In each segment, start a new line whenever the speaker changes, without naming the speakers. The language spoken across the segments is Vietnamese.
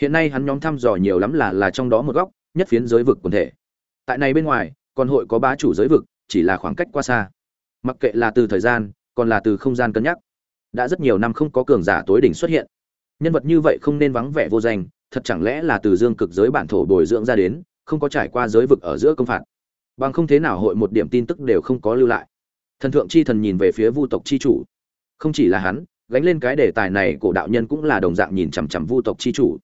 hiện nay hắn nhóm thăm dò nhiều lắm là là trong đó một góc, nhất phiến giới vực quần thể. Tại này bên ngoài, còn hội có bá chủ giới vực, chỉ là khoảng cách qua xa. Mặc kệ là từ thời gian, còn là từ không gian cân nhắc. Đã rất nhiều năm không có cường giả tối đỉnh xuất hiện. Nhân vật như vậy không nên vắng vẻ vô danh, thật chẳng lẽ là từ dương cực giới bản thổ bồi dưỡng ra đến, không có trải qua giới vực ở giữa công phạt. Bằng không thế nào hội một điểm tin tức đều không có lưu lại. Thần thượng chi thần nhìn về phía vu tộc chi chủ. Không chỉ là hắn, gánh lên cái đề tài này cổ đạo nhân cũng là đồng dạng nhìn chằm chằm vu tộc chi chủ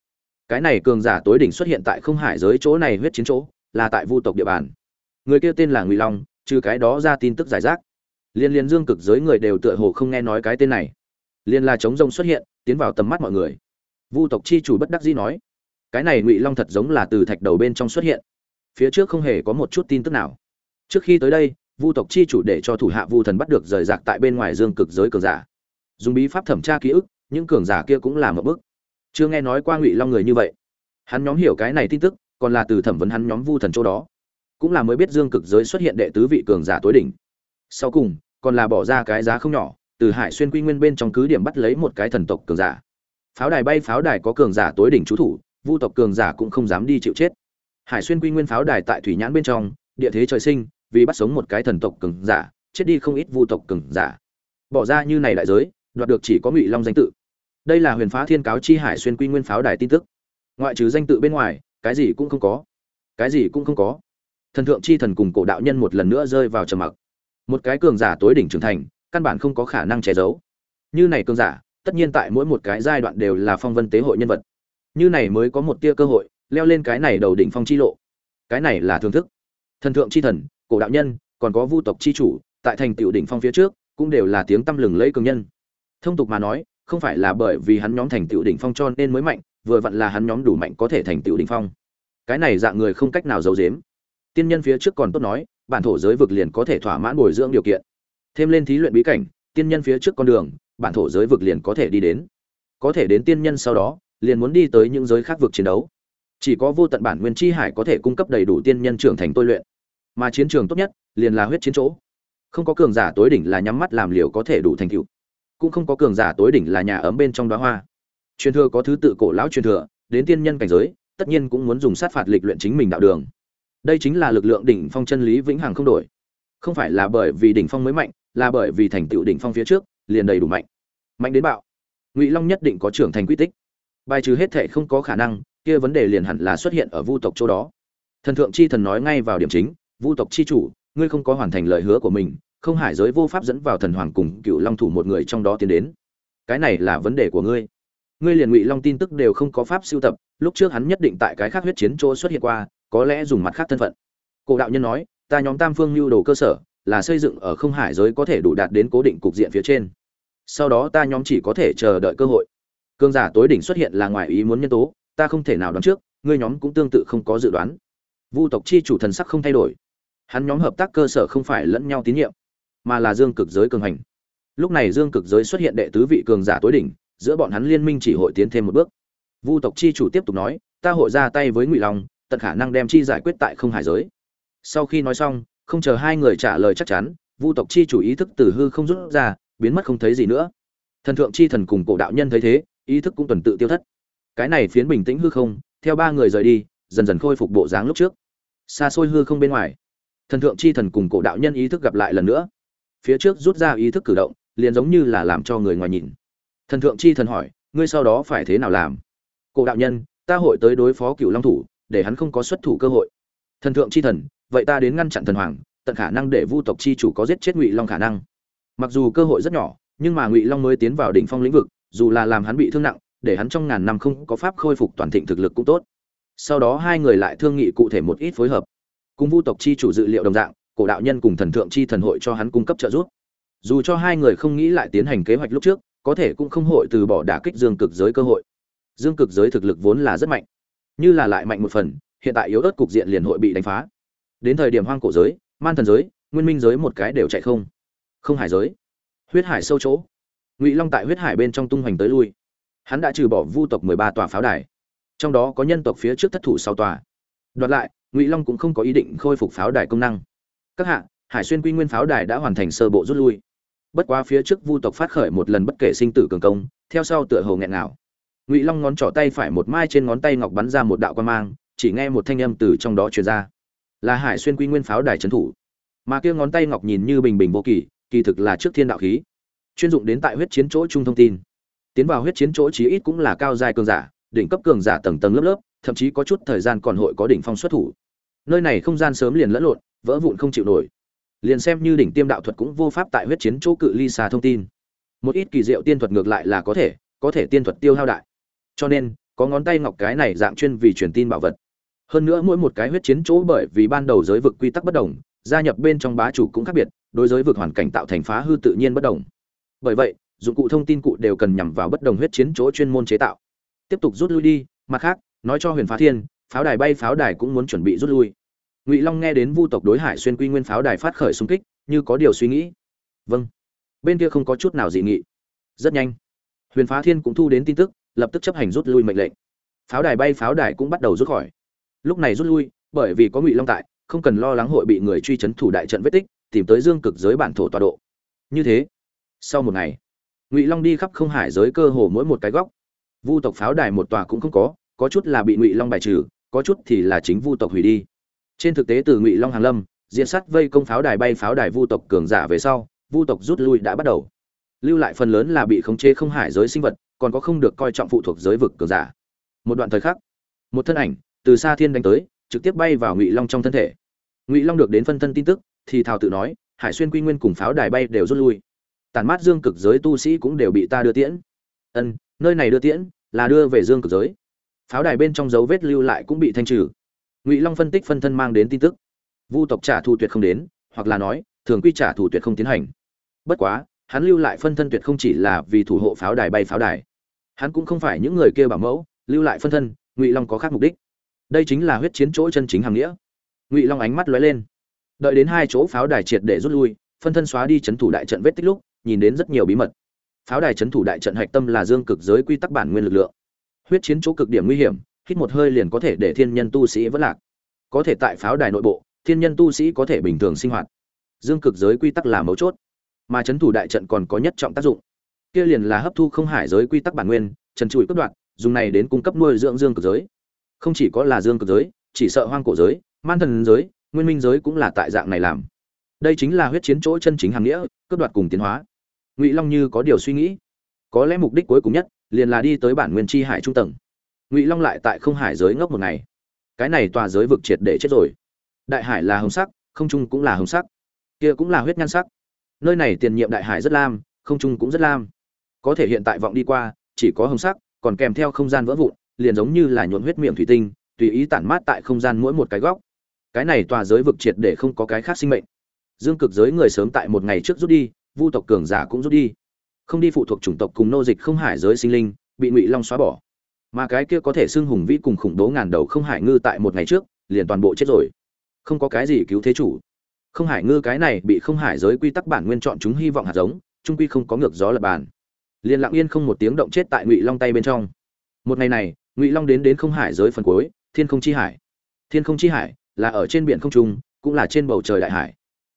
cái này cường giả tối đỉnh xuất hiện tại không hải giới chỗ này huyết chiến chỗ, là tại vu tộc địa bàn. Người kia tên là ngụy long, trừ cái đó ra tin tức giải rác. Liên liên dương cực giới người đều tựa hồ không nghe nói cái tên này. Liên là chống rông xuất hiện, tiến vào tầm mắt mọi người. Vu tộc chi chủ bất đắc dĩ nói, cái này ngụy long thật giống là từ thạch đầu bên trong xuất hiện. Phía trước không hề có một chút tin tức nào. Trước khi tới đây, vu tộc chi chủ để cho thủ hạ vu thần bắt được rời rạc tại bên ngoài dương cực giới cường giả. Dùng bí pháp thẩm tra ký ức, những cường giả kia cũng là một bước chưa nghe nói qua ngụy long người như vậy. Hắn nhóm hiểu cái này tin tức, còn là từ thẩm vấn hắn nhóm vu thần chỗ đó. Cũng là mới biết dương cực giới xuất hiện đệ tứ vị cường giả tối đỉnh. Sau cùng, còn là bỏ ra cái giá không nhỏ, từ hải xuyên quy nguyên bên trong cứ điểm bắt lấy một cái thần tộc cường giả. Pháo đài bay pháo đài có cường giả tối đỉnh trú thủ, vu tộc cường giả cũng không dám đi chịu chết. Hải xuyên quy nguyên pháo đài tại thủy nhãn bên trong, địa thế trời sinh, vì bắt sống một cái thần tộc cường giả, chết đi không ít vu tộc cường giả. Bỏ ra như này đại giới, đoạt được chỉ có ngụy long danh tự đây là huyền phá thiên cáo chi hải xuyên quy nguyên pháo đài tin tức. Ngoại trừ danh tự bên ngoài, cái gì cũng không có. Cái gì cũng không có. Thần thượng chi thần cùng cổ đạo nhân một lần nữa rơi vào trầm mặc. Một cái cường giả tối đỉnh trưởng thành, căn bản không có khả năng che giấu. Như này cường giả, tất nhiên tại mỗi một cái giai đoạn đều là phong vân tế hội nhân vật. Như này mới có một tia cơ hội, leo lên cái này đầu đỉnh phong chi lộ. Cái này là thưởng thức. Thần thượng chi thần, cổ đạo nhân, còn có vu tộc chi chủ, tại thành tựu đỉnh phong phía trước, cũng đều là tiếng tăm lừng lẫy cường nhân. Thông tục mà nói không phải là bởi vì hắn nhóm thành tựu đỉnh phong cho nên mới mạnh, vừa vặn là hắn nhóm đủ mạnh có thể thành tựu đỉnh phong. Cái này dạng người không cách nào giấu giếm. Tiên nhân phía trước còn tốt nói, bản thổ giới vực liền có thể thỏa mãn bồi dưỡng điều kiện. Thêm lên thí luyện bí cảnh, tiên nhân phía trước con đường, bản thổ giới vực liền có thể đi đến. Có thể đến tiên nhân sau đó, liền muốn đi tới những giới khác vực chiến đấu. Chỉ có vô tận bản nguyên chi hải có thể cung cấp đầy đủ tiên nhân trưởng thành tôi luyện. Mà chiến trường tốt nhất, liền là huyết chiến chỗ. Không có cường giả tối đỉnh là nhắm mắt làm liều có thể đủ thành tựu cũng không có cường giả tối đỉnh là nhà ấm bên trong đóa hoa. Truyền thừa có thứ tự cổ lão truyền thừa, đến tiên nhân cảnh giới, tất nhiên cũng muốn dùng sát phạt lịch luyện chính mình đạo đường. Đây chính là lực lượng đỉnh phong chân lý vĩnh hằng không đổi. Không phải là bởi vì đỉnh phong mới mạnh, là bởi vì thành tựu đỉnh phong phía trước, liền đầy đủ mạnh. Mạnh đến bạo. Ngụy long nhất định có trưởng thành quy tích. Bài trừ hết thệ không có khả năng, kia vấn đề liền hẳn là xuất hiện ở vu tộc chỗ đó. Thần thượng chi thần nói ngay vào điểm chính, vu tộc chi chủ, ngươi không có hoàn thành lời hứa của mình không hải giới vô pháp dẫn vào thần hoàng cùng cựu long thủ một người trong đó tiến đến. Cái này là vấn đề của ngươi. Ngươi liền ngụy long tin tức đều không có pháp siêu tập, lúc trước hắn nhất định tại cái khác huyết chiến chỗ xuất hiện qua, có lẽ dùng mặt khác thân phận. Cổ đạo nhân nói, ta nhóm tam phương lưu đồ cơ sở, là xây dựng ở không hải giới có thể đủ đạt đến cố định cục diện phía trên. Sau đó ta nhóm chỉ có thể chờ đợi cơ hội. Cương giả tối đỉnh xuất hiện là ngoài ý muốn nhân tố, ta không thể nào đoán trước, ngươi nhóm cũng tương tự không có dự đoán. Vu tộc chi chủ thần sắc không thay đổi. Hắn nhóm hợp tác cơ sở không phải lẫn nhau tín nhiệm mà là dương cực giới cường hành. Lúc này dương cực giới xuất hiện đệ tứ vị cường giả tối đỉnh, giữa bọn hắn liên minh chỉ hội tiến thêm một bước. Vu tộc chi chủ tiếp tục nói, ta hội ra tay với ngụy long, tận khả năng đem chi giải quyết tại không hải giới. Sau khi nói xong, không chờ hai người trả lời chắc chắn, vu tộc chi chủ ý thức từ hư không rút ra, biến mất không thấy gì nữa. Thần thượng chi thần cùng cổ đạo nhân thấy thế, ý thức cũng tuần tự tiêu thất. Cái này phiến bình tĩnh hư không, theo ba người rời đi, dần dần khôi phục bộ dáng lúc trước. Xa xôi hư không bên ngoài, thần thượng chi thần cùng cổ đạo nhân ý thức gặp lại lần nữa phía trước rút ra ý thức cử động, liền giống như là làm cho người ngoài nhìn. Thần thượng chi thần hỏi, ngươi sau đó phải thế nào làm? Cổ đạo nhân, ta hội tới đối phó cựu long thủ, để hắn không có xuất thủ cơ hội. Thần thượng chi thần, vậy ta đến ngăn chặn thần hoàng, tận khả năng để vu tộc chi chủ có giết chết ngụy long khả năng. Mặc dù cơ hội rất nhỏ, nhưng mà ngụy long mới tiến vào đỉnh phong lĩnh vực, dù là làm hắn bị thương nặng, để hắn trong ngàn năm không có pháp khôi phục toàn thịnh thực lực cũng tốt. Sau đó hai người lại thương nghị cụ thể một ít phối hợp. Cùng vu tộc chi chủ dự liệu đồng dạng cổ đạo nhân cùng thần thượng chi thần hội cho hắn cung cấp trợ giúp. Dù cho hai người không nghĩ lại tiến hành kế hoạch lúc trước, có thể cũng không hội từ bỏ đả kích dương cực giới cơ hội. Dương cực giới thực lực vốn là rất mạnh, như là lại mạnh một phần, hiện tại yếu ớt cục diện liền hội bị đánh phá. Đến thời điểm hoang cổ giới, man thần giới, nguyên minh giới một cái đều chạy không. Không hải giới, huyết hải sâu chỗ. Ngụy long tại huyết hải bên trong tung hoành tới lui. Hắn đã trừ bỏ vu tộc mười ba tòa pháo đài. Trong đó có nhân tộc phía trước thất thủ sau tòa. Đoạt lại, ngụy long cũng không có ý định khôi phục pháo đài công năng các hạ, hải xuyên quy nguyên pháo đài đã hoàn thành sơ bộ rút lui. Bất quá phía trước vu tộc phát khởi một lần bất kể sinh tử cường công, theo sau tựa hồ nghẹn ngào. Ngụy long ngón trỏ tay phải một mai trên ngón tay ngọc bắn ra một đạo quan mang, chỉ nghe một thanh âm từ trong đó truyền ra. Là hải xuyên quy nguyên pháo đài trấn thủ. Mà kia ngón tay ngọc nhìn như bình bình vô kỳ kỳ thực là trước thiên đạo khí. Chuyên dụng đến tại huyết chiến chỗ chung thông tin. Tiến vào huyết chiến chỗ chí ít cũng là cao dài cường giả, đỉnh cấp cường giả tầng tầng lớp lớp, thậm chí có chút thời gian còn hội có đỉnh phong xuất thủ nơi này không gian sớm liền lẫn lộn, vỡ vụn không chịu nổi. Liền xem như đỉnh tiêm đạo thuật cũng vô pháp tại huyết chiến chỗ cự ly xa thông tin. Một ít kỳ diệu tiên thuật ngược lại là có thể có thể tiên thuật tiêu hao đại. Cho nên, có ngón tay ngọc cái này dạng chuyên vì truyền tin bảo vật. Hơn nữa mỗi một cái huyết chiến chỗ bởi vì ban đầu giới vực quy tắc bất đồng, gia nhập bên trong bá chủ cũng khác biệt, đối giới vực hoàn cảnh tạo thành phá hư tự nhiên bất đồng. Bởi vậy, dụng cụ thông tin cụ đều cần nhằm vào bất đồng huyết chiến chỗ chuyên môn chế tạo. Tiếp tục rút lui đi, mặt khác, nói cho huyền phá thiên pháo đài bay pháo đài cũng muốn chuẩn bị rút lui. Ngụy long nghe đến vu tộc đối hải xuyên quy nguyên pháo đài phát khởi xung kích, như có điều suy nghĩ. Vâng. Bên kia không có chút nào dị nghị. Rất nhanh. Huyền phá thiên cũng thu đến tin tức, lập tức chấp hành rút lui mệnh lệnh. Pháo đài bay pháo đài cũng bắt đầu rút khỏi. Lúc này rút lui, bởi vì có ngụy long tại, không cần lo lắng hội bị người truy chấn thủ đại trận vết tích, tìm tới dương cực giới bản thổ tọa độ. Như thế, sau một ngày, ngụy long đi khắp không hải giới cơ hồ mỗi một cái góc. Vu tộc pháo đài một tòa cũng không có có chút là bị ngụy long bài trừ có chút thì là chính vu tộc hủy đi. Trên thực tế từ ngụy long hàng lâm, diện sát vây công pháo đài bay pháo đài vu tộc cường giả về sau, vu tộc rút lui đã bắt đầu. Lưu lại phần lớn là bị khống chế không hải giới sinh vật, còn có không được coi trọng phụ thuộc giới vực cường giả. Một đoạn thời khắc, một thân ảnh từ xa thiên đánh tới, trực tiếp bay vào ngụy long trong thân thể. Ngụy long được đến phân thân tin tức, thì thào tự nói, hải xuyên quy nguyên cùng pháo đài bay đều rút lui. Tản mát dương cực giới tu sĩ cũng đều bị ta đưa tiễn. Ân, nơi này đưa tiễn là đưa về dương cực giới pháo đài bên trong dấu vết lưu lại cũng bị thanh trừ. Ngụy long phân tích phân thân mang đến tin tức. Vu tộc trả thù tuyệt không đến, hoặc là nói, thường quy trả thù tuyệt không tiến hành. Bất quá, hắn lưu lại phân thân tuyệt không chỉ là vì thủ hộ pháo đài bay pháo đài. Hắn cũng không phải những người kia bảo mẫu, lưu lại phân thân, ngụy long có khác mục đích. Đây chính là huyết chiến chỗ chân chính hàng nghĩa. Ngụy long ánh mắt lóe lên. Đợi đến hai chỗ pháo đài triệt để rút lui, phân thân xóa đi chấn thủ đại trận vết tích lúc, nhìn đến rất nhiều bí mật. Pháo đài chấn thủ đại trận hạch tâm là dương cực giới quy tắc bản nguyên lực lượng huyết chiến chỗ cực điểm nguy hiểm, hít một hơi liền có thể để thiên nhân tu sĩ vỡ lạc. Có thể tại pháo đài nội bộ, thiên nhân tu sĩ có thể bình thường sinh hoạt. Dương cực giới quy tắc là mấu chốt. Mà chấn thủ đại trận còn có nhất trọng tác dụng. Kia liền là hấp thu không hải giới quy tắc bản nguyên, trần trụi cướp đoạn dùng này đến cung cấp nuôi dưỡng dương cực giới. Không chỉ có là dương cực giới, chỉ sợ hoang cổ giới, man thần giới, nguyên minh giới cũng là tại dạng này làm. Đây chính là huyết chiến chỗ chân chính hàng nghĩa, cướp đoạt cùng tiến hóa. Ngụy long như có điều suy nghĩ. Có lẽ mục đích cuối cùng nhất liền là đi tới bản nguyên chi hải trung tầng. Ngụy long lại tại không hải giới ngốc một ngày. Cái này tòa giới vực triệt để chết rồi. Đại hải là hồng sắc, không trung cũng là hồng sắc. Kia cũng là huyết nhan sắc. Nơi này tiền nhiệm đại hải rất lam, không trung cũng rất lam. Có thể hiện tại vọng đi qua, chỉ có hồng sắc, còn kèm theo không gian vỡ vụn, liền giống như là nhuộn huyết miệng thủy tinh, tùy ý tản mát tại không gian mỗi một cái góc. Cái này tòa giới vực triệt để không có cái khác sinh mệnh. Dương cực giới người sớm tại một ngày trước rút đi, vu tộc cường giả cũng rút đi không đi phụ thuộc chủng tộc cùng nô dịch không hải giới sinh linh, bị ngụy long xóa bỏ. Mà cái kia có thể xưng hùng vĩ cùng khủng bố ngàn đầu không hải ngư tại một ngày trước, liền toàn bộ chết rồi. Không có cái gì cứu thế chủ. Không hải ngư cái này bị không hải giới quy tắc bản nguyên chọn chúng hy vọng hạt giống trung quy không có ngược gió lập bàn. Liền lặng yên không một tiếng động chết tại ngụy long tay bên trong. Một ngày này, ngụy long đến đến không hải giới phần cuối, thiên không chi hải. Thiên không chi hải là ở trên biển không trung, cũng là trên bầu trời đại hải.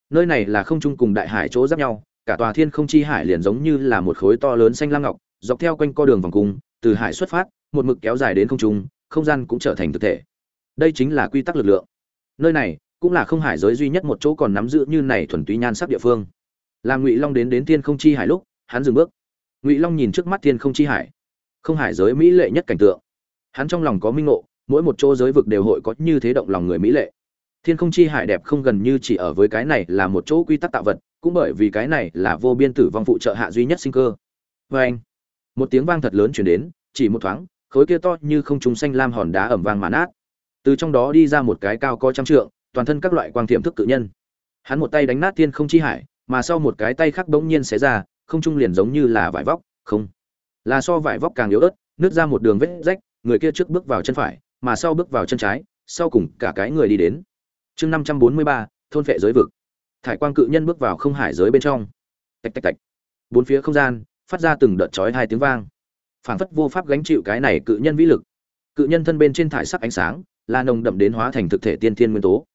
Nơi này là không trung cùng đại hải chỗ giáp nhau cả tòa thiên không chi hải liền giống như là một khối to lớn xanh lam ngọc, dọc theo quanh co đường vòng cung, từ hải xuất phát, một mực kéo dài đến không trung, không gian cũng trở thành thực thể. Đây chính là quy tắc lực lượng. Nơi này cũng là không hải giới duy nhất một chỗ còn nắm giữ như này thuần túy nhan sắc địa phương. Làm ngụy long đến đến thiên không chi hải lúc, hắn dừng bước. Ngụy long nhìn trước mắt thiên không chi hải. Không hải giới mỹ lệ nhất cảnh tượng. Hắn trong lòng có minh ngộ, mỗi một chỗ giới vực đều hội có như thế động lòng người mỹ lệ. Thiên không chi hải đẹp không gần như chỉ ở với cái này là một chỗ quy tắc tạo vật cũng bởi vì cái này là vô biên tử vong phụ trợ hạ duy nhất sinh cơ. Vê anh, một tiếng vang thật lớn chuyển đến, chỉ một thoáng, khối kia to như không trung xanh lam hòn đá ẩm vang mà nát. Từ trong đó đi ra một cái cao có trăm trượng, toàn thân các loại quang tiềm thức cự nhân. Hắn một tay đánh nát thiên không chi hải, mà sau một cái tay khác bỗng nhiên xé ra, không trung liền giống như là vải vóc, không. Là so vải vóc càng yếu ớt nước ra một đường vết rách, người kia trước bước vào chân phải, mà sau bước vào chân trái, sau cùng cả cái người đi đến. Chương năm trăm bốn mươi ba, thôn vệ giới vực thải quang cự nhân bước vào không hải giới bên trong. Tạch tạch tạch. Bốn phía không gian, phát ra từng đợt chói hai tiếng vang. Phảng phất vô pháp gánh chịu cái này cự nhân vĩ lực. Cự nhân thân bên trên thải sắc ánh sáng, là nồng đậm đến hóa thành thực thể tiên thiên nguyên tố.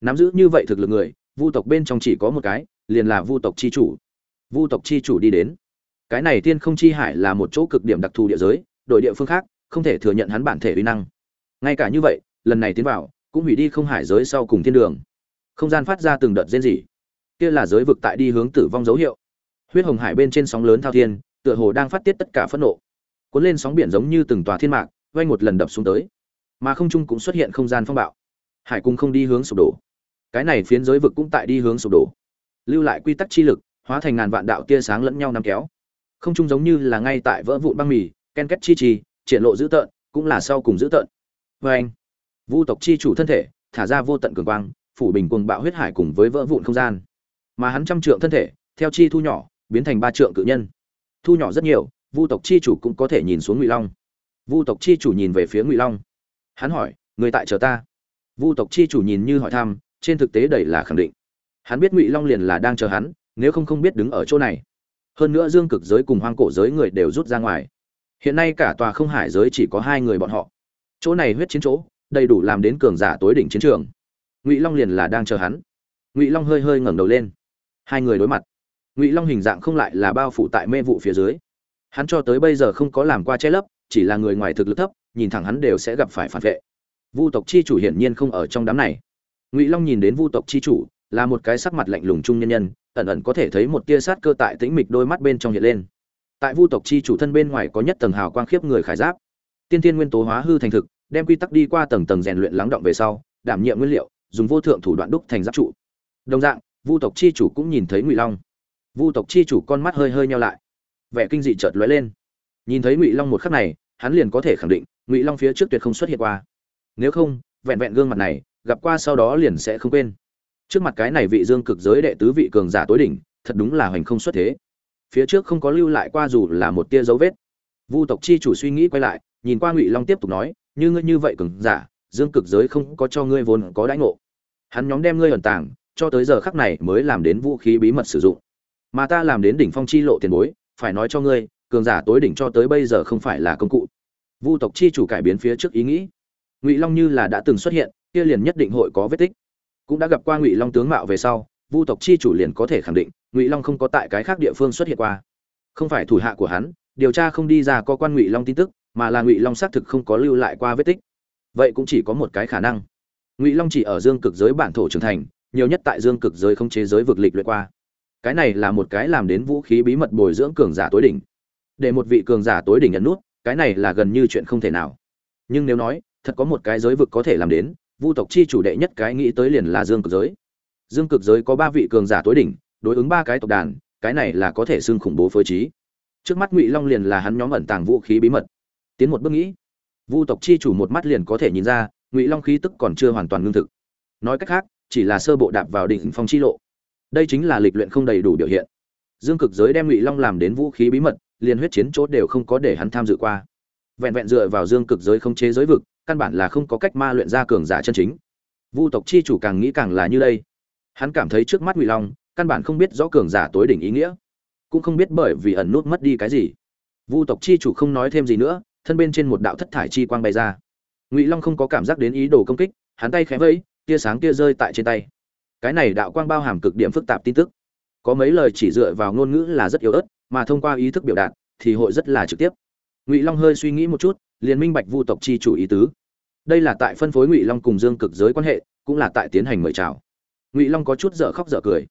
Nắm giữ như vậy thực lực người, vu tộc bên trong chỉ có một cái, liền là vu tộc chi chủ. Vu tộc chi chủ đi đến. Cái này tiên không chi hải là một chỗ cực điểm đặc thù địa giới đội địa phương khác, không thể thừa nhận hắn bản thể uy năng. Ngay cả như vậy, lần này tiến vào, cũng hủy đi không hải giới sau cùng thiên đường. Không gian phát ra từng đợt rên rỉ kia là giới vực tại đi hướng tử vong dấu hiệu. Huyết hồng hải bên trên sóng lớn thao thiên, tựa hồ đang phát tiết tất cả phẫn nộ. Cuốn lên sóng biển giống như từng tòa thiên mạc vay một lần đập xuống tới. Mà không trung cũng xuất hiện không gian phong bạo. Hải cung không đi hướng sụp đổ. Cái này phiến giới vực cũng tại đi hướng sụp đổ. Lưu lại quy tắc chi lực, hóa thành ngàn vạn đạo tia sáng lẫn nhau nắm kéo. Không trung giống như là ngay tại vỡ vụn băng mì, ken kết chi trì, triển lộ dữ tợn, cũng là sau cùng dữ tợn. Vê anh vu tộc chi chủ thân thể, thả ra vô tận cường quang, phủ bình cuồng bạo huyết hải cùng với vỡ vụn không gian mà hắn trăm trượng thân thể, theo chi thu nhỏ, biến thành ba trượng cự nhân. Thu nhỏ rất nhiều, vu tộc chi chủ cũng có thể nhìn xuống ngụy long. Vu tộc chi chủ nhìn về phía ngụy long. Hắn hỏi, người tại chờ ta? Vu tộc chi chủ nhìn như hỏi thăm, trên thực tế đầy là khẳng định. Hắn biết ngụy long liền là đang chờ hắn, nếu không không biết đứng ở chỗ này. Hơn nữa dương cực giới cùng hoang cổ giới người đều rút ra ngoài. Hiện nay cả tòa không hải giới chỉ có hai người bọn họ. Chỗ này huyết chiến chỗ, đầy đủ làm đến cường giả tối đỉnh chiến trường. Ngụy long liền là đang chờ hắn. Ngụy long hơi hơi ngẩng đầu lên hai người đối mặt. Ngụy long hình dạng không lại là bao phủ tại mê vụ phía dưới. Hắn cho tới bây giờ không có làm qua che lấp, chỉ là người ngoài thực lực thấp, nhìn thẳng hắn đều sẽ gặp phải phản vệ. Vu tộc chi chủ hiển nhiên không ở trong đám này. Ngụy long nhìn đến vu tộc chi chủ, là một cái sắc mặt lạnh lùng trung nhân nhân, ẩn ẩn có thể thấy một tia sát cơ tại tĩnh mịch đôi mắt bên trong hiện lên. Tại vu tộc chi chủ thân bên ngoài có nhất tầng hào quang khiếp người khải giáp. Tiên tiên nguyên tố hóa hư thành thực, đem quy tắc đi qua tầng tầng rèn luyện lắng động về sau, đảm nhiệm nguyên liệu, dùng vô thượng thủ đoạn đúc thành giáp trụ. Đồng dạng vu tộc chi chủ cũng nhìn thấy ngụy long. Vu tộc chi chủ con mắt hơi hơi nhau lại. Vẻ kinh dị chợt lóe lên. Nhìn thấy ngụy long một khắc này, hắn liền có thể khẳng định, ngụy long phía trước tuyệt không xuất hiện qua. Nếu không, vẹn vẹn gương mặt này, gặp qua sau đó liền sẽ không quên. Trước mặt cái này vị dương cực giới đệ tứ vị cường giả tối đỉnh, thật đúng là hoành không xuất thế. Phía trước không có lưu lại qua dù là một tia dấu vết. Vu tộc chi chủ suy nghĩ quay lại, nhìn qua ngụy long tiếp tục nói, như ngươi như vậy cường giả, dương cực giới không có cho ngươi vốn có đãi ngộ. Hắn nhóm đem ngươi ẩn tàng cho tới giờ khắc này mới làm đến vũ khí bí mật sử dụng. Mà ta làm đến đỉnh phong chi lộ tiền bối, phải nói cho ngươi, cường giả tối đỉnh cho tới bây giờ không phải là công cụ. Vu tộc chi chủ cải biến phía trước ý nghĩ. Ngụy long như là đã từng xuất hiện, kia liền nhất định hội có vết tích. Cũng đã gặp qua ngụy long tướng mạo về sau, vu tộc chi chủ liền có thể khẳng định, ngụy long không có tại cái khác địa phương xuất hiện qua. Không phải thủ hạ của hắn, điều tra không đi ra có quan ngụy long tin tức, mà là ngụy long xác thực không có lưu lại qua vết tích. Vậy cũng chỉ có một cái khả năng. Ngụy long chỉ ở dương cực giới bản thổ trưởng thành nhiều nhất tại dương cực giới không chế giới vực lịch luyện qua. Cái này là một cái làm đến vũ khí bí mật bồi dưỡng cường giả tối đỉnh. Để một vị cường giả tối đỉnh nhận nút, cái này là gần như chuyện không thể nào. Nhưng nếu nói, thật có một cái giới vực có thể làm đến, vu tộc chi chủ đệ nhất cái nghĩ tới liền là dương cực giới. Dương cực giới có ba vị cường giả tối đỉnh, đối ứng ba cái tộc đàn, cái này là có thể xưng khủng bố phơi trí. Trước mắt ngụy long liền là hắn nhóm ẩn tàng vũ khí bí mật. Tiến một bước nghĩ, vu tộc chi chủ một mắt liền có thể nhìn ra, ngụy long khí tức còn chưa hoàn toàn ngưng thực. Nói cách khác chỉ là sơ bộ đạp vào đỉnh phong chi lộ. Đây chính là lịch luyện không đầy đủ biểu hiện. Dương cực giới đem ngụy long làm đến vũ khí bí mật, liền huyết chiến chốt đều không có để hắn tham dự qua. Vẹn vẹn dựa vào dương cực giới không chế giới vực, căn bản là không có cách ma luyện ra cường giả chân chính. Vu tộc chi chủ càng nghĩ càng là như đây. Hắn cảm thấy trước mắt ngụy long, căn bản không biết rõ cường giả tối đỉnh ý nghĩa. Cũng không biết bởi vì ẩn nút mất đi cái gì. Vu tộc chi chủ không nói thêm gì nữa, thân bên trên một đạo thất thải chi quang bay ra. Ngụy long không có cảm giác đến ý đồ công kích, hắn tay khẽ vẫy tia sáng tia rơi tại trên tay. Cái này đạo quang bao hàm cực điểm phức tạp tin tức. Có mấy lời chỉ dựa vào ngôn ngữ là rất yếu ớt, mà thông qua ý thức biểu đạt thì hội rất là trực tiếp. Ngụy long hơi suy nghĩ một chút, liền minh bạch vu tộc chi chủ ý tứ. Đây là tại phân phối ngụy long cùng dương cực giới quan hệ, cũng là tại tiến hành mời chào. Ngụy long có chút dở khóc dở cười.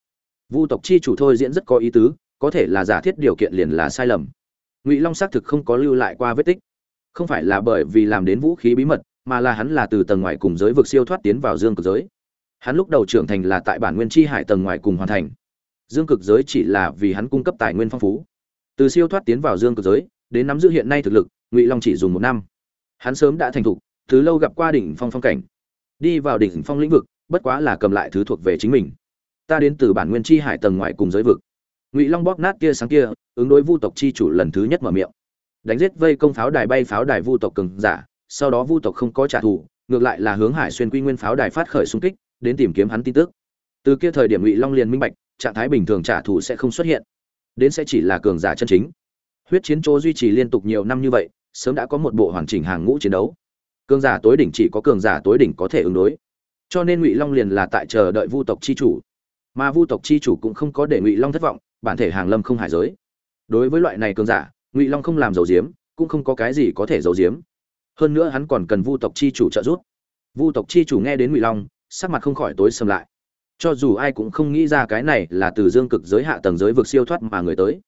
Vu tộc chi chủ thôi diễn rất có ý tứ, có thể là giả thiết điều kiện liền là sai lầm. Ngụy long xác thực không có lưu lại qua vết tích. Không phải là bởi vì làm đến vũ khí bí mật mà là hắn là từ tầng ngoài cùng giới vực siêu thoát tiến vào dương cực giới. Hắn lúc đầu trưởng thành là tại bản nguyên chi hải tầng ngoài cùng hoàn thành. Dương cực giới chỉ là vì hắn cung cấp tài nguyên phong phú. Từ siêu thoát tiến vào dương cực giới, đến nắm giữ hiện nay thực lực, ngụy long chỉ dùng một năm. Hắn sớm đã thành thục thứ lâu gặp qua đỉnh phong phong cảnh. Đi vào đỉnh phong lĩnh vực, bất quá là cầm lại thứ thuộc về chính mình. Ta đến từ bản nguyên chi hải tầng ngoài cùng giới vực. Ngụy long bóp nát kia sáng kia, ứng đối vu tộc chi chủ lần thứ nhất mở miệng. Đánh giết vây công pháo đài bay pháo đài vu tộc cường giả sau đó vu tộc không có trả thù, ngược lại là hướng hải xuyên quy nguyên pháo đài phát khởi xung kích, đến tìm kiếm hắn tin tức. Từ kia thời điểm ngụy long liền minh bạch, trạng thái bình thường trả thù sẽ không xuất hiện. Đến sẽ chỉ là cường giả chân chính. Huyết chiến chỗ duy trì liên tục nhiều năm như vậy, sớm đã có một bộ hoàn chỉnh hàng ngũ chiến đấu. Cường giả tối đỉnh chỉ có cường giả tối đỉnh có thể ứng đối. Cho nên ngụy long liền là tại chờ đợi vu tộc chi chủ. Mà vu tộc chi chủ cũng không có để ngụy long thất vọng, bản thể hàng lâm không hải giới. Đối với loại này cường giả, ngụy long không làm dầu diếm, cũng không có cái gì có thể giấu diếm hơn nữa hắn còn cần vu tộc chi chủ trợ giúp. Vu tộc chi chủ nghe đến ngụy long, sắc mặt không khỏi tối sầm lại. Cho dù ai cũng không nghĩ ra cái này là từ dương cực giới hạ tầng giới vực siêu thoát mà người tới.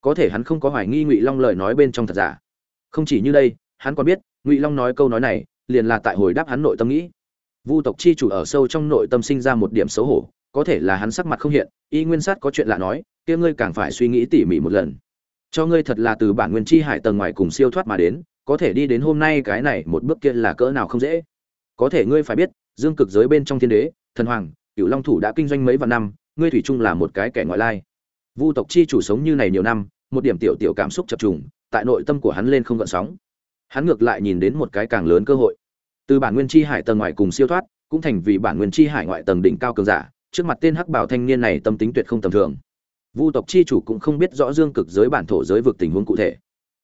Có thể hắn không có hoài nghi ngụy long lời nói bên trong thật giả. Không chỉ như đây, hắn còn biết, ngụy long nói câu nói này, liền là tại hồi đáp hắn nội tâm nghĩ. Vu tộc chi chủ ở sâu trong nội tâm sinh ra một điểm xấu hổ, có thể là hắn sắc mặt không hiện, y nguyên sát có chuyện lạ nói, kia ngươi càng phải suy nghĩ tỉ mỉ một lần. Cho ngươi thật là từ bản nguyên chi hải tầng ngoài cùng siêu thoát mà đến có thể đi đến hôm nay cái này một bước kia là cỡ nào không dễ. Có thể ngươi phải biết, dương cực giới bên trong thiên đế, thần hoàng, cửu long thủ đã kinh doanh mấy vạn năm, ngươi thủy chung là một cái kẻ ngoại lai. Vu tộc chi chủ sống như này nhiều năm, một điểm tiểu tiểu cảm xúc chập trùng, tại nội tâm của hắn lên không gợn sóng. Hắn ngược lại nhìn đến một cái càng lớn cơ hội. Từ bản nguyên chi hải tầng ngoài cùng siêu thoát, cũng thành vì bản nguyên chi hải ngoại tầng đỉnh cao cường giả, trước mặt tên hắc bảo thanh niên này tâm tính tuyệt không tầm thường. Vu tộc chi chủ cũng không biết rõ dương cực giới bản thổ giới vực tình huống cụ thể.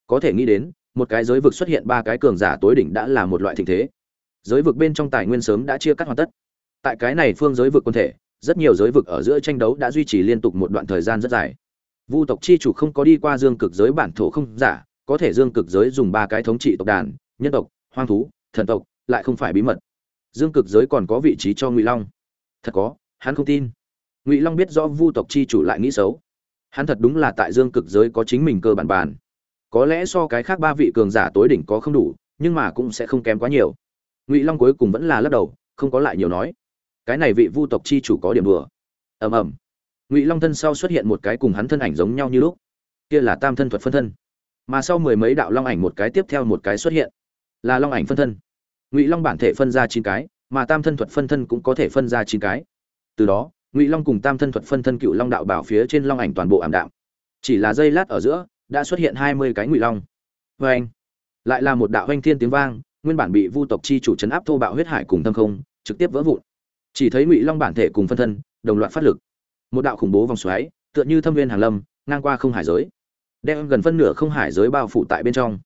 Có thể nghĩ đến một cái giới vực xuất hiện ba cái cường giả tối đỉnh đã là một loại tình thế. Giới vực bên trong tài nguyên sớm đã chia cắt hoàn tất. Tại cái này phương giới vực quân thể, rất nhiều giới vực ở giữa tranh đấu đã duy trì liên tục một đoạn thời gian rất dài. Vu tộc chi chủ không có đi qua dương cực giới bản thổ không giả, có thể dương cực giới dùng ba cái thống trị tộc đàn, nhân tộc, hoang thú, thần tộc, lại không phải bí mật. Dương cực giới còn có vị trí cho ngụy long. Thật có, hắn không tin. Ngụy long biết rõ vu tộc chi chủ lại nghĩ xấu. Hắn thật đúng là tại dương cực giới có chính mình cơ bản bàn có lẽ so cái khác ba vị cường giả tối đỉnh có không đủ, nhưng mà cũng sẽ không kém quá nhiều. Ngụy long cuối cùng vẫn là lắc đầu, không có lại nhiều nói. Cái này vị vu tộc chi chủ có điểm đùa. Ầm ầm. Ngụy long thân sau xuất hiện một cái cùng hắn thân ảnh giống nhau như lúc. Kia là tam thân thuật phân thân. Mà sau mười mấy đạo long ảnh một cái tiếp theo một cái xuất hiện. Là long ảnh phân thân. Ngụy long bản thể phân ra chín cái, mà tam thân thuật phân thân cũng có thể phân ra chín cái. Từ đó, ngụy long cùng tam thân thuật phân thân cựu long đạo bảo phía trên long ảnh toàn bộ ảm đạm. Chỉ là giây lát ở giữa đã xuất hiện hai mươi cái ngụy long. Vê anh, lại là một đạo oanh thiên tiếng vang, nguyên bản bị vu tộc chi chủ chấn áp thô bạo huyết hải cùng tâm không, trực tiếp vỡ vụn. Chỉ thấy ngụy long bản thể cùng phân thân, đồng loạt phát lực. Một đạo khủng bố vòng xoáy, tựa như thâm viên hàng lâm, ngang qua không hải giới. Đem gần phân nửa không hải giới bao phủ tại bên trong.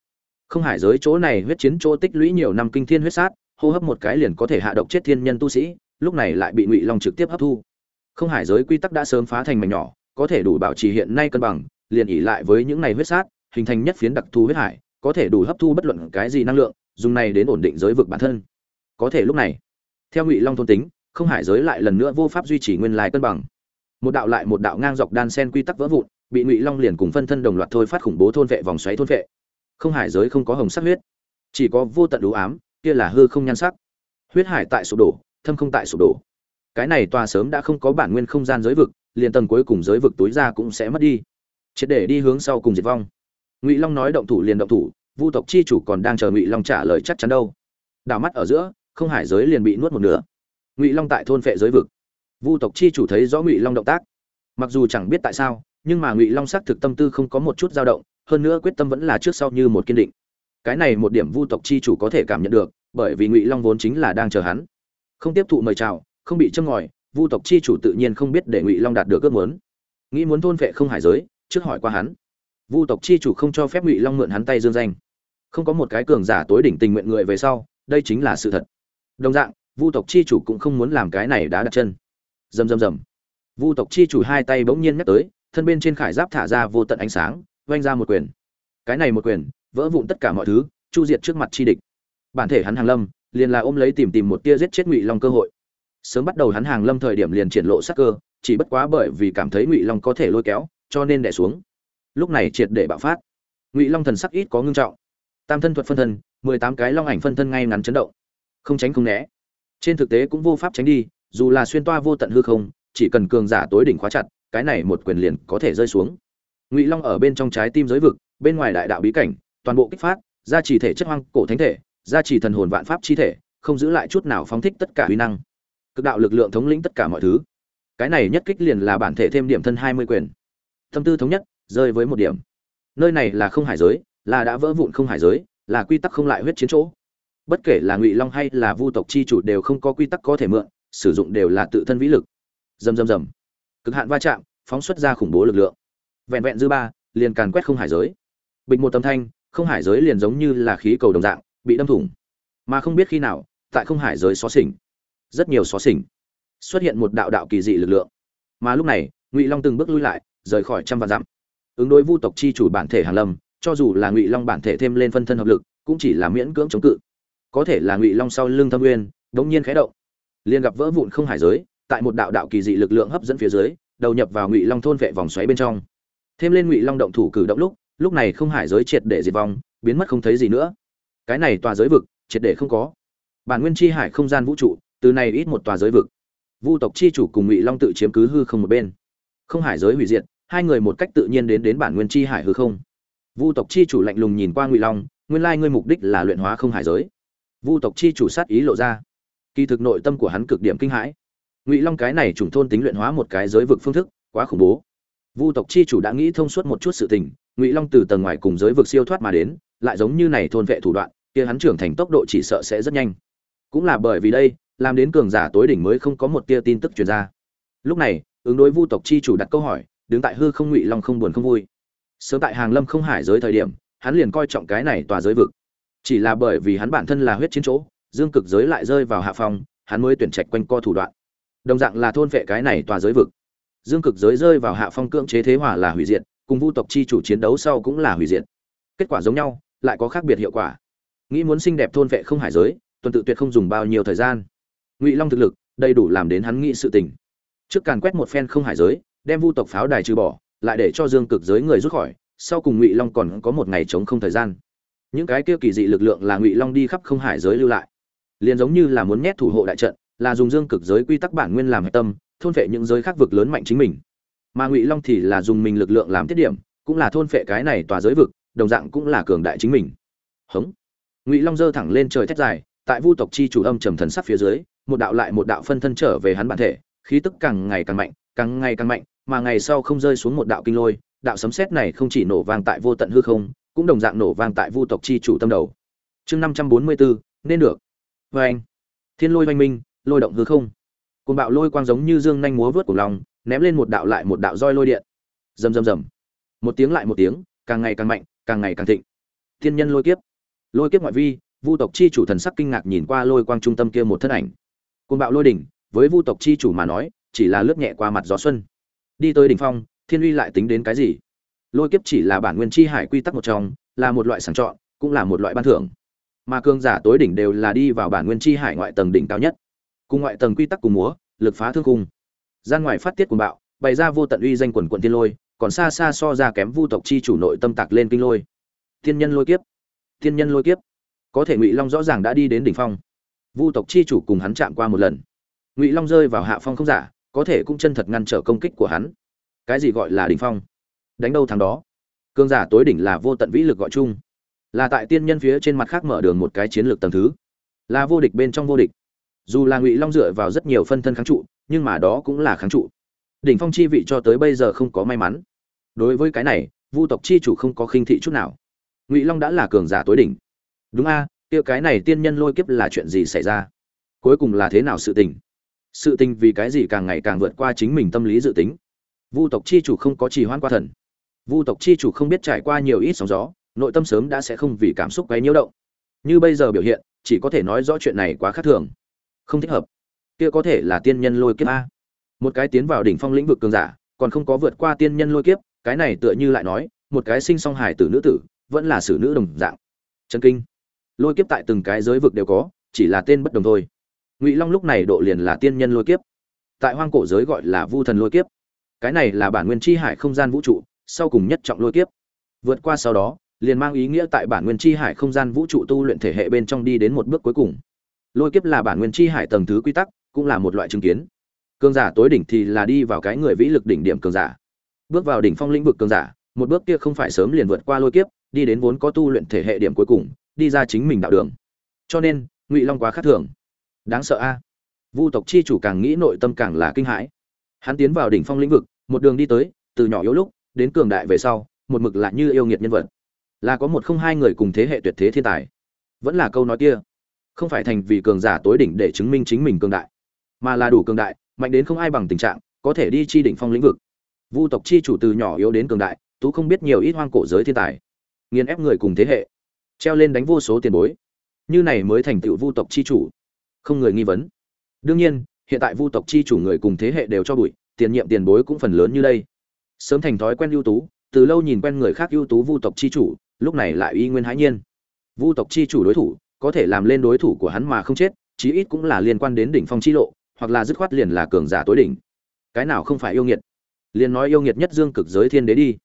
Không hải giới chỗ này huyết chiến chỗ tích lũy nhiều năm kinh thiên huyết sát, hô hấp một cái liền có thể hạ độc chết thiên nhân tu sĩ, lúc này lại bị ngụy long trực tiếp hấp thu. Không hải giới quy tắc đã sớm phá thành mảnh nhỏ, có thể đủ bảo trì hiện nay cân bằng liền ỉ lại với những này huyết sát, hình thành nhất phiến đặc thù huyết hải, có thể đủ hấp thu bất luận cái gì năng lượng, dùng này đến ổn định giới vực bản thân. Có thể lúc này, theo ngụy long thôn tính, không hải giới lại lần nữa vô pháp duy trì nguyên lai cân bằng. Một đạo lại một đạo ngang dọc đan sen quy tắc vỡ vụn, bị ngụy long liền cùng phân thân đồng loạt thôi phát khủng bố thôn vệ vòng xoáy thôn vệ. Không hải giới không có hồng sắc huyết, chỉ có vô tận đủ ám, kia là hư không nhan sắc. Huyết hải tại sụp đổ, thâm không tại sụp đổ. Cái này tòa sớm đã không có bản nguyên không gian giới vực, liền tầng cuối cùng giới vực túi ra cũng sẽ mất đi triệt để đi hướng sau cùng diệt vong. Ngụy long nói động thủ liền động thủ, vu tộc chi chủ còn đang chờ ngụy long trả lời chắc chắn đâu. Đảo mắt ở giữa, không hải giới liền bị nuốt một nửa. Ngụy long tại thôn phệ giới vực. Vu tộc chi chủ thấy rõ ngụy long động tác. Mặc dù chẳng biết tại sao, nhưng mà ngụy long xác thực tâm tư không có một chút dao động, hơn nữa quyết tâm vẫn là trước sau như một kiên định. Cái này một điểm vu tộc chi chủ có thể cảm nhận được, bởi vì ngụy long vốn chính là đang chờ hắn. Không tiếp thụ mời chào, không bị châm ngòi, vu tộc chi chủ tự nhiên không biết để ngụy long đạt được ước muốn. Nghĩ muốn thôn vệ không hải giới trước hỏi qua hắn. Vu tộc chi chủ không cho phép ngụy long mượn hắn tay dương danh. Không có một cái cường giả tối đỉnh tình nguyện người về sau, đây chính là sự thật. Đồng dạng, vu tộc chi chủ cũng không muốn làm cái này đã đặt chân. Rầm rầm rầm. Vu tộc chi chủ hai tay bỗng nhiên nhắc tới, thân bên trên khải giáp thả ra vô tận ánh sáng oanh ra một quyền. Cái này một quyền, vỡ vụn tất cả mọi thứ, chu diệt trước mặt chi địch. Bản thể hắn hàng lâm, liền là ôm lấy tìm tìm một tia giết chết ngụy long cơ hội. Sớm bắt đầu hắn hàng lâm thời điểm liền triển lộ sắc cơ, chỉ bất quá bởi vì cảm thấy ngụy long có thể lôi kéo cho nên đẻ xuống. Lúc này triệt để bạo phát. Ngụy long thần sắc ít có ngưng trọng. Tam thân thuật phân thân, mười tám cái long ảnh phân thân ngay ngắn chấn động. Không tránh không né. Trên thực tế cũng vô pháp tránh đi, dù là xuyên toa vô tận hư không, chỉ cần cường giả tối đỉnh khóa chặt, cái này một quyền liền có thể rơi xuống. Ngụy long ở bên trong trái tim giới vực, bên ngoài đại đạo bí cảnh, toàn bộ kích phát, gia trì thể chất hoang cổ thánh thể, gia trì thần hồn vạn pháp chi thể, không giữ lại chút nào phóng thích tất cả uy năng. Cực đạo lực lượng thống lĩnh tất cả mọi thứ. Cái này nhất kích liền là bản thể thêm điểm thân hai mươi quyền tâm tư thống nhất, rơi với một điểm. Nơi này là không hải giới, là đã vỡ vụn không hải giới, là quy tắc không lại huyết chiến chỗ. Bất kể là ngụy long hay là vu tộc chi chủ đều không có quy tắc có thể mượn, sử dụng đều là tự thân vĩ lực. Dầm dầm dầm cực hạn va chạm, phóng xuất ra khủng bố lực lượng. Vẹn vẹn dư ba, liền càn quét không hải giới. Bịch một tâm thanh, không hải giới liền giống như là khí cầu đồng dạng, bị đâm thủng. Mà không biết khi nào, tại không hải giới xó xỉnh rất nhiều xó xỉnh xuất hiện một đạo đạo kỳ dị lực lượng. Mà lúc này, ngụy long từng bước lui lại rời khỏi trăm vạn dặm. Ứng đối vu tộc chi chủ bản thể hàn lâm, cho dù là ngụy long bản thể thêm lên phân thân hợp lực, cũng chỉ là miễn cưỡng chống cự. Có thể là ngụy long sau lưng thâm nguyên đống nhiên khẽ động. Liền gặp vỡ vụn không hải giới, tại một đạo đạo kỳ dị lực lượng hấp dẫn phía dưới, đầu nhập vào ngụy long thôn vệ vòng xoáy bên trong. Thêm lên ngụy long động thủ cử động lúc lúc này không hải giới triệt để diệt vong, biến mất không thấy gì nữa. Cái này tòa giới vực, triệt để không có. Bản nguyên chi hải không gian vũ trụ, từ này ít một tòa giới vực. Vu tộc chi chủ cùng ngụy long tự chiếm cứ hư không một bên. Không hải giới hủy diệt hai người một cách tự nhiên đến đến bản nguyên chi hải hư không. Vu tộc chi chủ lạnh lùng nhìn qua ngụy long, nguyên lai ngươi mục đích là luyện hóa không hải giới. Vu tộc chi chủ sát ý lộ ra. Kỳ thực nội tâm của hắn cực điểm kinh hãi. Ngụy long cái này trùng thôn tính luyện hóa một cái giới vực phương thức, quá khủng bố. Vu tộc chi chủ đã nghĩ thông suốt một chút sự tình, ngụy long từ tầng ngoài cùng giới vực siêu thoát mà đến, lại giống như này thôn vệ thủ đoạn, kia hắn trưởng thành tốc độ chỉ sợ sẽ rất nhanh. Cũng là bởi vì đây, làm đến cường giả tối đỉnh mới không có một tia tin tức truyền ra. Lúc này, ứng đối vu tộc chi chủ đặt câu hỏi đứng tại hư không ngụy long không buồn không vui. Sớm tại hàng lâm không hải giới thời điểm, hắn liền coi trọng cái này tòa giới vực. Chỉ là bởi vì hắn bản thân là huyết chiến chỗ, dương cực giới lại rơi vào hạ phòng hắn mới tuyển trạch quanh co thủ đoạn. Đồng dạng là thôn vệ cái này tòa giới vực. Dương cực giới rơi vào hạ phong cưỡng chế thế hỏa là hủy diệt, cùng vu tộc chi chủ chiến đấu sau cũng là hủy diệt. Kết quả giống nhau, lại có khác biệt hiệu quả. Nghĩ muốn xinh đẹp thôn vệ không hải giới, tuần tự tuyệt không dùng bao nhiêu thời gian. Ngụy long thực lực, đầy đủ làm đến hắn nghĩ sự tình. Trước càn quét một phen không hải giới đem vu tộc pháo đài trừ bỏ, lại để cho dương cực giới người rút khỏi, sau cùng ngụy long còn có một ngày chống không thời gian. Những cái kia kỳ dị lực lượng là ngụy long đi khắp không hải giới lưu lại. Liền giống như là muốn nhét thủ hộ đại trận, là dùng dương cực giới quy tắc bản nguyên làm hệ tâm, thôn phệ những giới khác vực lớn mạnh chính mình. Mà ngụy long thì là dùng mình lực lượng làm tiết điểm, cũng là thôn phệ cái này tòa giới vực, đồng dạng cũng là cường đại chính mình. Hống. Ngụy long giơ thẳng lên trời thét dài, tại vu tộc chi chủ âm trầm thần sắc phía dưới, một đạo lại một đạo phân thân trở về hắn bản thể, khí tức càng ngày càng mạnh, càng ngày càng mạnh mà ngày sau không rơi xuống một đạo kinh lôi, đạo sấm sét này không chỉ nổ vang tại vô tận hư không, cũng đồng dạng nổ vang tại vu tộc chi chủ tâm đầu. Chương năm trăm bốn mươi bốn, nên được. Vê anh, thiên lôi vang minh, lôi động hư không. Côn bạo lôi quang giống như dương nhanh múa vớt của lòng, ném lên một đạo lại một đạo roi lôi điện. Rầm rầm rầm. Một tiếng lại một tiếng, càng ngày càng mạnh, càng ngày càng thịnh. Thiên nhân lôi kiếp. Lôi kiếp ngoại vi, vu tộc chi chủ thần sắc kinh ngạc nhìn qua lôi quang trung tâm kia một thân ảnh. Côn bạo lôi đỉnh, với vu tộc chi chủ mà nói, chỉ là lướt nhẹ qua mặt gió xuân đi tới đỉnh phong, thiên uy lại tính đến cái gì? Lôi kiếp chỉ là bản nguyên chi hải quy tắc một trong, là một loại sàng chọn, cũng là một loại ban thưởng. Mà cường giả tối đỉnh đều là đi vào bản nguyên chi hải ngoại tầng đỉnh cao nhất. Cùng ngoại tầng quy tắc cùng múa, lực phá thương cung gian ngoài phát tiết cùng bạo, bày ra vô tận uy danh quần quận tiên lôi, còn xa xa so ra kém vu tộc chi chủ nội tâm tạc lên kinh lôi. Thiên nhân lôi kiếp. Thiên nhân lôi kiếp. Có thể ngụy long rõ ràng đã đi đến đỉnh phong. Vu tộc chi chủ cùng hắn chạm qua một lần. Ngụy long rơi vào hạ phong không giả có thể cũng chân thật ngăn trở công kích của hắn. Cái gì gọi là đỉnh phong? Đánh đâu thắng đó? Cương giả tối đỉnh là vô tận vĩ lực gọi chung. Là tại tiên nhân phía trên mặt khác mở đường một cái chiến lược tầng thứ. Là vô địch bên trong vô địch. Dù là ngụy long dựa vào rất nhiều phân thân kháng trụ, nhưng mà đó cũng là kháng trụ. Đỉnh phong chi vị cho tới bây giờ không có may mắn. Đối với cái này, vu tộc chi chủ không có khinh thị chút nào. Ngụy long đã là cường giả tối đỉnh. Đúng a, kia cái này tiên nhân lôi kiếp là chuyện gì xảy ra? Cuối cùng là thế nào sự tình? Sự tình vì cái gì càng ngày càng vượt qua chính mình tâm lý dự tính. Vu tộc chi chủ không có trì hoãn qua thần. Vu tộc chi chủ không biết trải qua nhiều ít sóng gió, nội tâm sớm đã sẽ không vì cảm xúc quấy nhiễu động. Như bây giờ biểu hiện, chỉ có thể nói rõ chuyện này quá khác thường. Không thích hợp. Kia có thể là tiên nhân lôi kiếp a. Một cái tiến vào đỉnh phong lĩnh vực cường giả, còn không có vượt qua tiên nhân lôi kiếp, cái này tựa như lại nói, một cái sinh song hài tử nữ tử, vẫn là xử nữ đồng dạng. Chân kinh. Lôi kiếp tại từng cái giới vực đều có, chỉ là tên bất đồng thôi ngụy long lúc này độ liền là tiên nhân lôi kiếp tại hoang cổ giới gọi là vu thần lôi kiếp cái này là bản nguyên chi hải không gian vũ trụ sau cùng nhất trọng lôi kiếp vượt qua sau đó liền mang ý nghĩa tại bản nguyên chi hải không gian vũ trụ tu luyện thể hệ bên trong đi đến một bước cuối cùng lôi kiếp là bản nguyên chi hải tầng thứ quy tắc cũng là một loại chứng kiến cường giả tối đỉnh thì là đi vào cái người vĩ lực đỉnh điểm cường giả bước vào đỉnh phong lĩnh vực cường giả một bước kia không phải sớm liền vượt qua lôi kiếp đi đến vốn có tu luyện thể hệ điểm cuối cùng đi ra chính mình đạo đường cho nên ngụy long quá khác thường đáng sợ a. Vu tộc chi chủ càng nghĩ nội tâm càng là kinh hãi. Hắn tiến vào đỉnh phong lĩnh vực, một đường đi tới, từ nhỏ yếu lúc, đến cường đại về sau, một mực lại như yêu nghiệt nhân vật. Là có một không hai người cùng thế hệ tuyệt thế thiên tài. Vẫn là câu nói kia, không phải thành vì cường giả tối đỉnh để chứng minh chính mình cường đại, mà là đủ cường đại, mạnh đến không ai bằng tình trạng, có thể đi chi đỉnh phong lĩnh vực. Vu tộc chi chủ từ nhỏ yếu đến cường đại, tú không biết nhiều ít hoang cổ giới thiên tài, nghiền ép người cùng thế hệ, treo lên đánh vô số tiền bối. Như này mới thành tựu vu tộc chi chủ không người nghi vấn. Đương nhiên, hiện tại vu tộc chi chủ người cùng thế hệ đều cho bụi, tiền nhiệm tiền bối cũng phần lớn như đây. Sớm thành thói quen ưu tú, từ lâu nhìn quen người khác ưu tú vu tộc chi chủ, lúc này lại y nguyên hãi nhiên. Vu tộc chi chủ đối thủ, có thể làm lên đối thủ của hắn mà không chết, chí ít cũng là liên quan đến đỉnh phong chi lộ, hoặc là dứt khoát liền là cường giả tối đỉnh. Cái nào không phải yêu nghiệt? Liền nói yêu nghiệt nhất dương cực giới thiên đế đi.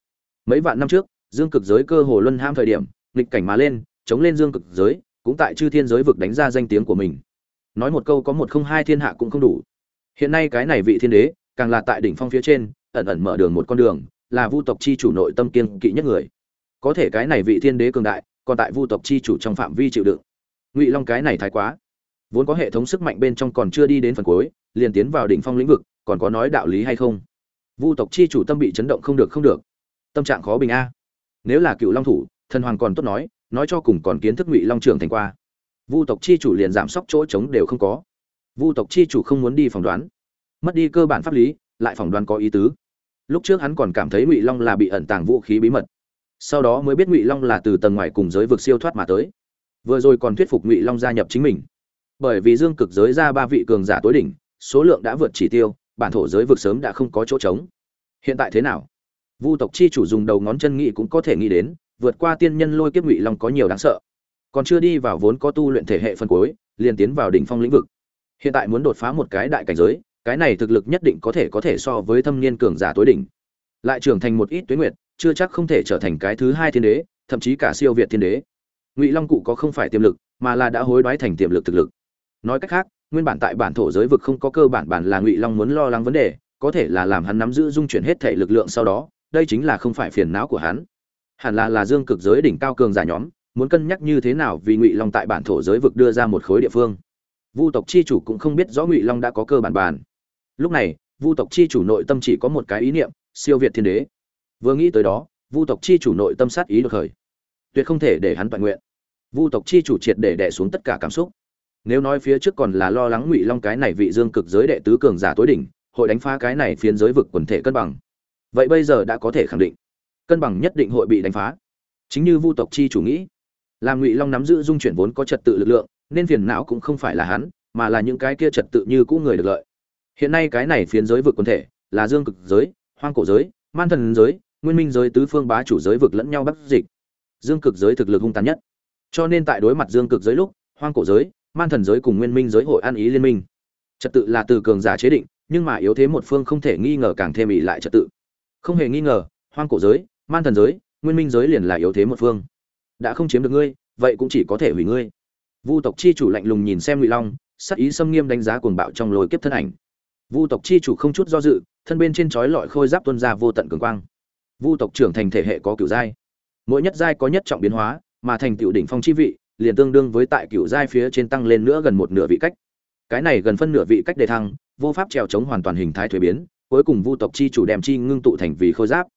Mấy vạn năm trước, dương cực giới cơ hồ luân ham thời điểm, nghịch cảnh mà lên, chống lên dương cực giới, cũng tại chư thiên giới vực đánh ra danh tiếng của mình nói một câu có một không hai thiên hạ cũng không đủ. Hiện nay cái này vị thiên đế, càng là tại đỉnh phong phía trên, ẩn ẩn mở đường một con đường, là vu tộc chi chủ nội tâm kiên kỵ nhất người. Có thể cái này vị thiên đế cường đại, còn tại vu tộc chi chủ trong phạm vi chịu đựng. Ngụy long cái này thái quá. Vốn có hệ thống sức mạnh bên trong còn chưa đi đến phần cuối, liền tiến vào đỉnh phong lĩnh vực, còn có nói đạo lý hay không? Vu tộc chi chủ tâm bị chấn động không được không được. Tâm trạng khó bình a. Nếu là cựu long thủ, thần hoàng còn tốt nói nói cho cùng còn kiến thức ngụy long trưởng thành qua vu tộc chi chủ liền giảm sốc chỗ trống đều không có. Vu tộc chi chủ không muốn đi phỏng đoán. Mất đi cơ bản pháp lý, lại phỏng đoán có ý tứ. Lúc trước hắn còn cảm thấy ngụy long là bị ẩn tàng vũ khí bí mật. Sau đó mới biết ngụy long là từ tầng ngoài cùng giới vực siêu thoát mà tới. Vừa rồi còn thuyết phục ngụy long gia nhập chính mình. Bởi vì dương cực giới ra ba vị cường giả tối đỉnh, số lượng đã vượt chỉ tiêu, bản thổ giới vực sớm đã không có chỗ trống. Hiện tại thế nào? Vu tộc chi chủ dùng đầu ngón chân nghĩ cũng có thể nghĩ đến, vượt qua tiên nhân lôi kiếp ngụy long có nhiều đáng sợ còn chưa đi vào vốn có tu luyện thể hệ phân cuối, liền tiến vào đỉnh phong lĩnh vực. Hiện tại muốn đột phá một cái đại cảnh giới, cái này thực lực nhất định có thể có thể so với thâm niên cường giả tối đỉnh. Lại trưởng thành một ít tuyến nguyệt, chưa chắc không thể trở thành cái thứ hai thiên đế, thậm chí cả siêu việt thiên đế. Ngụy long cụ có không phải tiềm lực, mà là đã hối đoái thành tiềm lực thực lực. Nói cách khác, nguyên bản tại bản thổ giới vực không có cơ bản bản là ngụy long muốn lo lắng vấn đề, có thể là làm hắn nắm giữ dung chuyển hết thể lực lượng sau đó, đây chính là không phải phiền não của hắn. Hẳn là là dương cực giới đỉnh cao cường giả nhóm muốn cân nhắc như thế nào vì ngụy long tại bản thổ giới vực đưa ra một khối địa phương. Vu tộc chi chủ cũng không biết rõ ngụy long đã có cơ bản bàn. Lúc này, vu tộc chi chủ nội tâm chỉ có một cái ý niệm, siêu việt thiên đế. Vừa nghĩ tới đó, vu tộc chi chủ nội tâm sát ý được khởi. Tuyệt không thể để hắn toàn nguyện. Vu tộc chi chủ triệt để đẻ xuống tất cả cảm xúc. Nếu nói phía trước còn là lo lắng ngụy long cái này vị dương cực giới đệ tứ cường giả tối đỉnh, hội đánh phá cái này phiến giới vực quần thể cân bằng. Vậy bây giờ đã có thể khẳng định, cân bằng nhất định hội bị đánh phá. Chính như vu tộc chi chủ nghĩ làm ngụy long nắm giữ dung chuyển vốn có trật tự lực lượng, nên phiền não cũng không phải là hắn, mà là những cái kia trật tự như cũ người được lợi. Hiện nay cái này phiến giới vực quần thể là dương cực giới, hoang cổ giới, man thần giới, nguyên minh giới tứ phương bá chủ giới vực lẫn nhau bắt dịch. Dương cực giới thực lực hung tàn nhất. Cho nên tại đối mặt dương cực giới lúc, hoang cổ giới, man thần giới cùng nguyên minh giới hội an ý liên minh. Trật tự là từ cường giả chế định, nhưng mà yếu thế một phương không thể nghi ngờ càng thêm ỉ lại trật tự. Không hề nghi ngờ, hoang cổ giới, man thần giới, nguyên minh giới liền là yếu thế một phương đã không chiếm được ngươi, vậy cũng chỉ có thể hủy ngươi. Vu tộc chi chủ lạnh lùng nhìn xem ngụy long, sắc ý xâm nghiêm đánh giá cuồng bạo trong lối kiếp thân ảnh. Vu tộc chi chủ không chút do dự, thân bên trên chói lọi khôi giáp tuân ra vô tận cường quang. Vu tộc trưởng thành thể hệ có cửu giai. Mỗi nhất giai có nhất trọng biến hóa, mà thành tựu đỉnh phong chi vị, liền tương đương với tại cửu giai phía trên tăng lên nữa gần một nửa vị cách. Cái này gần phân nửa vị cách đề thăng, vô pháp trèo chống hoàn toàn hình thái thuế biến, cuối cùng vu tộc chi chủ đem chi ngưng tụ thành vì khôi giáp.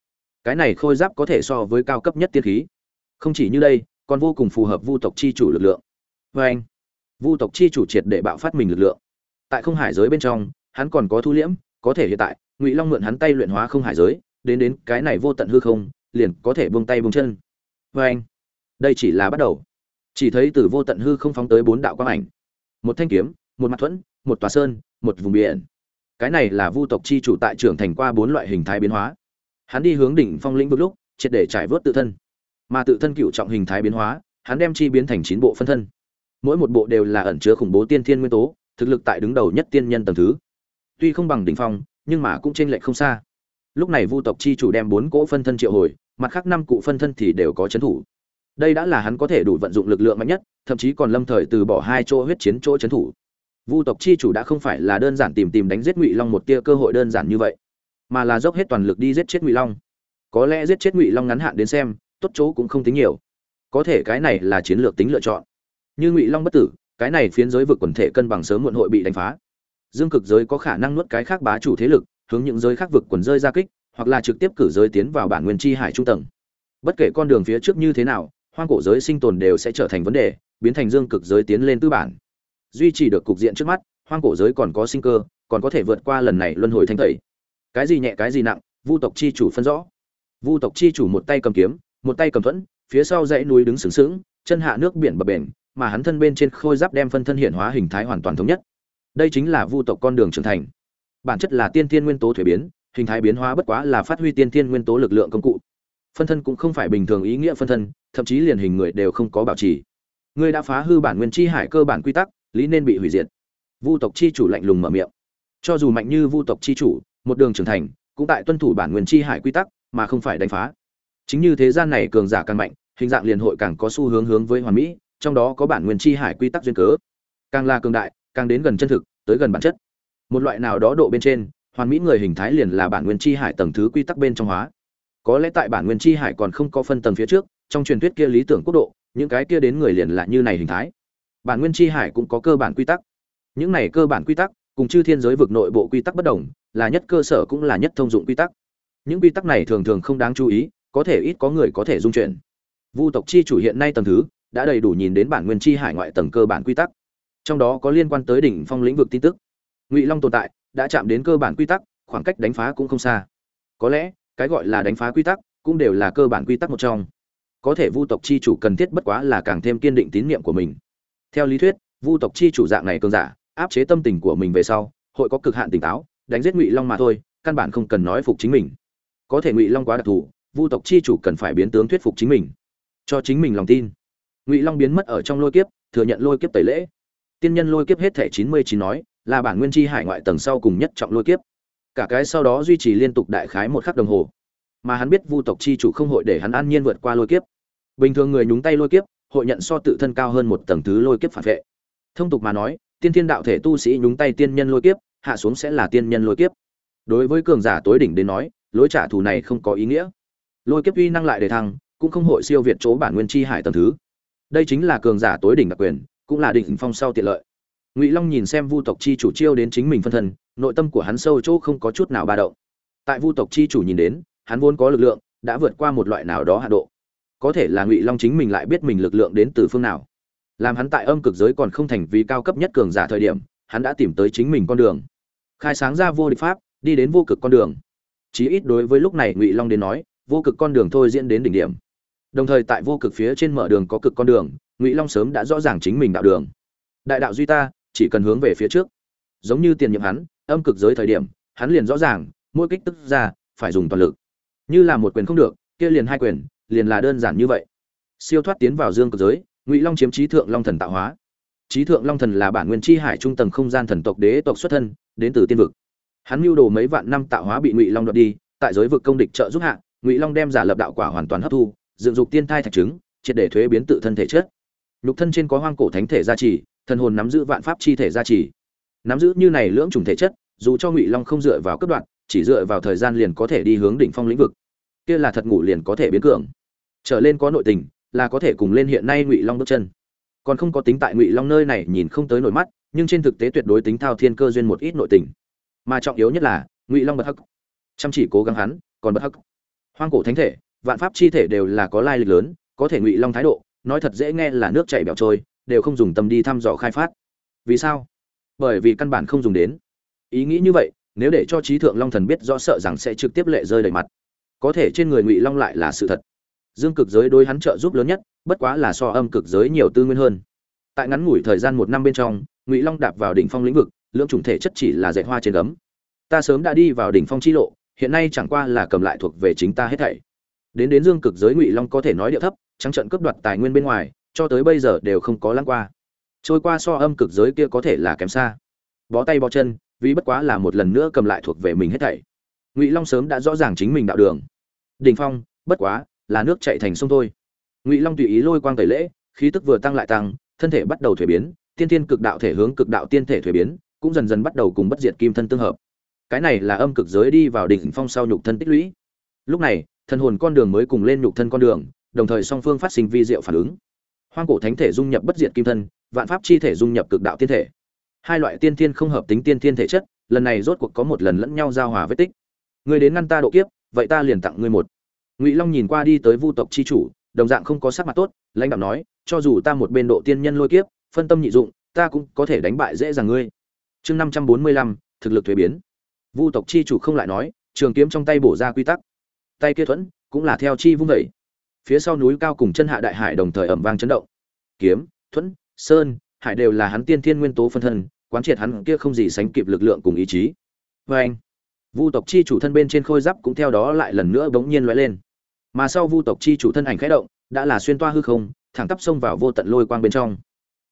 Cái này khôi giáp có thể so với cao cấp nhất tiên khí không chỉ như đây, còn vô cùng phù hợp vu tộc chi chủ lực lượng. Vê anh, vu tộc chi chủ triệt để bạo phát mình lực lượng. Tại không hải giới bên trong, hắn còn có thu liễm, có thể hiện tại, ngụy long mượn hắn tay luyện hóa không hải giới, đến đến cái này vô tận hư không, liền có thể buông tay buông chân. Vê anh, đây chỉ là bắt đầu. Chỉ thấy từ vô tận hư không phóng tới bốn đạo quang ảnh. Một thanh kiếm, một mặt thuẫn, một tòa sơn, một vùng biển. Cái này là vu tộc chi chủ tại trưởng thành qua bốn loại hình thái biến hóa. Hắn đi hướng đỉnh phong lĩnh vực lúc, triệt để trải vớt tự thân mà tự thân cựu trọng hình thái biến hóa, hắn đem chi biến thành chín bộ phân thân. Mỗi một bộ đều là ẩn chứa khủng bố tiên thiên nguyên tố, thực lực tại đứng đầu nhất tiên nhân tầng thứ. Tuy không bằng đỉnh phong, nhưng mà cũng trên lệch không xa. Lúc này vu tộc chi chủ đem bốn cỗ phân thân triệu hồi, mặt khác năm cụ phân thân thì đều có chấn thủ. Đây đã là hắn có thể đủ vận dụng lực lượng mạnh nhất, thậm chí còn lâm thời từ bỏ hai chỗ huyết chiến chỗ chấn thủ. Vu tộc chi chủ đã không phải là đơn giản tìm tìm đánh giết ngụy long một tia cơ hội đơn giản như vậy, mà là dốc hết toàn lực đi giết chết ngụy long. Có lẽ giết chết ngụy long ngắn hạn đến xem tốt chỗ cũng không tính nhiều. Có thể cái này là chiến lược tính lựa chọn. Như ngụy long bất tử, cái này phiến giới vực quần thể cân bằng sớm muộn hội bị đánh phá. Dương cực giới có khả năng nuốt cái khác bá chủ thế lực, hướng những giới khác vực quần rơi ra kích, hoặc là trực tiếp cử giới tiến vào bản nguyên chi hải trung tầng. Bất kể con đường phía trước như thế nào, hoang cổ giới sinh tồn đều sẽ trở thành vấn đề, biến thành dương cực giới tiến lên tư bản. Duy trì được cục diện trước mắt, hoang cổ giới còn có sinh cơ, còn có thể vượt qua lần này luân hồi thanh tẩy. Cái gì nhẹ cái gì nặng, vu tộc chi chủ phân rõ. Vu tộc chi chủ một tay cầm kiếm một tay cầm thuẫn, phía sau dãy núi đứng sướng sướng chân hạ nước biển bập bền mà hắn thân bên trên khôi giáp đem phân thân hiện hóa hình thái hoàn toàn thống nhất. Đây chính là vu tộc con đường trưởng thành. Bản chất là tiên thiên nguyên tố thuế biến, hình thái biến hóa bất quá là phát huy tiên thiên nguyên tố lực lượng công cụ. Phân thân cũng không phải bình thường ý nghĩa phân thân, thậm chí liền hình người đều không có bảo trì. Ngươi đã phá hư bản nguyên chi hải cơ bản quy tắc, lý nên bị hủy diệt. Vu tộc chi chủ lạnh lùng mở miệng. Cho dù mạnh như vu tộc chi chủ, một đường trưởng thành, cũng tại tuân thủ bản nguyên chi hải quy tắc, mà không phải đánh phá chính như thế gian này cường giả càng mạnh, hình dạng liền hội càng có xu hướng hướng với hoàn mỹ, trong đó có bản nguyên chi hải quy tắc duyên cớ. Càng là cường đại, càng đến gần chân thực, tới gần bản chất. Một loại nào đó độ bên trên, hoàn mỹ người hình thái liền là bản nguyên chi hải tầng thứ quy tắc bên trong hóa. Có lẽ tại bản nguyên chi hải còn không có phân tầng phía trước, trong truyền thuyết kia lý tưởng quốc độ, những cái kia đến người liền là như này hình thái. Bản nguyên chi hải cũng có cơ bản quy tắc. Những này cơ bản quy tắc, cùng chư thiên giới vực nội bộ quy tắc bất đồng, là nhất cơ sở cũng là nhất thông dụng quy tắc. Những quy tắc này thường thường không đáng chú ý có thể ít có người có thể dung chuyển. Vu tộc chi chủ hiện nay tầng thứ, đã đầy đủ nhìn đến bản nguyên chi hải ngoại tầng cơ bản quy tắc. Trong đó có liên quan tới đỉnh phong lĩnh vực tin tức. Ngụy long tồn tại, đã chạm đến cơ bản quy tắc, khoảng cách đánh phá cũng không xa. Có lẽ, cái gọi là đánh phá quy tắc, cũng đều là cơ bản quy tắc một trong. Có thể vu tộc chi chủ cần thiết bất quá là càng thêm kiên định tín nhiệm của mình. Theo lý thuyết, vu tộc chi chủ dạng này cường giả, áp chế tâm tình của mình về sau, hội có cực hạn tỉnh táo, đánh giết ngụy long mà thôi, căn bản không cần nói phục chính mình. Có thể ngụy long quá đặc thù vu tộc chi chủ cần phải biến tướng thuyết phục chính mình, cho chính mình lòng tin. Ngụy long biến mất ở trong lôi kiếp, thừa nhận lôi kiếp tẩy lễ. Tiên nhân lôi kiếp hết thể chín mươi chín nói, là bản nguyên chi hải ngoại tầng sau cùng nhất trọng lôi kiếp. Cả cái sau đó duy trì liên tục đại khái một khắc đồng hồ. Mà hắn biết vu tộc chi chủ không hội để hắn an nhiên vượt qua lôi kiếp. Bình thường người nhúng tay lôi kiếp, hội nhận so tự thân cao hơn một tầng thứ lôi kiếp phản vệ. Thông tục mà nói, tiên thiên đạo thể tu sĩ nhúng tay tiên nhân lôi kiếp, hạ xuống sẽ là tiên nhân lôi kiếp. Đối với cường giả tối đỉnh đến nói, lối trả thù này không có ý nghĩa lôi kiếp uy năng lại để thăng, cũng không hội siêu việt chỗ bản nguyên chi hải tầng thứ. Đây chính là cường giả tối đỉnh đặc quyền, cũng là đỉnh phong sau tiện lợi. Ngụy long nhìn xem vu tộc chi chủ chiêu đến chính mình phân thân, nội tâm của hắn sâu chỗ không có chút nào ba động. Tại vu tộc chi chủ nhìn đến, hắn vốn có lực lượng, đã vượt qua một loại nào đó hạ độ. Có thể là ngụy long chính mình lại biết mình lực lượng đến từ phương nào. Làm hắn tại âm cực giới còn không thành vì cao cấp nhất cường giả thời điểm, hắn đã tìm tới chính mình con đường. Khai sáng ra vô địch pháp, đi đến vô cực con đường. Chí ít đối với lúc này ngụy long đến nói vô cực con đường thôi diễn đến đỉnh điểm. Đồng thời tại vô cực phía trên mở đường có cực con đường, ngụy long sớm đã rõ ràng chính mình đạo đường. Đại đạo duy ta, chỉ cần hướng về phía trước. Giống như tiền nhiệm hắn, âm cực giới thời điểm, hắn liền rõ ràng, mỗi kích tức ra, phải dùng toàn lực. Như là một quyền không được, kia liền hai quyền, liền là đơn giản như vậy. Siêu thoát tiến vào dương cực giới, ngụy long chiếm trí thượng long thần tạo hóa. Trí thượng long thần là bản nguyên chi hải trung tầng không gian thần tộc đế tộc xuất thân, đến từ tiên vực. Hắn mưu đồ mấy vạn năm tạo hóa bị ngụy long đoạt đi, tại giới vực công địch trợ giúp hạ ngụy long đem giả lập đạo quả hoàn toàn hấp thu dựng dục tiên thai thạch trứng triệt để thuế biến tự thân thể chất nhục thân trên có hoang cổ thánh thể gia trì thần hồn nắm giữ vạn pháp chi thể gia trì nắm giữ như này lưỡng trùng thể chất dù cho ngụy long không dựa vào cấp đoạn chỉ dựa vào thời gian liền có thể đi hướng đỉnh phong lĩnh vực kia là thật ngủ liền có thể biến cường trở lên có nội tình là có thể cùng lên hiện nay ngụy long bước chân còn không có tính tại ngụy long nơi này nhìn không tới nổi mắt nhưng trên thực tế tuyệt đối tính thao thiên cơ duyên một ít nội tình mà trọng yếu nhất là ngụy long bật hắc chăm chỉ cố gắng hắn còn bật hắc hoang cổ thánh thể, vạn pháp chi thể đều là có lai lịch lớn, có thể ngụy long thái độ, nói thật dễ nghe là nước chảy bẻo trôi, đều không dùng tâm đi thăm dò khai phát. Vì sao? Bởi vì căn bản không dùng đến. Ý nghĩ như vậy, nếu để cho trí thượng long thần biết rõ sợ rằng sẽ trực tiếp lệ rơi đầy mặt. Có thể trên người ngụy long lại là sự thật. Dương cực giới đối hắn trợ giúp lớn nhất, bất quá là so âm cực giới nhiều tư nguyên hơn. Tại ngắn ngủi thời gian một năm bên trong, ngụy long đạp vào đỉnh phong lĩnh vực lượng chủng thể chất chỉ là dạy hoa trên gấm. Ta sớm đã đi vào đỉnh phong chi lộ hiện nay chẳng qua là cầm lại thuộc về chính ta hết thảy. Đến đến dương cực giới ngụy long có thể nói điệu thấp, trắng trận cướp đoạt tài nguyên bên ngoài, cho tới bây giờ đều không có lãng qua. Trôi qua so âm cực giới kia có thể là kém xa. Bó tay bó chân, vì bất quá là một lần nữa cầm lại thuộc về mình hết thảy. Ngụy long sớm đã rõ ràng chính mình đạo đường. Đình phong, bất quá, là nước chạy thành sông thôi. Ngụy long tùy ý lôi quang tẩy lễ, khí tức vừa tăng lại tăng, thân thể bắt đầu thuế biến, tiên tiên cực đạo thể hướng cực đạo tiên thể thuế biến, cũng dần dần bắt đầu cùng bất diệt kim thân tương hợp cái này là âm cực giới đi vào đỉnh phong sau nhục thân tích lũy. Lúc này, thần hồn con đường mới cùng lên nhục thân con đường, đồng thời song phương phát sinh vi diệu phản ứng. Hoang cổ thánh thể dung nhập bất diệt kim thân, vạn pháp chi thể dung nhập cực đạo tiên thể. Hai loại tiên thiên không hợp tính tiên thiên thể chất, lần này rốt cuộc có một lần lẫn nhau giao hòa vết tích. Người đến ngăn ta độ kiếp, vậy ta liền tặng ngươi một. Ngụy long nhìn qua đi tới vu tộc chi chủ, đồng dạng không có sắc mặt tốt, lãnh đạo nói, cho dù ta một bên độ tiên nhân lôi kiếp, phân tâm nhị dụng, ta cũng có thể đánh bại dễ dàng ngươi. Chương năm trăm bốn mươi lăm, thực lực thuế biến vu tộc chi chủ không lại nói, trường kiếm trong tay bổ ra quy tắc. Tay kia thuẫn cũng là theo chi vung vẩy phía sau núi cao cùng chân hạ đại hải đồng thời ẩm vang chấn động. Kiếm, thuẫn, sơn, hải đều là hắn tiên thiên nguyên tố phân thân, quán triệt hắn kia không gì sánh kịp lực lượng cùng ý chí. Vê anh vu tộc chi chủ thân bên trên khôi giáp cũng theo đó lại lần nữa bỗng nhiên lóe lên. Mà sau vu tộc chi chủ thân ảnh khẽ động, đã là xuyên toa hư không, thẳng tắp xông vào vô tận lôi quang bên trong.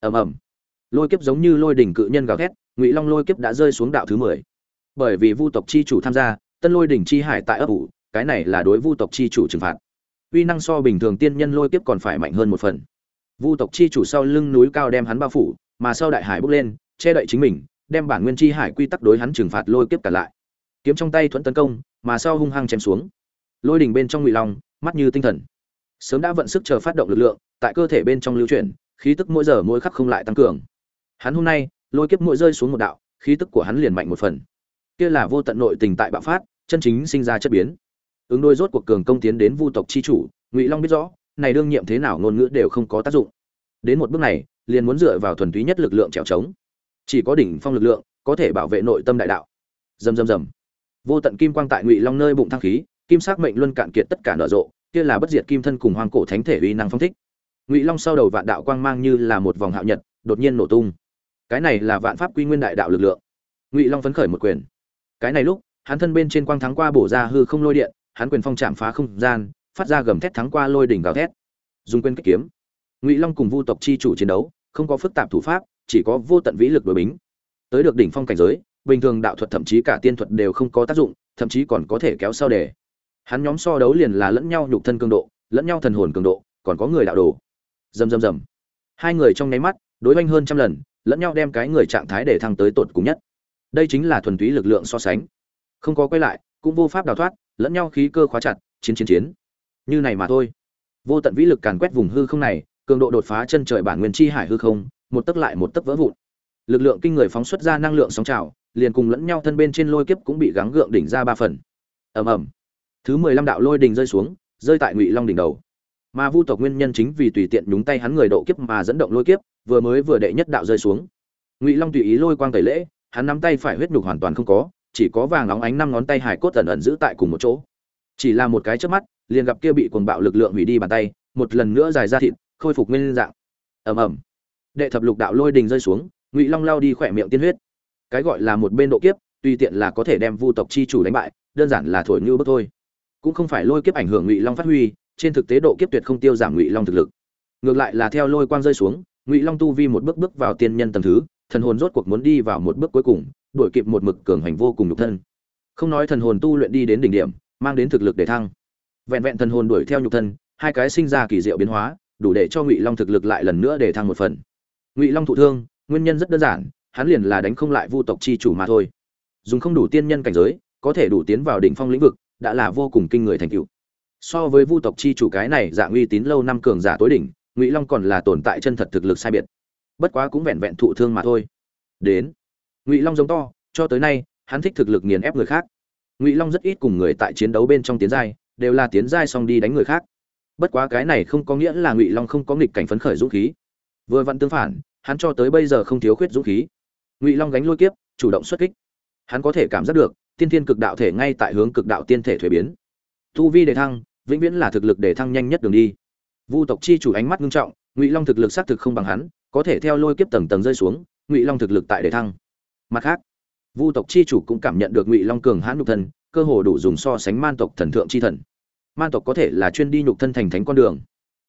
Ầm ầm. Lôi kiếp giống như lôi đỉnh cự nhân gào thét, ngụy long lôi kiếp đã rơi xuống đạo thứ mười bởi vì vu tộc chi chủ tham gia, tân lôi đỉnh chi hải tại ấp ủ, cái này là đối vu tộc chi chủ trừng phạt. Uy năng so bình thường tiên nhân lôi kiếp còn phải mạnh hơn một phần. Vu tộc chi chủ sau lưng núi cao đem hắn bao phủ, mà sau đại hải bốc lên, che đậy chính mình, đem bản nguyên chi hải quy tắc đối hắn trừng phạt lôi kiếp cả lại. Kiếm trong tay thuẫn tấn công, mà sau hung hăng chém xuống. Lôi đỉnh bên trong ngụy long, mắt như tinh thần. Sớm đã vận sức chờ phát động lực lượng, tại cơ thể bên trong lưu chuyển, khí tức mỗi giờ mỗi khắc không lại tăng cường. Hắn hôm nay, lôi kiếp mỗi rơi xuống một đạo, khí tức của hắn liền mạnh một phần kia là vô tận nội tình tại bạo phát, chân chính sinh ra chất biến. Ứng đôi rốt cuộc cường công tiến đến vu tộc chi chủ, ngụy long biết rõ, này đương nhiệm thế nào ngôn ngữ đều không có tác dụng. Đến một bước này, liền muốn dựa vào thuần túy nhất lực lượng trèo trống. Chỉ có đỉnh phong lực lượng, có thể bảo vệ nội tâm đại đạo. Dầm dầm dầm vô tận kim quang tại ngụy long nơi bụng thăng khí, kim sắc mệnh luân cạn kiệt tất cả nở rộ, kia là bất diệt kim thân cùng hoàng cổ thánh thể uy năng phong thích. Ngụy long sau đầu vạn đạo quang mang như là một vòng hạo nhật, đột nhiên nổ tung. Cái này là vạn pháp quy nguyên đại đạo lực lượng. Ngụy long phấn khởi một quyền cái này lúc, hắn thân bên trên quang thắng qua bổ ra hư không lôi điện, hắn quyền phong chạm phá không gian, phát ra gầm thét thắng qua lôi đỉnh gào thét. Dùng quyền kích kiếm. Ngụy long cùng vu tộc chi chủ chiến đấu, không có phức tạp thủ pháp, chỉ có vô tận vĩ lực đối bính. Tới được đỉnh phong cảnh giới, bình thường đạo thuật thậm chí cả tiên thuật đều không có tác dụng, thậm chí còn có thể kéo sau đề. Hắn nhóm so đấu liền là lẫn nhau nhục thân cường độ, lẫn nhau thần hồn cường độ, còn có người đạo đồ. Rầm rầm rầm. Hai người trong nháy mắt, đối oanh hơn trăm lần, lẫn nhau đem cái người trạng thái để thăng tới tột cùng nhất đây chính là thuần túy lực lượng so sánh. Không có quay lại, cũng vô pháp đào thoát, lẫn nhau khí cơ khóa chặt, chiến chiến chiến. Như này mà thôi. Vô tận vĩ lực càn quét vùng hư không này, cường độ đột phá chân trời bản nguyên chi hải hư không, một tấc lại một tấc vỡ vụn. Lực lượng kinh người phóng xuất ra năng lượng sóng trào, liền cùng lẫn nhau thân bên trên lôi kiếp cũng bị gắng gượng đỉnh ra ba phần. Ầm ầm. Thứ mười lăm đạo lôi đình rơi xuống, rơi tại ngụy long đỉnh đầu. Mà vu tộc nguyên nhân chính vì tùy tiện nhúng tay hắn người độ kiếp mà dẫn động lôi kiếp, vừa mới vừa đệ nhất đạo rơi xuống. Ngụy long tùy ý lôi quang tẩy lễ hắn nắm tay phải huyết nhục hoàn toàn không có, chỉ có vàng óng ánh năm ngón tay hải cốt ẩn ẩn giữ tại cùng một chỗ. Chỉ là một cái chớp mắt, liền gặp kia bị cuồng bạo lực lượng hủy đi bàn tay, một lần nữa dài ra thịt, khôi phục nguyên dạng. Ầm ầm. Đệ thập lục đạo lôi đình rơi xuống, ngụy long lao đi khỏe miệng tiên huyết. Cái gọi là một bên độ kiếp tuy tiện là có thể đem vu tộc chi chủ đánh bại, đơn giản là thổi như bước thôi. Cũng không phải lôi kiếp ảnh hưởng ngụy long phát huy, trên thực tế độ kiếp tuyệt không tiêu giảm ngụy long thực lực. Ngược lại là theo lôi quang rơi xuống, ngụy long tu vi một bước bước vào tiên nhân tầng thứ thần hồn rốt cuộc muốn đi vào một bước cuối cùng, đuổi kịp một mực cường hành vô cùng nhục thân. Không nói thần hồn tu luyện đi đến đỉnh điểm, mang đến thực lực để thăng. Vẹn vẹn thần hồn đuổi theo nhục thân, hai cái sinh ra kỳ diệu biến hóa, đủ để cho ngụy long thực lực lại lần nữa để thăng một phần. Ngụy long thụ thương, nguyên nhân rất đơn giản, hắn liền là đánh không lại vu tộc chi chủ mà thôi. Dùng không đủ tiên nhân cảnh giới, có thể đủ tiến vào đỉnh phong lĩnh vực, đã là vô cùng kinh người thành tựu. So với vu tộc chi chủ cái này dạng uy tín lâu năm cường giả tối đỉnh, ngụy long còn là tồn tại chân thật thực lực sai biệt bất quá cũng vẹn vẹn thụ thương mà thôi. Đến. Ngụy long giống to, cho tới nay, hắn thích thực lực nghiền ép người khác. Ngụy long rất ít cùng người tại chiến đấu bên trong tiến giai, đều là tiến giai xong đi đánh người khác. Bất quá cái này không có nghĩa là ngụy long không có nghịch cảnh phấn khởi dũng khí. Vừa vặn tương phản, hắn cho tới bây giờ không thiếu khuyết dũng khí. Ngụy long gánh lôi kiếp, chủ động xuất kích. Hắn có thể cảm giác được, tiên thiên cực đạo thể ngay tại hướng cực đạo tiên thể thuế biến. Tu vi đề thăng, vĩnh viễn là thực lực đề thăng nhanh nhất đường đi. Vu tộc chi chủ ánh mắt ngưng trọng, ngụy long thực lực xác thực không bằng hắn có thể theo lôi kiếp tầng tầng rơi xuống, ngụy long thực lực tại đề thăng. Mặt khác, vu tộc chi chủ cũng cảm nhận được ngụy long cường hãn nhục thân, cơ hồ đủ dùng so sánh man tộc thần thượng chi thần. Man tộc có thể là chuyên đi nhục thân thành thánh con đường.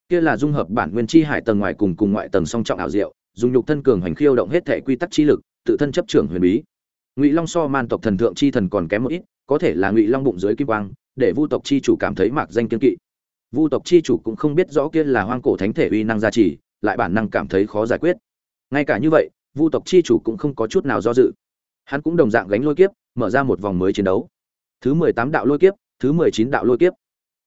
Kia là dung hợp bản nguyên chi hải tầng ngoài cùng cùng ngoại tầng song trọng ảo diệu, dùng nhục thân cường hành khiêu động hết thể quy tắc chi lực, tự thân chấp trưởng huyền bí. Ngụy long so man tộc thần thượng chi thần còn kém một ít, có thể là ngụy long bụng dưới kim quang, để vu tộc chi chủ cảm thấy mạc danh kiên kỵ. Vu tộc chi chủ cũng không biết rõ kia là hoang cổ thánh thể uy năng gia trì lại bản năng cảm thấy khó giải quyết. Ngay cả như vậy, vu tộc chi chủ cũng không có chút nào do dự. Hắn cũng đồng dạng gánh lôi kiếp, mở ra một vòng mới chiến đấu. Thứ mười tám đạo lôi kiếp, thứ mười chín đạo lôi kiếp.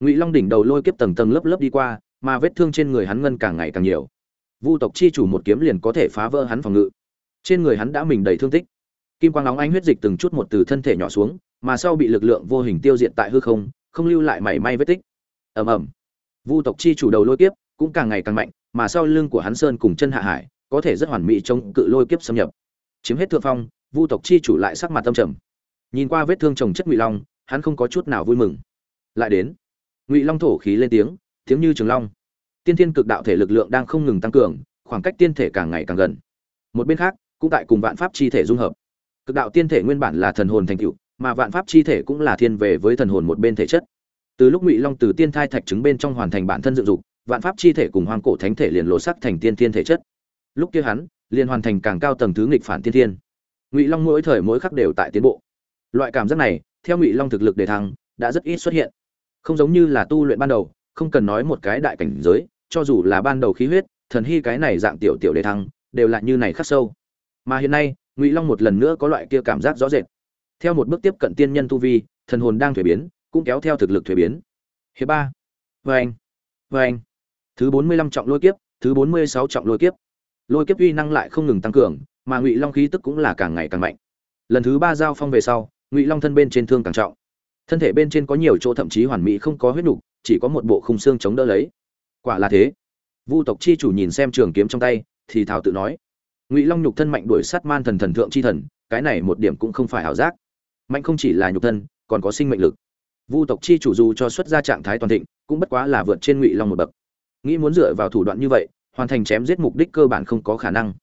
Ngụy long đỉnh đầu lôi kiếp tầng tầng lớp lớp đi qua, mà vết thương trên người hắn ngân càng ngày càng nhiều. Vu tộc chi chủ một kiếm liền có thể phá vỡ hắn phòng ngự. Trên người hắn đã mình đầy thương tích. Kim quang nóng ánh huyết dịch từng chút một từ thân thể nhỏ xuống, mà sau bị lực lượng vô hình tiêu diệt tại hư không không lưu lại mảy may vết tích. Ầm ầm. Vu tộc chi chủ đầu lôi kiếp cũng càng ngày càng mạnh mà sau lưng của hắn sơn cùng chân hạ hải, có thể rất hoàn mỹ chống cự lôi kiếp xâm nhập. Chiếm hết thượng phong, vu tộc chi chủ lại sắc mặt tâm trầm. Nhìn qua vết thương chồng chất ngụy long, hắn không có chút nào vui mừng. Lại đến, ngụy long thổ khí lên tiếng tiếng như trường long. Tiên thiên cực đạo thể lực lượng đang không ngừng tăng cường, khoảng cách tiên thể càng ngày càng gần. Một bên khác, cũng tại cùng vạn pháp chi thể dung hợp. Cực đạo tiên thể nguyên bản là thần hồn thành cựu mà vạn pháp chi thể cũng là thiên về với thần hồn một bên thể chất. Từ lúc ngụy long từ tiên thai thạch trứng bên trong hoàn thành bản thân dựng dục vạn pháp chi thể cùng hoang cổ thánh thể liền lộ sắc thành tiên thiên thể chất. Lúc kia hắn, liền hoàn thành càng cao tầng thứ nghịch phản tiên thiên. Ngụy long mỗi thời mỗi khắc đều tại tiến bộ. Loại cảm giác này, theo ngụy long thực lực đề thăng, đã rất ít xuất hiện. Không giống như là tu luyện ban đầu, không cần nói một cái đại cảnh giới, cho dù là ban đầu khí huyết, thần hy cái này dạng tiểu tiểu đề thăng, đều là như này khắc sâu. Mà hiện nay, ngụy long một lần nữa có loại kia cảm giác rõ rệt. Theo một bước tiếp cận tiên nhân tu vi, thần hồn đang thuế biến, cũng kéo theo thực lực thuế biến. Hiệp ba. Vê anh vê anh thứ bốn mươi lăm trọng lôi kiếp, thứ bốn mươi sáu trọng lôi kiếp. Lôi kiếp uy năng lại không ngừng tăng cường, mà ngụy long khí tức cũng là càng ngày càng mạnh. Lần thứ ba giao phong về sau, ngụy long thân bên trên thương càng trọng. Thân thể bên trên có nhiều chỗ thậm chí hoàn mỹ không có huyết nục, chỉ có một bộ khung xương chống đỡ lấy. Quả là thế. Vu tộc chi chủ nhìn xem trường kiếm trong tay, thì thào tự nói. Ngụy long nhục thân mạnh đuổi sát man thần thần thượng chi thần, cái này một điểm cũng không phải ảo giác. Mạnh không chỉ là nhục thân, còn có sinh mệnh lực. Vu tộc chi chủ dù cho xuất ra trạng thái toàn thịnh, cũng bất quá là vượt trên ngụy long một bậc nghĩ muốn dựa vào thủ đoạn như vậy, hoàn thành chém giết mục đích cơ bản không có khả năng.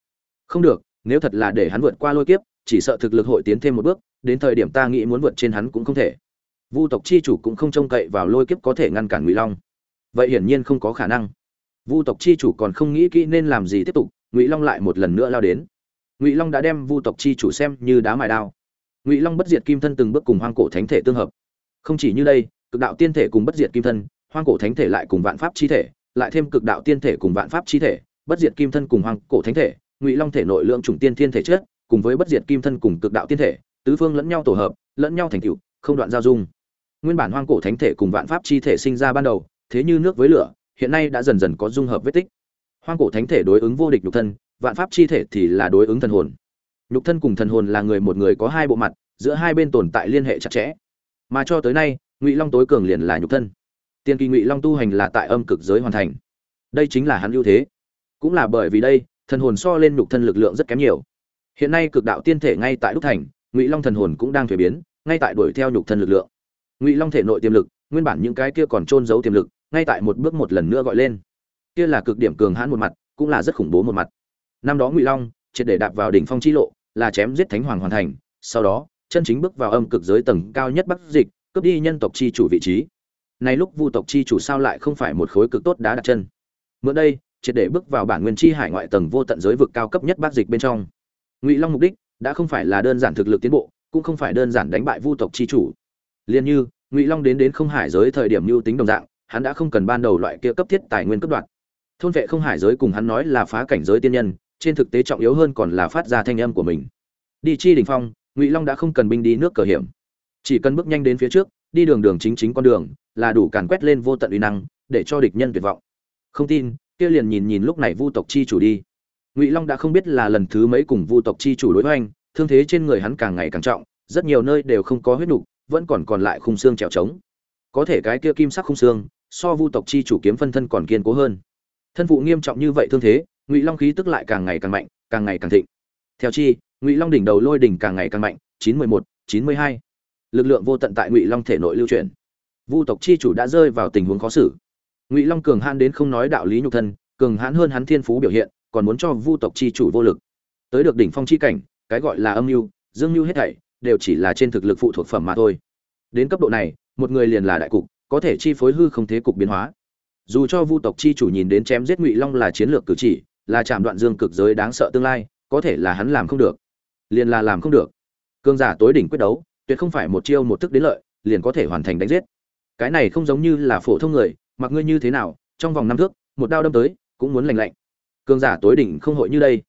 Không được, nếu thật là để hắn vượt qua lôi kiếp, chỉ sợ thực lực hội tiến thêm một bước, đến thời điểm ta nghĩ muốn vượt trên hắn cũng không thể. Vu tộc chi chủ cũng không trông cậy vào lôi kiếp có thể ngăn cản ngụy long. Vậy hiển nhiên không có khả năng. Vu tộc chi chủ còn không nghĩ kỹ nên làm gì tiếp tục, ngụy long lại một lần nữa lao đến. Ngụy long đã đem vu tộc chi chủ xem như đá mài đao. Ngụy long bất diệt kim thân từng bước cùng hoang cổ thánh thể tương hợp. Không chỉ như đây, cực đạo tiên thể cùng bất diệt kim thân, hoang cổ thánh thể lại cùng vạn pháp chi thể lại thêm cực đạo tiên thể cùng vạn pháp chi thể, bất diệt kim thân cùng hoang cổ thánh thể, ngụy long thể nội lượng chủng tiên thiên thể chất, cùng với bất diệt kim thân cùng cực đạo tiên thể, tứ phương lẫn nhau tổ hợp, lẫn nhau thành tựu, không đoạn giao dung. Nguyên bản hoang cổ thánh thể cùng vạn pháp chi thể sinh ra ban đầu, thế như nước với lửa, hiện nay đã dần dần có dung hợp vết tích. Hoang cổ thánh thể đối ứng vô địch nhục thân, vạn pháp chi thể thì là đối ứng thần hồn. Nhục thân cùng thần hồn là người một người có hai bộ mặt, giữa hai bên tồn tại liên hệ chặt chẽ. Mà cho tới nay, ngụy long tối cường liền là nhục thân tiên kỳ ngụy long tu hành là tại âm cực giới hoàn thành. Đây chính là hắn ưu thế. Cũng là bởi vì đây, thần hồn so lên nhục thân lực lượng rất kém nhiều. Hiện nay cực đạo tiên thể ngay tại đúc thành, ngụy long thần hồn cũng đang thuế biến, ngay tại đuổi theo nhục thân lực lượng. Ngụy long thể nội tiềm lực, nguyên bản những cái kia còn trôn giấu tiềm lực, ngay tại một bước một lần nữa gọi lên. Kia là cực điểm cường hãn một mặt, cũng là rất khủng bố một mặt. Năm đó ngụy long, triệt để đạp vào đỉnh phong chi lộ, là chém giết thánh hoàng hoàn thành, sau đó, chân chính bước vào âm cực giới tầng cao nhất bắc dịch, cướp đi nhân tộc chi chủ vị trí nay lúc vu tộc chi chủ sao lại không phải một khối cực tốt đá đặt chân? Mượn đây, triệt để bước vào bản nguyên chi hải ngoại tầng vô tận giới vực cao cấp nhất bắc dịch bên trong. Ngụy long mục đích đã không phải là đơn giản thực lực tiến bộ, cũng không phải đơn giản đánh bại vu tộc chi chủ. Liền như, ngụy long đến đến không hải giới thời điểm mưu tính đồng dạng, hắn đã không cần ban đầu loại kia cấp thiết tài nguyên cấp đoạt. Thôn vệ không hải giới cùng hắn nói là phá cảnh giới tiên nhân, trên thực tế trọng yếu hơn còn là phát ra thanh âm của mình. Đi chi đình phong, ngụy long đã không cần binh đi nước cờ hiểm. Chỉ cần bước nhanh đến phía trước, đi đường đường chính chính con đường là đủ càn quét lên vô tận uy năng để cho địch nhân tuyệt vọng. Không tin kia liền nhìn nhìn lúc này vu tộc chi chủ đi. Ngụy long đã không biết là lần thứ mấy cùng vu tộc chi chủ đối hoành, thương thế trên người hắn càng ngày càng trọng rất nhiều nơi đều không có huyết nục vẫn còn còn lại khung xương trèo trống. Có thể cái kia kim sắc khung xương so vu tộc chi chủ kiếm phân thân còn kiên cố hơn. Thân phụ nghiêm trọng như vậy thương thế ngụy long khí tức lại càng ngày càng mạnh càng ngày càng thịnh. Theo chi ngụy long đỉnh đầu lôi đỉnh càng ngày càng mạnh chín mươi một chín mươi hai. Lực lượng vô tận tại ngụy long thể nội lưu truyền vu tộc chi chủ đã rơi vào tình huống khó xử. Ngụy long cường hãn đến không nói đạo lý nhục thân, cường hãn hơn hắn thiên phú biểu hiện, còn muốn cho vu tộc chi chủ vô lực. Tới được đỉnh phong chi cảnh, cái gọi là âm mưu, dương mưu hết thảy, đều chỉ là trên thực lực phụ thuộc phẩm mà thôi. Đến cấp độ này, một người liền là đại cục, có thể chi phối hư không thế cục biến hóa. Dù cho vu tộc chi chủ nhìn đến chém giết ngụy long là chiến lược cử chỉ, là chạm đoạn dương cực giới đáng sợ tương lai, có thể là hắn làm không được. Liền là làm không được. Cương giả tối đỉnh quyết đấu, tuyệt không phải một chiêu một thức đến lợi, liền có thể hoàn thành đánh giết cái này không giống như là phổ thông người, mặc ngươi như thế nào, trong vòng năm thước, một đao đâm tới, cũng muốn lành lạnh. Cường giả tối đỉnh không hội như đây.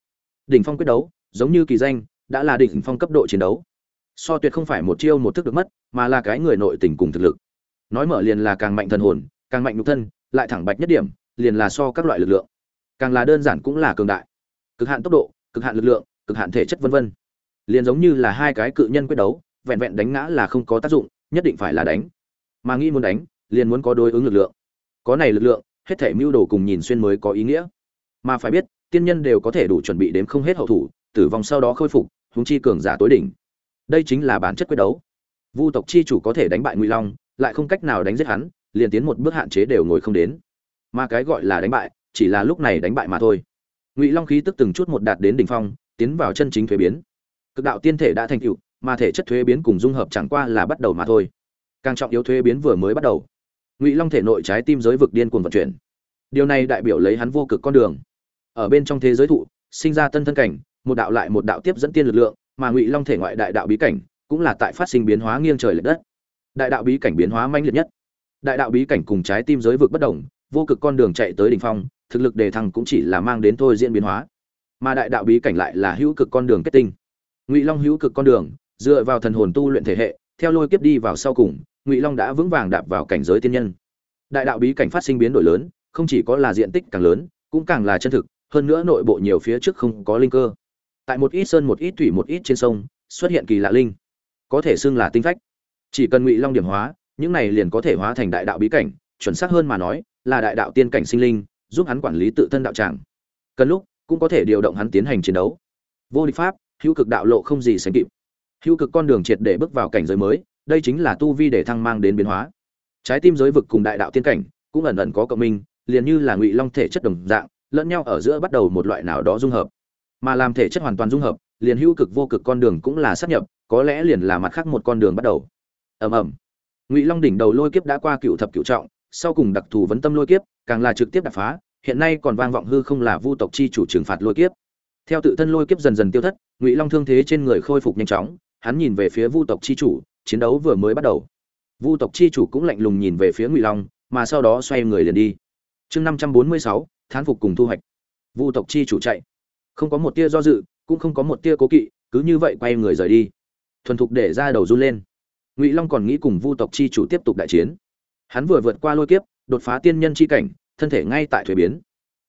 Đỉnh phong quyết đấu, giống như kỳ danh, đã là đỉnh phong cấp độ chiến đấu. So tuyệt không phải một chiêu một thức được mất, mà là cái người nội tình cùng thực lực. Nói mở liền là càng mạnh thần hồn, càng mạnh nhục thân, lại thẳng bạch nhất điểm, liền là so các loại lực lượng. Càng là đơn giản cũng là cường đại. Cực hạn tốc độ, cực hạn lực lượng, cực hạn thể chất vân vân. Liền giống như là hai cái cự nhân quyết đấu, vẹn vẹn đánh ngã là không có tác dụng, nhất định phải là đánh mà nghĩ muốn đánh, liền muốn có đối ứng lực lượng. Có này lực lượng, hết thể mưu đồ cùng nhìn xuyên mới có ý nghĩa. Mà phải biết, tiên nhân đều có thể đủ chuẩn bị đến không hết hậu thủ, tử vong sau đó khôi phục húng chi cường giả tối đỉnh. Đây chính là bản chất quyết đấu. Vu tộc chi chủ có thể đánh bại ngụy long, lại không cách nào đánh giết hắn, liền tiến một bước hạn chế đều ngồi không đến. Mà cái gọi là đánh bại, chỉ là lúc này đánh bại mà thôi. Ngụy long khí tức từng chút một đạt đến đỉnh phong, tiến vào chân chính thuế biến. Cực đạo tiên thể đã thành tựu, mà thể chất thuế biến cùng dung hợp chẳng qua là bắt đầu mà thôi càng trọng yếu thuế biến vừa mới bắt đầu. Ngụy long thể nội trái tim giới vực điên cuồng vận chuyển. Điều này đại biểu lấy hắn vô cực con đường. Ở bên trong thế giới thụ, sinh ra tân thân cảnh, một đạo lại một đạo tiếp dẫn tiên lực lượng, mà ngụy long thể ngoại đại đạo bí cảnh cũng là tại phát sinh biến hóa nghiêng trời lệch đất. Đại đạo bí cảnh biến hóa manh liệt nhất. Đại đạo bí cảnh cùng trái tim giới vực bất động vô cực con đường chạy tới đỉnh phong, thực lực đề thăng cũng chỉ là mang đến thôi diễn biến hóa. Mà đại đạo bí cảnh lại là hữu cực con đường kết tinh. Ngụy long hữu cực con đường, dựa vào thần hồn tu luyện thể hệ, theo lôi kiếp đi vào sau cùng ngụy long đã vững vàng đạp vào cảnh giới tiên nhân đại đạo bí cảnh phát sinh biến đổi lớn không chỉ có là diện tích càng lớn cũng càng là chân thực hơn nữa nội bộ nhiều phía trước không có linh cơ tại một ít sơn một ít thủy một ít trên sông xuất hiện kỳ lạ linh có thể xưng là tinh phách chỉ cần ngụy long điểm hóa những này liền có thể hóa thành đại đạo bí cảnh chuẩn xác hơn mà nói là đại đạo tiên cảnh sinh linh giúp hắn quản lý tự thân đạo tràng cần lúc cũng có thể điều động hắn tiến hành chiến đấu vô địch pháp hữu cực đạo lộ không gì sánh kịp hữu cực con đường triệt để bước vào cảnh giới mới đây chính là tu vi để thăng mang đến biến hóa. Trái tim giới vực cùng đại đạo tiên cảnh cũng ẩn ẩn có cộng minh, liền như là ngụy long thể chất đồng dạng, lẫn nhau ở giữa bắt đầu một loại nào đó dung hợp. Mà làm thể chất hoàn toàn dung hợp, liền hữu cực vô cực con đường cũng là sát nhập, có lẽ liền là mặt khác một con đường bắt đầu. Ầm ầm. Ngụy long đỉnh đầu lôi kiếp đã qua cựu thập cựu trọng, sau cùng đặc thù vấn tâm lôi kiếp, càng là trực tiếp đập phá, hiện nay còn vang vọng hư không là vu tộc chi chủ trừng phạt lôi kiếp. Theo tự thân lôi kiếp dần dần tiêu thất, ngụy long thương thế trên người khôi phục nhanh chóng, hắn nhìn về phía vu tộc chi chủ chiến đấu vừa mới bắt đầu. Vu tộc chi chủ cũng lạnh lùng nhìn về phía ngụy long, mà sau đó xoay người liền đi. Chương năm trăm bốn mươi sáu, thán phục cùng thu hoạch. Vu tộc chi chủ chạy. Không có một tia do dự, cũng không có một tia cố kỵ, cứ như vậy quay người rời đi. Thuần thục để ra đầu run lên. Ngụy long còn nghĩ cùng vu tộc chi chủ tiếp tục đại chiến. Hắn vừa vượt qua lôi kiếp, đột phá tiên nhân chi cảnh, thân thể ngay tại thuế biến.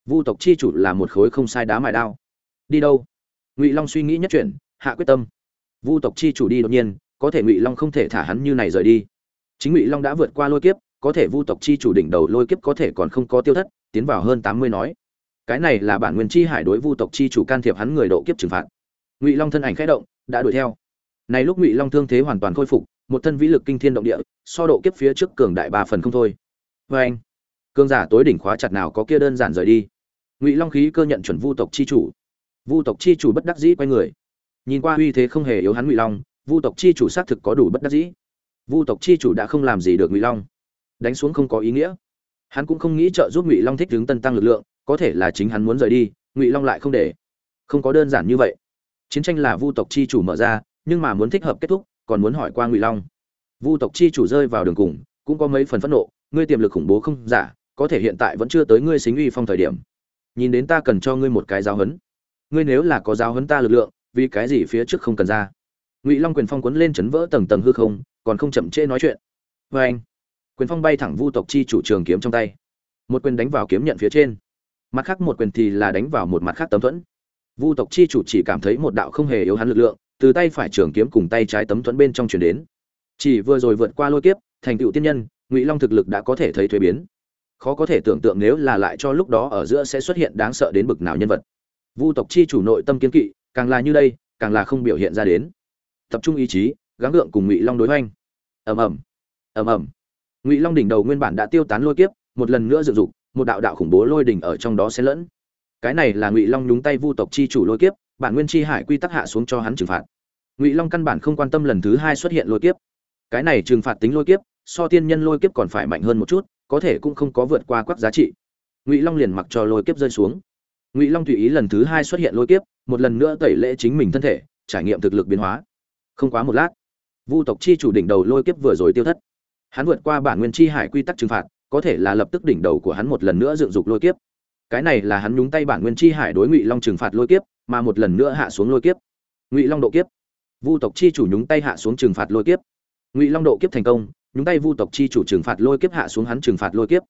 Vu tộc chi chủ là một khối không sai đá mài đao. Đi đâu? Ngụy long suy nghĩ nhất chuyển, hạ quyết tâm. Vu tộc chi chủ đi đột nhiên có thể ngụy long không thể thả hắn như này rời đi chính ngụy long đã vượt qua lôi kiếp có thể vu tộc chi chủ đỉnh đầu lôi kiếp có thể còn không có tiêu thất tiến vào hơn tám mươi nói cái này là bản nguyên chi hải đối vu tộc chi chủ can thiệp hắn người độ kiếp trừng phạt ngụy long thân ảnh khẽ động đã đuổi theo này lúc ngụy long thương thế hoàn toàn khôi phục một thân vĩ lực kinh thiên động địa so độ kiếp phía trước cường đại ba phần không thôi vê anh cương giả tối đỉnh khóa chặt nào có kia đơn giản rời đi ngụy long khí cơ nhận chuẩn vu tộc chi chủ vu tộc chi chủ bất đắc dĩ quay người nhìn qua uy thế không hề yếu hắn ngụy long vu tộc chi chủ xác thực có đủ bất đắc dĩ. Vu tộc chi chủ đã không làm gì được ngụy long. Đánh xuống không có ý nghĩa. Hắn cũng không nghĩ trợ giúp ngụy long thích đứng tân tăng lực lượng, có thể là chính hắn muốn rời đi, ngụy long lại không để. Không có đơn giản như vậy. Chiến tranh là vu tộc chi chủ mở ra, nhưng mà muốn thích hợp kết thúc, còn muốn hỏi qua ngụy long. Vu tộc chi chủ rơi vào đường cùng, cũng có mấy phần phẫn nộ, ngươi tiềm lực khủng bố không giả, có thể hiện tại vẫn chưa tới ngươi xính uy phong thời điểm. Nhìn đến ta cần cho ngươi một cái giáo huấn. Ngươi nếu là có giáo huấn ta lực lượng, vì cái gì phía trước không cần ra? Ngụy long quyền phong quấn lên chấn vỡ tầng tầng hư không, còn không chậm trễ nói chuyện. Vê anh, quyền phong bay thẳng vu tộc chi chủ trường kiếm trong tay. Một quyền đánh vào kiếm nhận phía trên. Mặt khác một quyền thì là đánh vào một mặt khác tấm thuẫn. Vu tộc chi chủ chỉ cảm thấy một đạo không hề yếu hắn lực lượng, từ tay phải trường kiếm cùng tay trái tấm thuẫn bên trong chuyển đến. Chỉ vừa rồi vượt qua lôi kiếp, thành tựu tiên nhân, ngụy long thực lực đã có thể thấy thuế biến. Khó có thể tưởng tượng nếu là lại cho lúc đó ở giữa sẽ xuất hiện đáng sợ đến bực nào nhân vật. Vu tộc chi chủ nội tâm kiến kỵ, càng là như đây, càng là không biểu hiện ra đến tập trung ý chí, gắng gượng cùng ngụy long đối hoành. Ầm ầm ầm ầm. Ngụy long đỉnh đầu nguyên bản đã tiêu tán lôi kiếp, một lần nữa dựng dục, một đạo đạo khủng bố lôi đỉnh ở trong đó xen lẫn. Cái này là ngụy long nhúng tay vu tộc chi chủ lôi kiếp, bản nguyên chi hải quy tắc hạ xuống cho hắn trừng phạt. Ngụy long căn bản không quan tâm lần thứ hai xuất hiện lôi kiếp. Cái này trừng phạt tính lôi kiếp, so tiên nhân lôi kiếp còn phải mạnh hơn một chút, có thể cũng không có vượt qua quắc giá trị. Ngụy long liền mặc cho lôi kiếp rơi xuống. Ngụy long tùy ý lần thứ hai xuất hiện lôi kiếp, một lần nữa tẩy lễ chính mình thân thể, trải nghiệm thực lực biến hóa không quá một lát, vu tộc chi chủ đỉnh đầu lôi kiếp vừa rồi tiêu thất. Hắn vượt qua bản nguyên chi hải quy tắc trừng phạt, có thể là lập tức đỉnh đầu của hắn một lần nữa dựng dục lôi kiếp. Cái này là hắn nhúng tay bản nguyên chi hải đối ngụy long trừng phạt lôi kiếp, mà một lần nữa hạ xuống lôi kiếp. Ngụy long độ kiếp. Vu tộc chi chủ nhúng tay hạ xuống trừng phạt lôi kiếp. Ngụy long độ kiếp thành công, nhúng tay vu tộc chi chủ trừng phạt lôi kiếp hạ xuống hắn trừng phạt lôi kiếp.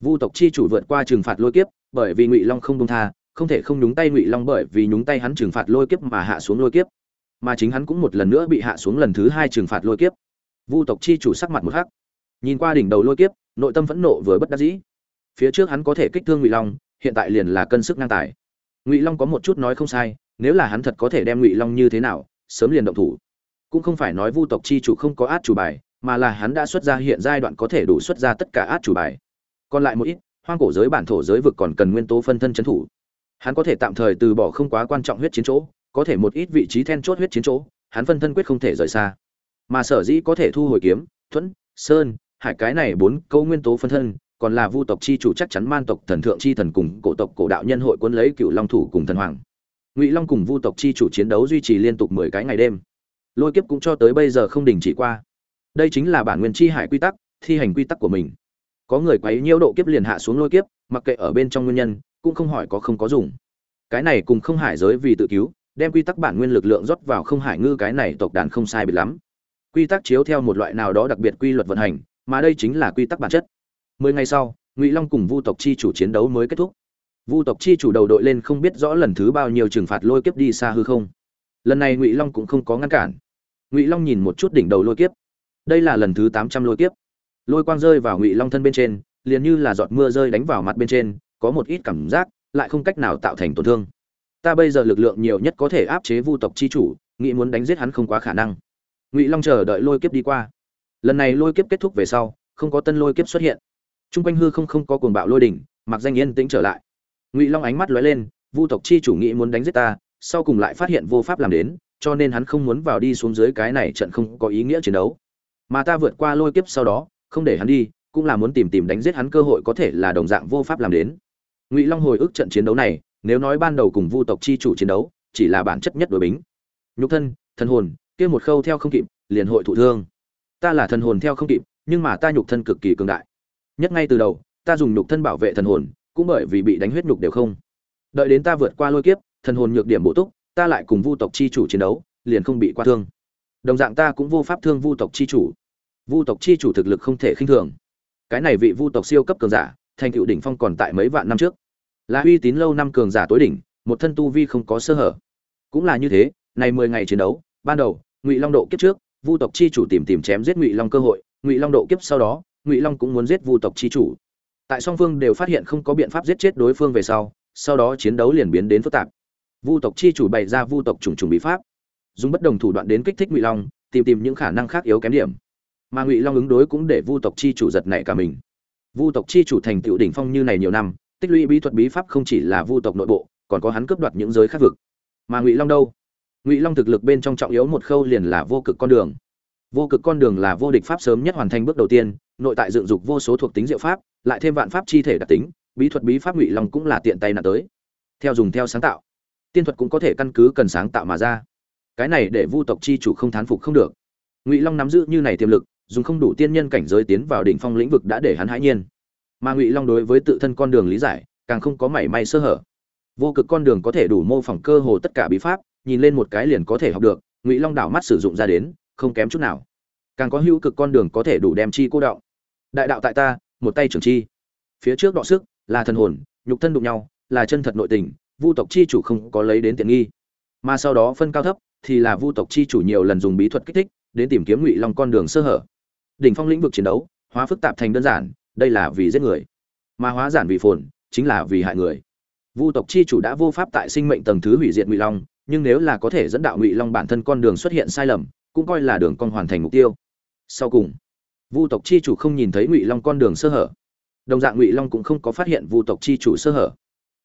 Vu tộc chi chủ vượt qua trừng phạt lôi kiếp, bởi vì ngụy long không đông tha, không thể không nhúng tay ngụy long bởi vì nhúng tay hắn trừng phạt lôi kiếp mà hạ xuống lôi kiếp mà chính hắn cũng một lần nữa bị hạ xuống lần thứ hai trừng phạt lôi kiếp. Vu tộc chi chủ sắc mặt một hắc. Nhìn qua đỉnh đầu lôi kiếp, nội tâm phẫn nộ vừa bất đắc dĩ. Phía trước hắn có thể kích thương ngụy long, hiện tại liền là cân sức ngang tài. Ngụy long có một chút nói không sai, nếu là hắn thật có thể đem ngụy long như thế nào, sớm liền động thủ. Cũng không phải nói vu tộc chi chủ không có át chủ bài, mà là hắn đã xuất ra hiện giai đoạn có thể đủ xuất ra tất cả át chủ bài. Còn lại một ít, hoang cổ giới bản thổ giới vực còn cần nguyên tố phân thân c thủ. Hắn có thể tạm thời từ bỏ không quá quan trọng huyết chiến chỗ có thể một ít vị trí then chốt huyết chiến chỗ, hắn phân thân quyết không thể rời xa. Mà sở dĩ có thể thu hồi kiếm, thuẫn, sơn, hải cái này bốn câu nguyên tố phân thân, còn là vu tộc chi chủ chắc chắn man tộc thần thượng chi thần cùng cổ tộc cổ đạo nhân hội quân lấy cựu long thủ cùng thần hoàng. Ngụy long cùng vu tộc chi chủ chiến đấu duy trì liên tục mười cái ngày đêm. Lôi kiếp cũng cho tới bây giờ không đình chỉ qua. Đây chính là bản nguyên chi hải quy tắc, thi hành quy tắc của mình. Có người quấy nhiễu độ kiếp liền hạ xuống lôi kiếp, mặc kệ ở bên trong nguyên nhân, cũng không hỏi có không có dùng. Cái này cùng không hải giới vì tự cứu đem quy tắc bản nguyên lực lượng rót vào không hải ngư cái này tộc đàn không sai biệt lắm. Quy tắc chiếu theo một loại nào đó đặc biệt quy luật vận hành, mà đây chính là quy tắc bản chất. Mười ngày sau, ngụy long cùng vu tộc chi chủ chiến đấu mới kết thúc. Vu tộc chi chủ đầu đội lên không biết rõ lần thứ bao nhiêu trừng phạt lôi kiếp đi xa hư không. Lần này ngụy long cũng không có ngăn cản. Ngụy long nhìn một chút đỉnh đầu lôi kiếp. Đây là lần thứ tám trăm lôi kiếp. Lôi quang rơi vào ngụy long thân bên trên, liền như là giọt mưa rơi đánh vào mặt bên trên, có một ít cảm giác, lại không cách nào tạo thành tổn thương ta bây giờ lực lượng nhiều nhất có thể áp chế vu tộc chi chủ, nghĩ muốn đánh giết hắn không quá khả năng. Ngụy long chờ đợi lôi kiếp đi qua. Lần này lôi kiếp kết thúc về sau, không có tân lôi kiếp xuất hiện. T r u n g quanh hư không không có cuồng bạo lôi đỉnh, mặc danh yên tĩnh trở lại. Ngụy long ánh mắt lóe lên, vu tộc chi chủ nghĩ muốn đánh giết ta, sau cùng lại phát hiện vô pháp làm đến, cho nên hắn không muốn vào đi xuống dưới cái này trận không có ý nghĩa chiến đấu. Mà ta vượt qua lôi kiếp sau đó, không để hắn đi, cũng là muốn tìm tìm đánh giết hắn cơ hội có thể là đồng dạng vô pháp làm đến. Ngụy long hồi ức trận chiến đấu này nếu nói ban đầu cùng vu tộc chi chủ chiến đấu, chỉ là bản chất nhất đối bính. Nhục thân, thần hồn, kia một khâu theo không kịp, liền hội thụ thương. Ta là thần hồn theo không kịp, nhưng mà ta nhục thân cực kỳ cường đại. Nhất ngay từ đầu, ta dùng nhục thân bảo vệ thần hồn, cũng bởi vì bị đánh huyết nhục đều không. Đợi đến ta vượt qua lôi kiếp, thần hồn nhược điểm bổ túc, ta lại cùng vu tộc chi chủ chiến đấu, liền không bị qua thương. Đồng dạng ta cũng vô pháp thương vu tộc chi chủ. Vu tộc chi chủ thực lực không thể khinh thường. Cái này vị vu tộc siêu cấp cường giả, thành cựu đỉnh phong còn tại mấy vạn năm trước là uy tín lâu năm cường giả tối đỉnh, một thân tu vi không có sơ hở. Cũng là như thế này mười ngày chiến đấu, ban đầu, ngụy long độ kiếp trước, vu tộc chi chủ tìm tìm chém giết ngụy long cơ hội, ngụy long độ kiếp sau đó, ngụy long cũng muốn giết vu tộc chi chủ. Tại song phương đều phát hiện không có biện pháp giết chết đối phương về sau sau đó chiến đấu liền biến đến phức tạp. Vu tộc chi chủ bày ra vu tộc trùng trùng bí pháp, dùng bất đồng thủ đoạn đến kích thích ngụy long, tìm tìm những khả năng khác yếu kém điểm. Mà ngụy long ứng đối cũng để vu tộc chi chủ giật nảy cả mình. Vu tộc chi chủ thành tựu đỉnh phong như này nhiều năm tích lũy bí thuật bí pháp không chỉ là vu tộc nội bộ, còn có hắn cướp đoạt những giới khác vực. Mà ngụy long đâu? Ngụy long thực lực bên trong trọng yếu một khâu liền là vô cực con đường. Vô cực con đường là vô địch pháp sớm nhất hoàn thành bước đầu tiên, nội tại dựng dục vô số thuộc tính diệu pháp, lại thêm vạn pháp chi thể đặc tính, bí thuật bí pháp ngụy long cũng là tiện tay nạp tới. Theo dùng theo sáng tạo, tiên thuật cũng có thể căn cứ cần sáng tạo mà ra. Cái này để vu tộc chi chủ không thán phục không được. Ngụy long nắm giữ như này tiềm lực, dùng không đủ tiên nhân cảnh giới tiến vào đỉnh phong lĩnh vực đã để hắn hãi nhiên mà ngụy long đối với tự thân con đường lý giải càng không có mảy may sơ hở. Vô cực con đường có thể đủ mô phỏng cơ hồ tất cả bí pháp, nhìn lên một cái liền có thể học được, ngụy long đảo mắt sử dụng ra đến, không kém chút nào. Càng có hữu cực con đường có thể đủ đem chi cô đạo đại đạo tại ta, một tay trưởng chi. Phía trước đọ sức, là thần hồn, nhục thân đụng nhau, là chân thật nội tình, vu tộc chi chủ không có lấy đến tiện nghi. Mà sau đó phân cao thấp, thì là vu tộc chi chủ nhiều lần dùng bí thuật kích thích, đến tìm kiếm ngụy long con đường sơ hở. Đỉnh phong lĩnh vực chiến đấu, hóa phức tạp thành đơn giản đây là vì giết người, mà hóa giản vì phồn, chính là vì hại người. Vu tộc chi chủ đã vô pháp tại sinh mệnh tầng thứ hủy diệt ngụy long, nhưng nếu là có thể dẫn đạo ngụy long bản thân con đường xuất hiện sai lầm, cũng coi là đường con hoàn thành mục tiêu. Sau cùng, vu tộc chi chủ không nhìn thấy ngụy long con đường sơ hở. Đồng dạng ngụy long cũng không có phát hiện vu tộc chi chủ sơ hở.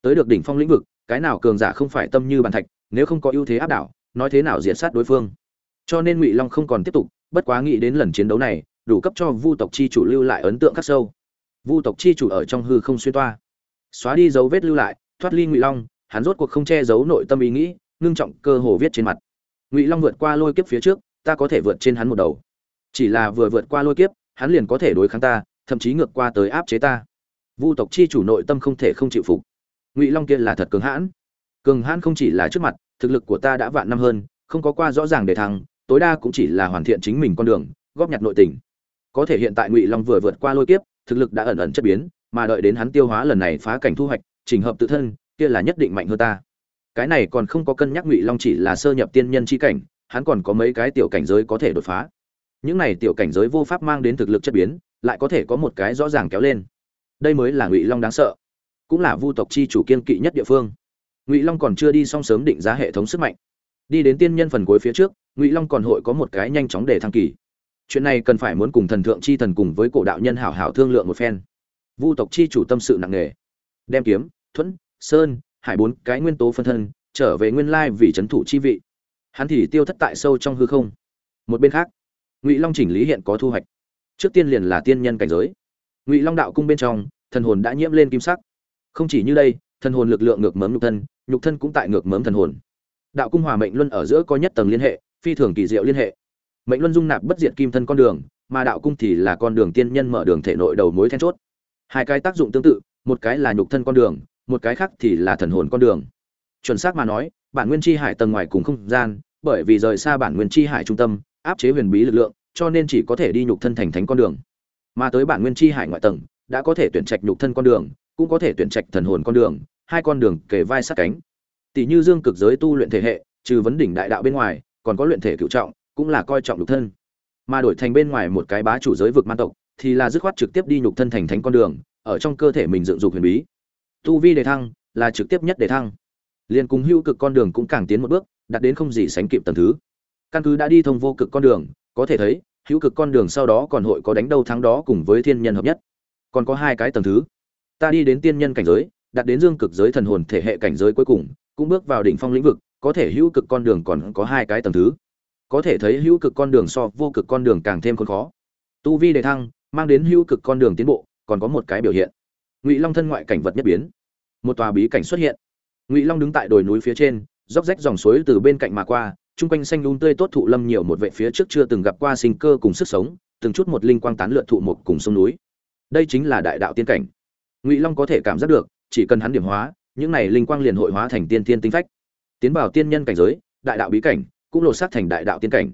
Tới được đỉnh phong lĩnh vực, cái nào cường giả không phải tâm như bàn thạch, nếu không có ưu thế áp đảo, nói thế nào diệt sát đối phương? Cho nên ngụy long không còn tiếp tục, bất quá nghĩ đến lần chiến đấu này, đủ cấp cho vu tộc chi chủ lưu lại ấn tượng khắc sâu vu tộc chi chủ ở trong hư không xuyên toa. Xóa đi dấu vết lưu lại, thoát ly ngụy long, hắn rốt cuộc không che giấu nội tâm ý nghĩ, ngưng trọng cơ hồ viết trên mặt. Ngụy long vượt qua lôi kiếp phía trước, ta có thể vượt trên hắn một đầu. Chỉ là vừa vượt qua lôi kiếp, hắn liền có thể đối kháng ta, thậm chí ngược qua tới áp chế ta. Vu tộc chi chủ nội tâm không thể không chịu phục. Ngụy long kia là thật cường hãn. Cường hãn không chỉ là trước mặt, thực lực của ta đã vạn năm hơn, không có qua rõ ràng để thắng tối đa cũng chỉ là hoàn thiện chính mình con đường, góp nhặt nội tình. Có thể hiện tại ngụy long vừa vượt qua lôi kiếp thực lực đã ẩn ẩn chất biến, mà đợi đến hắn tiêu hóa lần này phá cảnh thu hoạch chỉnh hợp tự thân, kia là nhất định mạnh hơn ta. Cái này còn không có cân nhắc ngụy long chỉ là sơ nhập tiên nhân chi cảnh, hắn còn có mấy cái tiểu cảnh giới có thể đột phá. Những này tiểu cảnh giới vô pháp mang đến thực lực chất biến, lại có thể có một cái rõ ràng kéo lên. Đây mới là ngụy long đáng sợ. Cũng là vu tộc chi chủ kiên kỵ nhất địa phương. Ngụy long còn chưa đi xong sớm định giá hệ thống sức mạnh. Đi đến tiên nhân phần cuối phía trước, ngụy long còn hội có một cái nhanh chóng để thăng kỳ chuyện này cần phải muốn cùng thần thượng chi thần cùng với cổ đạo nhân hảo hảo thương lượng một phen. Vu tộc chi chủ tâm sự nặng nề. Đem kiếm, thuẫn, sơn, hải bốn cái nguyên tố phân thân, trở về nguyên lai vì c h ấ n thủ chi vị. Hắn thì tiêu thất tại sâu trong hư không. Một bên khác, ngụy long chỉnh lý hiện có thu hoạch. Trước tiên liền là tiên nhân cảnh giới. Ngụy long đạo cung bên trong, thần hồn đã nhiễm lên kim sắc. Không chỉ như đây, thần hồn lực lượng ngược mớm nhục thân nhục thân cũng tại ngược mớm thần hồn. Đạo cung hòa mệnh luân ở giữa có nhất tầng liên hệ, phi thường kỳ diệu liên hệ mệnh luân dung nạp bất diệt kim thân con đường, mà đạo cung thì là con đường tiên nhân mở đường thể nội đầu mối then chốt. Hai cái tác dụng tương tự, một cái là nhục thân con đường, một cái khác thì là thần hồn con đường. Chuẩn xác mà nói, bản nguyên chi hải tầng ngoài cùng không gian, bởi vì rời xa bản nguyên chi hải trung tâm, áp chế huyền bí lực lượng, cho nên chỉ có thể đi nhục thân thành thánh con đường. Mà tới bản nguyên chi hải ngoại tầng, đã có thể tuyển trạch nhục thân con đường, cũng có thể tuyển trạch thần hồn con đường, hai con đường kề vai sát cánh. Tỷ như dương cực giới tu luyện thể hệ, trừ vấn đỉnh đại đạo bên ngoài, còn có luyện thể cựu trọng cũng là coi trọng nhục thân. Mà đổi thành bên ngoài một cái bá chủ giới vực man tộc, thì là dứt khoát trực tiếp đi nhục thân thành thánh con đường, ở trong cơ thể mình dựng dục huyền bí. Tu vi đề thăng là trực tiếp nhất đề thăng. Liền cùng hữu cực con đường cũng càng tiến một bước, đạt đến không gì sánh kịp tầng thứ. Căn cứ đã đi thông vô cực con đường, có thể thấy, hữu cực con đường sau đó còn hội có đánh đâu thắng đó cùng với thiên nhân hợp nhất. Còn có hai cái tầng thứ. Ta đi đến tiên nhân cảnh giới, đạt đến dương cực giới thần hồn thể hệ cảnh giới cuối cùng, cũng bước vào đỉnh phong lĩnh vực, có thể hữu cực con đường còn có hai cái tầng thứ có thể thấy hữu cực con đường so vô cực con đường càng thêm khốn khó. Tu vi đề thăng, mang đến hữu cực con đường tiến bộ, còn có một cái biểu hiện. Ngụy long thân ngoại cảnh vật nhất biến. Một tòa bí cảnh xuất hiện. Ngụy long đứng tại đồi núi phía trên róc rách dòng suối từ bên cạnh mà qua, chung quanh xanh lún tươi tốt thụ lâm nhiều một vệ phía trước chưa từng gặp qua sinh cơ cùng sức sống, từng chút một linh quang tán lượn thụ một cùng sông núi. Đây chính là đại đạo tiên cảnh. Ngụy long có thể cảm giác được, chỉ cần hắn điểm hóa, những này linh quang liền hội hóa thành tiên tiên tinh phách. Tiến vào tiên nhân cảnh giới, đại đạo bí cảnh cũng lột xác thành đại đạo tiên cảnh.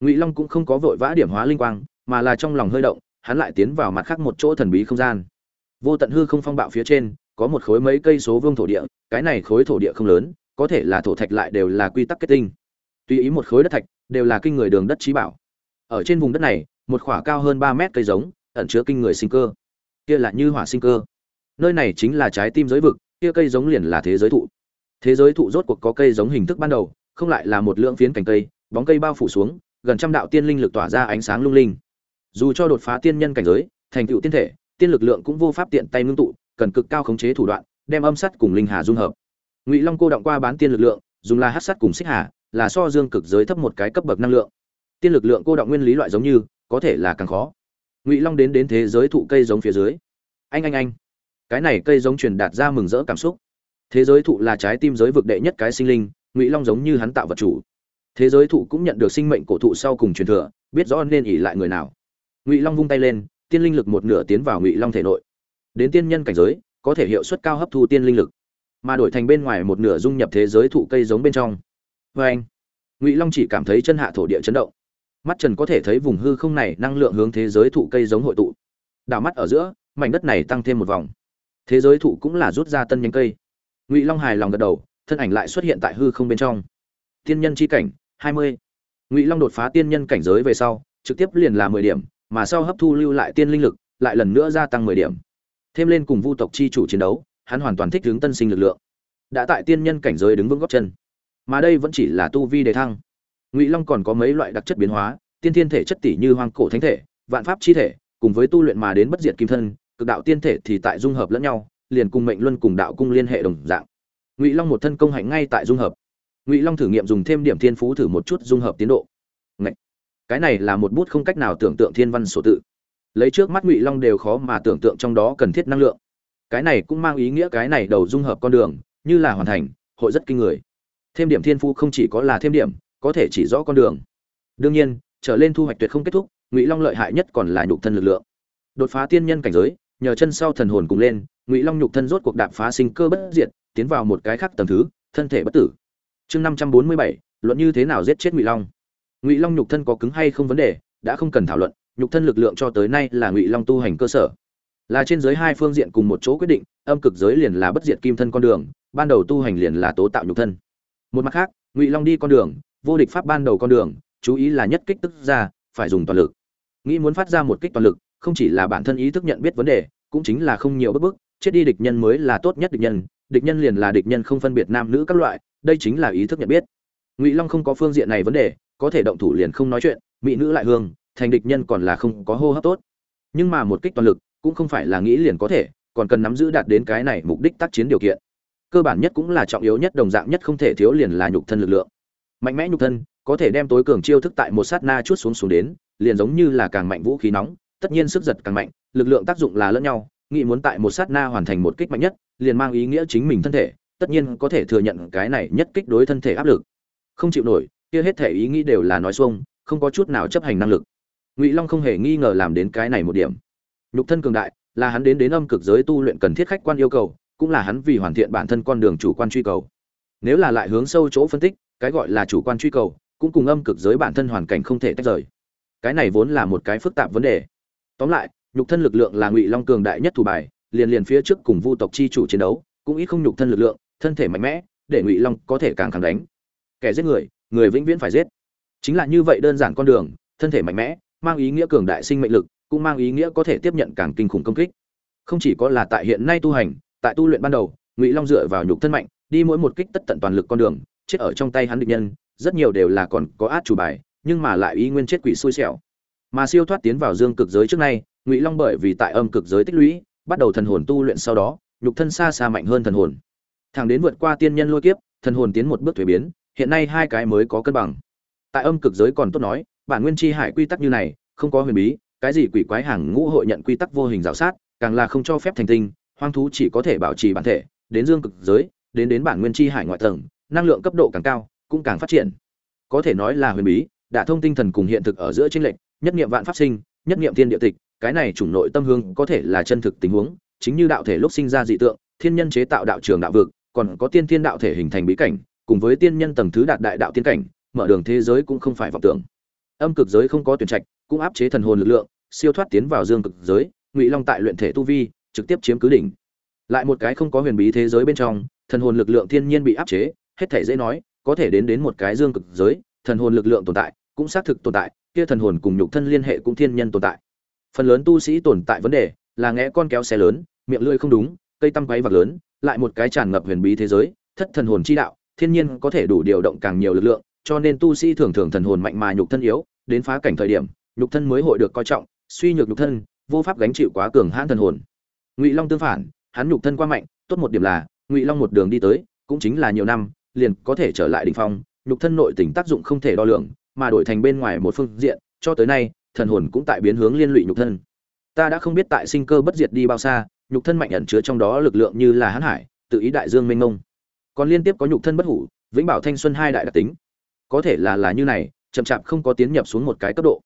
Ngụy long cũng không có vội vã điểm hóa linh quang, mà là trong lòng hơi động, hắn lại tiến vào mặt khác một chỗ thần bí không gian. Vô tận hư không phong bạo phía trên, có một khối mấy cây số vương thổ địa, cái này khối thổ địa không lớn, có thể là thổ thạch lại đều là quy tắc kết tinh. Tùy ý một khối đất thạch, đều là kinh người đường đất trí bảo. Ở trên vùng đất này, một khỏa cao hơn ba mét cây giống, ẩn chứa kinh người sinh cơ. Kia là như hỏa sinh cơ. Nơi này chính là trái tim giới vực, kia cây giống liền là thế giới thụ. Thế giới thụ rốt cuộc có cây giống hình thức ban đầu không lại là một lượng phiến cành cây, bóng cây bao phủ xuống, gần trăm đạo tiên linh lực tỏa ra ánh sáng lung linh. Dù cho đột phá tiên nhân cảnh giới, thành tựu tiên thể, tiên lực lượng cũng vô pháp tiện tay ngưng tụ, cần cực cao khống chế thủ đoạn, đem âm sắt cùng linh hà dung hợp. Ngụy long cô động qua bán tiên lực lượng, dùng là hắc sắt cùng xích hà, là so dương cực giới thấp một cái cấp bậc năng lượng. Tiên lực lượng cô động nguyên lý loại giống như, có thể là càng khó. Ngụy long đến đến thế giới thụ cây giống phía dưới. Anh anh anh. Cái này cây giống truyền đạt ra mừng rỡ cảm xúc. Thế giới thụ là trái tim giới vực đệ nhất cái sinh linh ngụy long giống như hắn tạo vật chủ. Thế giới thụ cũng nhận được sinh mệnh cổ thụ sau cùng truyền thừa, biết rõ nên ỉ lại người nào. Ngụy long vung tay lên, tiên linh lực một nửa tiến vào ngụy long thể nội. Đến tiên nhân cảnh giới, có thể hiệu suất cao hấp thu tiên linh lực, mà đổi thành bên ngoài một nửa dung nhập thế giới thụ cây giống bên trong. Vê anh, ngụy long chỉ cảm thấy chân hạ thổ địa chấn động. Mắt trần có thể thấy vùng hư không này năng lượng hướng thế giới thụ cây giống hội tụ. Đảo mắt ở giữa, mảnh đất này tăng thêm một vòng. Thế giới thụ cũng là rút ra tân nhánh cây. Ngụy long hài lòng gật đầu thân ảnh lại xuất hiện tại hư không bên trong. Tiên nhân chi cảnh, hai mươi. Ngụy long đột phá tiên nhân cảnh giới về sau, trực tiếp liền là mười điểm, mà sau hấp thu lưu lại tiên linh lực, lại lần nữa gia tăng mười điểm. Thêm lên cùng vu tộc chi chủ chiến đấu, hắn hoàn toàn thích hướng tân sinh lực lượng. Đã tại tiên nhân cảnh giới đứng vững góc chân. Mà đây vẫn chỉ là tu vi đề thăng. Ngụy long còn có mấy loại đặc chất biến hóa, tiên thiên thể chất tỷ như hoang cổ thánh thể, vạn pháp chi thể, cùng với tu luyện mà đến bất diệt kim thân, cực đạo tiên thể thì tại dung hợp lẫn nhau, liền cùng mệnh luân cùng đạo cung liên hệ đồng dạng ngụy long một thân công hạnh ngay tại dung hợp ngụy long thử nghiệm dùng thêm điểm thiên phú thử một chút dung hợp tiến độ Ngậy! cái này là một bút không cách nào tưởng tượng thiên văn sổ tự lấy trước mắt ngụy long đều khó mà tưởng tượng trong đó cần thiết năng lượng cái này cũng mang ý nghĩa cái này đầu dung hợp con đường như là hoàn thành hội rất kinh người thêm điểm thiên phú không chỉ có là thêm điểm có thể chỉ rõ con đường đương nhiên trở lên thu hoạch tuyệt không kết thúc ngụy long lợi hại nhất còn là nhục thân lực lượng đột phá tiên nhân cảnh giới nhờ chân sau thần hồn cùng lên ngụy long nhục thân rốt cuộc đạp phá sinh cơ bất diệt tiến vào một cái khác tầng thứ, thân thể bất tử. Chương năm trăm bốn mươi bảy, luận như thế nào giết chết ngụy long? Ngụy long nhục thân có cứng hay không vấn đề, đã không cần thảo luận, nhục thân lực lượng cho tới nay là ngụy long tu hành cơ sở. Là trên giới hai phương diện cùng một chỗ quyết định, âm cực giới liền là bất diệt kim thân con đường, ban đầu tu hành liền là tố tạo nhục thân. Một mặt khác, ngụy long đi con đường, vô địch pháp ban đầu con đường, chú ý là nhất kích tức ra, phải dùng toàn lực. Nghĩ muốn phát ra một kích toàn lực, không chỉ là bản thân ý thức nhận biết vấn đề, cũng chính là không nhiều bước bức chết đi địch nhân mới là tốt nhất địch nhân địch nhân liền là địch nhân không phân biệt nam nữ các loại, đây chính là ý thức nhận biết. Ngụy long không có phương diện này vấn đề, có thể động thủ liền không nói chuyện, mỹ nữ lại hương, thành địch nhân còn là không có hô hấp tốt. Nhưng mà một kích toàn lực, cũng không phải là nghĩ liền có thể, còn cần nắm giữ đạt đến cái này mục đích tác chiến điều kiện. Cơ bản nhất cũng là trọng yếu nhất, đồng dạng nhất không thể thiếu liền là nhục thân lực lượng. Mạnh mẽ nhục thân, có thể đem tối cường chiêu thức tại một sát na chút xuống xuống đến, liền giống như là càng mạnh vũ khí nóng, tất nhiên sức giật càng mạnh, lực lượng tác dụng là lẫn nhau nghĩ muốn tại một sát na hoàn thành một kích mạnh nhất, liền mang ý nghĩa chính mình thân thể, tất nhiên có thể thừa nhận cái này nhất kích đối thân thể áp lực. Không chịu nổi, kia hết thể ý nghĩ đều là nói xuông, không có chút nào chấp hành năng lực. Ngụy long không hề nghi ngờ làm đến cái này một điểm. Lục thân cường đại, là hắn đến đến âm cực giới tu luyện cần thiết khách quan yêu cầu, cũng là hắn vì hoàn thiện bản thân con đường chủ quan truy cầu. Nếu là lại hướng sâu chỗ phân tích, cái gọi là chủ quan truy cầu, cũng cùng âm cực giới bản thân hoàn cảnh không thể tách rời. Cái này vốn là một cái phức tạp vấn đề. Tóm lại nhục thân lực lượng là ngụy long cường đại nhất thủ bài, liền liền phía trước cùng vu tộc chi chủ chiến đấu, cũng ít không nhục thân lực lượng, thân thể mạnh mẽ, để ngụy long có thể càng khẳng đánh. Kẻ giết người người vĩnh viễn phải giết. Chính là như vậy đơn giản con đường, thân thể mạnh mẽ, mang ý nghĩa cường đại sinh mệnh lực, cũng mang ý nghĩa có thể tiếp nhận càng kinh khủng công kích. Không chỉ có là tại hiện nay tu hành, tại tu luyện ban đầu, ngụy long dựa vào nhục thân mạnh, đi mỗi một kích tất tận toàn lực con đường, chết ở trong tay hắn địch nhân, rất nhiều đều là còn có át chủ bài, nhưng mà lại ý nguyên chết quỷ xui xẻo. Mà siêu thoát tiến vào dương cực giới trước nay ngụy long bởi vì tại âm cực giới tích lũy, bắt đầu thần hồn tu luyện sau đó, nhục thân xa xa mạnh hơn thần hồn. Thẳng đến vượt qua tiên nhân lôi kiếp, thần hồn tiến một bước thuế biến, hiện nay hai cái mới có cân bằng. Tại âm cực giới còn tốt nói, bản nguyên chi hải quy tắc như này, không có huyền bí, cái gì quỷ quái hàng ngũ hội nhận quy tắc vô hình rào sát, càng là không cho phép thành tinh, hoang thú chỉ có thể bảo trì bản thể, đến dương cực giới, đến đến bản nguyên chi hải ngoại tầng, năng lượng cấp độ càng cao, cũng càng phát triển. Có thể nói là huyền bí, đã thông tinh thần cùng hiện thực ở giữa tranh lệch, nhất niệm vạn pháp sinh, nhất niệm thiên địa tịch cái này chủng nội tâm hương có thể là chân thực tình huống, chính như đạo thể lúc sinh ra dị tượng, thiên nhân chế tạo đạo trường đạo vực, còn có tiên thiên đạo thể hình thành bí cảnh, cùng với tiên nhân tầng thứ đạt đại đạo tiên cảnh, mở đường thế giới cũng không phải vọng tưởng. Âm cực giới không có tuyển trạch, cũng áp chế thần hồn lực lượng, siêu thoát tiến vào dương cực giới, ngụy long tại luyện thể tu vi, trực tiếp chiếm cứ đỉnh. Lại một cái không có huyền bí thế giới bên trong, thần hồn lực lượng thiên nhiên bị áp chế, hết thể dễ nói, có thể đến đến một cái dương cực giới, thần hồn lực lượng tồn tại, cũng xác thực tồn tại, kia thần hồn cùng nhục thân liên hệ cũng thiên nhân tồn tại phần lớn tu sĩ tồn tại vấn đề là ngẽ con kéo xe lớn, miệng lưỡi không đúng, cây tăm quấy vật lớn, lại một cái tràn ngập huyền bí thế giới, thất thần hồn chi đạo, thiên nhiên có thể đủ điều động càng nhiều lực lượng, cho nên tu sĩ thường thường thần hồn mạnh mà nhục thân yếu, đến phá cảnh thời điểm, nhục thân mới hội được coi trọng, suy nhược nhục thân, vô pháp gánh chịu quá cường hãn thần hồn. Ngụy long tương phản, hắn nhục thân quá mạnh, tốt một điểm là, ngụy long một đường đi tới, cũng chính là nhiều năm, liền có thể trở lại đỉnh phong, nhục thân nội tình tác dụng không thể đo lường, mà đổi thành bên ngoài một phương diện, cho tới nay thần hồn cũng tại biến hướng liên lụy nhục thân. Ta đã không biết tại sinh cơ bất diệt đi bao xa, nhục thân mạnh ẩn chứa trong đó lực lượng như là hãn hải, tự ý đại dương mênh mông. Còn liên tiếp có nhục thân bất hủ, vĩnh bảo thanh xuân hai đại đặc tính. Có thể là là như này, chậm chạp không có tiến nhập xuống một cái cấp độ.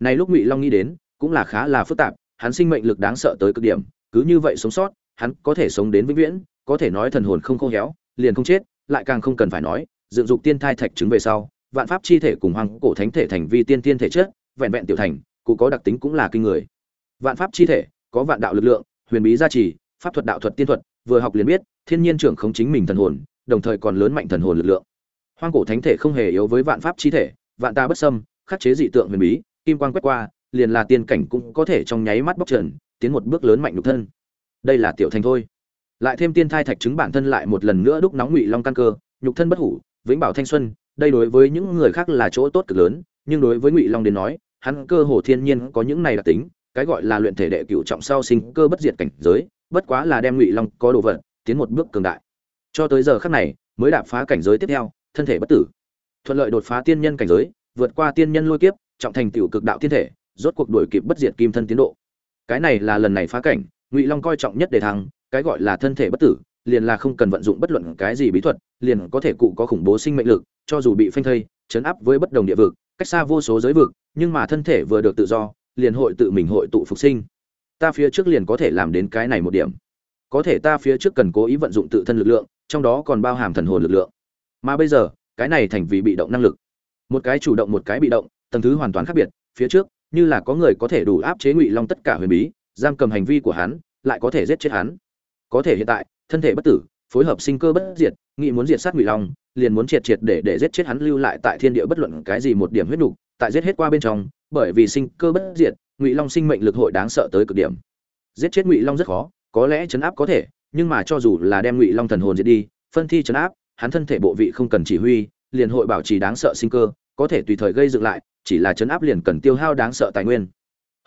Này lúc ngụy long nghĩ đến, cũng là khá là phức tạp, hắn sinh mệnh lực đáng sợ tới cực điểm, cứ như vậy sống sót, hắn có thể sống đến vĩnh viễn, có thể nói thần hồn không khô héo, liền không chết, lại càng không cần phải nói, dựng dục tiên thai thạch trứng về sau, vạn pháp chi thể cùng hoàng cổ thánh thể thành vi tiên tiên thể chất vẹn vẹn tiểu thành, cụ có đặc tính cũng là kinh người. Vạn pháp chi thể, có vạn đạo lực lượng, huyền bí gia trì, pháp thuật đạo thuật tiên thuật, vừa học liền biết, thiên nhiên trưởng không chính mình thần hồn, đồng thời còn lớn mạnh thần hồn lực lượng. Hoang cổ thánh thể không hề yếu với vạn pháp chi thể, vạn ta bất xâm, khắc chế dị tượng huyền bí, kim quang quét qua, liền là tiên cảnh cũng có thể trong nháy mắt bóc trần, tiến một bước lớn mạnh nhục thân. Đây là tiểu thành thôi. Lại thêm tiên thai thạch chứng bản thân lại một lần nữa đúc nóng ngụy long căn cơ, nhục thân bất hủ, vĩnh bảo thanh xuân, đây đối với những người khác là chỗ tốt cực lớn nhưng đối với ngụy long đến nói, hắn cơ hồ thiên nhiên có những này đặc tính, cái gọi là luyện thể đệ cựu trọng sau sinh cơ bất diệt cảnh giới, bất quá là đem ngụy long có đồ vật, tiến một bước cường đại. Cho tới giờ khắc này, mới đạp phá cảnh giới tiếp theo, thân thể bất tử. Thuận lợi đột phá tiên nhân cảnh giới, vượt qua tiên nhân lôi kiếp, trọng thành tiểu cực đạo thiên thể, rốt cuộc đuổi kịp bất diệt kim thân tiến độ. Cái này là lần này phá cảnh, ngụy long coi trọng nhất để thăng, cái gọi là thân thể bất tử, liền là không cần vận dụng bất luận cái gì bí thuật, liền có thể cụ có khủng bố sinh mệnh lực, cho dù bị phanh thây, chấn áp với bất đồng địa vực cách xa vô số giới vực, nhưng mà thân thể vừa được tự do, liền hội tự mình hội tụ phục sinh. Ta phía trước liền có thể làm đến cái này một điểm. Có thể ta phía trước cần cố ý vận dụng tự thân lực lượng, trong đó còn bao hàm thần hồn lực lượng. Mà bây giờ, cái này thành vì bị động năng lực. Một cái chủ động một cái bị động, tầng thứ hoàn toàn khác biệt, phía trước, như là có người có thể đủ áp chế ngụy long tất cả huyền bí, giam cầm hành vi của hắn, lại có thể giết chết hắn. Có thể hiện tại, thân thể bất tử, phối hợp sinh cơ bất diệt nghĩ muốn diệt sát ngụy long liền muốn triệt triệt để để giết chết hắn lưu lại tại thiên địa bất luận cái gì một điểm huyết nục tại giết hết qua bên trong, bởi vì sinh cơ bất diệt, ngụy long sinh mệnh lực hội đáng sợ tới cực điểm. Giết chết ngụy long rất khó, có lẽ chấn áp có thể, nhưng mà cho dù là đem ngụy long thần hồn giết đi, phân thi chấn áp, hắn thân thể bộ vị không cần chỉ huy, liền hội bảo trì đáng sợ sinh cơ, có thể tùy thời gây dựng lại, chỉ là chấn áp liền cần tiêu hao đáng sợ tài nguyên.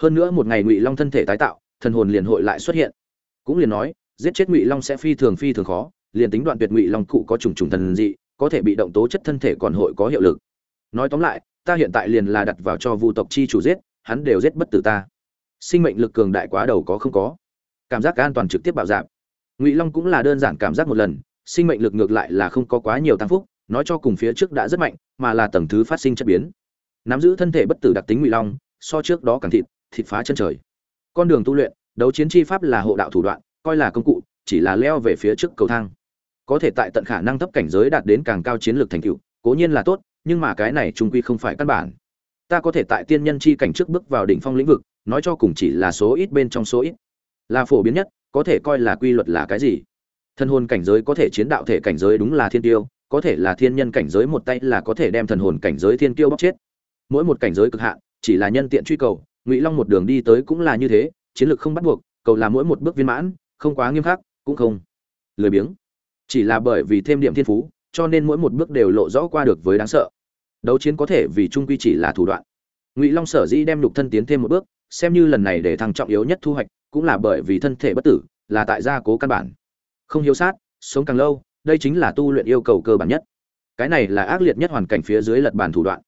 Hơn nữa một ngày ngụy long thân thể tái tạo, thần hồn liền hội lại xuất hiện. Cũng liền nói, giết chết ngụy long sẽ phi thường phi thường khó, liền tính đoạn tuyệt ngụy long cụ có trùng trùng thần dị có thể bị động tố chất thân thể còn hội có hiệu lực. Nói tóm lại, ta hiện tại liền là đặt vào cho vu tộc chi chủ giết, hắn đều giết bất tử ta. Sinh mệnh lực cường đại quá đầu có không có. Cảm giác an toàn trực tiếp bạo dạp. Ngụy long cũng là đơn giản cảm giác một lần, sinh mệnh lực ngược lại là không có quá nhiều tăng phúc, nói cho cùng phía trước đã rất mạnh, mà là tầng thứ phát sinh chất biến. Nắm giữ thân thể bất tử đặc tính ngụy long, so trước đó càng thịt thịt phá chân trời. Con đường tu luyện, đấu chiến chi pháp là hộ đạo thủ đoạn, coi là công cụ, chỉ là leo về phía trước cầu thang có thể tại tận khả năng thấp cảnh giới đạt đến càng cao chiến lược thành tựu, cố nhiên là tốt, nhưng mà cái này trung quy không phải căn bản. Ta có thể tại tiên nhân chi cảnh trước bước vào đỉnh phong lĩnh vực, nói cho cùng chỉ là số ít bên trong số ít. Là phổ biến nhất, có thể coi là quy luật là cái gì? Thần hồn cảnh giới có thể chiến đạo thể cảnh giới đúng là thiên tiêu, có thể là thiên nhân cảnh giới một tay là có thể đem thần hồn cảnh giới thiên tiêu bóc chết. Mỗi một cảnh giới cực hạn, chỉ là nhân tiện truy cầu, ngụy long một đường đi tới cũng là như thế, chiến lược không bắt buộc, cầu là mỗi một bước viên mãn, không quá nghiêm khắc, cũng không lười biếng chỉ là bởi vì thêm điểm thiên phú, cho nên mỗi một bước đều lộ rõ qua được với đáng sợ. Đấu chiến có thể vì trung quy chỉ là thủ đoạn. Ngụy long sở dĩ đem lục thân tiến thêm một bước, xem như lần này để thăng trọng yếu nhất thu hoạch, cũng là bởi vì thân thể bất tử, là tại gia cố căn bản. Không hiếu sát, sống càng lâu, đây chính là tu luyện yêu cầu cơ bản nhất. Cái này là ác liệt nhất hoàn cảnh phía dưới lật bàn thủ đoạn.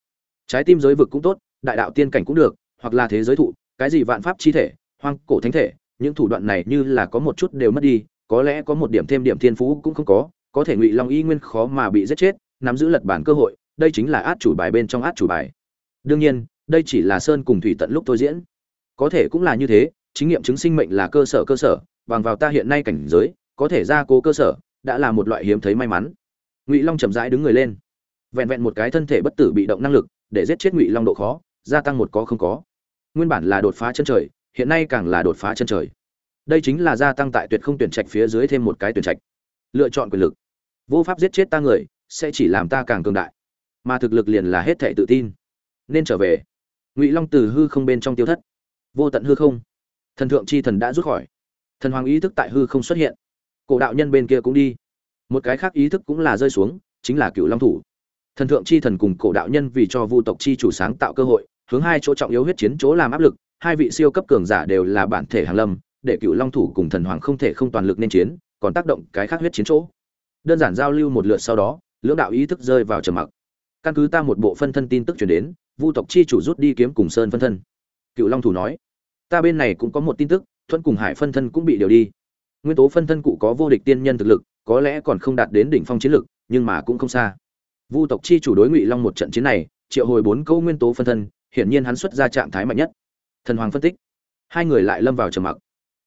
Trái tim giới vực cũng tốt, đại đạo tiên cảnh cũng được, hoặc là thế giới thụ, cái gì vạn pháp chi thể, hoang cổ thánh thể, những thủ đoạn này như là có một chút đều mất đi có lẽ có một điểm thêm điểm thiên phú cũng không có có thể ngụy long y nguyên khó mà bị giết chết, nắm giữ lật bản cơ hội, đây chính là át chủ bài bên trong át chủ bài. Đương nhiên, đây chỉ là sơn cùng thủy tận lúc tôi diễn. Có thể cũng là như thế, chính nghiệm chứng sinh mệnh là cơ sở cơ sở, bằng vào ta hiện nay cảnh giới, có thể ra cố cơ sở, đã là một loại hiếm thấy may mắn. Ngụy long chậm rãi đứng người lên. Vẹn vẹn một cái thân thể bất tử bị động năng lực, để giết chết ngụy long độ khó, gia tăng một có không có. Nguyên bản là đột phá chân trời, hiện nay càng là đột phá chân trời đây chính là gia tăng tại tuyệt không tuyển trạch phía dưới thêm một cái tuyển trạch. Lựa chọn quyền lực. Vô pháp giết chết ta người, sẽ chỉ làm ta càng cường đại. Mà thực lực liền là hết thệ tự tin. Nên trở về. Ngụy long từ hư không bên trong tiêu thất. Vô tận hư không. Thần thượng chi thần đã rút khỏi. Thần hoàng ý thức tại hư không xuất hiện. Cổ đạo nhân bên kia cũng đi. Một cái khác ý thức cũng là rơi xuống, chính là cựu long thủ. Thần thượng chi thần cùng cổ đạo nhân vì cho vu tộc chi chủ sáng tạo cơ hội, hướng hai chỗ trọng yếu huyết chiến chỗ làm áp lực, hai vị siêu cấp cường giả đều là bản thể hàng lâm để cựu long thủ cùng thần hoàng không thể không toàn lực nên chiến, còn tác động cái khác huyết chiến chỗ. Đơn giản giao lưu một lượt sau đó, lưỡng đạo ý thức rơi vào trầm mặc. Căn cứ ta một bộ phân thân tin tức chuyển đến, vu tộc chi chủ rút đi kiếm cùng sơn phân thân. Cựu long thủ nói, ta bên này cũng có một tin tức, thuận cùng hải phân thân cũng bị điều đi. Nguyên tố phân thân cụ có vô địch tiên nhân thực lực, có lẽ còn không đạt đến đỉnh phong chiến lực, nhưng mà cũng không xa. Vu tộc chi chủ đối ngụy long một trận chiến này, triệu hồi bốn câu nguyên tố phân thân, hiển nhiên hắn xuất ra trạng thái mạnh nhất. Thần hoàng phân tích. Hai người lại lâm vào trầm mặc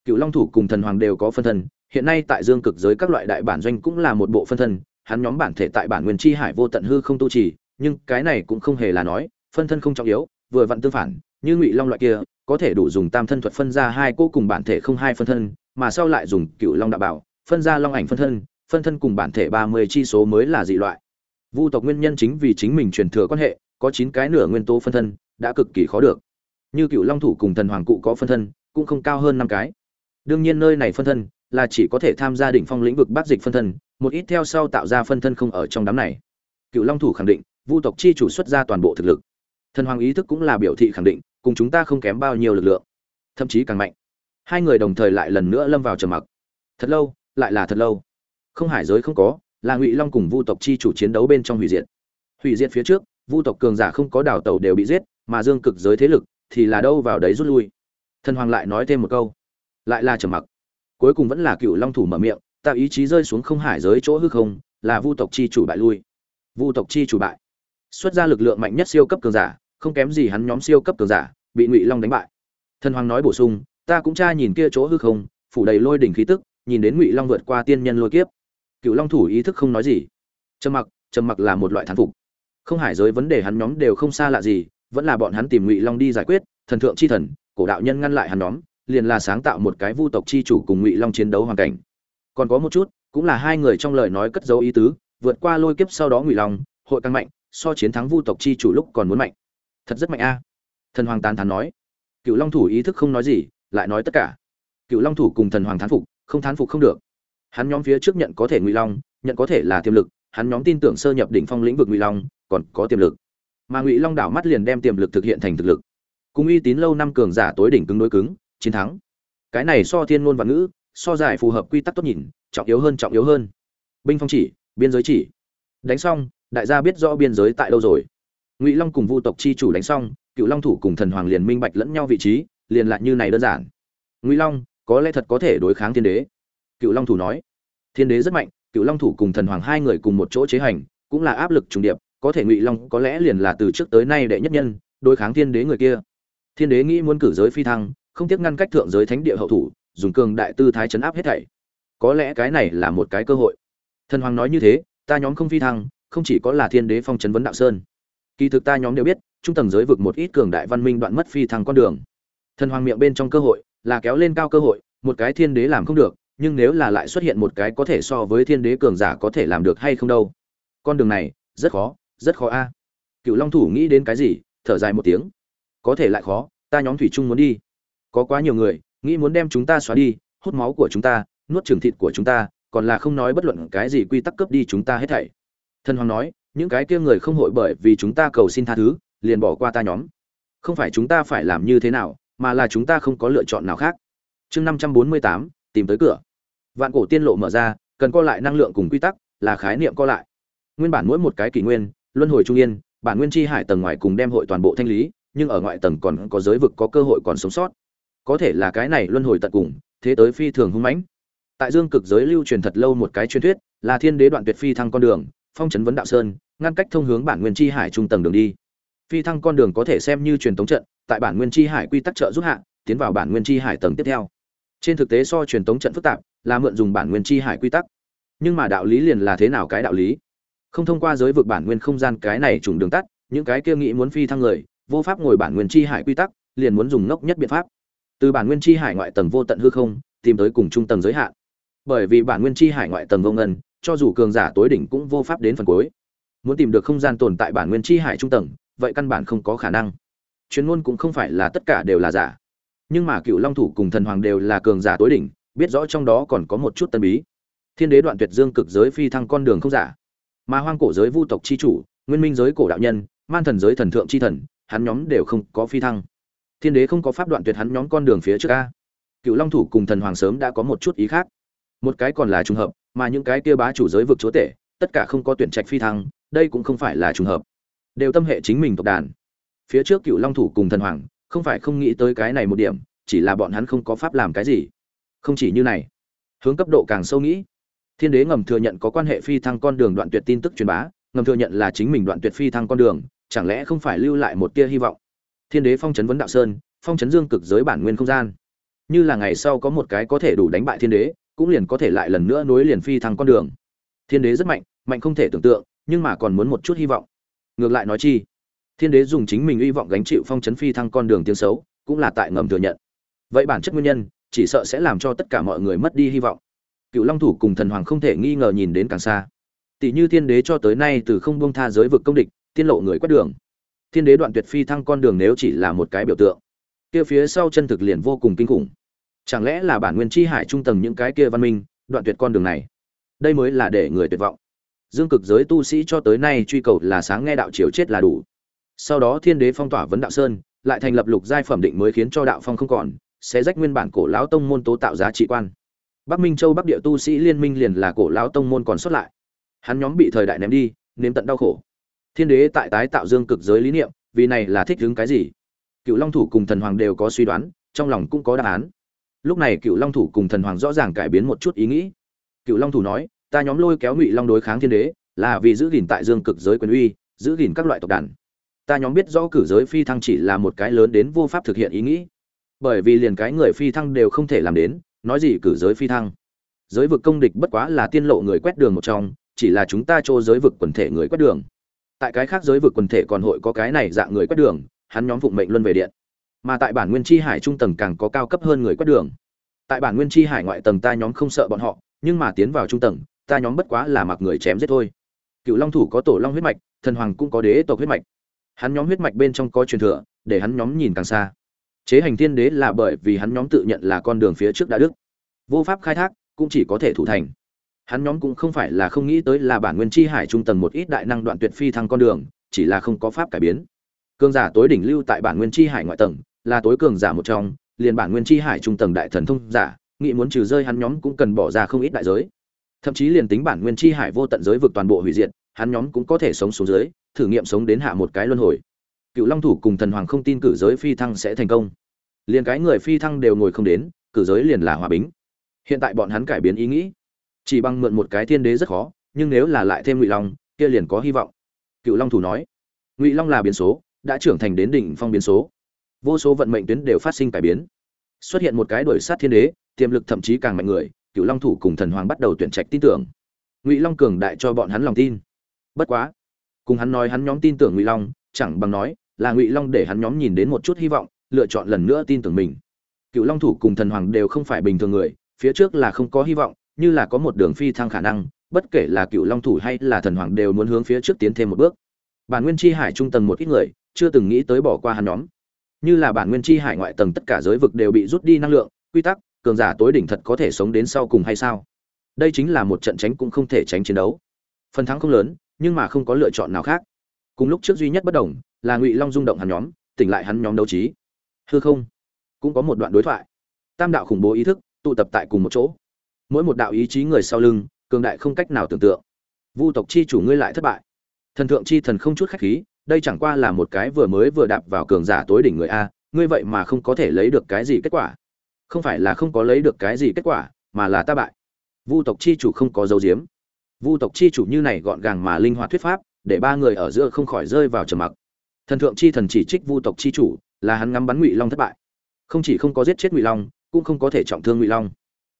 cựu long thủ cùng thần hoàng đều có phân thân, hiện nay tại dương cực giới các loại đại bản doanh cũng là một bộ phân thân, hắn nhóm bản thể tại bản nguyên chi hải vô tận hư không tu trì, nhưng cái này cũng không hề là nói, phân thân không trọng yếu, vừa vặn tương phản, như ngụy long loại kia, có thể đủ dùng tam thân thuật phân ra hai cô cùng bản thể không hai phân thân, mà sau lại dùng cựu long đạo bảo, phân ra long ảnh phân thân phân thân cùng bản thể ba mươi chi số mới là dị loại. Vu tộc nguyên nhân chính vì chính mình truyền thừa quan hệ, có chín cái nửa nguyên tố phân thân, đã cực kỳ khó được. Như cựu long thủ cùng thần hoàng cụ có phân thân, cũng không cao hơn năm cái đương nhiên nơi này phân thân là chỉ có thể tham gia đỉnh phong lĩnh vực bác dịch phân thân, một ít theo sau tạo ra phân thân không ở trong đám này. Cựu long thủ khẳng định, vu tộc chi chủ xuất ra toàn bộ thực lực. Thần hoàng ý thức cũng là biểu thị khẳng định, cùng chúng ta không kém bao nhiêu lực lượng, thậm chí càng mạnh. Hai người đồng thời lại lần nữa lâm vào trầm mặc. Thật lâu, lại là thật lâu. Không hải giới không có, là ngụy long cùng vu tộc chi chủ chiến đấu bên trong hủy diệt. Hủy diệt phía trước, vu tộc cường giả không có đảo tàu đều bị giết, mà dương cực giới thế lực thì là đâu vào đấy rút lui. Thần hoàng lại nói thêm một câu lại là trầm mặc. Cuối cùng vẫn là cựu long thủ mở miệng tạo ý chí rơi xuống không hải giới chỗ hư không, là vu tộc chi chủ bại lui. Vu tộc chi chủ bại. Xuất ra lực lượng mạnh nhất siêu cấp cường giả, không kém gì hắn nhóm siêu cấp cường giả, bị ngụy long đánh bại. Thần hoàng nói bổ sung, ta cũng tra nhìn kia chỗ hư không, phủ đầy lôi đỉnh khí tức, nhìn đến ngụy long vượt qua tiên nhân lôi kiếp. Cựu long thủ ý thức không nói gì. Trầm mặc trầm mặc là một loại thán phục. Không hải giới vấn đề hắn nhóm đều không xa lạ gì, vẫn là bọn hắn tìm ngụy long đi giải quyết, thần thượng chi thần, cổ đạo nhân ngăn lại hắn nhóm liền là sáng tạo một cái vu tộc chi chủ cùng ngụy long chiến đấu hoàn cảnh. Còn có một chút, cũng là hai người trong lời nói cất dấu ý tứ, vượt qua lôi kiếp sau đó ngụy long, hội càng mạnh, so chiến thắng vu tộc chi chủ lúc còn muốn mạnh. Thật rất mạnh a. Thần hoàng tán thán nói. Cựu long thủ ý thức không nói gì, lại nói tất cả. Cựu long thủ cùng thần hoàng thán phục, không thán phục không được. Hắn nhóm phía trước nhận có thể ngụy long, nhận có thể là tiềm lực, hắn nhóm tin tưởng sơ nhập đỉnh phong lĩnh vực ngụy long, còn có tiềm lực. Mà ngụy long đảo mắt liền đem tiềm lực thực hiện thành thực lực. Cùng uy tín lâu năm cường giả tối đỉnh cứng đối cứng chiến thắng. Cái này so thiên ngôn và ngữ, so giải phù hợp quy tắc tốt nhìn, trọng yếu hơn, trọng yếu hơn. Binh phong chỉ, biên giới chỉ. Đánh xong, đại gia biết rõ biên giới tại đâu rồi. Ngụy long cùng vu tộc chi chủ đánh xong, cựu long thủ cùng thần hoàng liền minh bạch lẫn nhau vị trí, liền lại như này đơn giản. Ngụy long, có lẽ thật có thể đối kháng thiên đế. Cựu long thủ nói. Thiên đế rất mạnh, cựu long thủ cùng thần hoàng hai người cùng một chỗ chế hành, cũng là áp lực trùng điệp, có thể ngụy long có lẽ liền là từ trước tới nay đệ nhất nhân, đối kháng thiên đế người kia. Thiên đế nghĩ muốn cử giới phi thăng không tiếc ngăn cách thượng giới thánh địa hậu thủ, dùng cường đại tư thái chấn áp hết thảy. Có lẽ cái này là một cái cơ hội. Thần hoàng nói như thế, ta nhóm không phi thăng, không chỉ có là thiên đế phong chấn vấn đạo sơn. Kỳ thực ta nhóm đều biết, trung tầng giới vực một ít cường đại văn minh đoạn mất phi thăng con đường. Thần hoàng miệng bên trong cơ hội, là kéo lên cao cơ hội, một cái thiên đế làm không được, nhưng nếu là lại xuất hiện một cái có thể so với thiên đế cường giả có thể làm được hay không đâu. Con đường này, rất khó rất khó a. Cựu long thủ nghĩ đến cái gì, thở dài một tiếng. Có thể lại khó, ta nhóm thủy trung muốn đi có quá nhiều người, nghĩ muốn đem chúng ta xóa đi, hút máu của chúng ta, nuốt trừng thịt của chúng ta, còn là không nói bất luận cái gì quy tắc cướp đi chúng ta hết thảy. Thần hoàng nói, những cái kia người không hội bởi vì chúng ta cầu xin tha thứ, liền bỏ qua ta nhóm. Không phải chúng ta phải làm như thế nào, mà là chúng ta không có lựa chọn nào khác. Chương năm trăm bốn mươi tám, tìm tới cửa. Vạn cổ tiên lộ mở ra, cần co lại năng lượng cùng quy tắc, là khái niệm co lại. Nguyên bản mỗi một cái kỷ nguyên, luân hồi trung yên, bản nguyên chi hải tầng ngoài cùng đem hội toàn bộ thanh lý, nhưng ở ngoại tầng còn có giới vực có cơ hội còn sống sót có thể là cái này luân hồi tận cùng, thế tới phi thường hung mãnh. Tại dương cực giới lưu truyền thật lâu một cái truyền thuyết, là thiên đế đoạn tuyệt phi thăng con đường, phong trấn vấn đạo sơn, ngăn cách thông hướng bản nguyên chi hải trung tầng đường đi. Phi thăng con đường có thể xem như truyền thống trận, tại bản nguyên chi hải quy tắc trợ giúp hạ, tiến vào bản nguyên chi hải tầng tiếp theo. Trên thực tế so truyền thống trận phức tạp, là mượn dùng bản nguyên chi hải quy tắc. Nhưng mà đạo lý liền là thế nào cái đạo lý? Không thông qua giới vực bản nguyên không gian cái này trùng đường tắt, những cái kia nghĩ muốn phi thăng người, vô pháp ngồi bản nguyên chi hải quy tắc, liền muốn dùng ngốc nhất biện pháp từ bản nguyên chi hải ngoại tầng vô tận hư không, tìm tới cùng trung tầng giới hạn. Bởi vì bản nguyên chi hải ngoại tầng vô ngân, cho dù cường giả tối đỉnh cũng vô pháp đến phần cuối. Muốn tìm được không gian tồn tại bản nguyên chi hải trung tầng, vậy căn bản không có khả năng. Chuyên môn cũng không phải là tất cả đều là giả. Nhưng mà cựu long thủ cùng thần hoàng đều là cường giả tối đỉnh, biết rõ trong đó còn có một chút tân bí. Thiên đế đoạn tuyệt dương cực giới phi thăng con đường không giả. Mà hoang cổ giới vu tộc chi chủ, nguyên minh giới cổ đạo nhân, man thần giới thần thượng chi thần, hắn nhóm đều không có phi thăng thiên đế không có pháp đoạn tuyệt hắn nhóm con đường phía trước a. Cựu long thủ cùng thần hoàng sớm đã có một chút ý khác. Một cái còn là trùng hợp, mà những cái kia bá chủ giới vực chúa tể, tất cả không có tuyển trạch phi thăng, đây cũng không phải là trùng hợp. Đều tâm hệ chính mình tộc đàn. Phía trước cựu long thủ cùng thần hoàng, không phải không nghĩ tới cái này một điểm, chỉ là bọn hắn không có pháp làm cái gì. Không chỉ như này, hướng cấp độ càng sâu nghĩ. Thiên đế ngầm thừa nhận có quan hệ phi thăng con đường đoạn tuyệt tin tức truyền bá, ngầm thừa nhận là chính mình đoạn tuyệt phi thăng con đường, chẳng lẽ không phải lưu lại một tia hy vọng? Thiên đế phong trấn vấn đạo sơn, phong trấn dương cực giới bản nguyên không gian. Như là ngày sau có một cái có thể đủ đánh bại thiên đế, cũng liền có thể lại lần nữa nối liền phi thăng con đường. Thiên đế rất mạnh mạnh không thể tưởng tượng, nhưng mà còn muốn một chút hy vọng. Ngược lại nói chi, thiên đế dùng chính mình hy vọng gánh chịu phong trấn phi thăng con đường tiếng xấu, cũng là tại ngầm thừa nhận. Vậy bản chất nguyên nhân, chỉ sợ sẽ làm cho tất cả mọi người mất đi hy vọng. Cựu long thủ cùng thần hoàng không thể nghi ngờ nhìn đến càng xa. Tỷ như thiên đế cho tới nay từ không buông tha giới vực công địch, tiết lộ người quét đường thiên đế đoạn tuyệt phi thăng con đường nếu chỉ là một cái biểu tượng. Kia phía sau chân thực liền vô cùng kinh khủng. Chẳng lẽ là bản nguyên chi hải trung tầng những cái kia văn minh, đoạn tuyệt con đường này? Đây mới là để người tuyệt vọng. Dương cực giới tu sĩ cho tới nay truy cầu là sáng nghe đạo chiều chết là đủ. Sau đó thiên đế phong tỏa vấn đạo sơn, lại thành lập lục giai phẩm định mới khiến cho đạo phong không còn sẽ rách nguyên bản cổ lão tông môn tố tạo giá trị quan. Bắc minh châu bắc địa tu sĩ liên minh liền là cổ lão tông môn còn xuất lại. Hắn nhóm bị thời đại ném đi, nếm tận đau khổ thiên đế tại tái tạo dương cực giới lý niệm, vì này là thích hứng cái gì? Cựu long thủ cùng thần hoàng đều có suy đoán, trong lòng cũng có đáp án. Lúc này cựu long thủ cùng thần hoàng rõ ràng cải biến một chút ý nghĩ. Cựu long thủ nói, ta nhóm lôi kéo ngụy long đối kháng thiên đế, là vì giữ gìn tại dương cực giới quyền uy, giữ gìn các loại tộc đàn. Ta nhóm biết rõ cử giới phi thăng chỉ là một cái lớn đến vô pháp thực hiện ý nghĩ. Bởi vì liền cái người phi thăng đều không thể làm đến, nói gì cử giới phi thăng? Giới vực công địch bất quá là tiên lộ người quét đường một trong, chỉ là chúng ta cho giới vực quần thể người quét đường tại cái khác giới vực quần thể còn hội có cái này dạng người quét đường, hắn nhóm phụng mệnh luân về điện. Mà tại bản nguyên chi hải trung tầng càng có cao cấp hơn người quét đường. Tại bản nguyên chi hải ngoại tầng ta nhóm không sợ bọn họ, nhưng mà tiến vào trung tầng, ta nhóm bất quá là mặc người chém giết thôi. Cựu long thủ có tổ long huyết mạch, thần hoàng cũng có đế tộc huyết mạch. Hắn nhóm huyết mạch bên trong có truyền thừa, để hắn nhóm nhìn càng xa. Chế hành thiên đế là bởi vì hắn nhóm tự nhận là con đường phía trước đã đức. Vô pháp khai thác, cũng chỉ có thể thủ thành hắn nhóm cũng không phải là không nghĩ tới là bản nguyên chi hải trung tầng một ít đại năng đoạn tuyệt phi thăng con đường, chỉ là không có pháp cải biến. Cường giả tối đỉnh lưu tại bản nguyên chi hải ngoại tầng, là tối cường giả một trong, liền bản nguyên chi hải trung tầng đại thần thông giả, nghĩ muốn trừ rơi hắn nhóm cũng cần bỏ ra không ít đại giới. Thậm chí liền tính bản nguyên chi hải vô tận giới vực toàn bộ hủy diệt, hắn nhóm cũng có thể sống xuống dưới, thử nghiệm sống đến hạ một cái luân hồi. Cựu long thủ cùng thần hoàng không tin cử giới phi thăng sẽ thành công. Liền cái người phi thăng đều ngồi không đến, cử giới liền là hòa bình hiện tại bọn hắn cải biến ý nghĩ chỉ bằng mượn một cái thiên đế rất khó, nhưng nếu là lại thêm ngụy long, kia liền có hy vọng. Cựu long thủ nói, ngụy long là biến số, đã trưởng thành đến đỉnh phong biến số. Vô số vận mệnh tuyến đều phát sinh cải biến. Xuất hiện một cái đổi sát thiên đế, tiềm lực thậm chí càng mạnh người, cựu long thủ cùng thần hoàng bắt đầu tuyển trạch tin tưởng. Ngụy long cường đại cho bọn hắn lòng tin. Bất quá, cùng hắn nói hắn nhóm tin tưởng ngụy long, chẳng bằng nói là ngụy long để hắn nhóm nhìn đến một chút hy vọng, lựa chọn lần nữa tin tưởng mình. Cựu long thủ cùng thần hoàng đều không phải bình thường người, phía trước là không có hy vọng như là có một đường phi thăng khả năng, bất kể là cựu long thủ hay là thần hoàng đều muốn hướng phía trước tiến thêm một bước. Bản nguyên chi hải trung tầng một ít người, chưa từng nghĩ tới bỏ qua hắn nhóm. Như là bản nguyên chi hải ngoại tầng tất cả giới vực đều bị rút đi năng lượng, quy tắc, cường giả tối đỉnh thật có thể sống đến sau cùng hay sao? Đây chính là một trận tránh cũng không thể tránh chiến đấu. Phần thắng không lớn, nhưng mà không có lựa chọn nào khác. Cùng lúc trước duy nhất bất đồng, là ngụy long rung động hắn nhóm, tỉnh lại hắn nhóm đấu trí. Hư không? Cũng có một đoạn đối thoại. Tam đạo khủng bố ý thức, tụ tập tại cùng một chỗ mỗi một đạo ý chí người sau lưng, cường đại không cách nào tưởng tượng. Vu tộc chi chủ ngươi lại thất bại. Thần thượng chi thần không chút khách khí, đây chẳng qua là một cái vừa mới vừa đạp vào cường giả tối đỉnh người a, ngươi vậy mà không có thể lấy được cái gì kết quả. Không phải là không có lấy được cái gì kết quả, mà là ta bại. Vu tộc chi chủ không có dấu diếm vu tộc chi chủ như này gọn gàng mà linh hoạt thuyết pháp, để ba người ở giữa không khỏi rơi vào trầm mặc. Thần thượng chi thần chỉ trích vu tộc chi chủ, là hắn ngắm bắn ngụy long thất bại. Không chỉ không có giết chết ngụy long, cũng không có thể trọng thương ngụy long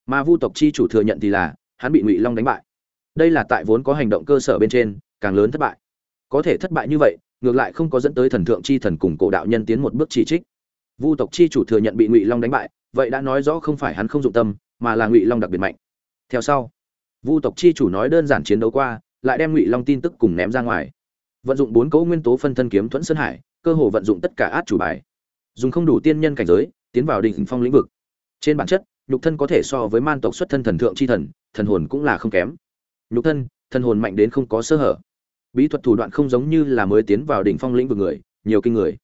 mà vu tộc chi chủ thừa nhận thì là, hắn bị ngụy long đánh bại. Đây là tại vốn có hành động cơ sở bên trên, càng lớn thất bại. Có thể thất bại như vậy, ngược lại không có dẫn tới thần thượng chi thần cùng cổ đạo nhân tiến một bước chỉ trích. Vu tộc chi chủ thừa nhận bị ngụy long đánh bại, vậy đã nói rõ không phải hắn không dụng tâm, mà là ngụy long đặc biệt mạnh. Theo sau, vu tộc chi chủ nói đơn giản chiến đấu qua, lại đem ngụy long tin tức cùng ném ra ngoài. Vận dụng bốn cấu nguyên tố phân thân kiếm thuẫn sơn hải, cơ hồ vận dụng tất cả át chủ bài. Dùng không đủ tiên nhân cảnh giới, tiến vào đỉnh phong lĩnh vực. Trên bản chất nhục thân có thể so với man tộc xuất thân thần thượng chi thần thần hồn cũng là không kém. Nhục thân, thần hồn mạnh đến không có sơ hở. Bí thuật thủ đoạn không giống như là mới tiến vào đỉnh phong lĩnh vực người, nhiều kinh người.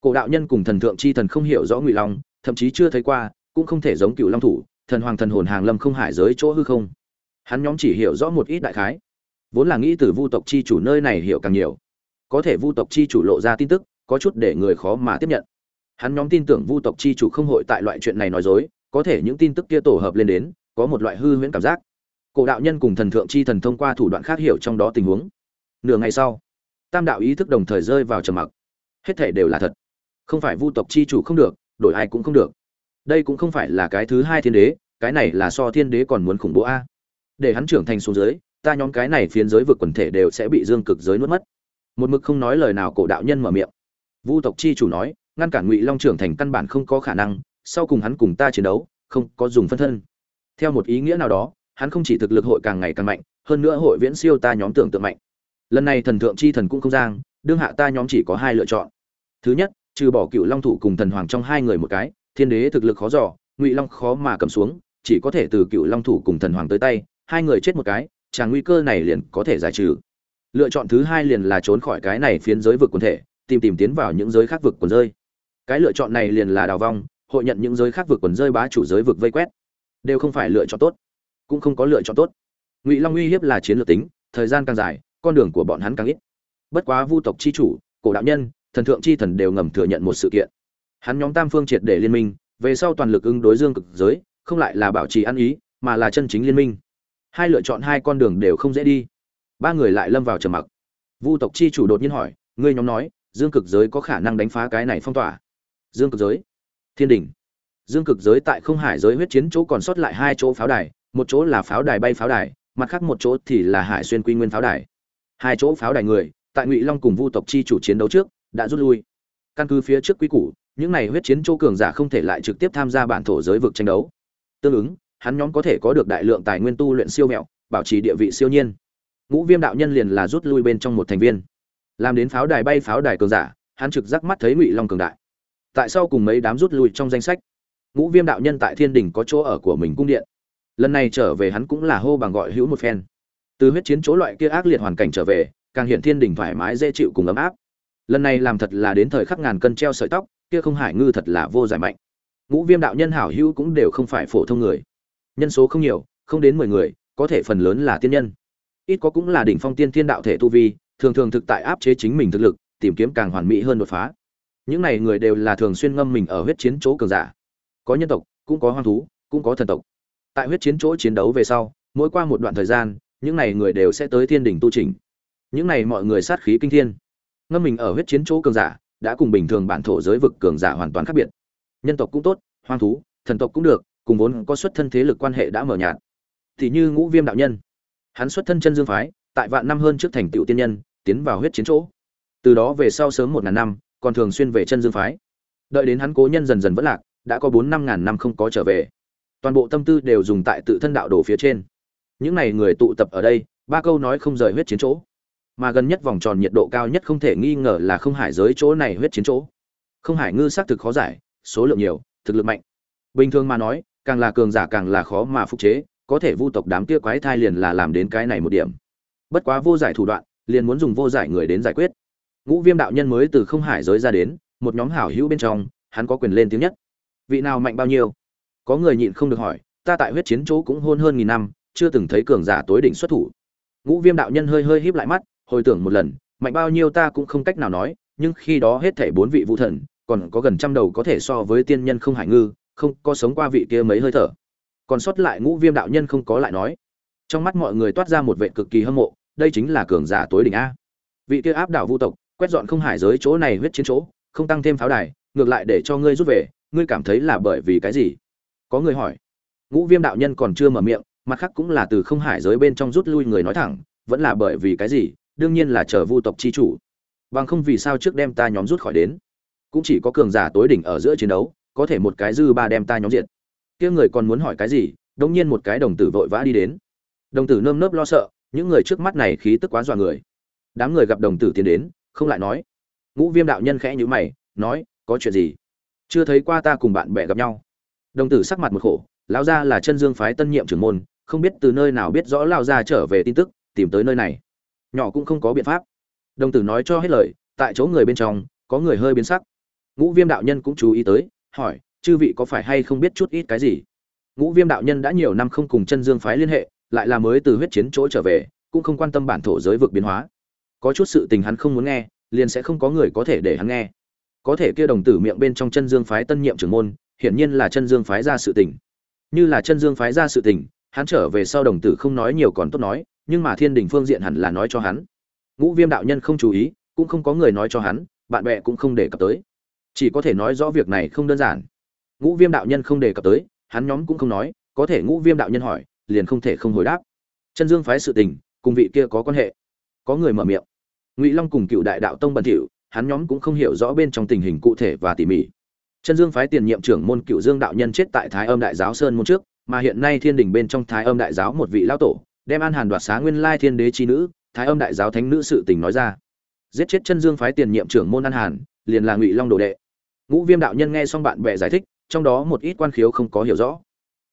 Cổ đạo nhân cùng thần thượng chi thần không hiểu rõ ngụy long, thậm chí chưa thấy qua, cũng không thể giống cựu long thủ, thần hoàng thần hồn hàng lâm không hải giới chỗ hư không. Hắn nhóm chỉ hiểu rõ một ít đại khái. Vốn là nghĩ từ vu tộc chi chủ nơi này hiểu càng nhiều. Có thể vu tộc chi chủ lộ ra tin tức, có chút để người khó mà tiếp nhận. Hắn nhóm tin tưởng vu tộc chi chủ không hội tại loại chuyện này nói dối có thể những tin tức kia tổ hợp lên đến, có một loại hư huyễn cảm giác. Cổ đạo nhân cùng thần thượng chi thần thông qua thủ đoạn khác hiểu trong đó tình huống. Nửa ngày sau, tam đạo ý thức đồng thời rơi vào trầm mặc. Hết thể đều là thật. Không phải vu tộc chi chủ không được, đổi ai cũng không được. Đây cũng không phải là cái thứ hai thiên đế, cái này là so thiên đế còn muốn khủng bố a. Để hắn trưởng thành xuống dưới, ta nhóm cái này phiến giới vực quần thể đều sẽ bị dương cực giới nuốt mất. Một mực không nói lời nào cổ đạo nhân mở miệng. Vu tộc chi chủ nói, ngăn cản ngụy long trưởng thành căn bản không có khả năng sau cùng hắn cùng ta chiến đấu không có dùng phân thân. Theo một ý nghĩa nào đó hắn không chỉ thực lực hội càng ngày càng mạnh hơn nữa hội viễn siêu ta nhóm tưởng tượng mạnh. Lần này thần thượng chi thần cũng không giang đương hạ ta nhóm chỉ có hai lựa chọn. Thứ nhất trừ bỏ cựu long thủ cùng thần hoàng trong hai người một cái thiên đế thực lực khó dò, ngụy long khó mà cầm xuống chỉ có thể từ cựu long thủ cùng thần hoàng tới tay hai người chết một cái chàng nguy cơ này liền có thể giải trừ. Lựa chọn thứ hai liền là trốn khỏi cái này phiến giới vực quần thể tìm tìm tiến vào những giới khác vực quần rơi. Cái lựa chọn này liền là đào vong hội nhận những giới khác vực quần rơi bá chủ giới vực vây quét. Đều không phải lựa chọn tốt, cũng không có lựa chọn tốt. Ngụy long uy hiếp là chiến lược tính, thời gian càng dài, con đường của bọn hắn càng ít. Bất quá vu tộc chi chủ, cổ đạo nhân, thần thượng chi thần đều ngầm thừa nhận một sự kiện. Hắn nhóm tam phương triệt để liên minh, về sau toàn lực ứng đối dương cực giới, không lại là bảo trì ăn ý, mà là chân chính liên minh. Hai lựa chọn hai con đường đều không dễ đi. Ba người lại lâm vào trầm mặc. Vu tộc chi chủ đột nhiên hỏi, ngươi nhóm nói, dương cực giới có khả năng đánh phá cái này phong tỏa? Dương cực giới thiên đình. Dương cực giới tại không hải giới huyết chiến chỗ còn sót lại hai chỗ pháo đài, một chỗ là pháo đài bay pháo đài, mặt khác một chỗ thì là hải xuyên quy nguyên pháo đài. Hai chỗ pháo đài người, tại ngụy long cùng vu tộc chi chủ chiến đấu trước, đã rút lui. Căn cứ phía trước quý củ, những này huyết chiến chỗ cường giả không thể lại trực tiếp tham gia bản thổ giới vực tranh đấu. Tương ứng, hắn nhóm có thể có được đại lượng tài nguyên tu luyện siêu mẹo, bảo trì địa vị siêu nhiên. Ngũ viêm đạo nhân liền là rút lui bên trong một thành viên. Làm đến pháo đài bay pháo đài cường giả, hắn trực giác mắt thấy ngụy long cường đại tại sao cùng mấy đám rút lui trong danh sách. Ngũ viêm đạo nhân tại thiên đình có chỗ ở của mình cung điện. Lần này trở về hắn cũng là hô bằng gọi hữu một phen. Từ huyết chiến chỗ loại kia ác liệt hoàn cảnh trở về, càng hiện thiên đình thoải mái dễ chịu cùng ấm áp. Lần này làm thật là đến thời khắc ngàn cân treo sợi tóc, kia không hải ngư thật là vô giải mạnh. Ngũ viêm đạo nhân hảo hữu cũng đều không phải phổ thông người. Nhân số không nhiều, không đến mười người, có thể phần lớn là tiên nhân. Ít có cũng là đỉnh phong tiên thiên đạo thể tu vi, thường thường thực tại áp chế chính mình thực lực, tìm kiếm càng hoàn mỹ hơn đột phá những này người đều là thường xuyên ngâm mình ở huyết chiến chỗ cường giả. Có nhân tộc, cũng có hoang thú, cũng có thần tộc. Tại huyết chiến chỗ chiến đấu về sau, mỗi qua một đoạn thời gian, những này người đều sẽ tới thiên đỉnh tu trình. Những này mọi người sát khí kinh thiên. Ngâm mình ở huyết chiến chỗ cường giả, đã cùng bình thường bản thổ giới vực cường giả hoàn toàn khác biệt. Nhân tộc cũng tốt, hoang thú, thần tộc cũng được, cùng vốn có xuất thân thế lực quan hệ đã mở nhạt. Thì như ngũ viêm đạo nhân. Hắn xuất thân chân dương phái, tại vạn năm hơn trước thành tựu tiên nhân, tiến vào huyết chiến chỗ. Từ đó về sau sớm một ngàn năm còn thường xuyên về chân dương phái. Đợi đến hắn cố nhân dần dần vẫn lạc, đã có bốn năm ngàn năm không có trở về. Toàn bộ tâm tư đều dùng tại tự thân đạo đồ phía trên. Những n à y người tụ tập ở đây, ba câu nói không rời huyết chiến chỗ. Mà gần nhất vòng tròn nhiệt độ cao nhất không thể nghi ngờ là không hải giới chỗ này huyết chiến chỗ. Không hải ngư xác thực khó giải, số lượng nhiều, thực lực mạnh. Bình thường mà nói, càng là cường giả càng là khó mà phục chế, có thể vu tộc đám kia quái thai liền là làm đến cái này một điểm. Bất quá vô giải thủ đoạn, liền muốn dùng vô giải người đến giải quyết ngũ viêm đạo nhân mới từ không hải giới ra đến, một nhóm hảo hữu bên trong, hắn có quyền lên tiếng nhất. Vị nào mạnh bao nhiêu? Có người nhịn không được hỏi, ta tại huyết chiến chỗ cũng hôn hơn nghìn năm, chưa từng thấy cường giả tối đỉnh xuất thủ. Ngũ viêm đạo nhân hơi hơi híp lại mắt, hồi tưởng một lần, mạnh bao nhiêu ta cũng không cách nào nói, nhưng khi đó hết thảy bốn vị vũ thần, còn có gần trăm đầu có thể so với tiên nhân không hải ngư, không có sống qua vị kia mấy hơi thở. Còn sót lại ngũ viêm đạo nhân không có lại nói. Trong mắt mọi người toát ra một vệ cực kỳ hâm mộ, đây chính là cường giả tối đỉnh a. Vị kia áp đảo vu tộc quét dọn không hải giới chỗ này huyết chiến chỗ, không tăng thêm pháo đài, ngược lại để cho ngươi rút về, ngươi cảm thấy là bởi vì cái gì? Có người hỏi. Ngũ viêm đạo nhân còn chưa mở miệng, mặt khác cũng là từ không hải giới bên trong rút lui người nói thẳng, vẫn là bởi vì cái gì? Đương nhiên là chờ vu tộc chi chủ. Bằng không vì sao trước đem ta nhóm rút khỏi đến? Cũng chỉ có cường giả tối đỉnh ở giữa chiến đấu, có thể một cái dư ba đem ta nhóm diệt. Kia người còn muốn hỏi cái gì? Đông nhiên một cái đồng tử vội vã đi đến. Đồng tử nơm nớp lo sợ, những người trước mắt này khí tức quá dọa người. Đám người gặp đồng tử tiến đến không lại nói. Ngũ viêm đạo nhân khẽ nhíu mày, nói, có chuyện gì? Chưa thấy qua ta cùng bạn bè gặp nhau. Đồng tử sắc mặt một khổ, lão gia là chân dương phái tân nhiệm trưởng môn, không biết từ nơi nào biết rõ lão gia trở về tin tức, tìm tới nơi này. Nhỏ cũng không có biện pháp. Đồng tử nói cho hết lời, tại chỗ người bên trong, có người hơi biến sắc. Ngũ viêm đạo nhân cũng chú ý tới, hỏi, chư vị có phải hay không biết chút ít cái gì? Ngũ viêm đạo nhân đã nhiều năm không cùng chân dương phái liên hệ, lại là mới từ huyết chiến chỗ trở về, cũng không quan tâm bản thổ giới vực biến hóa có chút sự tình hắn không muốn nghe, liền sẽ không có người có thể để hắn nghe. Có thể kia đồng tử miệng bên trong chân dương phái tân nhiệm trưởng môn, hiển nhiên là chân dương phái ra sự tình. Như là chân dương phái ra sự tình, hắn trở về sau đồng tử không nói nhiều còn tốt nói, nhưng mà thiên đình phương diện hẳn là nói cho hắn. Ngũ viêm đạo nhân không chú ý, cũng không có người nói cho hắn, bạn bè cũng không đề cập tới. Chỉ có thể nói rõ việc này không đơn giản. Ngũ viêm đạo nhân không đề cập tới, hắn nhóm cũng không nói, có thể ngũ viêm đạo nhân hỏi, liền không thể không hồi đáp. Chân dương phái sự tình, cùng vị kia có quan hệ. Có người mở miệng ngụy long cùng cựu đại đạo tông bẩn thỉu, hắn nhóm cũng không hiểu rõ bên trong tình hình cụ thể và tỉ mỉ. Chân dương phái tiền nhiệm trưởng môn cựu dương đạo nhân chết tại thái âm đại giáo sơn môn trước, mà hiện nay thiên đình bên trong thái âm đại giáo một vị lão tổ, đem an hàn đoạt xá nguyên lai thiên đế chi nữ, thái âm đại giáo thánh nữ sự tình nói ra. Giết chết chân dương phái tiền nhiệm trưởng môn an hàn, liền là ngụy long đồ đệ. Ngũ viêm đạo nhân nghe xong bạn bè giải thích, trong đó một ít quan khiếu không có hiểu rõ.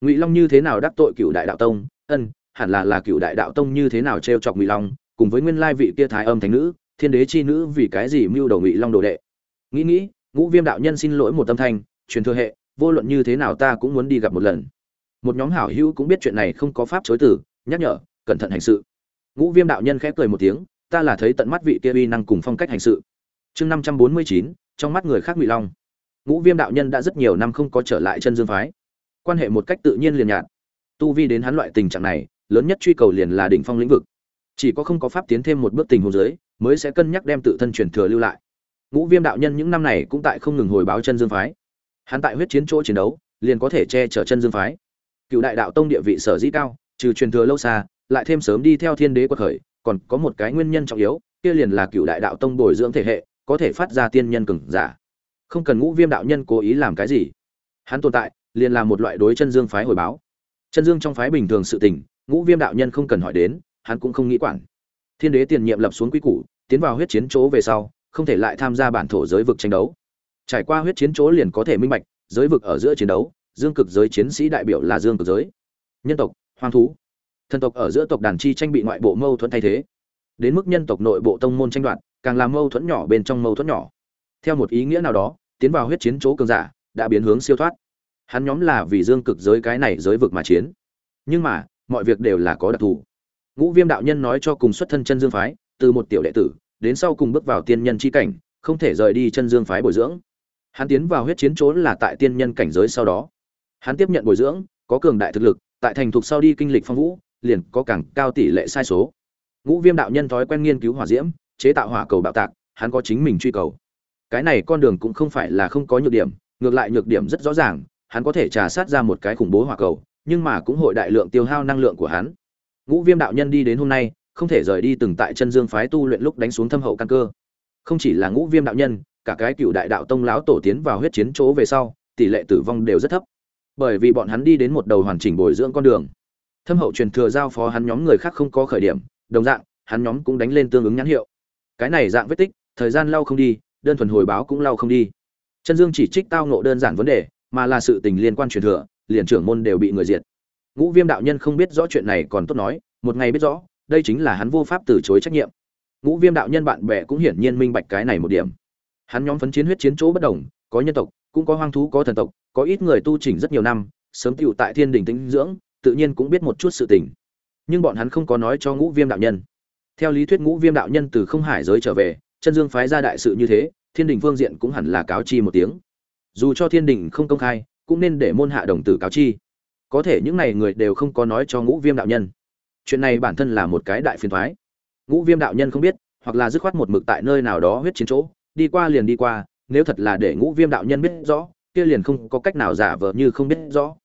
Ngụy long như thế nào đắc tội cựu đại đạo tông? Ân, hẳn là là cựu đại đạo tông như thế nào t r e o chọc ngụy long cùng với nguyên lai vị kia thái âm thánh nữ, thiên đế chi nữ vì cái gì mưu đầu ngụy long đồ đệ. Nghĩ nghĩ, ngũ viêm đạo nhân xin lỗi một tâm thanh, truyền thừa hệ, vô luận như thế nào ta cũng muốn đi gặp một lần. Một nhóm hảo hữu cũng biết chuyện này không có pháp chối tử nhắc nhở, cẩn thận hành sự. Ngũ viêm đạo nhân khép cười một tiếng, ta là thấy tận mắt vị kia uy năng cùng phong cách hành sự. Chương năm trăm bốn mươi chín, trong mắt người khác ngụy long. Ngũ viêm đạo nhân đã rất nhiều năm không có trở lại chân dương phái. Quan hệ một cách tự nhiên liền nhạt. Tu vi đến hắn loại tình trạng này, lớn nhất truy cầu liền là đỉnh phong lĩnh vực chỉ có không có pháp tiến thêm một bước tình hồ dưới, mới sẽ cân nhắc đem tự thân truyền thừa lưu lại. Ngũ viêm đạo nhân những năm này cũng tại không ngừng hồi báo chân dương phái. Hắn tại huyết chiến chỗ chiến đấu, liền có thể che chở chân dương phái. Cựu đại đạo tông địa vị sở dĩ cao, trừ truyền thừa lâu xa, lại thêm sớm đi theo thiên đế quật khởi, còn có một cái nguyên nhân trọng yếu, kia liền là cựu đại đạo tông bồi dưỡng thể hệ, có thể phát ra tiên nhân cường giả. Không cần ngũ viêm đạo nhân cố ý làm cái gì. Hắn tồn tại, liền là một loại đối chân dương phái hồi báo. Chân dương trong phái bình thường sự tình, ngũ viêm đạo nhân không cần hỏi đến hắn cũng không nghĩ quản. Thiên đế tiền nhiệm lập xuống quy củ, tiến vào huyết chiến chỗ về sau, không thể lại tham gia bản thổ giới vực tranh đấu. Trải qua huyết chiến chỗ liền có thể minh bạch, giới vực ở giữa chiến đấu, dương cực giới chiến sĩ đại biểu là dương cực giới. Nhân tộc, hoang thú. Thần tộc ở giữa tộc đàn chi tranh bị ngoại bộ mâu thuẫn thay thế. Đến mức nhân tộc nội bộ tông môn tranh đoạt, càng làm mâu thuẫn nhỏ bên trong mâu thuẫn nhỏ. Theo một ý nghĩa nào đó, tiến vào huyết chiến chỗ cường giả, đã biến hướng siêu thoát. Hắn nhóm là vì dương cực giới cái này giới vực mà chiến. Nhưng mà, mọi việc đều là có đặc thù ngũ viêm đạo nhân nói cho cùng xuất thân chân dương phái, từ một tiểu đệ tử, đến sau cùng bước vào tiên nhân chi cảnh, không thể rời đi chân dương phái bồi dưỡng. Hắn tiến vào huyết chiến trốn là tại tiên nhân cảnh giới sau đó. Hắn tiếp nhận bồi dưỡng, có cường đại thực lực, tại thành thục sau đi kinh lịch phong vũ, liền có càng cao tỷ lệ sai số. Ngũ viêm đạo nhân thói quen nghiên cứu hỏa diễm, chế tạo hỏa cầu bạo tạc, hắn có chính mình truy cầu. Cái này con đường cũng không phải là không có nhược điểm, ngược lại nhược điểm rất rõ ràng, hắn có thể trà sát ra một cái khủng bố hỏa cầu, nhưng mà cũng hội đại lượng tiêu hao năng lượng của hắn ngũ viêm đạo nhân đi đến hôm nay, không thể rời đi từng tại chân dương phái tu luyện lúc đánh xuống thâm hậu căn cơ. Không chỉ là ngũ viêm đạo nhân, cả cái cựu đại đạo tông lão tổ tiến vào huyết chiến chỗ về sau, tỷ lệ tử vong đều rất thấp. Bởi vì bọn hắn đi đến một đầu hoàn chỉnh bồi dưỡng con đường. Thâm hậu truyền thừa giao phó hắn nhóm người khác không có khởi điểm, đồng dạng, hắn nhóm cũng đánh lên tương ứng nhãn hiệu. Cái này dạng vết tích, thời gian lau không đi, đơn thuần hồi báo cũng lau không đi. Chân dương chỉ trích tao nộ đơn giản vấn đề, mà là sự tình liên quan truyền thừa, liền trưởng môn đều bị người diệt ngũ viêm đạo nhân không biết rõ chuyện này còn tốt nói, một ngày biết rõ, đây chính là hắn vô pháp từ chối trách nhiệm. Ngũ viêm đạo nhân bạn bè cũng hiển nhiên minh bạch cái này một điểm. Hắn nhóm phấn chiến huyết chiến chỗ bất đồng, có nhân tộc, cũng có hoang thú, có thần tộc, có ít người tu chỉnh rất nhiều năm, sớm tựu tại thiên đình tĩnh dưỡng, tự nhiên cũng biết một chút sự tình. Nhưng bọn hắn không có nói cho ngũ viêm đạo nhân. Theo lý thuyết ngũ viêm đạo nhân từ không hải giới trở về, chân dương phái ra đại sự như thế, thiên đình phương diện cũng hẳn là cáo chi một tiếng. Dù cho thiên đình không công khai, cũng nên để môn hạ đồng tử cáo chi có thể những này người đều không có nói cho ngũ viêm đạo nhân. Chuyện này bản thân là một cái đại phiền thoái. Ngũ viêm đạo nhân không biết, hoặc là dứt khoát một mực tại nơi nào đó huyết chiến chỗ, đi qua liền đi qua, nếu thật là để ngũ viêm đạo nhân biết rõ, kia liền không có cách nào giả vờ như không biết rõ.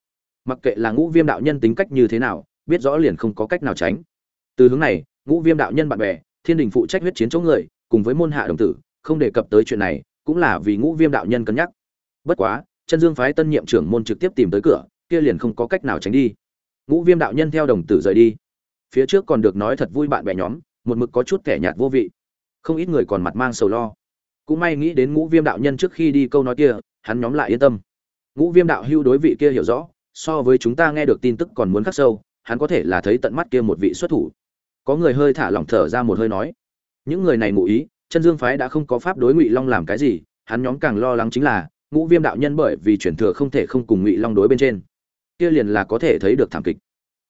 Mặc kệ là ngũ viêm đạo nhân tính cách như thế nào, biết rõ liền không có cách nào tránh. Từ hướng này, ngũ viêm đạo nhân bạn bè, thiên đình phụ trách huyết chiến chỗ người, cùng với môn hạ đồng tử, không đề cập tới chuyện này, cũng là vì ngũ viêm đạo nhân cân nhắc. Bất quá, chân dương phái tân nhiệm trưởng môn trực tiếp tìm tới cửa kia liền không có cách nào tránh đi. Ngũ viêm đạo nhân theo đồng tử rời đi. Phía trước còn được nói thật vui bạn bè nhóm, một mực có chút kẻ nhạt vô vị. Không ít người còn mặt mang sầu lo. Cũng may nghĩ đến ngũ viêm đạo nhân trước khi đi câu nói kia, hắn nhóm lại yên tâm. Ngũ viêm đạo hưu đối vị kia hiểu rõ, so với chúng ta nghe được tin tức còn muốn khắc sâu, hắn có thể là thấy tận mắt kia một vị xuất thủ. Có người hơi thả lỏng thở ra một hơi nói, những người này ngụ ý, chân dương phái đã không có pháp đối ngụy long làm cái gì, hắn nhóm càng lo lắng chính là, ngũ viêm đạo nhân bởi vì chuyển thừa không thể không cùng ngụy long đối bên trên kia liền là có thể thấy được thảm kịch.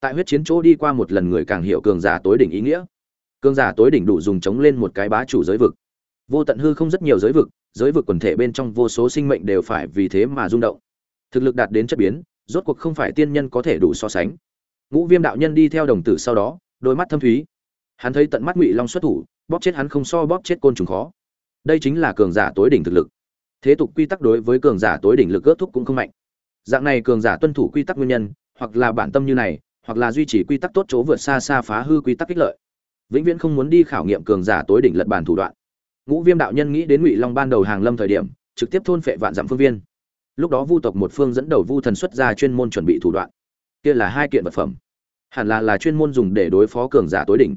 Tại huyết chiến chỗ đi qua một lần người càng hiểu cường giả tối đỉnh ý nghĩa. Cường giả tối đỉnh đủ dùng chống lên một cái bá chủ giới vực. Vô tận hư không rất nhiều giới vực giới vực quần thể bên trong vô số sinh mệnh đều phải vì thế mà rung động. Thực lực đạt đến chất biến, rốt cuộc không phải tiên nhân có thể đủ so sánh. Ngũ viêm đạo nhân đi theo đồng tử sau đó, đôi mắt thâm thúy. Hắn thấy tận mắt ngụy long xuất thủ, bóp chết hắn không so bóp chết côn trùng khó. Đây chính là cường giả tối đỉnh thực lực. Thế tục quy tắc đối với cường giả tối đỉnh lực ước thúc cũng không mạnh dạng này cường giả tuân thủ quy tắc nguyên nhân, hoặc là bản tâm như này, hoặc là duy trì quy tắc tốt chỗ vượt xa xa phá hư quy tắc ích lợi. Vĩnh viễn không muốn đi khảo nghiệm cường giả tối đỉnh lật bản thủ đoạn. Ngũ viêm đạo nhân nghĩ đến ngụy long ban đầu hàng lâm thời điểm, trực tiếp thôn phệ vạn dặm phương viên. Lúc đó vu tộc một phương dẫn đầu vu thần xuất ra chuyên môn chuẩn bị thủ đoạn. Kia là hai kiện vật phẩm. Hẳn là là chuyên môn dùng để đối phó cường giả tối đỉnh.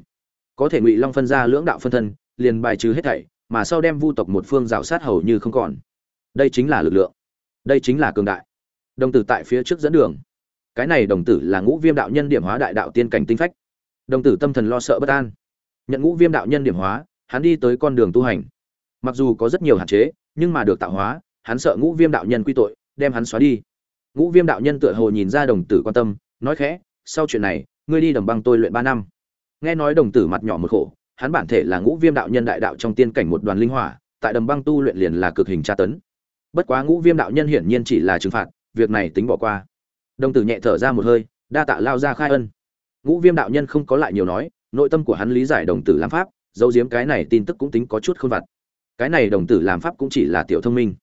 Có thể ngụy long phân ra lưỡng đạo phân thân, liền bài trừ hết thảy, mà sau đem vu tộc một phương rào sát hầu như không còn. Đây chính là lực lượng. Đây chính là cường đại đồng tử tại phía trước dẫn đường. Cái này đồng tử là ngũ viêm đạo nhân điểm hóa đại đạo tiên cảnh tinh phách. Đồng tử tâm thần lo sợ bất an. Nhận ngũ viêm đạo nhân điểm hóa, hắn đi tới con đường tu hành. Mặc dù có rất nhiều hạn chế, nhưng mà được tạo hóa, hắn sợ ngũ viêm đạo nhân quy tội, đem hắn xóa đi. Ngũ viêm đạo nhân tựa hồ nhìn ra đồng tử quan tâm, nói khẽ, sau chuyện này, ngươi đi đầm băng tôi luyện ba năm. Nghe nói đồng tử mặt nhỏ một khổ, hắn bản thể là ngũ viêm đạo nhân đại đạo trong tiên cảnh một đoàn linh hỏa, tại đầm băng tu luyện liền là cực hình tra tấn. Bất quá ngũ viêm đạo nhân hiển nhiên chỉ là trừng phạt việc này tính bỏ qua. Đồng tử nhẹ thở ra một hơi, đa tạ lao ra khai ân. Ngũ viêm đạo nhân không có lại nhiều nói, nội tâm của hắn lý giải đồng tử làm pháp, dấu diếm cái này tin tức cũng tính có chút khôn vặt. Cái này đồng tử làm pháp cũng chỉ là tiểu thông minh.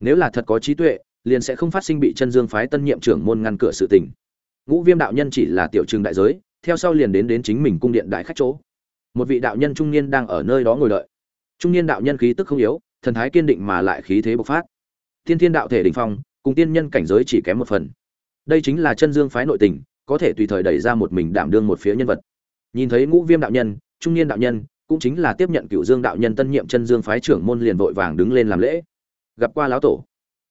Nếu là thật có trí tuệ, liền sẽ không phát sinh bị chân dương phái tân nhiệm trưởng môn ngăn cửa sự tình. Ngũ viêm đạo nhân chỉ là tiểu trường đại giới, theo sau liền đến đến chính mình cung điện đại khách chỗ. Một vị đạo nhân trung niên đang ở nơi đó ngồi đợi. Trung niên đạo nhân khí tức không yếu, thần thái kiên định mà lại khí thế bộc phát. Thiên thiên đạo thể đỉnh phong cùng tiên nhân cảnh giới chỉ kém một phần. Đây chính là chân dương phái nội tình, có thể tùy thời đẩy ra một mình đảm đương một phía nhân vật. Nhìn thấy ngũ viêm đạo nhân, trung niên đạo nhân, cũng chính là tiếp nhận cựu dương đạo nhân tân nhiệm chân dương phái trưởng môn liền vội vàng đứng lên làm lễ. Gặp qua lão tổ,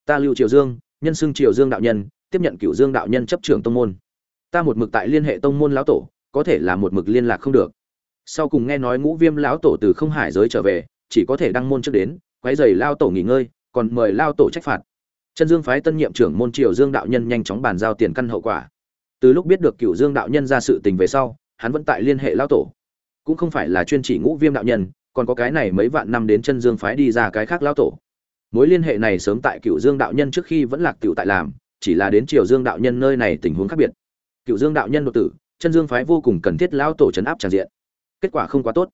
ta lưu triều dương, nhân xưng triều dương đạo nhân, tiếp nhận cựu dương đạo nhân chấp trưởng tông môn. Ta một mực tại liên hệ tông môn lão tổ, có thể là một mực liên lạc không được. Sau cùng nghe nói ngũ viêm lão tổ từ không hải giới trở về, chỉ có thể đăng môn trước đến, quấy giày lao tổ nghỉ ngơi, còn mời lao tổ trách phạt chân dương phái tân nhiệm trưởng môn triều dương đạo nhân nhanh chóng bàn giao tiền căn hậu quả. Từ lúc biết được cựu dương đạo nhân ra sự tình về sau, hắn vẫn tại liên hệ lao tổ. Cũng không phải là chuyên chỉ ngũ viêm đạo nhân, còn có cái này mấy vạn năm đến chân dương phái đi ra cái khác lão tổ. Mối liên hệ này sớm tại cựu dương đạo nhân trước khi vẫn lạc cựu tại làm, chỉ là đến triều dương đạo nhân nơi này tình huống khác biệt. Cựu dương đạo nhân đột tử, chân dương phái vô cùng cần thiết lão tổ chấn áp tràn diện. Kết quả không quá tốt.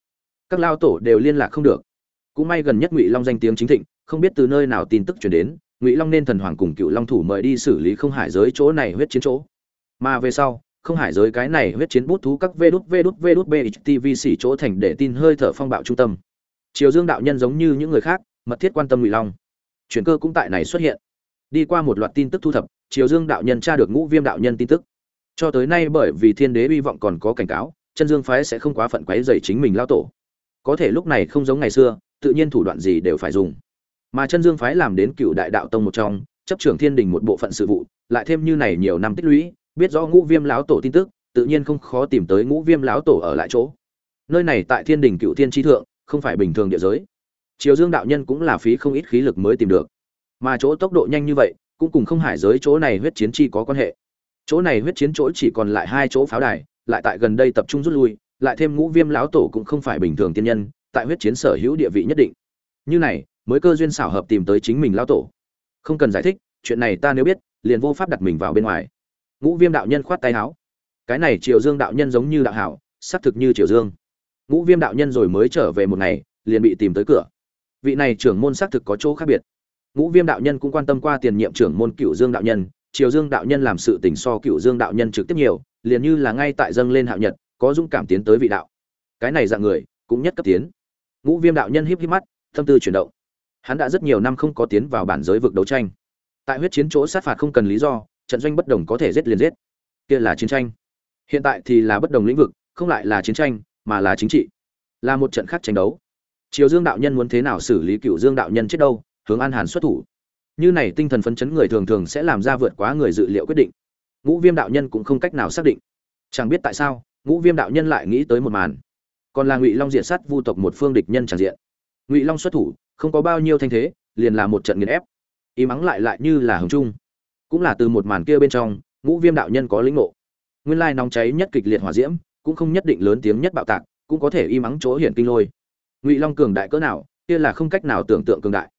Các lao tổ đều liên lạc không được. Cũng may gần nhất ngụy long danh tiếng chính thịnh, không biết từ nơi nào tin tức chuyển đến ngụy long nên thần hoàng cùng cựu long thủ mời đi xử lý không hải giới chỗ này huyết chiến chỗ. Mà về sau, không hải giới cái này huyết chiến bút thú các vê đút vê đút vê đút bhtv xỉ chỗ thành để tin hơi thở phong bạo trung tâm. Triều dương đạo nhân giống như những người khác, mật thiết quan tâm ngụy long. Chuyển cơ cũng tại này xuất hiện. Đi qua một loạt tin tức thu thập, triều dương đạo nhân tra được ngũ viêm đạo nhân tin tức. Cho tới nay bởi vì thiên đế hy vọng còn có cảnh cáo, chân dương phái sẽ không quá phận quấy dày chính mình lao tổ. Có thể lúc này không giống ngày xưa, tự nhiên thủ đoạn gì đều phải dùng mà chân dương phái làm đến cựu đại đạo tông một trong, chấp trưởng thiên đình một bộ phận sự vụ, lại thêm như này nhiều năm tích lũy, biết rõ ngũ viêm lão tổ tin tức, tự nhiên không khó tìm tới ngũ viêm lão tổ ở lại chỗ. Nơi này tại thiên đình cựu thiên tri thượng, không phải bình thường địa giới. Triều dương đạo nhân cũng là phí không ít khí lực mới tìm được. Mà chỗ tốc độ nhanh như vậy, cũng cùng không hải giới chỗ này huyết chiến chi có quan hệ. Chỗ này huyết chiến chỗ chỉ còn lại hai chỗ pháo đài, lại tại gần đây tập trung rút lui, lại thêm ngũ viêm lão tổ cũng không phải bình thường tiên nhân, tại huyết chiến sở hữu địa vị nhất định. Như này mới cơ duyên xảo hợp tìm tới chính mình lao tổ. Không cần giải thích, chuyện này ta nếu biết, liền vô pháp đặt mình vào bên ngoài. Ngũ viêm đạo nhân khoát tay áo. Cái này triều dương đạo nhân giống như đạo hảo, xác thực như triều dương. Ngũ viêm đạo nhân rồi mới trở về một ngày, liền bị tìm tới cửa. Vị này trưởng môn xác thực có chỗ khác biệt. Ngũ viêm đạo nhân cũng quan tâm qua tiền nhiệm trưởng môn cựu dương đạo nhân, triều dương đạo nhân làm sự tình so cựu dương đạo nhân trực tiếp nhiều, liền như là ngay tại dâng lên hạo nhật, có dũng cảm tiến tới vị đạo. Cái này dạng người, cũng nhất cấp tiến. Ngũ viêm đạo nhân híp híp mắt, tâm tư chuyển động hắn đã rất nhiều năm không có tiến vào bản giới vực đấu tranh. Tại huyết chiến chỗ sát phạt không cần lý do, trận doanh bất đồng có thể giết liền giết. Kia là chiến tranh. Hiện tại thì là bất đồng lĩnh vực, không lại là chiến tranh, mà là chính trị. Là một trận khác tranh đấu. Triều dương đạo nhân muốn thế nào xử lý cựu dương đạo nhân chết đâu, hướng an hàn xuất thủ. Như này tinh thần phấn chấn người thường thường sẽ làm ra vượt quá người dự liệu quyết định. Ngũ viêm đạo nhân cũng không cách nào xác định. Chẳng biết tại sao, ngũ viêm đạo nhân lại nghĩ tới một màn. Còn là ngụy long diện sát vu tộc một phương địch nhân tràn diện ngụy long xuất thủ, không có bao nhiêu thanh thế, liền là một trận nghiền ép. Y mắng lại lại như là hồng trung. Cũng là từ một màn kia bên trong, ngũ viêm đạo nhân có lĩnh ngộ. Nguyên lai nóng cháy nhất kịch liệt hỏa diễm, cũng không nhất định lớn tiếng nhất bạo tạc, cũng có thể y mắng chỗ hiển kinh lôi. Ngụy long cường đại cỡ nào, kia là không cách nào tưởng tượng cường đại.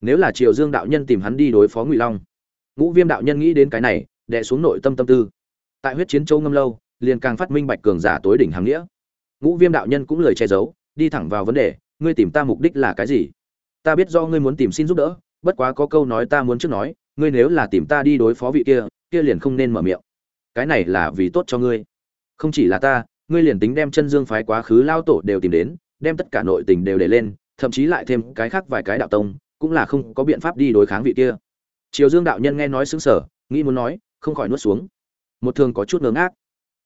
Nếu là triều dương đạo nhân tìm hắn đi đối phó ngụy long, ngũ viêm đạo nhân nghĩ đến cái này, đè xuống nội tâm tâm tư. Tại huyết chiến châu ngâm lâu, liền càng phát minh bạch cường giả tối đỉnh hàng nghĩa. Ngũ viêm đạo nhân cũng lời che giấu, đi thẳng vào vấn đề ngươi tìm ta mục đích là cái gì? Ta biết do ngươi muốn tìm xin giúp đỡ, bất quá có câu nói ta muốn trước nói, ngươi nếu là tìm ta đi đối phó vị kia kia liền không nên mở miệng. Cái này là vì tốt cho ngươi. Không chỉ là ta, ngươi liền tính đem chân dương phái quá khứ lao tổ đều tìm đến, đem tất cả nội tình đều để lên, thậm chí lại thêm cái khác vài cái đạo tông, cũng là không có biện pháp đi đối kháng vị kia. Triều dương đạo nhân nghe nói xứng sở nghĩ muốn nói, không khỏi nuốt xuống. Một thường có chút ngớ ngác.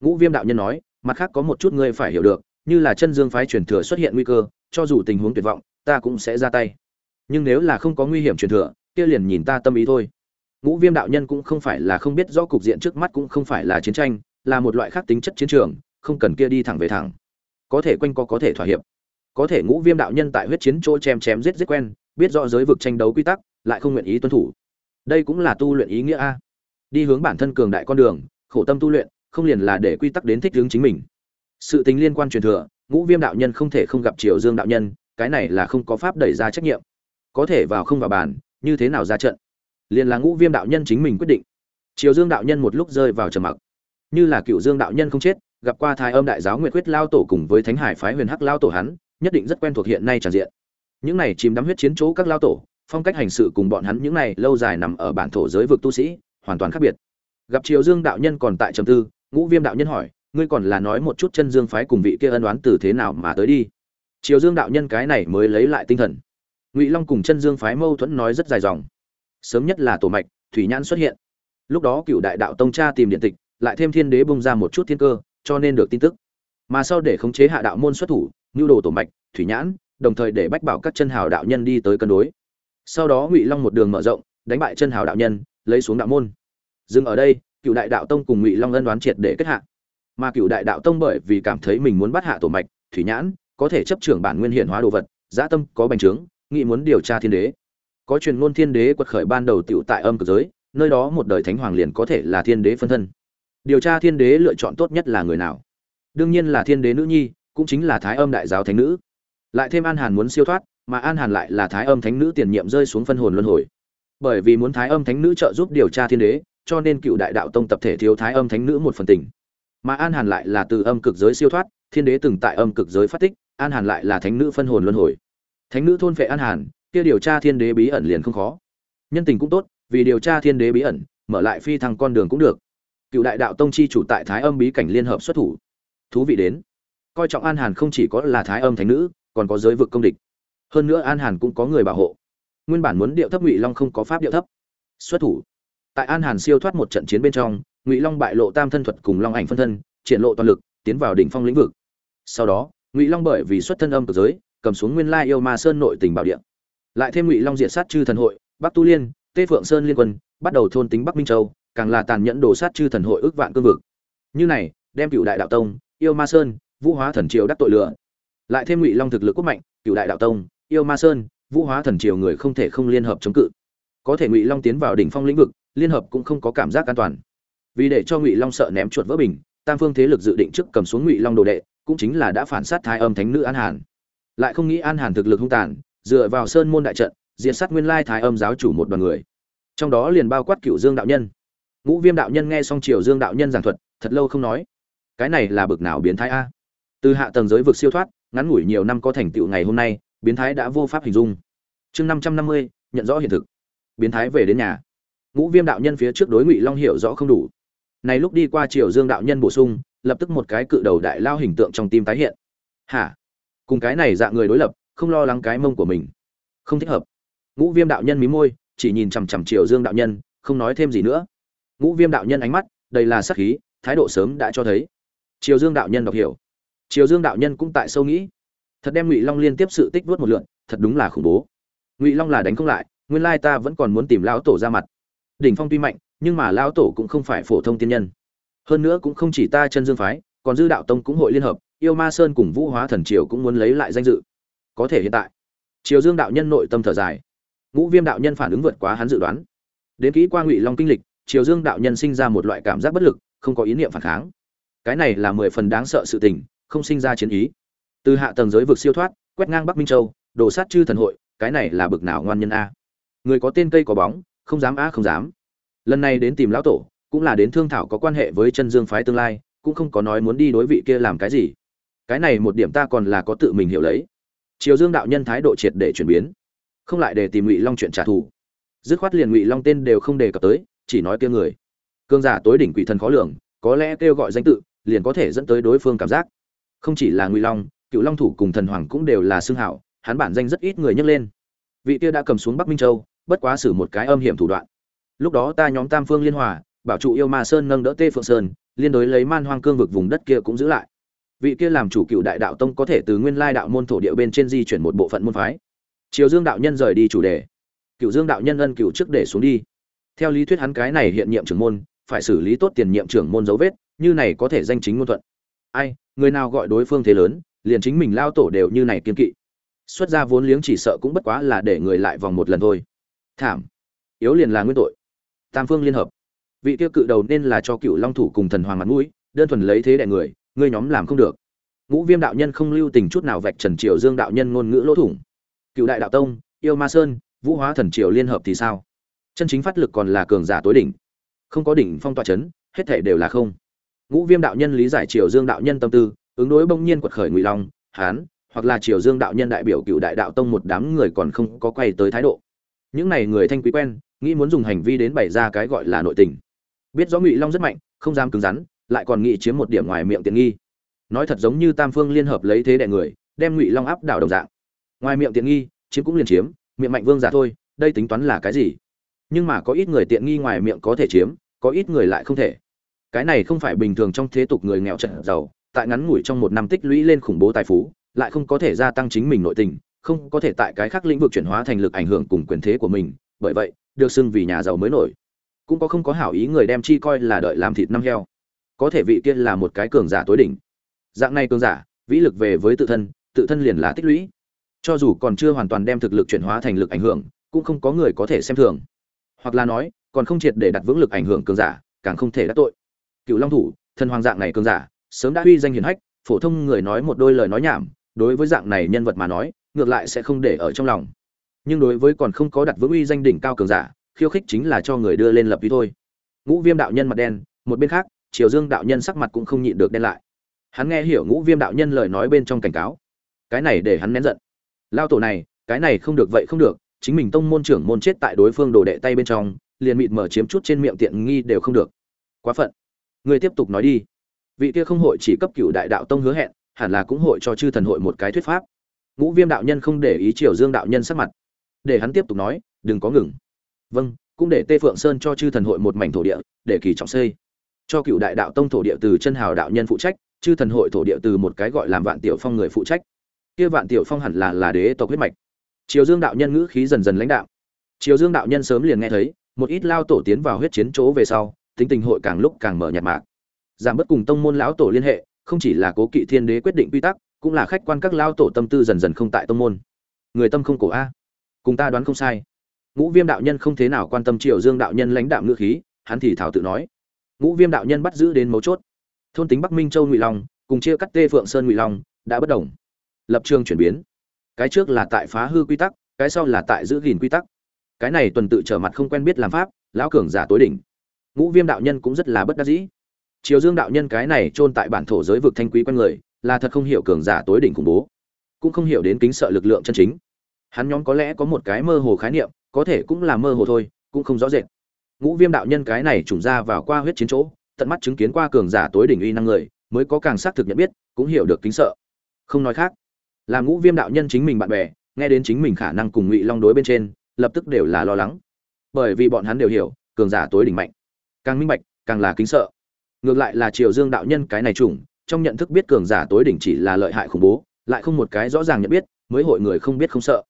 Ngũ viêm đạo nhân nói, mặt khác có một chút ngươi phải hiểu được, như là chân dương phái truyền thừa xuất hiện nguy cơ cho dù tình huống tuyệt vọng, ta cũng sẽ ra tay. Nhưng nếu là không có nguy hiểm truyền thừa, kia liền nhìn ta tâm ý thôi. Ngũ viêm đạo nhân cũng không phải là không biết rõ cục diện trước mắt cũng không phải là chiến tranh, là một loại khác tính chất chiến trường, không cần kia đi thẳng về thẳng. Có thể quanh co có thể thỏa hiệp. Có thể ngũ viêm đạo nhân tại huyết chiến chỗ chém chém giết giết quen, biết rõ giới vực tranh đấu quy tắc, lại không nguyện ý tuân thủ. Đây cũng là tu luyện ý nghĩa a. Đi hướng bản thân cường đại con đường, khổ tâm tu luyện, không liền là để quy tắc đến thích ứng chính mình. Sự tình liên quan truyền thừa ngũ viêm đạo nhân không thể không gặp triều dương đạo nhân, cái này là không có pháp đẩy ra trách nhiệm. Có thể vào không vào bàn, như thế nào ra trận? Liền là ngũ viêm đạo nhân chính mình quyết định. Triều dương đạo nhân một lúc rơi vào trầm mặc. Như là cựu dương đạo nhân không chết, gặp qua thái âm đại giáo nguyệt quyết lao tổ cùng với thánh hải phái huyền hắc lao tổ hắn, nhất định rất quen thuộc hiện nay tràn diện. Những này chìm đắm huyết chiến chỗ các lao tổ, phong cách hành sự cùng bọn hắn những này lâu dài nằm ở bản thổ giới vực tu sĩ, hoàn toàn khác biệt. Gặp triều dương đạo nhân còn tại trầm tư, ngũ viêm đạo nhân hỏi ngươi còn là nói một chút chân dương phái cùng vị kia ân oán từ thế nào mà tới đi. Triều dương đạo nhân cái này mới lấy lại tinh thần. Ngụy long cùng chân dương phái mâu thuẫn nói rất dài dòng. Sớm nhất là tổ mạch, thủy nhãn xuất hiện. Lúc đó cựu đại đạo tông cha tìm điện tịch, lại thêm thiên đế bung ra một chút thiên cơ, cho nên được tin tức. Mà sau để khống chế hạ đạo môn xuất thủ, nhu đồ tổ mạch, thủy nhãn, đồng thời để bách bảo các chân hào đạo nhân đi tới cân đối. Sau đó ngụy long một đường mở rộng, đánh bại chân hào đạo nhân, lấy xuống đạo môn. Dừng ở đây, cựu đại đạo tông cùng ngụy long ân đoán triệt để kết hạ mà cựu đại đạo tông bởi vì cảm thấy mình muốn bắt hạ tổ mạch, thủy nhãn, có thể chấp trưởng bản nguyên hiện hóa đồ vật, dã tâm có bành trướng nghị muốn điều tra thiên đế. Có truyền ngôn thiên đế quật khởi ban đầu tiểu tại âm cực giới, nơi đó một đời thánh hoàng liền có thể là thiên đế phân thân. Điều tra thiên đế lựa chọn tốt nhất là người nào? Đương nhiên là thiên đế nữ nhi, cũng chính là thái âm đại giáo thánh nữ. Lại thêm an hàn muốn siêu thoát, mà an hàn lại là thái âm thánh nữ tiền nhiệm rơi xuống phân hồn luân hồi. Bởi vì muốn thái âm thánh nữ trợ giúp điều tra thiên đế, cho nên cựu đại đạo tông tập thể thiếu thái âm thánh nữ một phần tình mà an hàn lại là từ âm cực giới siêu thoát, thiên đế từng tại âm cực giới phát tích, an hàn lại là thánh nữ phân hồn luân hồi. Thánh nữ thôn phệ an hàn, kia điều tra thiên đế bí ẩn liền không khó. Nhân tình cũng tốt, vì điều tra thiên đế bí ẩn, mở lại phi thăng con đường cũng được. Cựu đại đạo tông chi chủ tại thái âm bí cảnh liên hợp xuất thủ. Thú vị đến. Coi trọng an hàn không chỉ có là thái âm thánh nữ, còn có giới vực công địch. Hơn nữa an hàn cũng có người bảo hộ. Nguyên bản muốn điệu thấp ngụy long không có pháp điệu thấp. Xuất thủ. Tại an hàn siêu thoát một trận chiến bên trong ngụy long bại lộ tam thân thuật cùng long ảnh phân thân, triển lộ toàn lực, tiến vào đỉnh phong lĩnh vực. Sau đó, ngụy long bởi vì xuất thân âm cực giới, cầm xuống nguyên lai yêu ma sơn nội tình bảo địa. Lại thêm ngụy long diệt sát chư thần hội, bắc tu liên, tê phượng sơn liên quân, bắt đầu thôn tính bắc minh châu, càng là tàn nhẫn đổ sát chư thần hội ước vạn cương vực. Như này, đem cựu đại đạo tông, yêu ma sơn, vũ hóa thần triều đắc tội lựa lại thêm ngụy long thực lực quốc mạnh cựu đại đạo tông, yêu ma sơn, vũ hóa thần triều người không thể không liên hợp chống cự. Có thể ngụy long tiến vào đỉnh phong lĩnh vực, liên hợp cũng không có cảm giác an toàn vì để cho ngụy long sợ ném chuột vỡ bình, tam phương thế lực dự định trước cầm xuống ngụy long đồ đệ, cũng chính là đã phản sát thái âm thánh nữ an hàn. Lại không nghĩ an hàn thực lực hung tàn, dựa vào sơn môn đại trận, diệt sát nguyên lai thái âm giáo chủ một đoàn người. Trong đó liền bao quát cựu dương đạo nhân. Ngũ viêm đạo nhân nghe xong triều dương đạo nhân giảng thuật, thật lâu không nói. Cái này là bực nào biến thái a? Từ hạ tầng giới vực siêu thoát, ngắn ngủi nhiều năm có thành tựu ngày hôm nay, biến thái đã vô pháp hình dung. Chương năm trăm năm mươi, nhận rõ hiện thực. Biến thái về đến nhà. Ngũ viêm đạo nhân phía trước đối ngụy long hiểu rõ không đủ này lúc đi qua triều dương đạo nhân bổ sung, lập tức một cái cự đầu đại lao hình tượng trong tim tái hiện. Hả? Cùng cái này dạng người đối lập, không lo lắng cái mông của mình. Không thích hợp. Ngũ viêm đạo nhân mí môi, chỉ nhìn chằm chằm triều dương đạo nhân, không nói thêm gì nữa. Ngũ viêm đạo nhân ánh mắt đây là sắc khí, thái độ sớm đã cho thấy. Triều dương đạo nhân đọc hiểu. Triều dương đạo nhân cũng tại sâu nghĩ. Thật đem ngụy long liên tiếp sự tích vớt một lượn, thật đúng là khủng bố. Ngụy long là đánh không lại, nguyên lai ta vẫn còn muốn tìm lão tổ ra mặt. Đỉnh phong tuy mạnh nhưng mà lão tổ cũng không phải phổ thông tiên nhân. Hơn nữa cũng không chỉ ta chân dương phái, còn dư đạo tông cũng hội liên hợp, yêu ma sơn cùng vũ hóa thần triều cũng muốn lấy lại danh dự. Có thể hiện tại, triều dương đạo nhân nội tâm thở dài. Ngũ viêm đạo nhân phản ứng vượt quá hắn dự đoán. Đến kỹ qua ngụy long kinh lịch, triều dương đạo nhân sinh ra một loại cảm giác bất lực, không có ý niệm phản kháng. Cái này là mười phần đáng sợ sự tình, không sinh ra chiến ý. Từ hạ tầng giới vực siêu thoát, quét ngang bắc minh châu, đổ sát chư thần hội, cái này là bực nào ngoan nhân a. Người có tên cây có bóng, không dám a không dám lần này đến tìm lão tổ, cũng là đến thương thảo có quan hệ với chân dương phái tương lai, cũng không có nói muốn đi đối vị kia làm cái gì. Cái này một điểm ta còn là có tự mình hiểu lấy. Triều dương đạo nhân thái độ triệt để chuyển biến. Không lại để tìm ngụy long chuyện trả thù. Dứt khoát liền ngụy long tên đều không đề cập tới, chỉ nói kia người. Cương giả tối đỉnh quỷ thần khó lường, có lẽ kêu gọi danh tự, liền có thể dẫn tới đối phương cảm giác. Không chỉ là ngụy long, cựu long thủ cùng thần hoàng cũng đều là xương hảo, hắn bản danh rất ít người nhắc lên. Vị kia đã cầm xuống bắc minh châu, bất quá xử một cái âm hiểm thủ đoạn lúc đó ta nhóm tam phương liên hòa, bảo trụ yêu ma sơn nâng đỡ tê phượng sơn, liên đối lấy man hoang cương vực vùng đất kia cũng giữ lại. Vị kia làm chủ cựu đại đạo tông có thể từ nguyên lai đạo môn thổ địa bên trên di chuyển một bộ phận môn phái. Triều dương đạo nhân rời đi chủ đề. Cựu dương đạo nhân ân cựu trước để xuống đi. Theo lý thuyết hắn cái này hiện nhiệm trưởng môn, phải xử lý tốt tiền nhiệm trưởng môn dấu vết, như này có thể danh chính ngôn thuận. Ai, người nào gọi đối phương thế lớn, liền chính mình lao tổ đều như này kiên kỵ. Xuất ra vốn liếng chỉ sợ cũng bất quá là để người lại vòng một lần thôi. Thảm. Yếu liền là nguyên tội tam phương liên hợp. Vị tiêu cự đầu nên là cho cựu long thủ cùng thần hoàng mặt mũi, đơn thuần lấy thế đại người, ngươi nhóm làm không được. Ngũ viêm đạo nhân không lưu tình chút nào vạch trần triều dương đạo nhân ngôn ngữ lỗ thủng. Cựu đại đạo tông, yêu ma sơn, vũ hóa thần triều liên hợp thì sao? Chân chính phát lực còn là cường giả tối đỉnh. Không có đỉnh phong tọa chấn, hết thể đều là không. Ngũ viêm đạo nhân lý giải triều dương đạo nhân tâm tư, ứng đối bỗng nhiên quật khởi ngụy long, hán, hoặc là triều dương đạo nhân đại biểu cựu đại đạo tông một đám người còn không có quay tới thái độ những này người thanh quý quen, nghĩ muốn dùng hành vi đến bày ra cái gọi là nội tình. Biết rõ ngụy long rất mạnh, không dám cứng rắn, lại còn nghĩ chiếm một điểm ngoài miệng tiện nghi. Nói thật giống như tam phương liên hợp lấy thế đại người, đem ngụy long áp đảo đồng dạng. Ngoài miệng tiện nghi, chiếm cũng liền chiếm, miệng mạnh vương giả thôi, đây tính toán là cái gì? Nhưng mà có ít người tiện nghi ngoài miệng có thể chiếm, có ít người lại không thể. Cái này không phải bình thường trong thế tục người nghèo trận giàu, tại ngắn ngủi trong một năm tích lũy lên khủng bố tài phú, lại không có thể gia tăng chính mình nội tình không có thể tại cái khác lĩnh vực chuyển hóa thành lực ảnh hưởng cùng quyền thế của mình, bởi vậy, được xưng vì nhà giàu mới nổi. Cũng có không có hảo ý người đem chi coi là đợi làm thịt năm heo. Có thể vị kia là một cái cường giả tối đỉnh. Dạng này cường giả, vĩ lực về với tự thân tự thân liền là tích lũy. Cho dù còn chưa hoàn toàn đem thực lực chuyển hóa thành lực ảnh hưởng, cũng không có người có thể xem thường. Hoặc là nói, còn không triệt để đặt vững lực ảnh hưởng cường giả, càng không thể đắc tội. Cựu long thủ thần hoàng dạng này cường giả, sớm đã uy danh hiển hách, phổ thông người nói một đôi lời nói nhảm, đối với dạng này nhân vật mà nói ngược lại sẽ không để ở trong lòng. Nhưng đối với còn không có đặt vững uy danh đỉnh cao cường giả, khiêu khích chính là cho người đưa lên lập uy thôi. Ngũ viêm đạo nhân mặt đen, một bên khác, triều dương đạo nhân sắc mặt cũng không nhịn được đen lại. Hắn nghe hiểu ngũ viêm đạo nhân lời nói bên trong cảnh cáo. Cái này để hắn nén giận. Lao tổ này, cái này không được vậy không được, chính mình tông môn trưởng môn chết tại đối phương đồ đệ tay bên trong, liền mịt mở chiếm chút trên miệng tiện nghi đều không được. Quá phận. Người tiếp tục nói đi. Vị kia không hội chỉ cấp cựu đại đạo tông hứa hẹn, hẳn là cũng hội cho chư thần hội một cái thuyết pháp ngũ viêm đạo nhân không để ý triều dương đạo nhân sắc mặt. Để hắn tiếp tục nói, đừng có ngừng. Vâng cũng để tê phượng sơn cho chư thần hội một mảnh thổ địa, để kỳ trọng xây. Cho cựu đại đạo tông thổ địa từ chân hào đạo nhân phụ trách, chư thần hội thổ địa từ một cái gọi làm vạn tiểu phong người phụ trách. Kia vạn tiểu phong hẳn là là đế tộc huyết mạch. Triều dương đạo nhân ngữ khí dần dần lãnh đạo triều dương đạo nhân sớm liền nghe thấy, một ít lao tổ tiến vào huyết chiến chỗ về sau, tính tình hội càng lúc càng mở nhạt mạc. Giảm bớt cùng tông môn lão tổ liên hệ, không chỉ là cố kỵ thiên đế quyết định quy tắc cũng là khách quan các lao tổ tâm tư dần dần không tại tông môn. Người tâm không cổ a. Cùng ta đoán không sai. Ngũ viêm đạo nhân không thế nào quan tâm triều dương đạo nhân lãnh đạo ngữ khí, hắn thì thảo tự nói. Ngũ viêm đạo nhân bắt giữ đến mấu chốt. Thôn tính bắc minh châu ngụy long, cùng chia cắt tê phượng sơn ngụy long, đã bất đồng. Lập trường chuyển biến. Cái trước là tại phá hư quy tắc, cái sau là tại giữ gìn quy tắc. Cái này tuần tự trở mặt không quen biết làm pháp, lão cường giả tối đỉnh. Ngũ viêm đạo nhân cũng rất là bất đắc dĩ. Triều dương đạo nhân cái này chôn tại bản thổ giới vực thanh quý quen người là thật không hiểu cường giả tối đỉnh khủng bố, cũng không hiểu đến kính sợ lực lượng chân chính. Hắn nhóm có lẽ có một cái mơ hồ khái niệm, có thể cũng là mơ hồ thôi, cũng không rõ rệt. Ngũ viêm đạo nhân cái này trùng ra vào qua huyết chiến chỗ, tận mắt chứng kiến qua cường giả tối đỉnh uy năng người, mới có càng xác thực nhận biết, cũng hiểu được kính sợ. Không nói khác, là ngũ viêm đạo nhân chính mình bạn bè, nghe đến chính mình khả năng cùng ngụy long đối bên trên, lập tức đều là lo lắng. Bởi vì bọn hắn đều hiểu, cường giả tối đỉnh mạnh. Càng minh bạch, càng là kính sợ. Ngược lại là triều dương đạo nhân cái này trùng trong nhận thức biết cường giả tối đỉnh chỉ là lợi hại khủng bố, lại không một cái rõ ràng nhận biết, mới hội người không biết không sợ.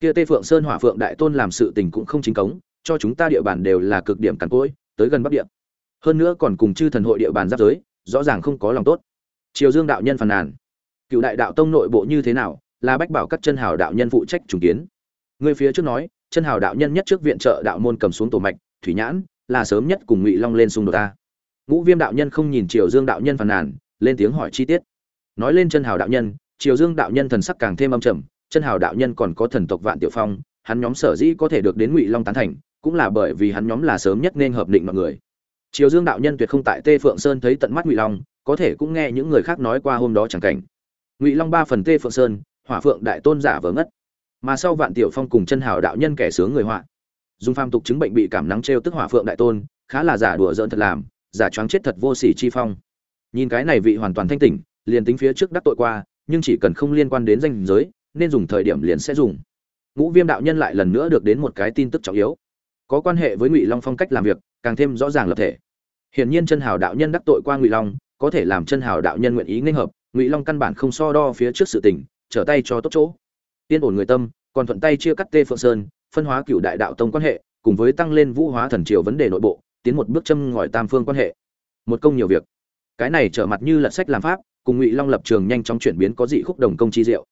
Kia tây phượng sơn hỏa phượng đại tôn làm sự tình cũng không chính cống, cho chúng ta địa bàn đều là cực điểm cằn cỗi, tới gần bắc địa. Hơn nữa còn cùng chư thần hội địa bàn giáp giới, rõ ràng không có lòng tốt. Triều dương đạo nhân phàn nàn. Cựu đại đạo tông nội bộ như thế nào, là bách bảo các chân hào đạo nhân phụ trách trùng kiến. Người phía trước nói, chân hào đạo nhân nhất trước viện trợ đạo môn cầm xuống tổ mạch, thủy nhãn, là sớm nhất cùng ngụy long lên xung đột ta. Ngũ viêm đạo nhân không nhìn triều dương đạo nhân phàn nàn lên tiếng hỏi chi tiết. Nói lên chân hào đạo nhân, triều dương đạo nhân thần sắc càng thêm âm trầm, chân hào đạo nhân còn có thần tộc vạn tiểu phong, hắn nhóm sở dĩ có thể được đến ngụy long tán thành, cũng là bởi vì hắn nhóm là sớm nhất nên hợp định mọi người. Triều dương đạo nhân tuyệt không tại tê phượng sơn thấy tận mắt ngụy long, có thể cũng nghe những người khác nói qua hôm đó chẳng cảnh. Ngụy long ba phần tê phượng sơn, hỏa phượng đại tôn giả vờ ngất. Mà sau vạn tiểu phong cùng chân hào đạo nhân kẻ sướng người họa. Dùng phàm tục chứng bệnh bị cảm nắng t tức hỏa phượng đại tôn, khá là giả đùa dỡn thật làm, giả choáng chết thật vô sỉ chi phong nhìn cái này vị hoàn toàn thanh tỉnh, liền tính phía trước đắc tội qua, nhưng chỉ cần không liên quan đến danh giới, nên dùng thời điểm liền sẽ dùng. Ngũ viêm đạo nhân lại lần nữa được đến một cái tin tức trọng yếu. Có quan hệ với ngụy long phong cách làm việc, càng thêm rõ ràng lập thể. Hiển nhiên chân hào đạo nhân đắc tội qua ngụy long, có thể làm chân hào đạo nhân nguyện ý nghênh hợp, ngụy long căn bản không so đo phía trước sự tình, trở tay cho tốt chỗ. Yên ổn người tâm, còn thuận tay chia cắt tê phượng sơn, phân hóa cựu đại đạo tông quan hệ, cùng với tăng lên vũ hóa thần triều vấn đề nội bộ, tiến một bước châm ngòi tam phương quan hệ. Một công nhiều việc cái này trở mặt như lật sách làm pháp, cùng ngụy long lập trường nhanh chóng chuyển biến có dị khúc đồng công chi diệu.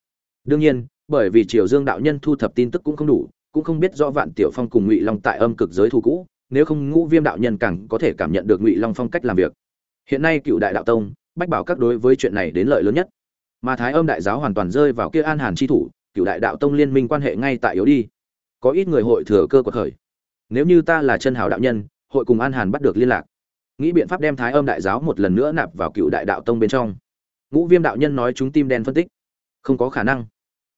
Đương nhiên, bởi vì triều dương đạo nhân thu thập tin tức cũng không đủ, cũng không biết rõ vạn tiểu phong cùng ngụy long tại âm cực giới thu cũ, nếu không ngũ viêm đạo nhân càng có thể cảm nhận được ngụy long phong cách làm việc. Hiện nay cựu đại đạo tông, bách bảo các đối với chuyện này đến lợi lớn nhất. Mà thái âm đại giáo hoàn toàn rơi vào kia an hàn chi thủ, cựu đại đạo tông liên minh quan hệ ngay tại yếu đi. Có ít người hội thừa cơ của khởi. Nếu như ta là chân hào đạo nhân, hội cùng an hàn bắt được liên lạc nghĩ biện pháp đem thái âm đại giáo một lần nữa nạp vào cựu đại đạo tông bên trong. Ngũ viêm đạo nhân nói chúng tim đen phân tích. Không có khả năng.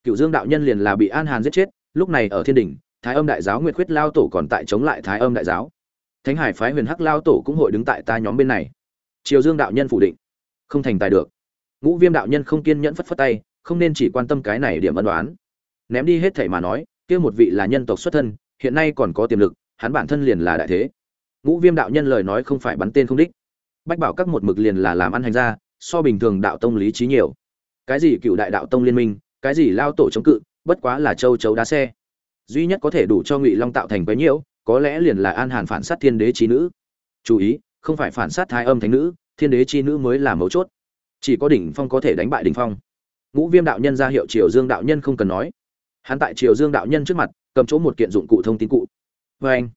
Cựu dương đạo nhân liền là bị an hàn giết chết, lúc này ở thiên đình thái âm đại giáo nguyệt khuyết lao tổ còn tại chống lại thái âm đại giáo. Thánh hải phái huyền hắc lao tổ cũng hội đứng tại ta nhóm bên này. Triều dương đạo nhân phủ định. Không thành tài được. Ngũ viêm đạo nhân không kiên nhẫn phất phất tay, không nên chỉ quan tâm cái này điểm ân đoán ném đi hết thảy mà nói, kia một vị là nhân tộc xuất thân, hiện nay còn có tiềm lực, hắn bản thân liền là đại thế ngũ viêm đạo nhân lời nói không phải bắn tên không đích. Bách bảo các một mực liền là làm ăn hành ra so bình thường đạo tông lý trí nhiều. Cái gì cựu đại đạo tông liên minh, cái gì lao tổ chống cự, bất quá là châu chấu đá xe. Duy nhất có thể đủ cho ngụy long tạo thành quấy nhiễu, có lẽ liền là an hàn phản sát thiên đế trí nữ. Chú ý, không phải phản sát thái âm thánh nữ, thiên đế chi nữ mới là mấu chốt. Chỉ có đỉnh phong có thể đánh bại đỉnh phong. Ngũ viêm đạo nhân ra hiệu triều dương đạo nhân không cần nói. Hắn tại triều dương đạo nhân trước mặt, cầm chỗ một kiện dụng cụ thông tin cụ. Vê anh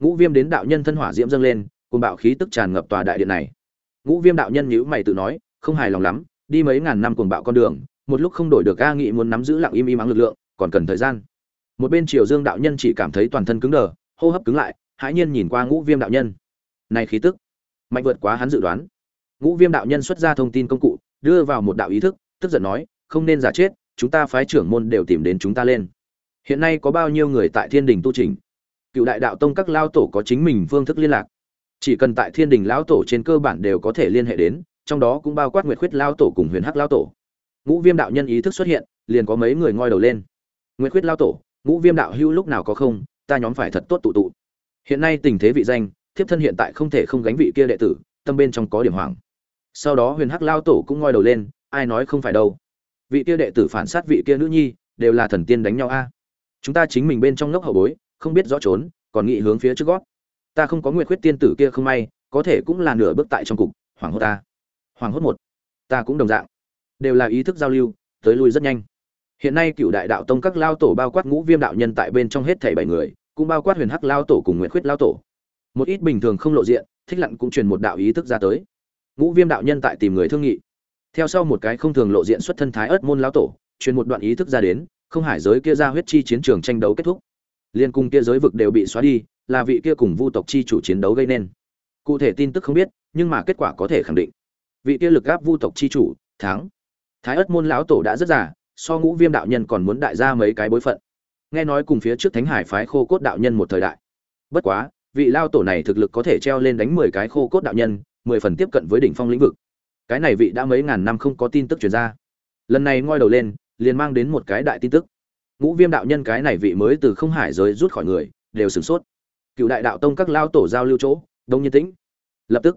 ngũ viêm đến đạo nhân thân hỏa diễm dâng lên cùng bạo khí tức tràn ngập tòa đại điện này. Ngũ viêm đạo nhân nhữ mày tự nói, không hài lòng lắm, đi mấy ngàn năm cuồng bạo con đường, một lúc không đổi được a nghị muốn nắm giữ lặng im im ắng lực lượng, còn cần thời gian. Một bên triều dương đạo nhân chỉ cảm thấy toàn thân cứng đờ, hô hấp cứng lại, hãi nhiên nhìn qua ngũ viêm đạo nhân. Này khí tức, mạnh vượt quá hắn dự đoán. Ngũ viêm đạo nhân xuất ra thông tin công cụ, đưa vào một đạo ý thức, tức giận nói, không nên giả chết, chúng ta phái trưởng môn đều tìm đến chúng ta lên. Hiện nay có bao nhiêu người tại thiên đình tu trình? Cựu đại đạo tông các lao tổ có chính mình phương thức liên lạc. Chỉ cần tại thiên đình lão tổ trên cơ bản đều có thể liên hệ đến, trong đó cũng bao quát nguyệt khuyết lao tổ cùng huyền hắc lao tổ. Ngũ viêm đạo nhân ý thức xuất hiện, liền có mấy người ngoi đầu lên. Nguyệt khuyết lao tổ, ngũ viêm đạo hưu lúc nào có không, ta nhóm phải thật tốt tụ tụ. Hiện nay tình thế vị danh, thiếp thân hiện tại không thể không gánh vị kia đệ tử, tâm bên trong có điểm hoảng. Sau đó huyền hắc lao tổ cũng ngoi đầu lên, ai nói không phải đâu. Vị kia đệ tử phản sát vị kia nữ nhi, đều là thần tiên đánh nhau a. Chúng ta chính mình bên trong lốc hậu bối không biết rõ trốn, còn nghĩ hướng phía trước gót. Ta không có nguyện khuyết tiên tử kia không may, có thể cũng là nửa bước tại trong cục hoàng hốt ta. Hoàng hốt một. Ta cũng đồng dạng. Đều là ý thức giao lưu, tới lui rất nhanh. Hiện nay cựu đại đạo tông các lao tổ bao quát ngũ viêm đạo nhân tại bên trong hết thảy bảy người, cũng bao quát huyền hắc lao tổ cùng nguyện khuyết lao tổ. Một ít bình thường không lộ diện, thích lặn cũng truyền một đạo ý thức ra tới. Ngũ viêm đạo nhân tại tìm người thương nghị. Theo sau một cái không thường lộ diện xuất thân thái ớt môn lao tổ, truyền một đoạn ý thức ra đến, không hải giới kia ra huyết chi chiến trường tranh đấu kết thúc liên cung kia giới vực đều bị xóa đi, là vị kia cùng vu tộc chi chủ chiến đấu gây nên. Cụ thể tin tức không biết, nhưng mà kết quả có thể khẳng định. Vị kia lực gáp vu tộc chi chủ, thắng. Thái ất môn lão tổ đã rất già, so ngũ viêm đạo nhân còn muốn đại ra mấy cái bối phận. Nghe nói cùng phía trước thánh hải phái khô cốt đạo nhân một thời đại. Bất quá, vị lao tổ này thực lực có thể treo lên đánh mười cái khô cốt đạo nhân, mười phần tiếp cận với đỉnh phong lĩnh vực. Cái này vị đã mấy ngàn năm không có tin tức truyền ra. Lần này ngoi đầu lên, liền mang đến một cái đại tin tức ngũ viêm đạo nhân cái này vị mới từ không hải giới rút khỏi người, đều sửng sốt. Cựu đại đạo tông các lao tổ giao lưu chỗ, đông nhiên tĩnh. Lập tức,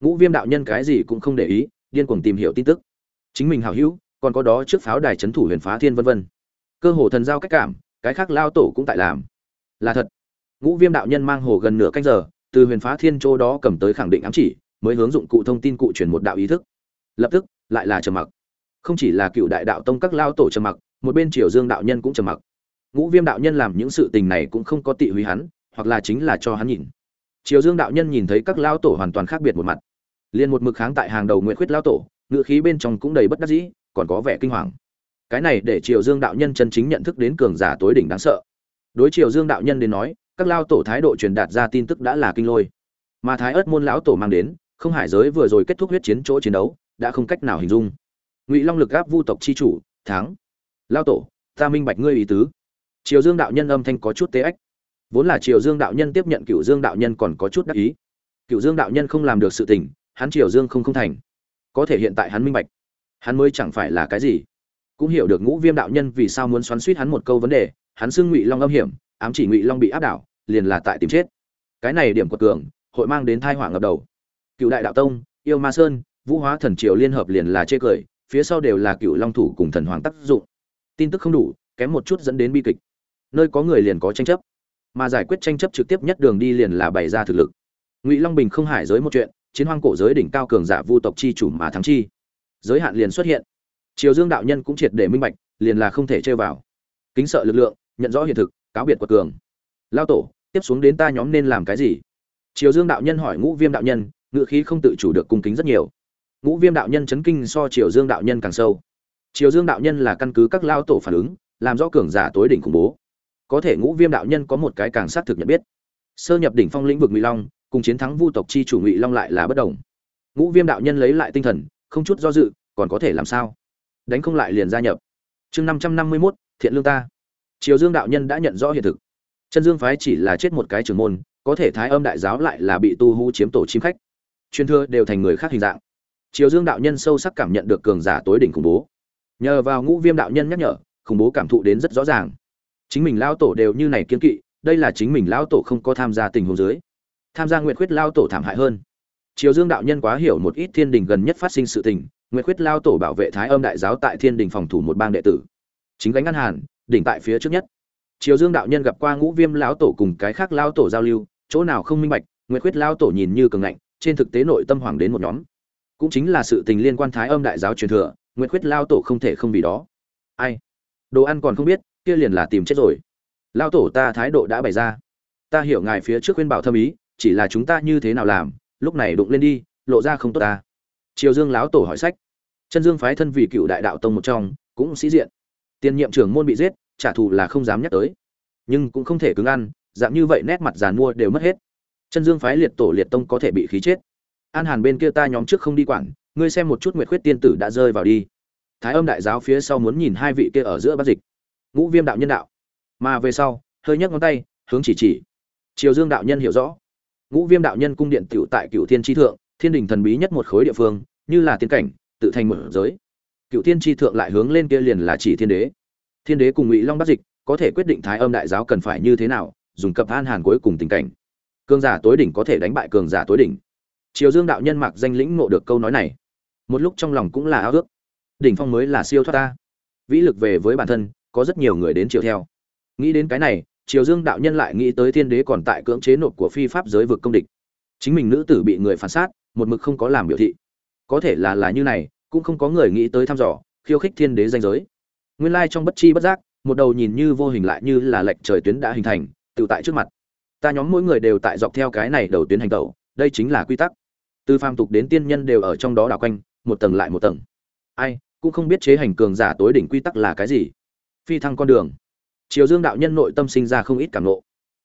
ngũ viêm đạo nhân cái gì cũng không để ý, điên cuồng tìm hiểu tin tức. Chính mình hào hữu, còn có đó trước pháo đài trấn thủ huyền phá thiên vân vân. Cơ hồ thần giao cách cảm, cái khác lao tổ cũng tại làm. Là thật. Ngũ viêm đạo nhân mang hồ gần nửa canh giờ, từ huyền phá thiên châu đó cầm tới khẳng định ám chỉ, mới hướng dụng cụ thông tin cụ truyền một đạo ý thức. Lập tức, lại là trầm mặc. Không chỉ là cựu đại đạo tông các lao tổ trầm mặc một bên triều dương đạo nhân cũng trầm mặc. Ngũ viêm đạo nhân làm những sự tình này cũng không có tị húy hắn, hoặc là chính là cho hắn nhìn. Triều dương đạo nhân nhìn thấy các lao tổ hoàn toàn khác biệt một mặt. Liền một mực kháng tại hàng đầu nguyện khuyết lao tổ ngự khí bên trong cũng đầy bất đắc dĩ, còn có vẻ kinh hoàng. Cái này để triều dương đạo nhân chân chính nhận thức đến cường giả tối đỉnh đáng sợ. Đối triều dương đạo nhân đến nói, các lao tổ thái độ truyền đạt ra tin tức đã là kinh lôi. Mà thái ớt môn lão tổ mang đến, không hải giới vừa rồi kết thúc huyết chiến chỗ chiến đấu, đã không cách nào hình dung. Ngụy long lực gáp vu tộc chi chủ, thắng lao tổ, ta minh bạch ngươi ý tứ. Triều dương đạo nhân âm thanh có chút tế ách. Vốn là triều dương đạo nhân tiếp nhận cựu dương đạo nhân còn có chút đắc ý. Cựu dương đạo nhân không làm được sự tình, hắn triều dương không không thành. Có thể hiện tại hắn minh bạch. Hắn mới chẳng phải là cái gì. Cũng hiểu được ngũ viêm đạo nhân vì sao muốn xoắn suýt hắn một câu vấn đề, hắn xưng ngụy long âm hiểm, ám chỉ ngụy long bị áp đảo, liền là tại tìm chết. Cái này điểm quật cường, hội mang đến thai họa ngập đầu. Cựu đại đạo tông, yêu ma sơn, vũ hóa thần triều liên hợp liền là chê cười, phía sau đều là cựu long thủ cùng thần hoàng tác dụng tin tức không đủ, kém một chút dẫn đến bi kịch. Nơi có người liền có tranh chấp. Mà giải quyết tranh chấp trực tiếp nhất đường đi liền là bày ra thực lực. Ngụy long bình không hải giới một chuyện, chiến hoang cổ giới đỉnh cao cường giả vu tộc chi chủ mà thắng chi. Giới hạn liền xuất hiện. Triều dương đạo nhân cũng triệt để minh bạch, liền là không thể chơi vào. Kính sợ lực lượng, nhận rõ hiện thực, cáo biệt quật cường. Lao tổ, tiếp xuống đến ta nhóm nên làm cái gì? Triều dương đạo nhân hỏi ngũ viêm đạo nhân ngự khí không tự chủ được cung kính rất nhiều. Ngũ viêm đạo nhân chấn kinh so triều dương đạo nhân càng sâu triều dương đạo nhân là căn cứ các lao tổ phản ứng, làm rõ cường giả tối đỉnh khủng bố. Có thể ngũ viêm đạo nhân có một cái càng xác thực nhận biết. Sơ nhập đỉnh phong lĩnh vực ngụy long, cùng chiến thắng vu tộc chi chủ ngụy long lại là bất đồng. Ngũ viêm đạo nhân lấy lại tinh thần, không chút do dự, còn có thể làm sao? Đánh không lại liền gia nhập. Chương năm trăm năm mươi mốt, thiện lương ta. Triều dương đạo nhân đã nhận rõ hiện thực. Chân dương phái chỉ là chết một cái trưởng môn, có thể thái âm đại giáo lại là bị tu hú chiếm tổ chim khách. Chuyên thưa đều thành người khác hình dạng. Triều dương đạo nhân sâu sắc cảm nhận được cường giả tối đỉnh khủng bố nhờ vào ngũ viêm đạo nhân nhắc nhở, khủng bố cảm thụ đến rất rõ ràng. Chính mình lao tổ đều như này kiên kỵ, đây là chính mình lao tổ không có tham gia tình huống dưới. Tham gia nguyện khuyết lao tổ thảm hại hơn. Triều dương đạo nhân quá hiểu một ít thiên đình gần nhất phát sinh sự tình nguyện khuyết lao tổ bảo vệ thái âm đại giáo tại thiên đình phòng thủ một bang đệ tử. Chính gánh ngăn hàn, đỉnh tại phía trước nhất. Triều dương đạo nhân gặp qua ngũ viêm lão tổ cùng cái khác lao tổ giao lưu, chỗ nào không minh bạch nguyện khuyết lao tổ nhìn như cường ngạnh, trên thực tế nội tâm hoàng đến một nhóm. Cũng chính là sự tình liên quan thái âm đại giáo truyền thừa Nguyệt khuyết lao tổ không thể không vì đó. Ai? Đồ ăn còn không biết, kia liền là tìm chết rồi. Lao tổ ta thái độ đã bày ra. Ta hiểu ngài phía trước khuyên bảo thâm ý, chỉ là chúng ta như thế nào làm, lúc này đụng lên đi, lộ ra không tốt ta. Triều dương lão tổ hỏi sách. Chân dương phái thân vì cựu đại đạo tông một trong, cũng sĩ diện. Tiền nhiệm trưởng môn bị giết, trả thù là không dám nhắc tới. Nhưng cũng không thể cứng ăn, dạng như vậy nét mặt giàn mua đều mất hết. Chân dương phái liệt tổ liệt tông có thể bị khí chết. An hàn bên kia ta nhóm trước không đi quản ngươi xem một chút nguyệt khuyết tiên tử đã rơi vào đi. Thái âm đại giáo phía sau muốn nhìn hai vị kia ở giữa bắt dịch. Ngũ viêm đạo nhân đạo. Mà về sau, hơi nhấc ngón tay, hướng chỉ chỉ. Triều dương đạo nhân hiểu rõ. Ngũ viêm đạo nhân cung điện tiểu tại cựu thiên tri thượng, thiên đình thần bí nhất một khối địa phương, như là tiên cảnh, tự thành một giới. Cựu thiên tri thượng lại hướng lên kia liền là chỉ thiên đế. Thiên đế cùng ngụy long bắt dịch, có thể quyết định thái âm đại giáo cần phải như thế nào, dùng cập an hàn cuối cùng tình cảnh. Cường giả tối đỉnh có thể đánh bại cường giả tối đỉnh. Triều dương đạo nhân mặc danh lĩnh ngộ được câu nói này một lúc trong lòng cũng là ao ước. Đỉnh phong mới là siêu thoát ta. Vĩ lực về với bản thân, có rất nhiều người đến chiều theo. Nghĩ đến cái này, triều dương đạo nhân lại nghĩ tới thiên đế còn tại cưỡng chế nộp của phi pháp giới vực công địch. Chính mình nữ tử bị người phản sát, một mực không có làm biểu thị. Có thể là là như này, cũng không có người nghĩ tới thăm dò, khiêu khích thiên đế danh giới. Nguyên lai trong bất chi bất giác, một đầu nhìn như vô hình lại như là lệch trời tuyến đã hình thành tự tại trước mặt. Ta nhóm mỗi người đều tại dọc theo cái này đầu tuyến hành tẩu, đây chính là quy tắc. Từ phàm tục đến tiên nhân đều ở trong đó đảo quanh một tầng lại một tầng. Ai, cũng không biết chế hành cường giả tối đỉnh quy tắc là cái gì. Phi thăng con đường. Triều dương đạo nhân nội tâm sinh ra không ít cảm nộ.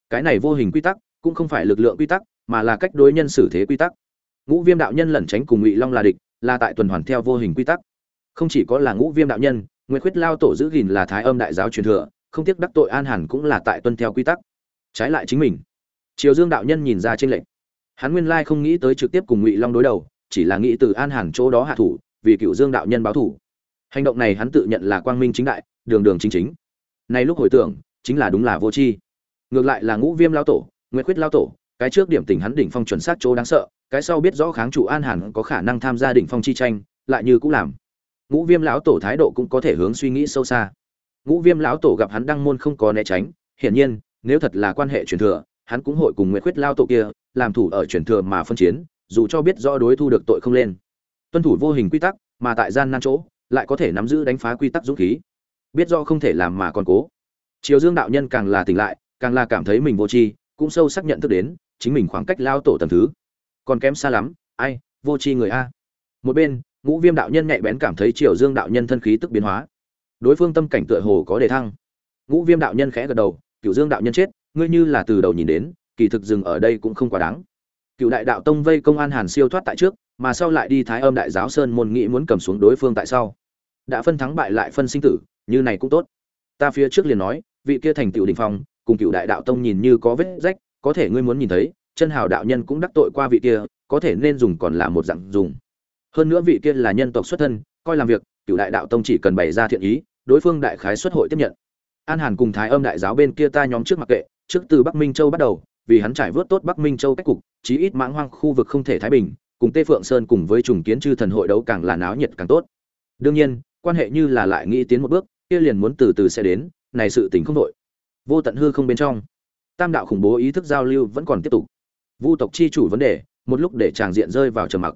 Cái này vô hình quy tắc, cũng không phải lực lượng quy tắc, mà là cách đối nhân xử thế quy tắc. Ngũ viêm đạo nhân lẩn tránh cùng ngụy long là địch, là tại tuần hoàn theo vô hình quy tắc. Không chỉ có là ngũ viêm đạo nhân nguyễn khuyết lao tổ giữ gìn là thái âm đại giáo truyền thừa, không tiếc đắc tội an hàn cũng là tại tuân theo quy tắc. Trái lại chính mình. Triều dương đạo nhân nhìn ra trên lệnh hắn nguyên lai không nghĩ tới trực tiếp cùng ngụy long đối đầu chỉ là nghĩ từ an hàn chỗ đó hạ thủ, vì cựu dương đạo nhân báo thủ. Hành động này hắn tự nhận là quang minh chính đại, đường đường chính chính. Nay lúc hồi tưởng, chính là đúng là vô tri. Ngược lại là ngũ viêm lao tổ nguyễn khuyết lao tổ, cái trước điểm tình hắn đỉnh phong chuẩn xác chỗ đáng sợ, cái sau biết rõ kháng chủ an hàn có khả năng tham gia đỉnh phong chi tranh, lại như cũng làm. Ngũ viêm lão tổ thái độ cũng có thể hướng suy nghĩ sâu xa. Ngũ viêm lão tổ gặp hắn đăng môn không có né tránh, hiển nhiên, nếu thật là quan hệ truyền thừa, hắn cũng hội cùng nguyễn khuyết lao tổ kia, làm thủ ở truyền thừa mà phân chiến dù cho biết rõ đối thu được tội không lên. Tuân thủ vô hình quy tắc, mà tại gian nan chỗ, lại có thể nắm giữ đánh phá quy tắc dũng khí. Biết rõ không thể làm mà còn cố. Triều dương đạo nhân càng là tỉnh lại, càng là cảm thấy mình vô tri, cũng sâu xác nhận thức đến, chính mình khoảng cách lao tổ tầm thứ. Còn kém xa lắm, ai, vô tri người a. Một bên, ngũ viêm đạo nhân nhạy bén cảm thấy triều dương đạo nhân thân khí tức biến hóa. Đối phương tâm cảnh tựa hồ có đề thăng. Ngũ viêm đạo nhân khẽ gật đầu cựu dương đạo nhân chết, ngươi như là từ đầu nhìn đến, kỳ thực dừng ở đây cũng không quá đáng cựu đại đạo tông vây công an hàn siêu thoát tại trước, mà sau lại đi thái âm đại giáo sơn môn nghĩ muốn cầm xuống đối phương tại sau. Đã phân thắng bại lại phân sinh tử, như này cũng tốt. Ta phía trước liền nói, vị kia thành tựu đình phong, cùng cựu đại đạo tông nhìn như có vết rách, có thể ngươi muốn nhìn thấy, chân hào đạo nhân cũng đắc tội qua vị kia, có thể nên dùng còn là một dạng dùng. Hơn nữa vị kia là nhân tộc xuất thân, coi làm việc, cựu đại đạo tông chỉ cần bày ra thiện ý, đối phương đại khái xuất hội tiếp nhận. An hàn cùng thái âm đại giáo bên kia ta nhóm trước mặc kệ, trước từ bắc minh châu bắt đầu vì hắn trải vớt tốt bắc minh châu cách cục chí ít mãng hoang khu vực không thể thái bình cùng tê phượng sơn cùng với trùng kiến chư thần hội đấu càng là náo nhiệt càng tốt. Đương nhiên quan hệ như là lại nghĩ tiến một bước kia liền muốn từ từ sẽ đến này sự tình không đổi, vô tận hư không bên trong tam đạo khủng bố ý thức giao lưu vẫn còn tiếp tục. Vu tộc chi chủ vấn đề một lúc để tràng diện rơi vào trầm mặc.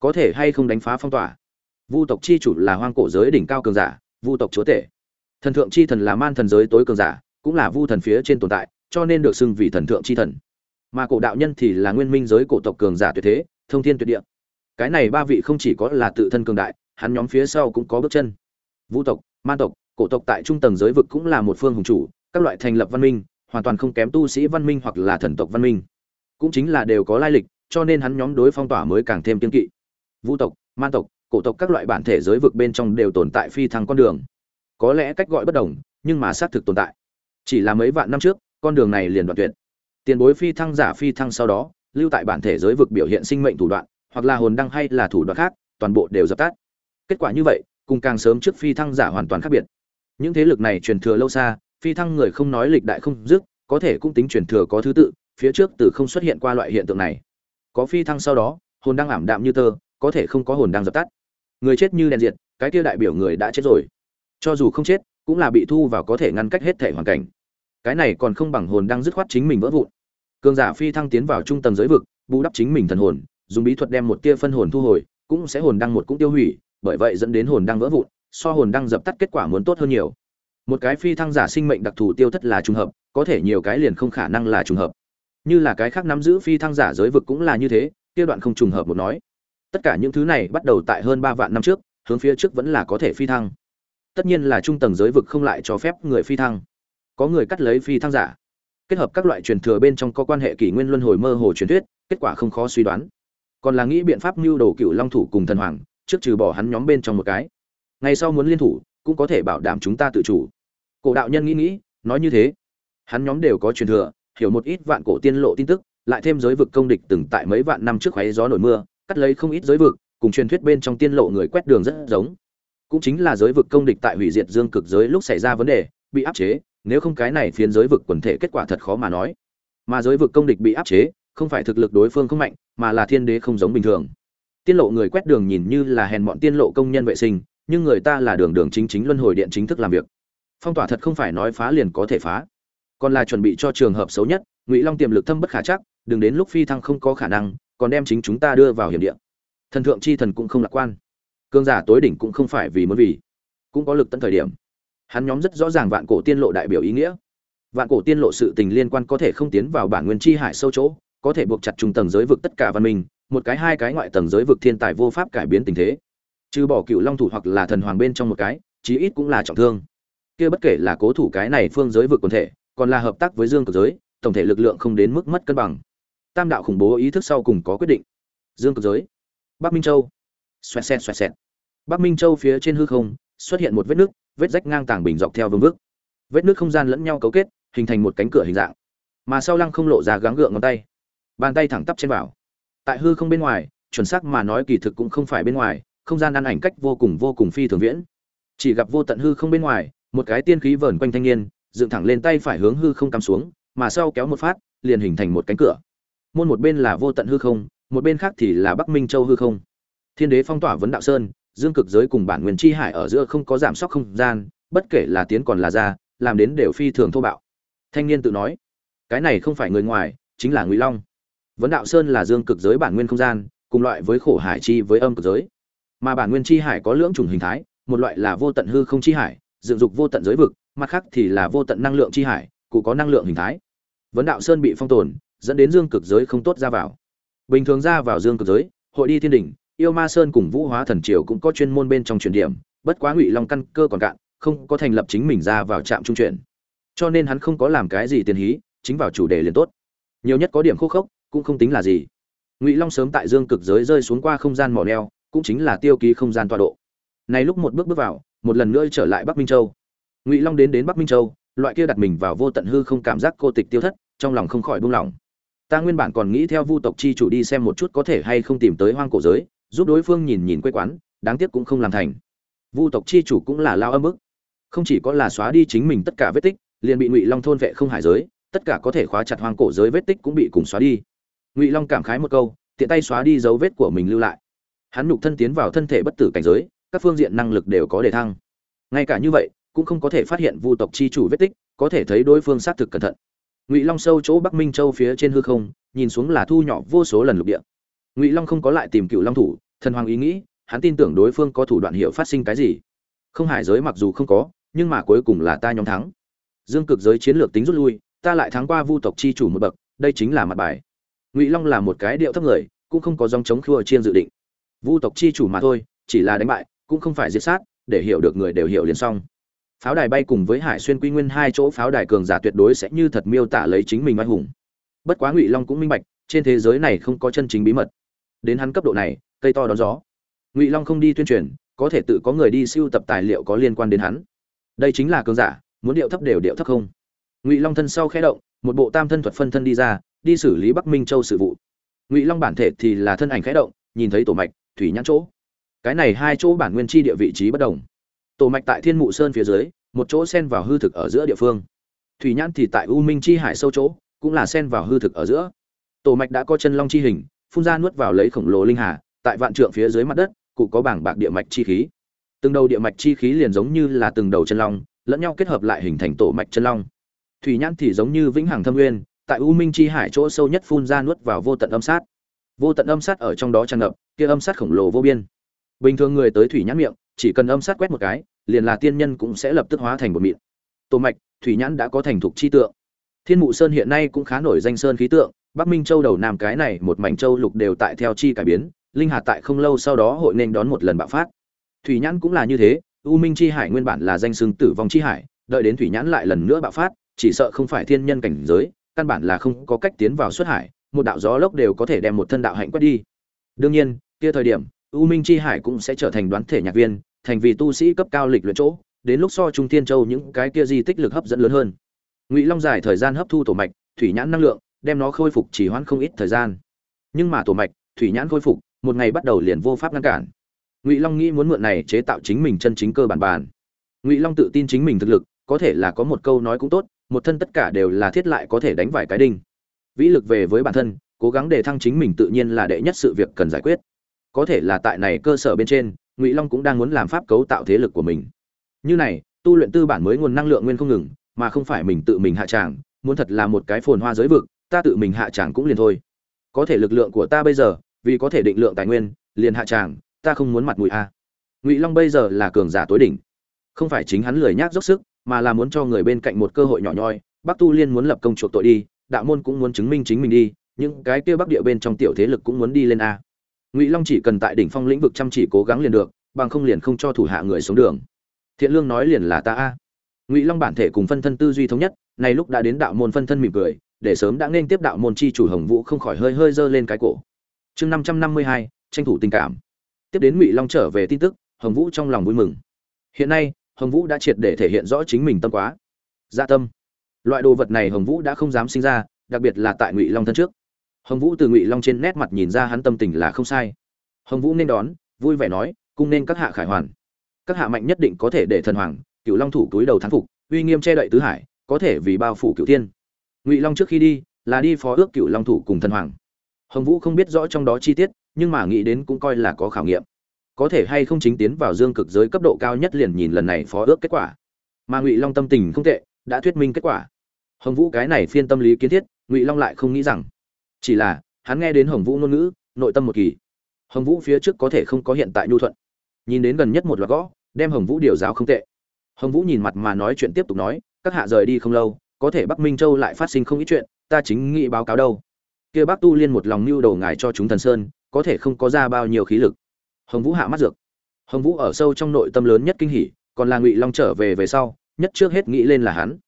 Có thể hay không đánh phá phong tỏa? Vu tộc chi chủ là hoang cổ giới đỉnh cao cường giả vu tộc chúa tể. Thần thượng chi thần là man thần giới tối cường giả cũng là vu thần phía trên tồn tại cho nên được xưng vì thần thượng chi thần. Mà cổ đạo nhân thì là nguyên minh giới cổ tộc cường giả tuyệt thế, thông thiên tuyệt địa. Cái này ba vị không chỉ có là tự thân cường đại, hắn nhóm phía sau cũng có bước chân. Vũ tộc man tộc, cổ tộc tại trung tầng giới vực cũng là một phương hùng chủ, các loại thành lập văn minh, hoàn toàn không kém tu sĩ văn minh hoặc là thần tộc văn minh. Cũng chính là đều có lai lịch, cho nên hắn nhóm đối phong tỏa mới càng thêm kiên kỵ. Vũ tộc man tộc, cổ tộc các loại bản thể giới vực bên trong đều tồn tại phi thăng con đường. Có lẽ cách gọi bất đồng, nhưng mà xác thực tồn tại. Chỉ là mấy vạn năm trước con đường này liền đoạn tuyệt. Tiền bối phi thăng giả phi thăng sau đó, lưu tại bản thể giới vực biểu hiện sinh mệnh thủ đoạn, hoặc là hồn đăng hay là thủ đoạn khác, toàn bộ đều dập tắt. Kết quả như vậy, cùng càng sớm trước phi thăng giả hoàn toàn khác biệt. Những thế lực này truyền thừa lâu xa, phi thăng người không nói lịch đại không dứt, có thể cũng tính truyền thừa có thứ tự, phía trước từ không xuất hiện qua loại hiện tượng này. Có phi thăng sau đó, hồn đang ảm đạm như tơ, có thể không có hồn đang dập tắt. Người chết như đèn diệt, cái kia đại biểu người đã chết rồi. Cho dù không chết, cũng là bị thu vào có thể ngăn cách hết thể hoàn cảnh cái này còn không bằng hồn đang dứt khoát chính mình vỡ vụn. Cường giả phi thăng tiến vào trung tầng giới vực, bù đắp chính mình thần hồn, dùng bí thuật đem một tia phân hồn thu hồi, cũng sẽ hồn đăng một cũng tiêu hủy, bởi vậy dẫn đến hồn đăng vỡ vụn, so hồn đăng dập tắt kết quả muốn tốt hơn nhiều. Một cái phi thăng giả sinh mệnh đặc thù tiêu thất là trùng hợp, có thể nhiều cái liền không khả năng là trùng hợp. Như là cái khác nắm giữ phi thăng giả giới vực cũng là như thế, kia đoạn không trùng hợp một nói. Tất cả những thứ này bắt đầu tại hơn ba vạn năm trước, hướng phía trước vẫn là có thể phi thăng. Tất nhiên là trung tầng giới vực không lại cho phép người phi thăng có người cắt lấy phi thăng giả. Kết hợp các loại truyền thừa bên trong có quan hệ kỷ nguyên luân hồi mơ hồ truyền thuyết, kết quả không khó suy đoán. Còn là nghĩ biện pháp mưu đồ cựu long thủ cùng thần hoàng, trước trừ bỏ hắn nhóm bên trong một cái. Ngày sau muốn liên thủ, cũng có thể bảo đảm chúng ta tự chủ. Cổ đạo nhân nghĩ nghĩ, nói như thế. Hắn nhóm đều có truyền thừa, hiểu một ít vạn cổ tiên lộ tin tức, lại thêm giới vực công địch từng tại mấy vạn năm trước khoáy gió nổi mưa, cắt lấy không ít giới vực, cùng truyền thuyết bên trong tiên lộ người quét đường rất giống. Cũng chính là giới vực công địch tại hủy diệt dương cực giới lúc xảy ra vấn đề, bị áp chế nếu không cái này phiến giới vực quần thể kết quả thật khó mà nói. Mà giới vực công địch bị áp chế, không phải thực lực đối phương không mạnh, mà là thiên đế không giống bình thường. Tiên lộ người quét đường nhìn như là hèn bọn tiên lộ công nhân vệ sinh, nhưng người ta là đường đường chính chính luân hồi điện chính thức làm việc. Phong tỏa thật không phải nói phá liền có thể phá. Còn là chuẩn bị cho trường hợp xấu nhất, ngụy long tiềm lực thâm bất khả chắc, đừng đến lúc phi thăng không có khả năng, còn đem chính chúng ta đưa vào hiểm địa. Thần thượng chi thần cũng không lạc quan. Cương giả tối đỉnh cũng không phải vì muốn vì, cũng có lực tận thời điểm hắn nhóm rất rõ ràng vạn cổ tiên lộ đại biểu ý nghĩa. Vạn cổ tiên lộ sự tình liên quan có thể không tiến vào bản nguyên chi hải sâu chỗ, có thể buộc chặt trung tầng giới vực tất cả văn minh, một cái hai cái ngoại tầng giới vực thiên tài vô pháp cải biến tình thế. Trừ bỏ cựu long thủ hoặc là thần hoàng bên trong một cái, chí ít cũng là trọng thương. Kia bất kể là cố thủ cái này phương giới vực quần thể, còn là hợp tác với dương cực giới, tổng thể lực lượng không đến mức mất cân bằng. Tam đạo khủng bố ý thức sau cùng có quyết định. Dương cực giới. Bắc minh châu. Xoẹt xẹt xoẹt xẹt. Bắc minh châu phía trên hư không, xuất hiện một vết nước vết rách ngang tảng bình dọc theo vương vức vết nước không gian lẫn nhau cấu kết, hình thành một cánh cửa hình dạng. Mà sau lăng không lộ ra gắng gượng ngón tay. Bàn tay thẳng tắp trên vào. Tại hư không bên ngoài, chuẩn xác mà nói kỳ thực cũng không phải bên ngoài, không gian ăn ảnh cách vô cùng vô cùng phi thường viễn. Chỉ gặp vô tận hư không bên ngoài, một cái tiên khí vờn quanh thanh niên, dựng thẳng lên tay phải hướng hư không cắm xuống, mà sau kéo một phát, liền hình thành một cánh cửa. Môn một bên là vô tận hư không, một bên khác thì là bắc minh châu hư không. Thiên đế phong tỏa vấn đạo sơn dương cực giới cùng bản nguyên chi hải ở giữa không có giảm sóc không gian, bất kể là tiến còn là ra, làm đến đều phi thường thô bạo. Thanh niên tự nói, cái này không phải người ngoài, chính là ngụy long. Vấn đạo sơn là dương cực giới bản nguyên không gian, cùng loại với khổ hải chi với âm cực giới. Mà bản nguyên chi hải có lưỡng chủng hình thái, một loại là vô tận hư không chi hải, dựng dục vô tận giới vực, mặt khác thì là vô tận năng lượng chi hải, cụ có năng lượng hình thái. Vấn đạo sơn bị phong tồn, dẫn đến dương cực giới không tốt ra vào. Bình thường ra vào dương cực giới, hội đi thiên đình yêu ma sơn cùng vũ hóa thần triều cũng có chuyên môn bên trong truyền điểm, bất quá ngụy long căn cơ còn cạn, không có thành lập chính mình ra vào trạm trung chuyển. Cho nên hắn không có làm cái gì tiền hí, chính vào chủ đề liền tốt. Nhiều nhất có điểm khô khốc, cũng không tính là gì. Ngụy long sớm tại dương cực giới rơi xuống qua không gian mỏ neo, cũng chính là tiêu ký không gian tọa độ. Này lúc một bước bước vào, một lần nữa trở lại bắc minh châu. Ngụy long đến đến bắc minh châu, loại kia đặt mình vào vô tận hư không cảm giác cô tịch tiêu thất, trong lòng không khỏi buông lỏng. Ta nguyên bản còn nghĩ theo vu tộc chi chủ đi xem một chút có thể hay không tìm tới hoang cổ giới giúp đối phương nhìn nhìn quê quán, đáng tiếc cũng không làm thành. Vu tộc chi chủ cũng là lao âm ức không chỉ có là xóa đi chính mình tất cả vết tích, liền bị ngụy long thôn vệ không hải giới, tất cả có thể khóa chặt hoang cổ giới vết tích cũng bị cùng xóa đi. Ngụy long cảm khái một câu, tiện tay xóa đi dấu vết của mình lưu lại. Hắn nhục thân tiến vào thân thể bất tử cảnh giới, các phương diện năng lực đều có đề thăng. Ngay cả như vậy, cũng không có thể phát hiện vu tộc chi chủ vết tích, có thể thấy đối phương xác thực cẩn thận. Ngụy long sâu chỗ bắc minh châu phía trên hư không, nhìn xuống là thu nhỏ vô số lần lục địa ngụy long không có lại tìm cựu long thủ thần hoàng ý nghĩ hắn tin tưởng đối phương có thủ đoạn hiệu phát sinh cái gì không hải giới mặc dù không có nhưng mà cuối cùng là ta nhóm thắng dương cực giới chiến lược tính rút lui ta lại thắng qua vu tộc chi chủ một bậc đây chính là mặt bài ngụy long là một cái điệu thấp người cũng không có dòng chống khua chiên dự định vu tộc chi chủ mà thôi chỉ là đánh bại cũng không phải diệt sát để hiểu được người đều hiểu liền xong pháo đài bay cùng với hải xuyên quy nguyên hai chỗ pháo đài cường giả tuyệt đối sẽ như thật miêu tả lấy chính mình oai hùng bất quá ngụy long cũng minh bạch trên thế giới này không có chân chính bí mật đến hắn cấp độ này, cây to đón gió. Ngụy long không đi tuyên truyền, có thể tự có người đi siêu tập tài liệu có liên quan đến hắn. Đây chính là cường giả, muốn điệu thấp đều điệu thấp không. Ngụy long thân sau khẽ động, một bộ tam thân thuật phân thân đi ra, đi xử lý bắc minh châu sự vụ. Ngụy long bản thể thì là thân ảnh khẽ động, nhìn thấy tổ mạch, thủy nhãn chỗ. Cái này hai chỗ bản nguyên chi địa vị trí bất đồng. Tổ mạch tại thiên mụ sơn phía dưới, một chỗ sen vào hư thực ở giữa địa phương. Thủy nhãn thì tại u minh chi hải sâu chỗ, cũng là sen vào hư thực ở giữa. Tổ mạch đã có chân long chi hình phun ra nuốt vào lấy khổng lồ linh hà, tại vạn trượng phía dưới mặt đất, cụ có bảng bạc địa mạch chi khí. Từng đầu địa mạch chi khí liền giống như là từng đầu chân long, lẫn nhau kết hợp lại hình thành tổ mạch chân long. Thủy nhãn thì giống như vĩnh hằng thâm nguyên, tại u minh chi hải chỗ sâu nhất phun ra nuốt vào vô tận âm sát. Vô tận âm sát ở trong đó tràn ngập, kia âm sát khổng lồ vô biên. Bình thường người tới thủy nhãn miệng, chỉ cần âm sát quét một cái, liền là tiên nhân cũng sẽ lập tức hóa thành một mịn. Tổ mạch, thủy nhãn đã có thành thục chi tượng. Thiên mụ sơn hiện nay cũng khá nổi danh sơn khí tượng bắc minh châu đầu nam cái này một mảnh châu lục đều tại theo chi cải biến, linh hạt tại không lâu sau đó hội nên đón một lần bạo phát. Thủy nhãn cũng là như thế, u minh chi hải nguyên bản là danh xưng tử vong chi hải, đợi đến thủy nhãn lại lần nữa bạo phát, chỉ sợ không phải thiên nhân cảnh giới, căn bản là không có cách tiến vào xuất hải, một đạo gió lốc đều có thể đem một thân đạo hạnh quét đi. Đương nhiên, kia thời điểm, u minh chi hải cũng sẽ trở thành đoán thể nhạc viên, thành vì tu sĩ cấp cao lịch luyện chỗ, đến lúc so trung thiên châu những cái kia di tích lực hấp dẫn lớn hơn. Ngụy long dài thời gian hấp thu tổ mạch, thủy nhãn năng lượng đem nó khôi phục chỉ hoãn không ít thời gian. Nhưng mà tổ mạch, thủy nhãn khôi phục, một ngày bắt đầu liền vô pháp ngăn cản. Ngụy long nghĩ muốn mượn này chế tạo chính mình chân chính cơ bản bản. Ngụy long tự tin chính mình thực lực, có thể là có một câu nói cũng tốt, một thân tất cả đều là thiết lại có thể đánh vài cái đinh. Vĩ lực về với bản thân, cố gắng để thăng chính mình tự nhiên là đệ nhất sự việc cần giải quyết. Có thể là tại này cơ sở bên trên, ngụy long cũng đang muốn làm pháp cấu tạo thế lực của mình. Như này, tu luyện tư bản mới nguồn năng lượng nguyên không ngừng, mà không phải mình tự mình hạ tràng, muốn thật là một cái phồn hoa giới vực ta tự mình hạ tràng cũng liền thôi. Có thể lực lượng của ta bây giờ, vì có thể định lượng tài nguyên, liền hạ tràng, ta không muốn mặt mũi a. Ngụy long bây giờ là cường giả tối đỉnh. Không phải chính hắn lười nhác dốc sức, mà là muốn cho người bên cạnh một cơ hội nhỏ nhoi. Bắc tu liên muốn lập công chuộc tội đi, đạo môn cũng muốn chứng minh chính mình đi, những cái kia bắc địa bên trong tiểu thế lực cũng muốn đi lên a. Ngụy long chỉ cần tại đỉnh phong lĩnh vực chăm chỉ cố gắng liền được, bằng không liền không cho thủ hạ người xuống đường. Thiện lương nói liền là ta a. Ngụy long bản thể cùng phân thân tư duy thống nhất này lúc đã đến đạo môn phân thân mỉm cười để sớm đã nên tiếp đạo môn chi chủ hồng vũ không khỏi hơi hơi giơ lên cái cổ. Chương năm trăm năm mươi hai, tranh thủ tình cảm. Tiếp đến ngụy long trở về tin tức, hồng vũ trong lòng vui mừng. Hiện nay, hồng vũ đã triệt để thể hiện rõ chính mình tâm quá. Dạ tâm. Loại đồ vật này hồng vũ đã không dám sinh ra, đặc biệt là tại ngụy long thân trước. Hồng vũ từ ngụy long trên nét mặt nhìn ra hắn tâm tình là không sai. Hồng vũ nên đón, vui vẻ nói, cung nên các hạ khải hoàn. Các hạ mạnh nhất định có thể để thần hoàng, cựu long thủ túi đầu thắng phục, uy nghiêm che đậy tứ hải, có thể vì bao phủ cựu thiên ngụy long trước khi đi là đi phó ước cựu long thủ cùng thần hoàng hồng vũ không biết rõ trong đó chi tiết nhưng mà nghĩ đến cũng coi là có khảo nghiệm có thể hay không chính tiến vào dương cực giới cấp độ cao nhất liền nhìn lần này phó ước kết quả mà ngụy long tâm tình không tệ đã thuyết minh kết quả hồng vũ cái này phiên tâm lý kiến thiết ngụy long lại không nghĩ rằng chỉ là hắn nghe đến hồng vũ ngôn ngữ nội tâm một kỳ hồng vũ phía trước có thể không có hiện tại nhu thuận nhìn đến gần nhất một loạt gõ đem hồng vũ điều giáo không tệ hồng vũ nhìn mặt mà nói chuyện tiếp tục nói các hạ rời đi không lâu có thể bắc minh châu lại phát sinh không ít chuyện, ta chính nghĩ báo cáo đâu. Kia bác tu liên một lòng mưu đầu ngài cho chúng thần sơn, có thể không có ra bao nhiêu khí lực. Hồng vũ hạ mắt dược. Hồng vũ ở sâu trong nội tâm lớn nhất kinh hỉ, còn là ngụy long trở về về sau, nhất trước hết nghĩ lên là hắn.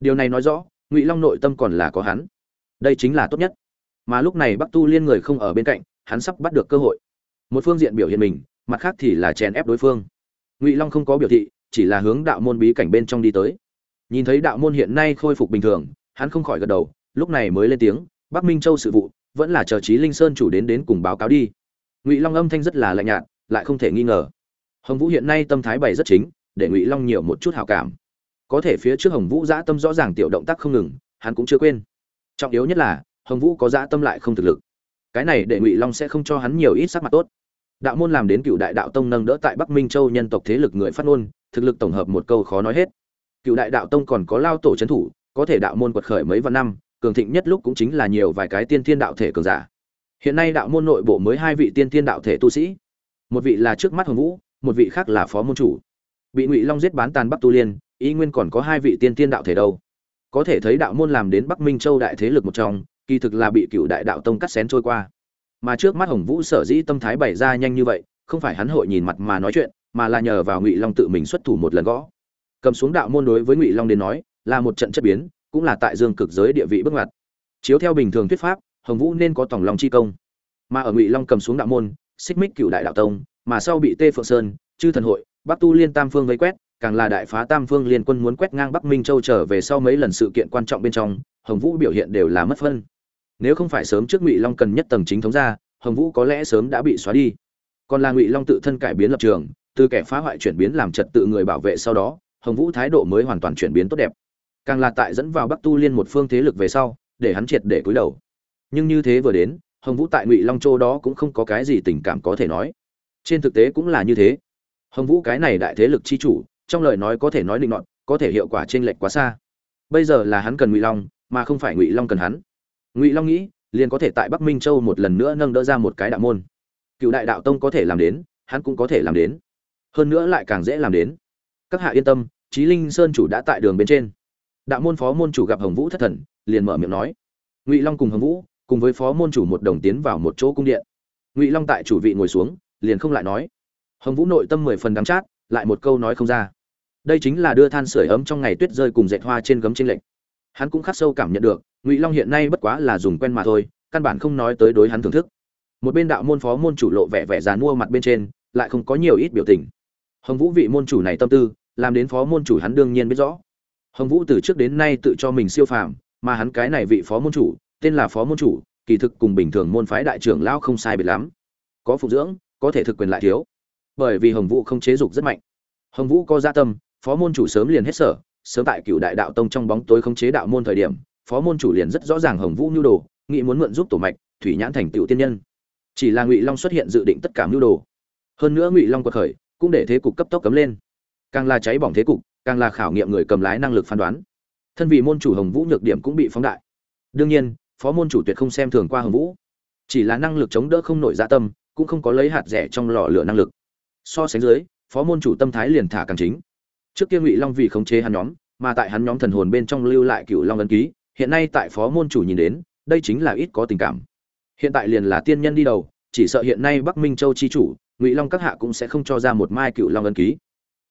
Điều này nói rõ, ngụy long nội tâm còn là có hắn. Đây chính là tốt nhất. Mà lúc này bắc tu liên người không ở bên cạnh, hắn sắp bắt được cơ hội. Một phương diện biểu hiện mình, mặt khác thì là chèn ép đối phương. Ngụy long không có biểu thị, chỉ là hướng đạo môn bí cảnh bên trong đi tới nhìn thấy đạo môn hiện nay khôi phục bình thường, hắn không khỏi gật đầu, lúc này mới lên tiếng, bắc minh châu sự vụ, vẫn là chờ trí linh sơn chủ đến đến cùng báo cáo đi. Ngụy long âm thanh rất là lạnh nhạt, lại không thể nghi ngờ. Hồng vũ hiện nay tâm thái bày rất chính, để ngụy long nhiều một chút hào cảm. Có thể phía trước hồng vũ dã tâm rõ ràng tiểu động tác không ngừng, hắn cũng chưa quên. Trọng yếu nhất là, hồng vũ có dã tâm lại không thực lực. Cái này để ngụy long sẽ không cho hắn nhiều ít sắc mặt tốt. Đạo môn làm đến cựu đại đạo tông nâng đỡ tại bắc minh châu nhân tộc thế lực người phát ngôn, thực lực tổng hợp một câu khó nói hết cựu đại đạo tông còn có lao tổ trấn thủ, có thể đạo môn quật khởi mấy vạn năm, cường thịnh nhất lúc cũng chính là nhiều vài cái tiên thiên đạo thể cường giả. Hiện nay đạo môn nội bộ mới hai vị tiên thiên đạo thể tu sĩ. Một vị là trước mắt hồng vũ, một vị khác là phó môn chủ. Bị ngụy long giết bán tàn bắc tu liên, ý nguyên còn có hai vị tiên thiên đạo thể đâu. Có thể thấy đạo môn làm đến bắc minh châu đại thế lực một trong, kỳ thực là bị cựu đại đạo tông cắt xén trôi qua. Mà trước mắt hồng vũ sở dĩ tâm thái bày ra nhanh như vậy, không phải hắn hội nhìn mặt mà nói chuyện, mà là nhờ vào ngụy long tự mình xuất thủ một lần gõ cầm xuống đạo môn đối với ngụy long đến nói là một trận chất biến cũng là tại dương cực giới địa vị bước ngoặt chiếu theo bình thường thuyết pháp hồng vũ nên có tổng lòng chi công mà ở ngụy long cầm xuống đạo môn xích mích cựu đại đạo tông mà sau bị tê phượng sơn chư thần hội bắc tu liên tam phương vây quét càng là đại phá tam phương liên quân muốn quét ngang bắc minh châu trở về sau mấy lần sự kiện quan trọng bên trong hồng vũ biểu hiện đều là mất phân nếu không phải sớm trước ngụy long cần nhất tầng chính thống ra hồng vũ có lẽ sớm đã bị xóa đi còn là ngụy long tự thân cải biến lập trường từ kẻ phá hoại chuyển biến làm trật tự người bảo vệ sau đó hồng vũ thái độ mới hoàn toàn chuyển biến tốt đẹp. Càng là tại dẫn vào bắc tu liên một phương thế lực về sau, để hắn triệt để cúi đầu. Nhưng như thế vừa đến, hồng vũ tại ngụy long châu đó cũng không có cái gì tình cảm có thể nói. Trên thực tế cũng là như thế. Hồng vũ cái này đại thế lực chi chủ, trong lời nói có thể nói định nọt, có thể hiệu quả t r ê n lệch quá xa. Bây giờ là hắn cần ngụy long, mà không phải ngụy long cần hắn. Ngụy long nghĩ, liền có thể tại bắc minh châu một lần nữa nâng đỡ ra một cái đạo môn. Cựu đại đạo tông có thể làm đến, hắn cũng có thể làm đến. Hơn nữa lại càng dễ làm đến. Các hạ yên tâm trí linh sơn chủ đã tại đường bên trên. Đạo môn phó môn chủ gặp hồng vũ thất thần, liền mở miệng nói. Ngụy long cùng hồng vũ, cùng với phó môn chủ một đồng tiến vào một chỗ cung điện. Ngụy long tại chủ vị ngồi xuống, liền không lại nói. Hồng vũ nội tâm mười phần đắng chát, lại một câu nói không ra. Đây chính là đưa than sưởi ấm trong ngày tuyết rơi cùng dệt hoa trên gấm trên lệnh hắn cũng khắc sâu cảm nhận được, ngụy long hiện nay bất quá là dùng quen mà thôi, căn bản không nói tới đối hắn thưởng thức. Một bên đạo môn phó môn chủ lộ vẻ vẻ dàn mua mặt bên trên, lại không có nhiều ít biểu tình. Hồng vũ vị môn chủ này tâm tư làm đến phó môn chủ hắn đương nhiên biết rõ. Hồng vũ từ trước đến nay tự cho mình siêu phàm, mà hắn cái này vị phó môn chủ, tên là phó môn chủ, kỳ thực cùng bình thường môn phái đại trưởng lão không sai biệt lắm. Có phụ dưỡng, có thể thực quyền lại thiếu. Bởi vì hồng vũ không chế dục rất mạnh. Hồng vũ có gia tâm, phó môn chủ sớm liền hết sở, sớm tại cựu đại đạo tông trong bóng tối khống chế đạo môn thời điểm, phó môn chủ liền rất rõ ràng hồng vũ nhu đồ, nghĩ muốn mượn giúp tổ mạch, thủy nhãn thành tựu tiên nhân. Chỉ là ngụy long xuất hiện dự định tất cả nhu đồ. Hơn nữa ngụy long quật khởi, cũng để thế cục cấp tốc cấm lên càng là cháy bỏng thế cục, càng là khảo nghiệm người cầm lái năng lực phán đoán. Thân vị môn chủ hồng vũ nhược điểm cũng bị phóng đại. Đương nhiên, phó môn chủ tuyệt không xem thường qua hồng vũ. Chỉ là năng lực chống đỡ không nổi dạ tâm, cũng không có lấy hạt rẻ trong lò lửa năng lực. So sánh dưới, phó môn chủ tâm thái liền thả càng chính. Trước kia ngụy long vì khống chế hắn nhóm, mà tại hắn nhóm thần hồn bên trong lưu lại cựu long ấn ký, hiện nay tại phó môn chủ nhìn đến, đây chính là ít có tình cảm. Hiện tại liền là tiên nhân đi đầu, chỉ sợ hiện nay bắc minh châu chi chủ, ngụy long các hạ cũng sẽ không cho ra một mai cựu long ấn ký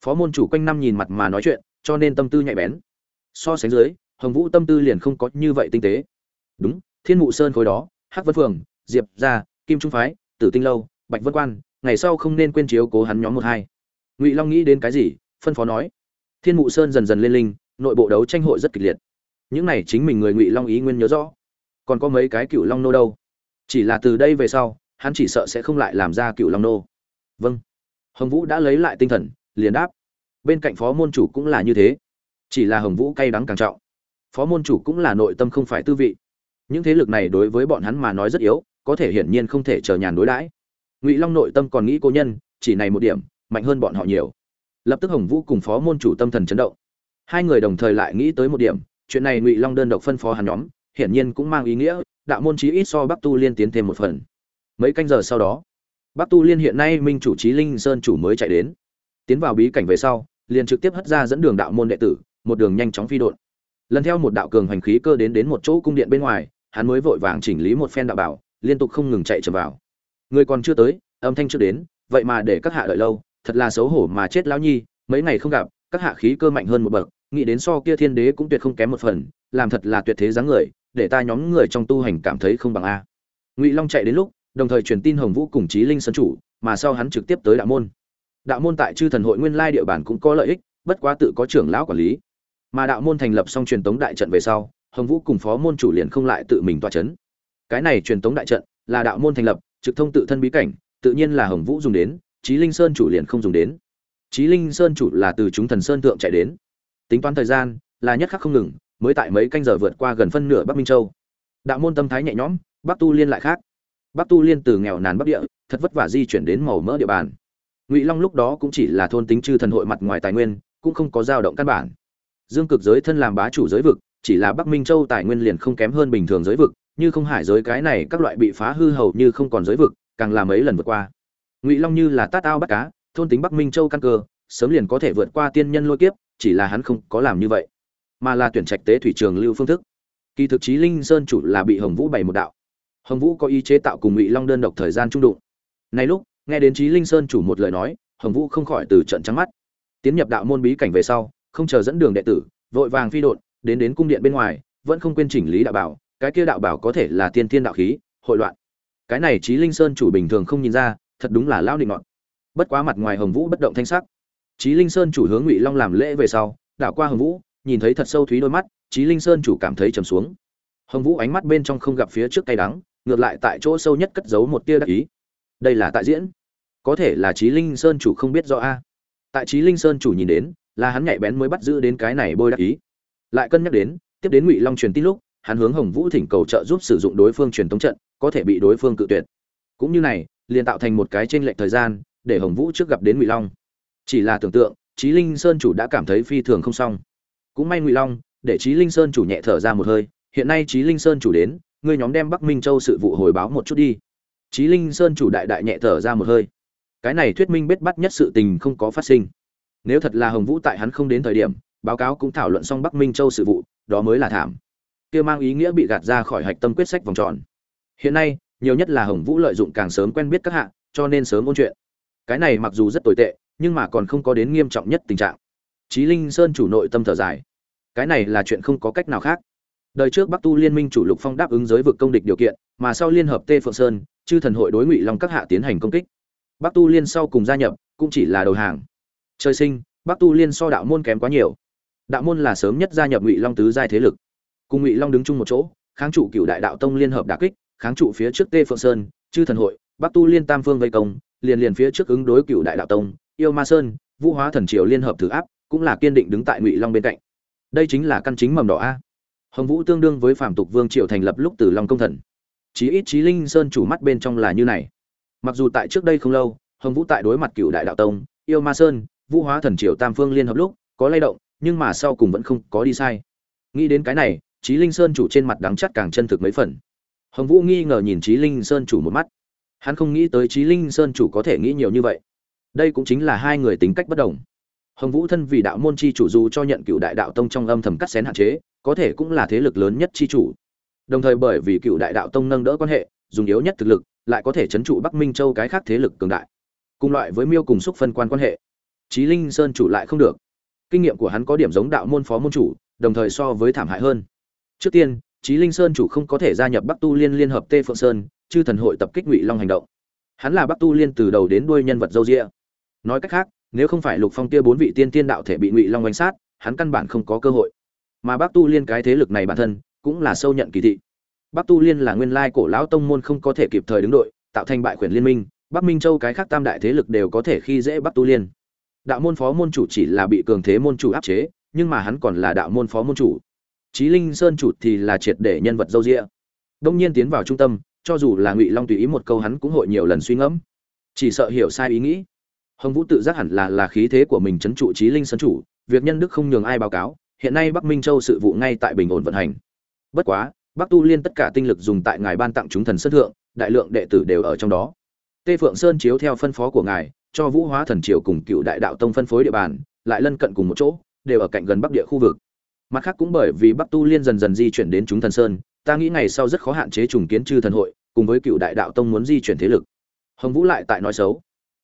phó môn chủ quanh năm nhìn mặt mà nói chuyện, cho nên tâm tư nhạy bén. So sánh dưới, hồng vũ tâm tư liền không có như vậy tinh tế. Đúng, thiên mụ sơn khối đó, hắc vân phường, diệp gia, kim trung phái, tử tinh lâu, bạch vân quan, ngày sau không nên quên chiếu cố hắn nhóm một hai. Ngụy long nghĩ đến cái gì, phân phó nói. Thiên mụ sơn dần dần lên linh, nội bộ đấu tranh hội rất kịch liệt. Những này chính mình người ngụy long ý nguyên nhớ rõ. Còn có mấy cái cựu long nô đâu? Chỉ là từ đây về sau, hắn chỉ sợ sẽ không lại làm ra cựu long nô. Vâng. Hồng vũ đã lấy lại tinh thần liền đáp. Bên cạnh phó môn chủ cũng là như thế. Chỉ là hồng vũ cay đắng càng trọng. Phó môn chủ cũng là nội tâm không phải tư vị. Những thế lực này đối với bọn hắn mà nói rất yếu, có thể hiển nhiên không thể chờ nhàn đối đãi. Ngụy long nội tâm còn nghĩ cố nhân, chỉ này một điểm, mạnh hơn bọn họ nhiều. Lập tức hồng vũ cùng phó môn chủ tâm thần chấn động. Hai người đồng thời lại nghĩ tới một điểm, chuyện này ngụy long đơn độc phân phó hàn nhóm, hiển nhiên cũng mang ý nghĩa, đạo môn chí ít so bắc tu liên tiến thêm một phần. Mấy canh giờ sau đó, bắc tu liên hiện nay minh chủ trí linh sơn chủ mới chạy đến tiến vào bí cảnh về sau, liền trực tiếp hất ra dẫn đường đạo môn đệ tử, một đường nhanh chóng phi đột lần theo một đạo cường hành khí cơ đến đến một chỗ cung điện bên ngoài, hắn mới vội vàng chỉnh lý một phen đạo bảo, liên tục không ngừng chạy trở vào. Người còn chưa tới, âm thanh chưa đến, vậy mà để các hạ đợi lâu, thật là xấu hổ mà chết lão nhi, mấy ngày không gặp, các hạ khí cơ mạnh hơn một bậc, nghĩ đến so kia thiên đế cũng tuyệt không kém một phần, làm thật là tuyệt thế dáng người, để ta nhóm người trong tu hành cảm thấy không bằng a. Ngụy long chạy đến lúc, đồng thời truyền tin hồng vũ cùng chí linh sân chủ, mà sau hắn trực tiếp tới đạo môn đạo môn tại chư thần hội nguyên lai địa bàn cũng có lợi ích, bất quá tự có trưởng lão quản lý. Mà đạo môn thành lập xong truyền tống đại trận về sau, hồng vũ cùng phó môn chủ liền không lại tự mình toa chấn. Cái này truyền tống đại trận là đạo môn thành lập, trực thông tự thân bí cảnh, tự nhiên là hồng vũ dùng đến, chí linh sơn chủ liền không dùng đến. Chí linh sơn chủ là từ chúng thần sơn thượng chạy đến. Tính toán thời gian là nhất khắc không ngừng, mới tại mấy canh giờ vượt qua gần phân nửa bắc minh châu. Đạo môn tâm thái nhẹ nhõm, bắc tu liên lại khác. Bắc tu liên từ nghèo nàn bắc địa, thật vất vả di chuyển đến màu mỡ địa bàn ngụy long lúc đó cũng chỉ là thôn tính chư thần hội mặt ngoài tài nguyên cũng không có dao động căn bản dương cực giới thân làm bá chủ giới vực chỉ là bắc minh châu tài nguyên liền không kém hơn bình thường giới vực như không hải giới cái này các loại bị phá hư hầu như không còn giới vực càng làm mấy lần vượt qua ngụy long như là tát ao bắt cá thôn tính bắc minh châu căn cơ sớm liền có thể vượt qua tiên nhân lôi kiếp chỉ là hắn không có làm như vậy mà là tuyển trạch tế thủy trường lưu phương thức kỳ thực chí linh sơn chủ là bị hồng vũ bày một đạo hồng vũ có ý chế tạo cùng ngụy long đơn độc thời gian trung đụng nay lúc nghe đến chí linh sơn chủ một lời nói, hồng vũ không khỏi từ trận trắng mắt. Tiến nhập đạo môn bí cảnh về sau, không chờ dẫn đường đệ tử, vội vàng phi đột đến đến cung điện bên ngoài, vẫn không quên chỉnh lý đạo bảo, cái kia đạo bảo có thể là tiên thiên đạo khí, hội loạn. Cái này chí linh sơn chủ bình thường không nhìn ra, thật đúng là lao định ngọn bất quá mặt ngoài hồng vũ bất động thanh sắc. Chí linh sơn chủ hướng ngụy long làm lễ về sau, đảo qua hồng vũ, nhìn thấy thật sâu thúy đôi mắt, chí linh sơn chủ cảm thấy trầm xuống. Hồng vũ ánh mắt bên trong không gặp phía trước cay đắng, ngược lại tại chỗ sâu nhất cất giấu một tia đắc ý đây là tại diễn. Có thể là trí linh sơn chủ không biết rõ a. Tại trí linh sơn chủ nhìn đến, là hắn nhạy bén mới bắt giữ đến cái này bôi đắc ý. Lại cân nhắc đến, tiếp đến ngụy long truyền tin lúc, hắn hướng hồng vũ thỉnh cầu trợ giúp sử dụng đối phương truyền tống trận, có thể bị đối phương cự tuyệt. Cũng như này, liền tạo thành một cái trên lệch thời gian, để hồng vũ trước gặp đến ngụy long. Chỉ là tưởng tượng trí linh sơn chủ đã cảm thấy phi thường không xong. Cũng may ngụy long, để trí linh sơn chủ nhẹ thở ra một hơi, hiện nay trí linh sơn chủ đến, ngươi nhóm đem bắc minh châu sự vụ hồi báo một chút đi chí linh sơn chủ đại đại nhẹ thở ra một hơi. Cái này thuyết minh biết bắt nhất sự tình không có phát sinh. Nếu thật là hồng vũ tại hắn không đến thời điểm báo cáo cũng thảo luận xong bắc minh châu sự vụ đó mới là thảm. Kia mang ý nghĩa bị gạt ra khỏi hạch tâm quyết sách vòng tròn. Hiện nay nhiều nhất là hồng vũ lợi dụng càng sớm quen biết các hạ cho nên sớm ôn chuyện. Cái này mặc dù rất tồi tệ nhưng mà còn không có đến nghiêm trọng nhất tình trạng. Chí Linh Sơn chủ nội tâm thở dài. Cái này là chuyện không có cách nào khác. Đời trước Bắc Tu Liên minh chủ Lục Phong đáp ứng giới vực công địch điều kiện, mà sau liên hợp Tê Phượng Sơn, chư thần hội đối Ngụy Long các hạ tiến hành công kích. Bắc Tu Liên sau cùng gia nhập, cũng chỉ là đầu hàng. Trời sinh, Bắc Tu Liên so đạo môn kém quá nhiều. Đạo môn là sớm nhất gia nhập Ngụy Long tứ giai thế lực. Cùng Ngụy Long đứng chung một chỗ, kháng trụ Cửu Đại Đạo Tông liên hợp đả kích, kháng trụ phía trước Tê Phượng Sơn, chư thần hội, Bắc Tu Liên tam phương vây công, liền liền phía trước ứng đối Cửu Đại Đạo Tông, Yêu Ma Sơn, Vũ Hóa Thần Triều liên hợp thử áp, cũng là kiên định đứng tại Ngụy Long bên cạnh. Đây chính là căn chính mầm đỏ a. Hồng Vũ tương đương với Phạm Tục Vương Triều thành lập lúc từ Long công thần. Chí ít Chí Linh Sơn chủ mắt bên trong là như này. Mặc dù tại trước đây không lâu, Hồng Vũ tại đối mặt cựu Đại Đạo Tông, Yêu Ma Sơn, Vũ Hóa Thần Triều tam phương liên hợp lúc, có lay động, nhưng mà sau cùng vẫn không có đi sai. Nghĩ đến cái này, Chí Linh Sơn chủ trên mặt đắng chắt càng chân thực mấy phần. Hồng Vũ nghi ngờ nhìn Chí Linh Sơn chủ một mắt. Hắn không nghĩ tới Chí Linh Sơn chủ có thể nghĩ nhiều như vậy. Đây cũng chính là hai người tính cách bất đồng. Hồng Vũ thân vì đạo môn chi chủ dù cho nhận cựu đại đạo tông trong âm thầm cắt xén hạn chế, có thể cũng là thế lực lớn nhất chi chủ. Đồng thời bởi vì cựu đại đạo tông nâng đỡ quan hệ, dùng yếu nhất thực lực, lại có thể chấn trụ Bắc Minh Châu cái khác thế lực cường đại. Cùng loại với Miêu cùng xúc phân quan quan hệ. Chí Linh Sơn chủ lại không được. Kinh nghiệm của hắn có điểm giống đạo môn phó môn chủ, đồng thời so với thảm hại hơn. Trước tiên, Chí Linh Sơn chủ không có thể gia nhập Bắc Tu Liên liên hợp Tê Phượng Sơn, chư thần hội tập kích Ngụy Long hành động. Hắn là Bắc Tu Liên từ đầu đến đuôi nhân vật dâu dịa. Nói cách khác, nếu không phải lục phong kia bốn vị tiên tiên đạo thể bị ngụy long oanh sát hắn căn bản không có cơ hội mà bắc tu liên cái thế lực này bản thân cũng là sâu nhận kỳ thị. Bắc tu liên là nguyên lai cổ lão tông môn không có thể kịp thời đứng đội, tạo thành bại quyền liên minh, bắc minh châu cái khác tam đại thế lực đều có thể khi dễ bắc tu liên. Đạo môn phó môn chủ chỉ là bị cường thế môn chủ áp chế, nhưng mà hắn còn là đạo môn phó môn chủ. Trí linh sơn chủ thì là triệt để nhân vật dâu rịa đông nhiên tiến vào trung tâm, cho dù là ngụy long tùy ý một câu hắn cũng hội nhiều lần suy ngẫm. Chỉ sợ hiểu sai ý nghĩ. Hồng vũ tự giác hẳn là là khí thế của mình chấn trụ trí linh Sơn chủ, việc nhân đức không nhường ai báo cáo, hiện nay bắc minh châu sự vụ ngay tại bình ổn vận hành bất quá, bắc tu liên tất cả tinh lực dùng tại ngài ban tặng chúng thần sân thượng, đại lượng đệ tử đều ở trong đó. Tê phượng sơn chiếu theo phân phó của ngài, cho vũ hóa thần triều cùng cựu đại đạo tông phân phối địa bàn, lại lân cận cùng một chỗ, đều ở cạnh gần bắc địa khu vực. Mặt khác cũng bởi vì bắc tu liên dần dần di chuyển đến chúng thần sơn, ta nghĩ ngày sau rất khó hạn chế trùng kiến chư thần hội, cùng với cựu đại đạo tông muốn di chuyển thế lực. Hồng vũ lại tại nói xấu.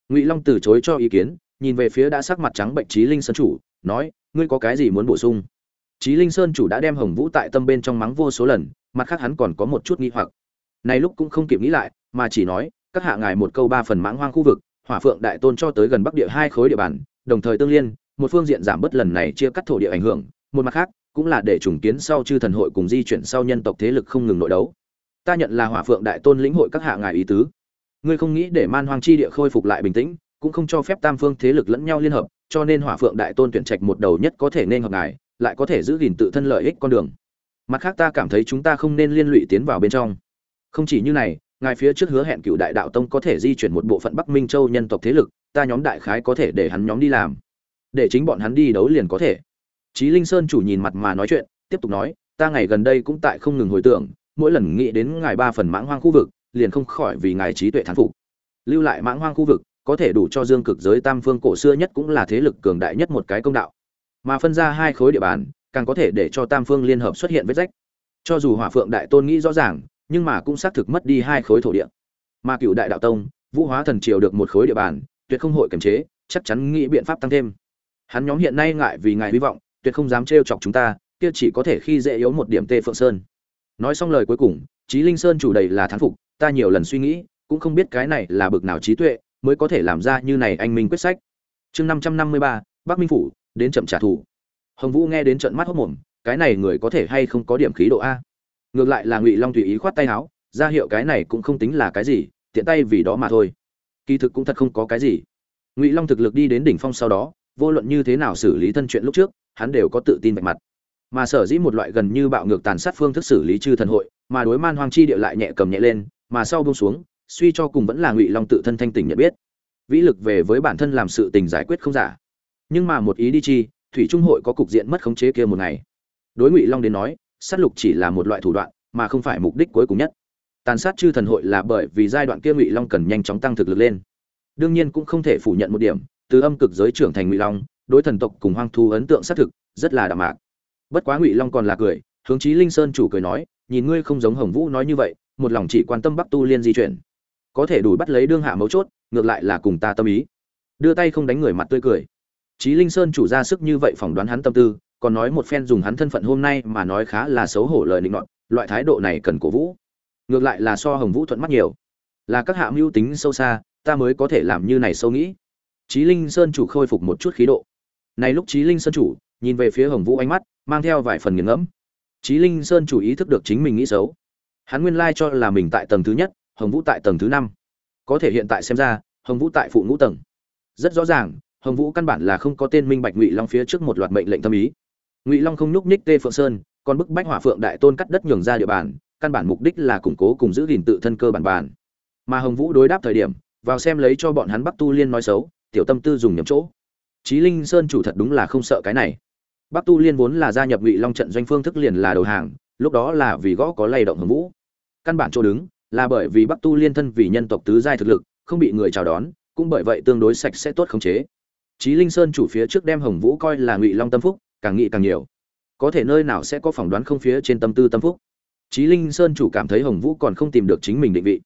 Ngụy long từ chối cho ý kiến, nhìn về phía đã sắc mặt trắng bệnh trí linh sơn chủ, nói, ngươi có cái gì muốn bổ sung? Chí linh sơn chủ đã đem hồng vũ tại tâm bên trong mắng vô số lần, mặt khác hắn còn có một chút nghi hoặc. Này lúc cũng không kịp nghĩ lại, mà chỉ nói, các hạ ngài một câu ba phần mãng hoang khu vực, hỏa phượng đại tôn cho tới gần bắc địa hai khối địa bàn, đồng thời tương liên, một phương diện giảm bớt lần này chia cắt thổ địa ảnh hưởng, một mặt khác, cũng là để trùng kiến sau chư thần hội cùng di chuyển sau nhân tộc thế lực không ngừng nội đấu. Ta nhận là hỏa phượng đại tôn lĩnh hội các hạ ngài ý tứ. Ngươi không nghĩ để man hoang chi địa khôi phục lại bình tĩnh, cũng không cho phép tam phương thế lực lẫn nhau liên hợp, cho nên hỏa phượng đại tôn tuyển trạch một đầu nhất có thể nên hợp ngài lại có thể giữ gìn tự thân lợi ích con đường. Mặt khác ta cảm thấy chúng ta không nên liên lụy tiến vào bên trong. Không chỉ như này ngài phía trước hứa hẹn cựu đại đạo tông có thể di chuyển một bộ phận bắc minh châu nhân tộc thế lực ta nhóm đại khái có thể để hắn nhóm đi làm. Để chính bọn hắn đi đấu liền có thể. Chí Linh Sơn chủ nhìn mặt mà nói chuyện, tiếp tục nói, ta ngày gần đây cũng tại không ngừng hồi tưởng, mỗi lần nghĩ đến ngài ba phần mãng hoang khu vực, liền không khỏi vì ngài trí tuệ thán phục. Lưu lại mãng hoang khu vực có thể đủ cho dương cực giới tam phương cổ xưa nhất cũng là thế lực cường đại nhất một cái công đạo mà phân ra hai khối địa bàn, càng có thể để cho tam phương liên hợp xuất hiện vết rách. Cho dù hỏa phượng đại tôn nghĩ rõ ràng, nhưng mà cũng xác thực mất đi hai khối thổ địa. Mà cựu đại đạo tông, vũ hóa thần triều được một khối địa bàn, tuyệt không hội kiềm chế, chắc chắn nghĩ biện pháp tăng thêm. Hắn nhóm hiện nay ngại vì ngài hy vọng, tuyệt không dám trêu chọc chúng ta, kia chỉ có thể khi dễ yếu một điểm tê phượng sơn. Nói xong lời cuối cùng trí linh sơn chủ đầy là thán phục, ta nhiều lần suy nghĩ, cũng không biết cái này là bực nào trí tuệ, mới có thể làm ra như này anh minh quyết sách. Chương năm trăm năm mươi ba, bắc minh phủ đến chậm trả thù. Hồng vũ nghe đến trận mắt hốc mồm, cái này người có thể hay không có điểm khí độ a? Ngược lại là ngụy long tùy ý khoát tay áo, ra hiệu cái này cũng không tính là cái gì, tiện tay vì đó mà thôi. Kỳ thực cũng thật không có cái gì. Ngụy long thực lực đi đến đỉnh phong sau đó, vô luận như thế nào xử lý thân chuyện lúc trước, hắn đều có tự tin vạch mặt. Mà sở dĩ một loại gần như bạo ngược tàn sát phương thức xử lý chư thần hội, mà đối man hoang chi địa lại nhẹ cầm nhẹ lên, mà sau buông xuống, suy cho cùng vẫn là ngụy long tự thân thanh tỉnh nhận biết. Vĩ lực về với bản thân làm sự tình giải quyết không giả nhưng mà một ý đi chi, thủy trung hội có cục diện mất khống chế kia một ngày. Đối ngụy long đến nói, sát lục chỉ là một loại thủ đoạn, mà không phải mục đích cuối cùng nhất. Tàn sát chư thần hội là bởi vì giai đoạn kia ngụy long cần nhanh chóng tăng thực lực lên. Đương nhiên cũng không thể phủ nhận một điểm, từ âm cực giới trưởng thành ngụy long, đối thần tộc cùng hoang thu ấn tượng xác thực, rất là đạm mạc. Bất quá ngụy long còn là cười, hướng chí linh sơn chủ cười nói, nhìn ngươi không giống hồng vũ nói như vậy, một lòng chỉ quan tâm bắc tu liên di chuyển. Có thể đủ bắt lấy đương hạ mấu chốt, ngược lại là cùng ta tâm ý. Đưa tay không đánh người mặt tươi cười. Chí Linh Sơn chủ ra sức như vậy phỏng đoán hắn tâm tư, còn nói một phen dùng hắn thân phận hôm nay mà nói khá là xấu hổ lời định nọt, loại thái độ này cần cổ vũ. Ngược lại là so Hồng Vũ thuận mắt nhiều. Là các hạ mưu tính sâu xa, ta mới có thể làm như này sâu nghĩ. Chí Linh Sơn chủ khôi phục một chút khí độ. Này lúc Chí Linh Sơn chủ nhìn về phía Hồng Vũ ánh mắt, mang theo vài phần nghiền ngẫm. Chí Linh Sơn chủ ý thức được chính mình nghĩ xấu. Hắn nguyên lai cho là mình tại tầng thứ nhất, Hồng Vũ tại tầng thứ năm. Có thể hiện tại xem ra, Hồng Vũ tại phụ ngũ tầng. Rất rõ ràng, hồng vũ căn bản là không có tên minh bạch ngụy long phía trước một loạt mệnh lệnh tâm ý ngụy long không nhúc nhích tê phượng sơn còn bức bách hỏa phượng đại tôn cắt đất nhường ra địa bàn căn bản mục đích là củng cố cùng giữ gìn tự thân cơ bản bản mà hồng vũ đối đáp thời điểm vào xem lấy cho bọn hắn bắc tu liên nói xấu tiểu tâm tư dùng nhầm chỗ Chí Linh Sơn chủ thật đúng là không sợ cái này. Bắc Tu Liên vốn là gia nhập Ngụy Long trận doanh phương thức liền là đầu hàng, lúc đó là vì gõ có lay động hồng vũ. Căn bản chỗ đứng là bởi vì Bắc Tu Liên thân vì nhân tộc tứ giai thực lực, không bị người chào đón, cũng bởi vậy tương đối sạch sẽ tốt khống chế. Chí Linh Sơn chủ phía trước đem Hồng Vũ coi là Ngụy Long tâm phúc, càng nghĩ càng nhiều. Có thể nơi nào sẽ có phỏng đoán không phía trên tâm tư tâm phúc. Chí Linh Sơn chủ cảm thấy Hồng Vũ còn không tìm được chính mình định vị.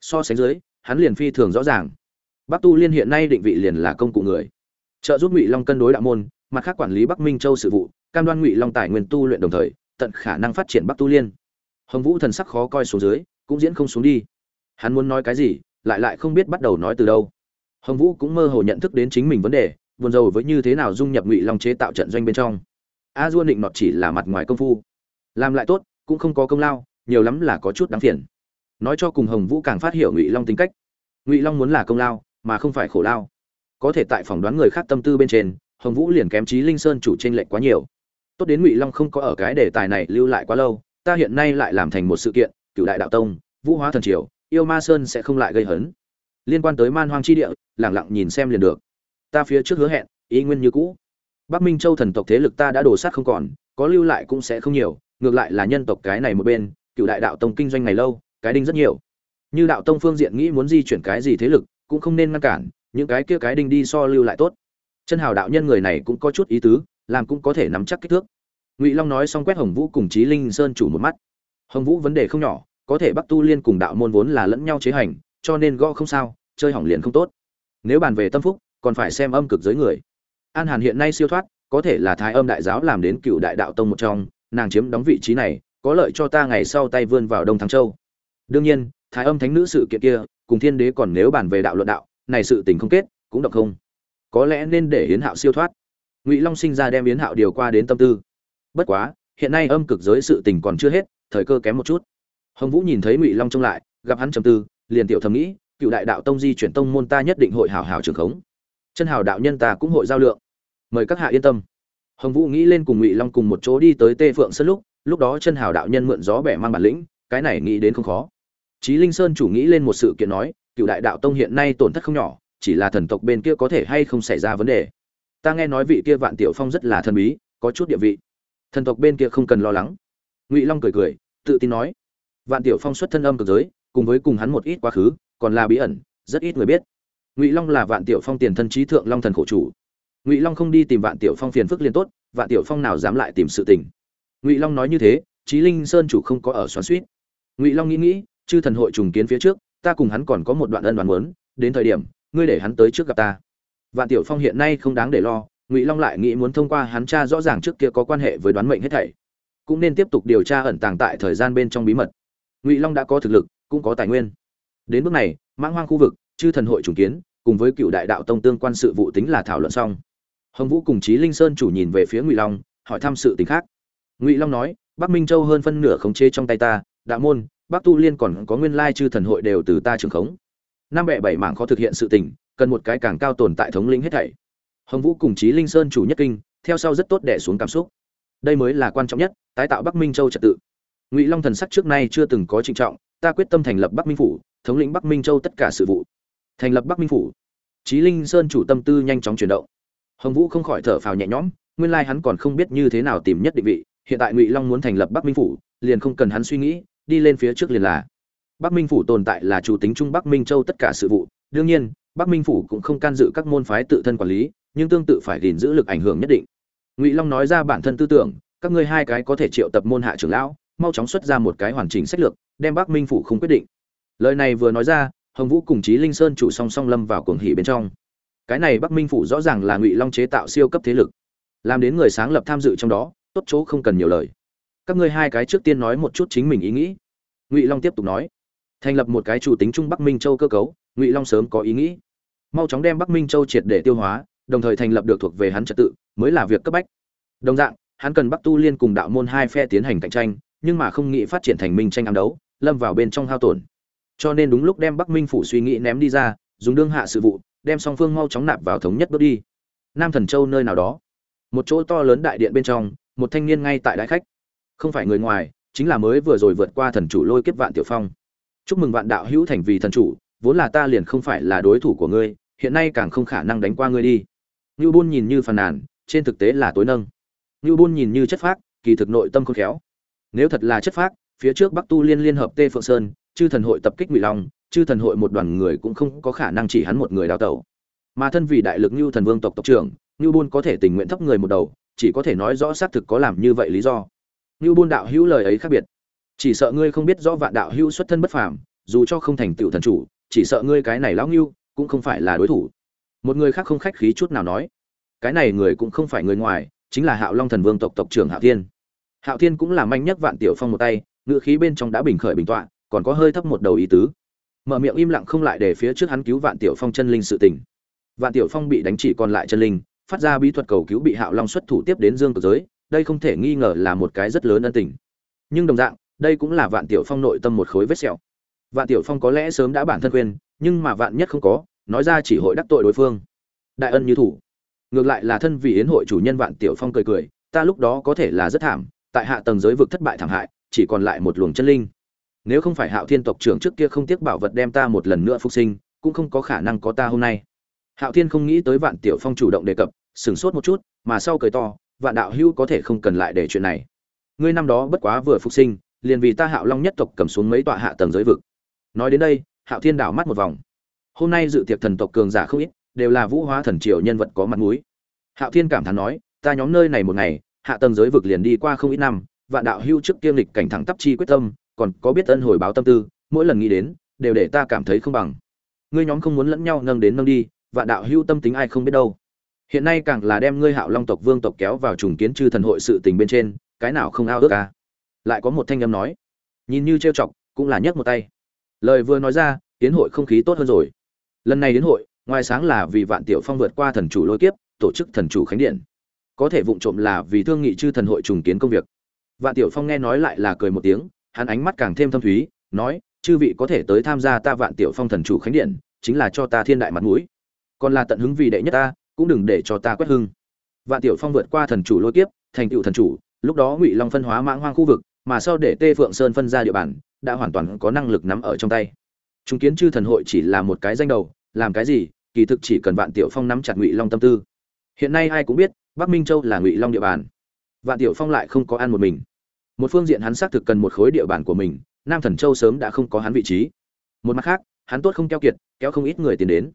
So sánh dưới, hắn liền phi thường rõ ràng. Bắc Tu Liên hiện nay định vị liền là công cụ người, trợ giúp Ngụy Long cân đối đạo môn, mặt khác quản lý Bắc Minh Châu sự vụ, cam đoan Ngụy Long tài nguyên tu luyện đồng thời, tận khả năng phát triển Bắc Tu Liên. Hồng Vũ thần sắc khó coi xuống dưới, cũng diễn không xuống đi. Hắn muốn nói cái gì, lại lại không biết bắt đầu nói từ đâu hồng vũ cũng mơ hồ nhận thức đến chính mình vấn đề, buồn rầu với như thế nào dung nhập ngụy long chế tạo trận doanh bên trong. A dua định nọt chỉ là mặt ngoài công phu. Làm lại tốt, cũng không có công lao, nhiều lắm là có chút đáng phiền. Nói cho cùng hồng vũ càng phát hiểu ngụy long tính cách. Ngụy long muốn là công lao, mà không phải khổ lao. Có thể tại phỏng đoán người khác tâm tư bên trên, hồng vũ liền kém trí linh sơn chủ tranh lệch quá nhiều. Tốt đến ngụy long không có ở cái đề tài này lưu lại quá lâu, ta hiện nay lại làm thành một sự kiện, cựu đại đạo tông, vũ hóa thần triều, yêu ma sơn sẽ không lại gây hấn liên quan tới man hoang chi địa, lẳng lặng nhìn xem liền được. Ta phía trước hứa hẹn, ý nguyên như cũ. Bắc minh châu thần tộc thế lực ta đã đổ sát không còn, có lưu lại cũng sẽ không nhiều, ngược lại là nhân tộc cái này một bên, cựu đại đạo tông kinh doanh ngày lâu, cái đinh rất nhiều. Như đạo tông phương diện nghĩ muốn di chuyển cái gì thế lực, cũng không nên ngăn cản, những cái kia cái đinh đi so lưu lại tốt. Chân hào đạo nhân người này cũng có chút ý tứ, làm cũng có thể nắm chắc kích thước. Ngụy long nói xong quét hồng vũ cùng chí linh sơn chủ một mắt. Hồng vũ vấn đề không nhỏ, có thể bắc tu liên cùng đạo môn vốn là lẫn nhau chế hành, cho nên gõ không sao chơi hỏng liền không tốt. Nếu bàn về tâm phúc, còn phải xem âm cực giới người. An hàn hiện nay siêu thoát, có thể là thái âm đại giáo làm đến cựu đại đạo tông một trong, nàng chiếm đóng vị trí này, có lợi cho ta ngày sau tay vươn vào đông thắng châu. Đương nhiên, thái âm thánh nữ sự kiện kia, cùng thiên đế còn nếu bàn về đạo luận đạo, này sự tình không kết, cũng độc không. Có lẽ nên để yến hạo siêu thoát. Ngụy long sinh ra đem yến hạo điều qua đến tâm tư. Bất quá, hiện nay âm cực giới sự tình còn chưa hết, thời cơ kém một chút. Hồng vũ nhìn thấy ngụy long trông lại, gặp hắn trầm tư, liền tiểu thầm nghĩ cựu đại đạo tông di chuyển tông môn ta nhất định hội hảo hảo trường khống chân hào đạo nhân ta cũng hội giao lượng mời các hạ yên tâm hồng vũ nghĩ lên cùng ngụy long cùng một chỗ đi tới tê phượng sân lúc lúc đó chân hào đạo nhân mượn gió bẻ mang bản lĩnh cái này nghĩ đến không khó Chí Linh Sơn chủ nghĩ lên một sự kiện nói, cựu đại đạo tông hiện nay tổn thất không nhỏ, chỉ là thần tộc bên kia có thể hay không xảy ra vấn đề. Ta nghe nói vị kia Vạn Tiểu Phong rất là thần bí, có chút địa vị. Thần tộc bên kia không cần lo lắng. Ngụy Long cười cười, tự tin nói, Vạn Tiểu Phong xuất thân âm cực giới, cùng với cùng hắn một ít quá khứ, còn là bí ẩn, rất ít người biết. Ngụy long là vạn tiểu phong tiền thân trí thượng long thần khổ chủ. Ngụy long không đi tìm vạn tiểu phong phiền phức liền tốt, vạn tiểu phong nào dám lại tìm sự tình. Ngụy long nói như thế trí linh sơn chủ không có ở xoắn suýt ngụy long nghĩ nghĩ, chư thần hội trùng kiến phía trước, ta cùng hắn còn có một đoạn ân đoán muốn, đến thời điểm, ngươi để hắn tới trước gặp ta. Vạn tiểu phong hiện nay không đáng để lo, ngụy long lại nghĩ muốn thông qua hắn cha rõ ràng trước kia có quan hệ với đoán mệnh hết thảy. Cũng nên tiếp tục điều tra ẩn tàng tại thời gian bên trong bí mật. Ngụy long đã có thực lực, cũng có tài nguyên. Đến bước này, Mãng Hoang khu vực, chư thần hội trùng kiến, cùng với cựu đại đạo tông tương quan sự vụ tính là thảo luận xong. Hồng Vũ cùng Chí Linh Sơn chủ nhìn về phía Ngụy Long, hỏi thăm sự tình khác. Ngụy Long nói, Bắc Minh Châu hơn phân nửa khống chế trong tay ta, đạo môn, Bắc Tu Liên còn có nguyên lai chư thần hội đều từ ta trưởng khống. Năm bẻ bảy mảng khó thực hiện sự tình, cần một cái càng cao tồn tại thống lĩnh hết thảy. Hồng Vũ cùng Chí Linh Sơn chủ nhất kinh, theo sau rất tốt đè xuống cảm xúc. Đây mới là quan trọng nhất, tái tạo Bắc Minh Châu trật tự. Ngụy Long thần sắc trước nay chưa từng có trịnh trọng, ta quyết tâm thành lập Bắc Minh phủ, thống lĩnh Bắc Minh Châu tất cả sự vụ. Thành lập Bắc Minh phủ. Chí Linh Sơn chủ tâm tư nhanh chóng chuyển động. Hồng Vũ không khỏi thở phào nhẹ nhõm, nguyên lai hắn còn không biết như thế nào tìm nhất định vị, hiện tại Ngụy Long muốn thành lập Bắc Minh phủ, liền không cần hắn suy nghĩ, đi lên phía trước liền là. Bắc Minh phủ tồn tại là chủ tính trung Bắc Minh Châu tất cả sự vụ, đương nhiên, Bắc Minh phủ cũng không can dự các môn phái tự thân quản lý, nhưng tương tự phải gìn giữ lực ảnh hưởng nhất định. Ngụy Long nói ra bản thân tư tưởng, các ngươi hai cái có thể triệu tập môn hạ trưởng lão, mau chóng xuất ra một cái hoàn chỉnh sách lược, đem Bắc Minh phủ không quyết định lời này vừa nói ra, hồng vũ cùng chí linh sơn chủ song song lâm vào cuồng hỉ bên trong. Cái này bắc minh phủ rõ ràng là ngụy long chế tạo siêu cấp thế lực. Làm đến người sáng lập tham dự trong đó, tốt chỗ không cần nhiều lời. Các ngươi hai cái trước tiên nói một chút chính mình ý nghĩ. Ngụy long tiếp tục nói. Thành lập một cái chủ tính trung bắc minh châu cơ cấu, ngụy long sớm có ý nghĩ. Mau chóng đem bắc minh châu triệt để tiêu hóa, đồng thời thành lập được thuộc về hắn trật tự, mới là việc cấp bách. Đồng dạng, hắn cần bắc tu liên cùng đạo môn hai phe tiến hành cạnh tranh, nhưng mà không nghĩ phát triển thành minh tranh ám đấu, lâm vào bên trong hao tổn cho nên đúng lúc đem bắc minh phủ suy nghĩ ném đi ra, dùng đương hạ sự vụ, đem song phương mau chóng nạp vào thống nhất bước đi. Nam thần châu nơi nào đó. Một chỗ to lớn đại điện bên trong, một thanh niên ngay tại đại khách. Không phải người ngoài, chính là mới vừa rồi vượt qua thần chủ lôi kiếp vạn tiểu phong. Chúc mừng vạn đạo hữu thành vì thần chủ, vốn là ta liền không phải là đối thủ của ngươi, hiện nay càng không khả năng đánh qua ngươi đi. Ngưu bôn nhìn như phàn nàn, trên thực tế là tối nâng. Ngưu bôn nhìn như chất phác, kỳ thực nội tâm khôn khéo. Nếu thật là chất phác, phía trước bắc tu liên liên hợp tê phượng sơn chư thần hội tập kích ngụy long, chư thần hội một đoàn người cũng không có khả năng chỉ hắn một người đào tẩu. Mà thân vì đại lực như thần vương tộc tộc trưởng như buôn có thể tình nguyện thấp người một đầu, chỉ có thể nói rõ xác thực có làm như vậy lý do. Như buôn đạo hữu lời ấy khác biệt. Chỉ sợ ngươi không biết rõ vạn đạo hữu xuất thân bất phàm, dù cho không thành tựu thần chủ, chỉ sợ ngươi cái này lão ngưu, cũng không phải là đối thủ. Một người khác không khách khí chút nào nói. Cái này người cũng không phải người ngoài, chính là hạo long thần vương tộc tộc trưởng hạo thiên. Hạo thiên cũng là manh nhất vạn tiểu phong một tay ngựa khí bên trong đã bình khởi bình tọa còn có hơi thấp một đầu ý tứ. Mở miệng im lặng không lại để phía trước hắn cứu vạn tiểu phong chân linh sự tình. Vạn tiểu phong bị đánh chỉ còn lại chân linh, phát ra bí thuật cầu cứu bị hạo long xuất thủ tiếp đến dương cực giới, đây không thể nghi ngờ là một cái rất lớn ân tình. Nhưng đồng dạng, đây cũng là vạn tiểu phong nội tâm một khối vết sẹo. Vạn tiểu phong có lẽ sớm đã bản thân quên, nhưng mà vạn nhất không có, nói ra chỉ hội đắc tội đối phương. Đại ân như thủ. Ngược lại là thân vì yến hội chủ nhân vạn tiểu phong cười cười, ta lúc đó có thể là rất thảm, tại hạ tầng giới vực thất bại thảm hại, chỉ còn lại một luồng chân linh nếu không phải hạo thiên tộc trưởng trước kia không tiếc bảo vật đem ta một lần nữa phục sinh, cũng không có khả năng có ta hôm nay. Hạo thiên không nghĩ tới vạn tiểu phong chủ động đề cập, sửng sốt một chút, mà sau cười to, vạn đạo hữu có thể không cần lại để chuyện này. Ngươi năm đó bất quá vừa phục sinh, liền vì ta hạo long nhất tộc cầm xuống mấy tọa hạ tầng giới vực. Nói đến đây, hạo thiên đảo mắt một vòng. Hôm nay dự tiệc thần tộc cường giả không ít, đều là vũ hóa thần triều nhân vật có mặt mũi. Hạo thiên cảm thán nói, ta nhóm nơi này một ngày, hạ tầng giới vực liền đi qua không ít năm, vạn đạo hưu trước kiêm lịch cảnh thẳng tắp chi quyết tâm còn có biết ân hồi báo tâm tư, mỗi lần nghĩ đến, đều để ta cảm thấy không bằng. Ngươi nhóm không muốn lẫn nhau nâng đến nâng đi, vạn đạo hưu tâm tính ai không biết đâu. Hiện nay càng là đem ngươi hạo long tộc, vương tộc kéo vào trùng kiến chư thần hội sự tình bên trên, cái nào không ao ước ca lại có một thanh âm nói. Nhìn như trêu chọc, cũng là nhấc một tay. Lời vừa nói ra, tiến hội không khí tốt hơn rồi. Lần này đến hội, ngoài sáng là vì vạn tiểu phong vượt qua thần chủ lôi kiếp, tổ chức thần chủ khánh điện. Có thể vụng trộm là vì thương nghị chư thần hội trùng kiến công việc. Vạn tiểu phong nghe nói lại là cười một tiếng hắn ánh mắt càng thêm thâm thúy, nói, chư vị có thể tới tham gia ta vạn tiểu phong thần chủ khánh điện, chính là cho ta thiên đại mặt mũi. Còn là tận hứng vì đệ nhất ta, cũng đừng để cho ta quét hưng. Vạn tiểu phong vượt qua thần chủ lôi kiếp, thành tựu thần chủ, lúc đó ngụy long phân hóa mãng hoang khu vực, mà sau để tê phượng sơn phân ra địa bàn, đã hoàn toàn có năng lực nắm ở trong tay. Chúng kiến chư thần hội chỉ là một cái danh đầu, làm cái gì, kỳ thực chỉ cần vạn tiểu phong nắm chặt ngụy long tâm tư. Hiện nay ai cũng biết, bắc minh châu là ngụy long địa bàn. Vạn tiểu phong lại không có ăn một mình một phương diện hắn xác thực cần một khối địa bàn của mình, nam thần châu sớm đã không có hắn vị trí. Một mặt khác, hắn tốt không keo kiệt, kéo không ít người tiền đến.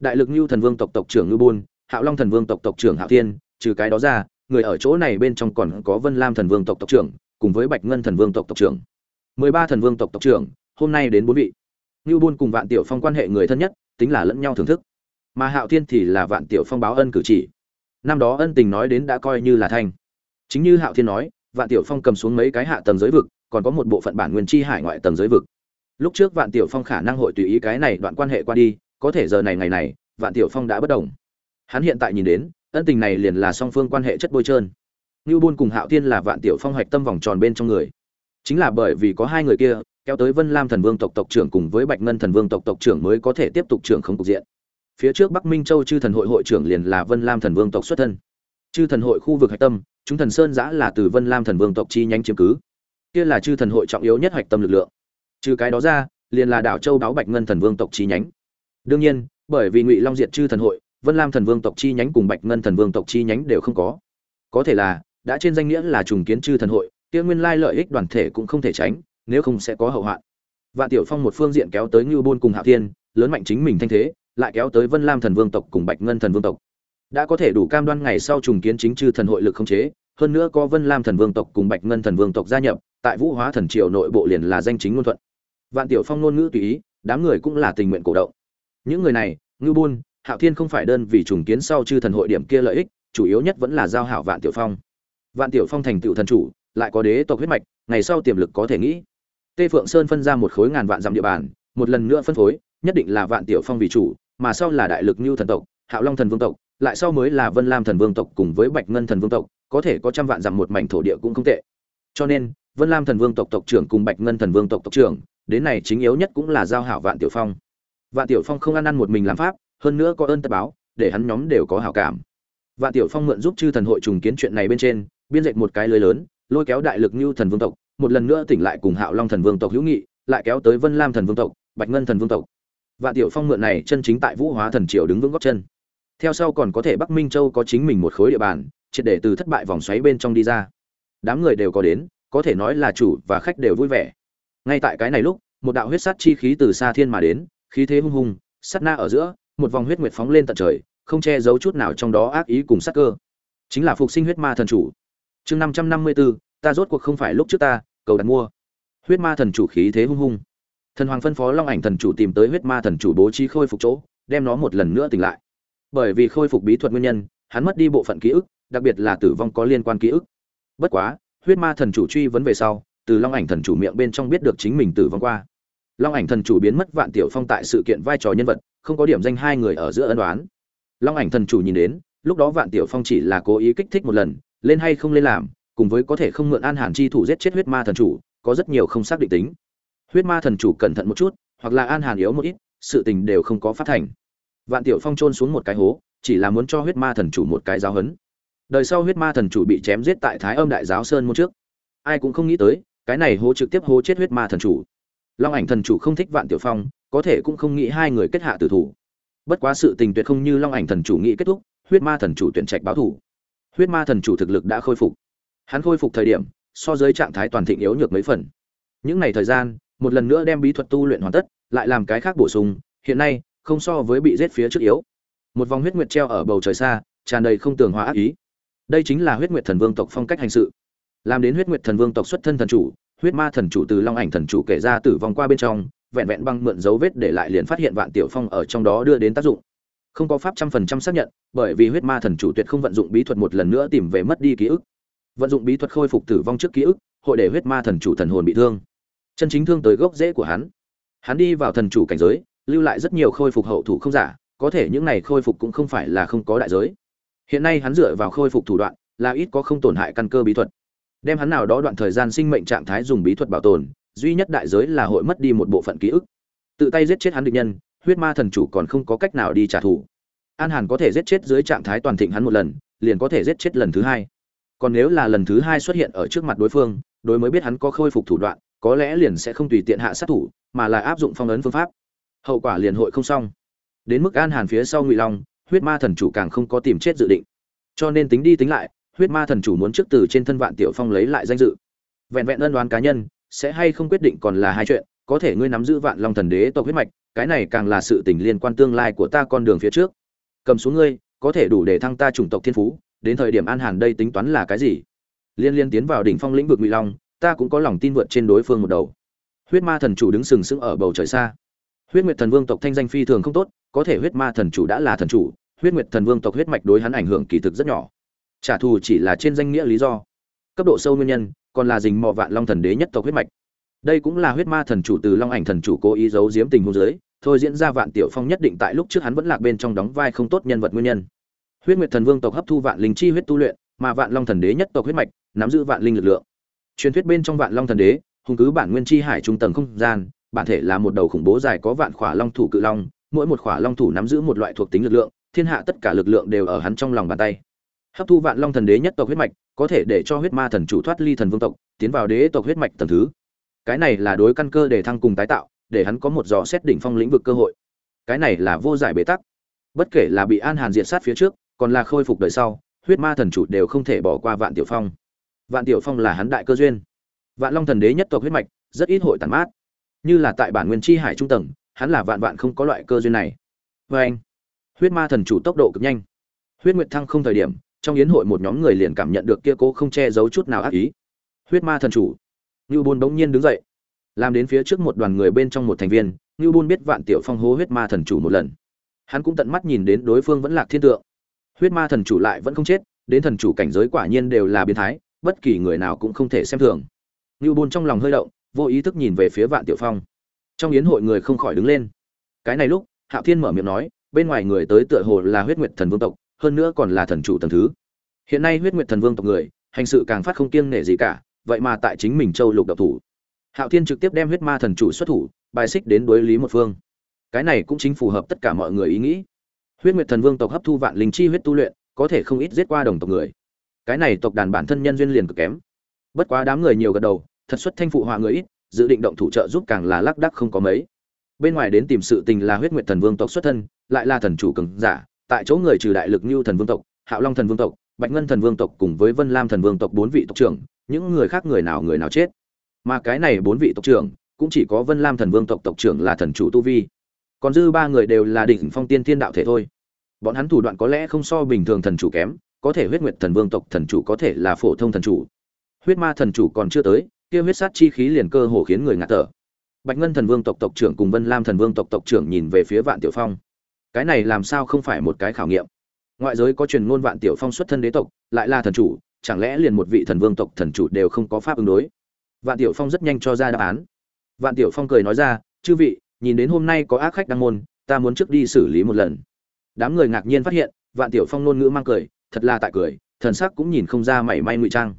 Đại lực như thần vương tộc tộc trưởng ngư bôn hạo long thần vương tộc tộc trưởng hạo thiên, trừ cái đó ra, người ở chỗ này bên trong còn có vân lam thần vương tộc tộc trưởng, cùng với bạch ngân thần vương tộc tộc trưởng. Mười ba thần vương tộc tộc trưởng, hôm nay đến bốn vị. Ngư bôn cùng vạn tiểu phong quan hệ người thân nhất, tính là lẫn nhau thưởng thức. Mà hạo thiên thì là vạn tiểu phong báo ân cử chỉ. Năm đó ân tình nói đến đã coi như là thanh chính như hạo thiên nói vạn tiểu phong cầm xuống mấy cái hạ tầng giới vực, còn có một bộ phận bản nguyên chi hải ngoại tầng giới vực. Lúc trước vạn tiểu phong khả năng hội tùy ý cái này đoạn quan hệ qua đi, có thể giờ này ngày này, vạn tiểu phong đã bất động. hắn hiện tại nhìn đến, ân tình này liền là song phương quan hệ chất bôi trơn. Nưu Bôn cùng hạo thiên là vạn tiểu phong hoạch tâm vòng tròn bên trong người. Chính là bởi vì có hai người kia, kéo tới vân lam thần vương tộc tộc trưởng cùng với bạch ngân thần vương tộc tộc trưởng mới có thể tiếp tục trưởng không cục diện. Phía trước bắc minh châu chư thần hội hội trưởng liền là vân lam thần vương tộc xuất thân chư thần hội khu vực hạch tâm, chúng thần sơn giã là từ vân lam thần vương tộc chi nhánh chiếm cứ. Kia là chư thần hội trọng yếu nhất hạch tâm lực lượng. Trừ cái đó ra, liền là đảo châu đáo bạch ngân thần vương tộc chi nhánh. Đương nhiên, bởi vì ngụy long diệt chư thần hội, vân lam thần vương tộc chi nhánh cùng bạch ngân thần vương tộc chi nhánh đều không có. Có thể là, đã trên danh nghĩa là trùng kiến chư thần hội, kia nguyên lai lợi ích đoàn thể cũng không thể tránh, nếu không sẽ có hậu hoạn. Vạn tiểu phong một phương diện kéo tới ngưu bôn cùng hạ thiên, lớn mạnh chính mình thanh thế, lại kéo tới vân lam thần vương tộc cùng bạch ngân thần vương tộc đã có thể đủ cam đoan ngày sau trùng kiến chính chư thần hội lực không chế, hơn nữa có vân lam thần vương tộc cùng bạch ngân thần vương tộc gia nhập, tại vũ hóa thần triều nội bộ liền là danh chính ngôn thuận. Vạn tiểu phong ngôn ngữ tùy ý, đám người cũng là tình nguyện cổ động. Những người này ngư buôn hạo thiên không phải đơn vì trùng kiến sau chư thần hội điểm kia lợi ích, chủ yếu nhất vẫn là giao hảo vạn tiểu phong. Vạn tiểu phong thành tựu thần chủ, lại có đế tộc huyết mạch, ngày sau tiềm lực có thể nghĩ. Tê phượng sơn phân ra một khối ngàn vạn dặm địa bàn, một lần nữa phân phối, nhất định là vạn tiểu phong vì chủ, mà sau là đại lực như thần tộc, hạo long thần vương tộc lại sau mới là vân lam thần vương tộc cùng với bạch ngân thần vương tộc, có thể có trăm vạn dặm một mảnh thổ địa cũng không tệ. Cho nên, vân lam thần vương tộc tộc trưởng cùng bạch ngân thần vương tộc tộc trưởng, đến này chính yếu nhất cũng là giao hảo vạn tiểu phong. Vạn tiểu phong không ăn ăn một mình làm pháp, hơn nữa có ơn tất báo, để hắn nhóm đều có hảo cảm. Vạn tiểu phong mượn giúp chư thần hội trùng kiến chuyện này bên trên, biên dệt một cái lưới lớn, lôi kéo đại lực như thần vương tộc, một lần nữa tỉnh lại cùng hạo long thần vương tộc hữu nghị, lại kéo tới vân lam thần vương tộc, bạch ngân thần vương tộc. Vạn tiểu phong mượn này chân chính tại vũ hóa thần triều đứng vững góc chân theo sau còn có thể bắc minh châu có chính mình một khối địa bàn triệt để từ thất bại vòng xoáy bên trong đi ra. Đám người đều có đến có thể nói là chủ và khách đều vui vẻ. Ngay tại cái này lúc một đạo huyết sát chi khí từ xa thiên mà đến khí thế hung hung, sát na ở giữa một vòng huyết nguyệt phóng lên tận trời không che giấu chút nào trong đó ác ý cùng sát cơ. Chính là phục sinh huyết ma thần chủ. Chương năm trăm năm mươi bốn ta rốt cuộc không phải lúc trước ta cầu đặt mua. Huyết ma thần chủ khí thế hung hung thần hoàng phân phó long ảnh thần chủ tìm tới huyết ma thần chủ bố trí khôi phục chỗ đem nó một lần nữa tỉnh lại bởi vì khôi phục bí thuật nguyên nhân, hắn mất đi bộ phận ký ức, đặc biệt là tử vong có liên quan ký ức. Bất quá, huyết ma thần chủ truy vấn về sau, từ long ảnh thần chủ miệng bên trong biết được chính mình tử vong qua. Long ảnh thần chủ biến mất vạn tiểu phong tại sự kiện vai trò nhân vật, không có điểm danh hai người ở giữa ân đoán long ảnh thần chủ nhìn đến, lúc đó vạn tiểu phong chỉ là cố ý kích thích một lần, lên hay không lên làm, cùng với có thể không mượn an hàn chi thủ giết chết huyết ma thần chủ, có rất nhiều không xác định tính. Huyết ma thần chủ cẩn thận một chút, hoặc là an hàn yếu một ít, sự tình đều không có phát thành vạn tiểu phong trôn xuống một cái hố, chỉ là muốn cho huyết ma thần chủ một cái giáo hấn đời sau huyết ma thần chủ bị chém giết tại thái âm đại giáo sơn môn trước. Ai cũng không nghĩ tới, cái này hố trực tiếp hố chết huyết ma thần chủ. Long ảnh thần chủ không thích vạn tiểu phong, có thể cũng không nghĩ hai người kết hạ tử thủ. Bất quá sự tình tuyệt không như long ảnh thần chủ nghĩ kết thúc, huyết ma thần chủ tuyển trạch báo thủ. Huyết ma thần chủ thực lực đã khôi phục. Hắn khôi phục thời điểm, so với trạng thái toàn thịnh yếu nhược mấy phần. Những ngày thời gian, một lần nữa đem bí thuật tu luyện hoàn tất, lại làm cái khác bổ sung. Hiện nay không so với bị giết phía trước yếu. Một vòng huyết nguyệt treo ở bầu trời xa, tràn đầy không tường hóa ác ý. Đây chính là huyết nguyệt thần vương tộc phong cách hành sự. Làm đến huyết nguyệt thần vương tộc xuất thân thần chủ, huyết ma thần chủ từ long ảnh thần chủ kể ra tử vong qua bên trong, vẹn vẹn băng mượn dấu vết để lại liền phát hiện vạn tiểu phong ở trong đó đưa đến tác dụng. Không có pháp trăm phần trăm xác nhận, bởi vì huyết ma thần chủ tuyệt không vận dụng bí thuật một lần nữa tìm về mất đi ký ức. Vận dụng bí thuật khôi phục tử vong trước ký ức, hội để huyết ma thần chủ thần hồn bị thương. Chân chính thương tới gốc rễ của hắn. Hắn đi vào thần chủ cảnh giới lưu lại rất nhiều khôi phục hậu thủ không giả, có thể những này khôi phục cũng không phải là không có đại giới. Hiện nay hắn dựa vào khôi phục thủ đoạn, là ít có không tổn hại căn cơ bí thuật. Đem hắn nào đó đoạn thời gian sinh mệnh trạng thái dùng bí thuật bảo tồn, duy nhất đại giới là hội mất đi một bộ phận ký ức. Tự tay giết chết hắn địch nhân, huyết ma thần chủ còn không có cách nào đi trả thù. An hàn có thể giết chết dưới trạng thái toàn thịnh hắn một lần, liền có thể giết chết lần thứ hai. Còn nếu là lần thứ hai xuất hiện ở trước mặt đối phương, đối mới biết hắn có khôi phục thủ đoạn, có lẽ liền sẽ không tùy tiện hạ sát thủ, mà là áp dụng phong ấn phương pháp hậu quả liền hội không xong. Đến mức an hàn phía sau ngụy long, huyết ma thần chủ càng không có tìm chết dự định. Cho nên tính đi tính lại, huyết ma thần chủ muốn trước từ trên thân vạn tiểu phong lấy lại danh dự. Vẹn vẹn ân đoán cá nhân, sẽ hay không quyết định còn là hai chuyện, có thể ngươi nắm giữ vạn long thần đế tộc huyết mạch, cái này càng là sự tình liên quan tương lai của ta con đường phía trước. Cầm xuống ngươi, có thể đủ để thăng ta chủng tộc thiên phú, đến thời điểm an hàn đây tính toán là cái gì? Liên liên tiến vào đỉnh phong lĩnh vực ngụy long, ta cũng có lòng tin vượt trên đối phương một đầu. Huyết ma thần chủ đứng sừng sững ở bầu trời xa huyết nguyệt thần vương tộc thanh danh phi thường không tốt, có thể huyết ma thần chủ đã là thần chủ, huyết nguyệt thần vương tộc huyết mạch đối hắn ảnh hưởng kỳ thực rất nhỏ. Trả thù chỉ là trên danh nghĩa lý do. Cấp độ sâu nguyên nhân, còn là dình mò vạn long thần đế nhất tộc huyết mạch. Đây cũng là huyết ma thần chủ từ long ảnh thần chủ cố ý giấu giếm tình huống dưới, thôi diễn ra vạn tiểu phong nhất định tại lúc trước hắn vẫn lạc bên trong đóng vai không tốt nhân vật nguyên nhân. Huyết nguyệt thần vương tộc hấp thu vạn linh chi huyết tu luyện, mà vạn long thần đế nhất tộc huyết mạch, nắm giữ vạn linh lực lượng. Truyền thuyết bên trong vạn long thần đế, hùng cứ bản nguyên chi hải trung tầng không gian bản thể là một đầu khủng bố dài có vạn khỏa long thủ cự long, mỗi một khỏa long thủ nắm giữ một loại thuộc tính lực lượng, thiên hạ tất cả lực lượng đều ở hắn trong lòng bàn tay. Hấp thu vạn long thần đế nhất tộc huyết mạch, có thể để cho huyết ma thần chủ thoát ly thần vương tộc, tiến vào đế tộc huyết mạch tầng thứ. Cái này là đối căn cơ để thăng cùng tái tạo, để hắn có một dò xét đỉnh phong lĩnh vực cơ hội. Cái này là vô giải bế tắc. Bất kể là bị an hàn diệt sát phía trước, còn là khôi phục đời sau, huyết ma thần chủ đều không thể bỏ qua vạn tiểu phong. Vạn tiểu phong là hắn đại cơ duyên. Vạn long thần đế nhất tộc huyết mạch, rất ít hội tàn mát như là tại bản nguyên chi hải trung tầng, hắn là vạn vạn không có loại cơ duyên này. Vê anh, huyết ma thần chủ tốc độ cực nhanh. Huyết nguyệt thăng không thời điểm, trong yến hội một nhóm người liền cảm nhận được kia cố không che giấu chút nào ác ý. Huyết ma thần chủ. Ngưu bôn bỗng nhiên đứng dậy, làm đến phía trước một đoàn người bên trong một thành viên, ngưu bôn biết vạn tiểu phong hố huyết ma thần chủ một lần. Hắn cũng tận mắt nhìn đến đối phương vẫn lạc thiên tượng. Huyết ma thần chủ lại vẫn không chết, đến thần chủ cảnh giới quả nhiên đều là biến thái, bất kỳ người nào cũng không thể xem thường. Ngưu bôn trong lòng hơi động vô ý thức nhìn về phía vạn tiểu phong. Trong yến hội người không khỏi đứng lên. Cái này lúc, hạo thiên mở miệng nói, bên ngoài người tới tựa hồ là huyết nguyệt thần vương tộc, hơn nữa còn là thần chủ tầng thứ. Hiện nay huyết nguyệt thần vương tộc người, hành sự càng phát không kiêng nể gì cả, vậy mà tại chính mình châu lục độc thủ. Hạo thiên trực tiếp đem huyết ma thần chủ xuất thủ, bài xích đến đối lý một phương. Cái này cũng chính phù hợp tất cả mọi người ý nghĩ. Huyết nguyệt thần vương tộc hấp thu vạn linh chi huyết tu luyện, có thể không ít giết qua đồng tộc người. Cái này tộc đàn bản thân nhân duyên liền cực kém. Bất quá đám người nhiều gật đầu thật xuất thanh phụ họa người ít, dự định động thủ trợ giúp càng là lác đắc không có mấy. Bên ngoài đến tìm sự tình là huyết nguyệt thần vương tộc xuất thân, lại là thần chủ cường giả, tại chỗ người trừ đại lực như thần vương tộc, hạo long thần vương tộc, bạch ngân thần vương tộc cùng với vân lam thần vương tộc bốn vị tộc trưởng, những người khác người nào người nào chết. Mà cái này bốn vị tộc trưởng, cũng chỉ có vân lam thần vương tộc tộc trưởng là thần chủ tu vi. Còn dư ba người đều là đỉnh phong tiên thiên đạo thể thôi. Bọn hắn thủ đoạn có lẽ không so bình thường thần chủ kém, có thể huyết nguyệt thần vương tộc thần chủ có thể là phổ thông thần chủ. Huyết ma thần chủ còn chưa tới kia huyết sát chi khí liền cơ hồ khiến người ngạt thở. Bạch ngân thần vương tộc tộc trưởng cùng vân lam thần vương tộc tộc trưởng nhìn về phía vạn tiểu phong. Cái này làm sao không phải một cái khảo nghiệm? Ngoại giới có truyền ngôn vạn tiểu phong xuất thân đế tộc, lại là thần chủ, chẳng lẽ liền một vị thần vương tộc thần chủ đều không có pháp ứng đối? Vạn tiểu phong rất nhanh cho ra đáp án. Vạn tiểu phong cười nói ra, chư vị, nhìn đến hôm nay có ác khách đăng môn, ta muốn trước đi xử lý một lần. Đám người ngạc nhiên phát hiện, vạn tiểu phong ngôn ngữ mang cười, thật là tại cười, thần sắc cũng nhìn không ra mảy may ngụy trang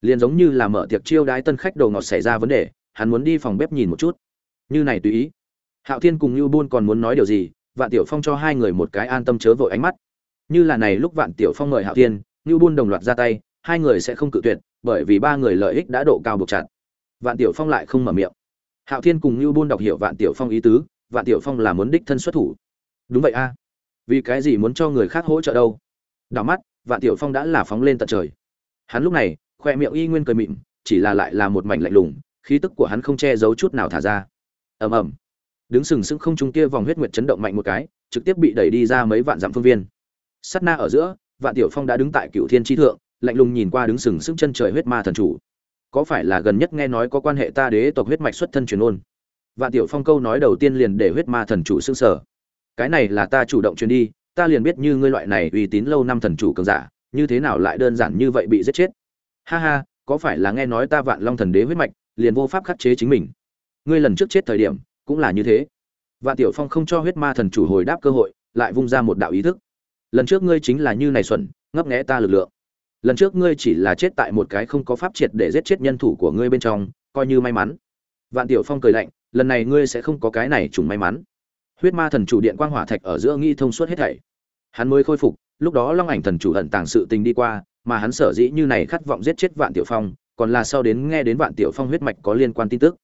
liền giống như là mở tiệc chiêu đái tân khách đầu ngọt xảy ra vấn đề, hắn muốn đi phòng bếp nhìn một chút. Như này tùy ý. Hạo thiên cùng như buôn còn muốn nói điều gì, vạn tiểu phong cho hai người một cái an tâm chớ vội ánh mắt. Như là này lúc vạn tiểu phong mời hạo thiên, như buôn đồng loạt ra tay, hai người sẽ không cự tuyệt, bởi vì ba người lợi ích đã độ cao buộc chặt. Vạn tiểu phong lại không mở miệng. Hạo thiên cùng như buôn đọc hiểu vạn tiểu phong ý tứ, vạn tiểu phong là muốn đích thân xuất thủ. Đúng vậy a. Vì cái gì muốn cho người khác hỗ trợ đâu? Đảo mắt, vạn tiểu phong đã là phóng lên tận trời. Hắn lúc này khoe miệng y nguyên cười mịn, chỉ là lại là một mảnh lạnh lùng, khí tức của hắn không che giấu chút nào thả ra. Ầm ầm. Đứng sừng sững không trung kia vòng huyết nguyệt chấn động mạnh một cái, trực tiếp bị đẩy đi ra mấy vạn dặm phương viên. Sát na ở giữa, vạn tiểu phong đã đứng tại cựu thiên tri thượng, lạnh lùng nhìn qua đứng sừng sững chân trời huyết ma thần chủ. Có phải là gần nhất nghe nói có quan hệ ta đế tộc huyết mạch xuất thân truyền ôn? Vạn tiểu phong câu nói đầu tiên liền để huyết ma thần chủ xưng sở cái này là ta chủ động truyền đi, ta liền biết như ngươi loại này uy tín lâu năm thần chủ cường giả, như thế nào lại đơn giản như vậy bị giết chết ha ha, có phải là nghe nói ta vạn long thần đế huyết mạch, liền vô pháp khắc chế chính mình? Ngươi lần trước chết thời điểm, cũng là như thế. Vạn tiểu phong không cho huyết ma thần chủ hồi đáp cơ hội, lại vung ra một đạo ý thức. Lần trước ngươi chính là như này xuẩn, ngấp nghẽ ta lực lượng. Lần trước ngươi chỉ là chết tại một cái không có pháp triệt để giết chết nhân thủ của ngươi bên trong, coi như may mắn. Vạn tiểu phong cười lạnh, lần này ngươi sẽ không có cái này trùng may mắn. Huyết ma thần chủ điện quang hỏa thạch ở giữa nghi thông suốt hết thảy. Hắn mới khôi phục, lúc đó long ảnh thần chủ ẩn tàng sự tình đi qua mà hắn sở dĩ như này khát vọng giết chết vạn tiểu phong còn là sau đến nghe đến vạn tiểu phong huyết mạch có liên quan tin tức.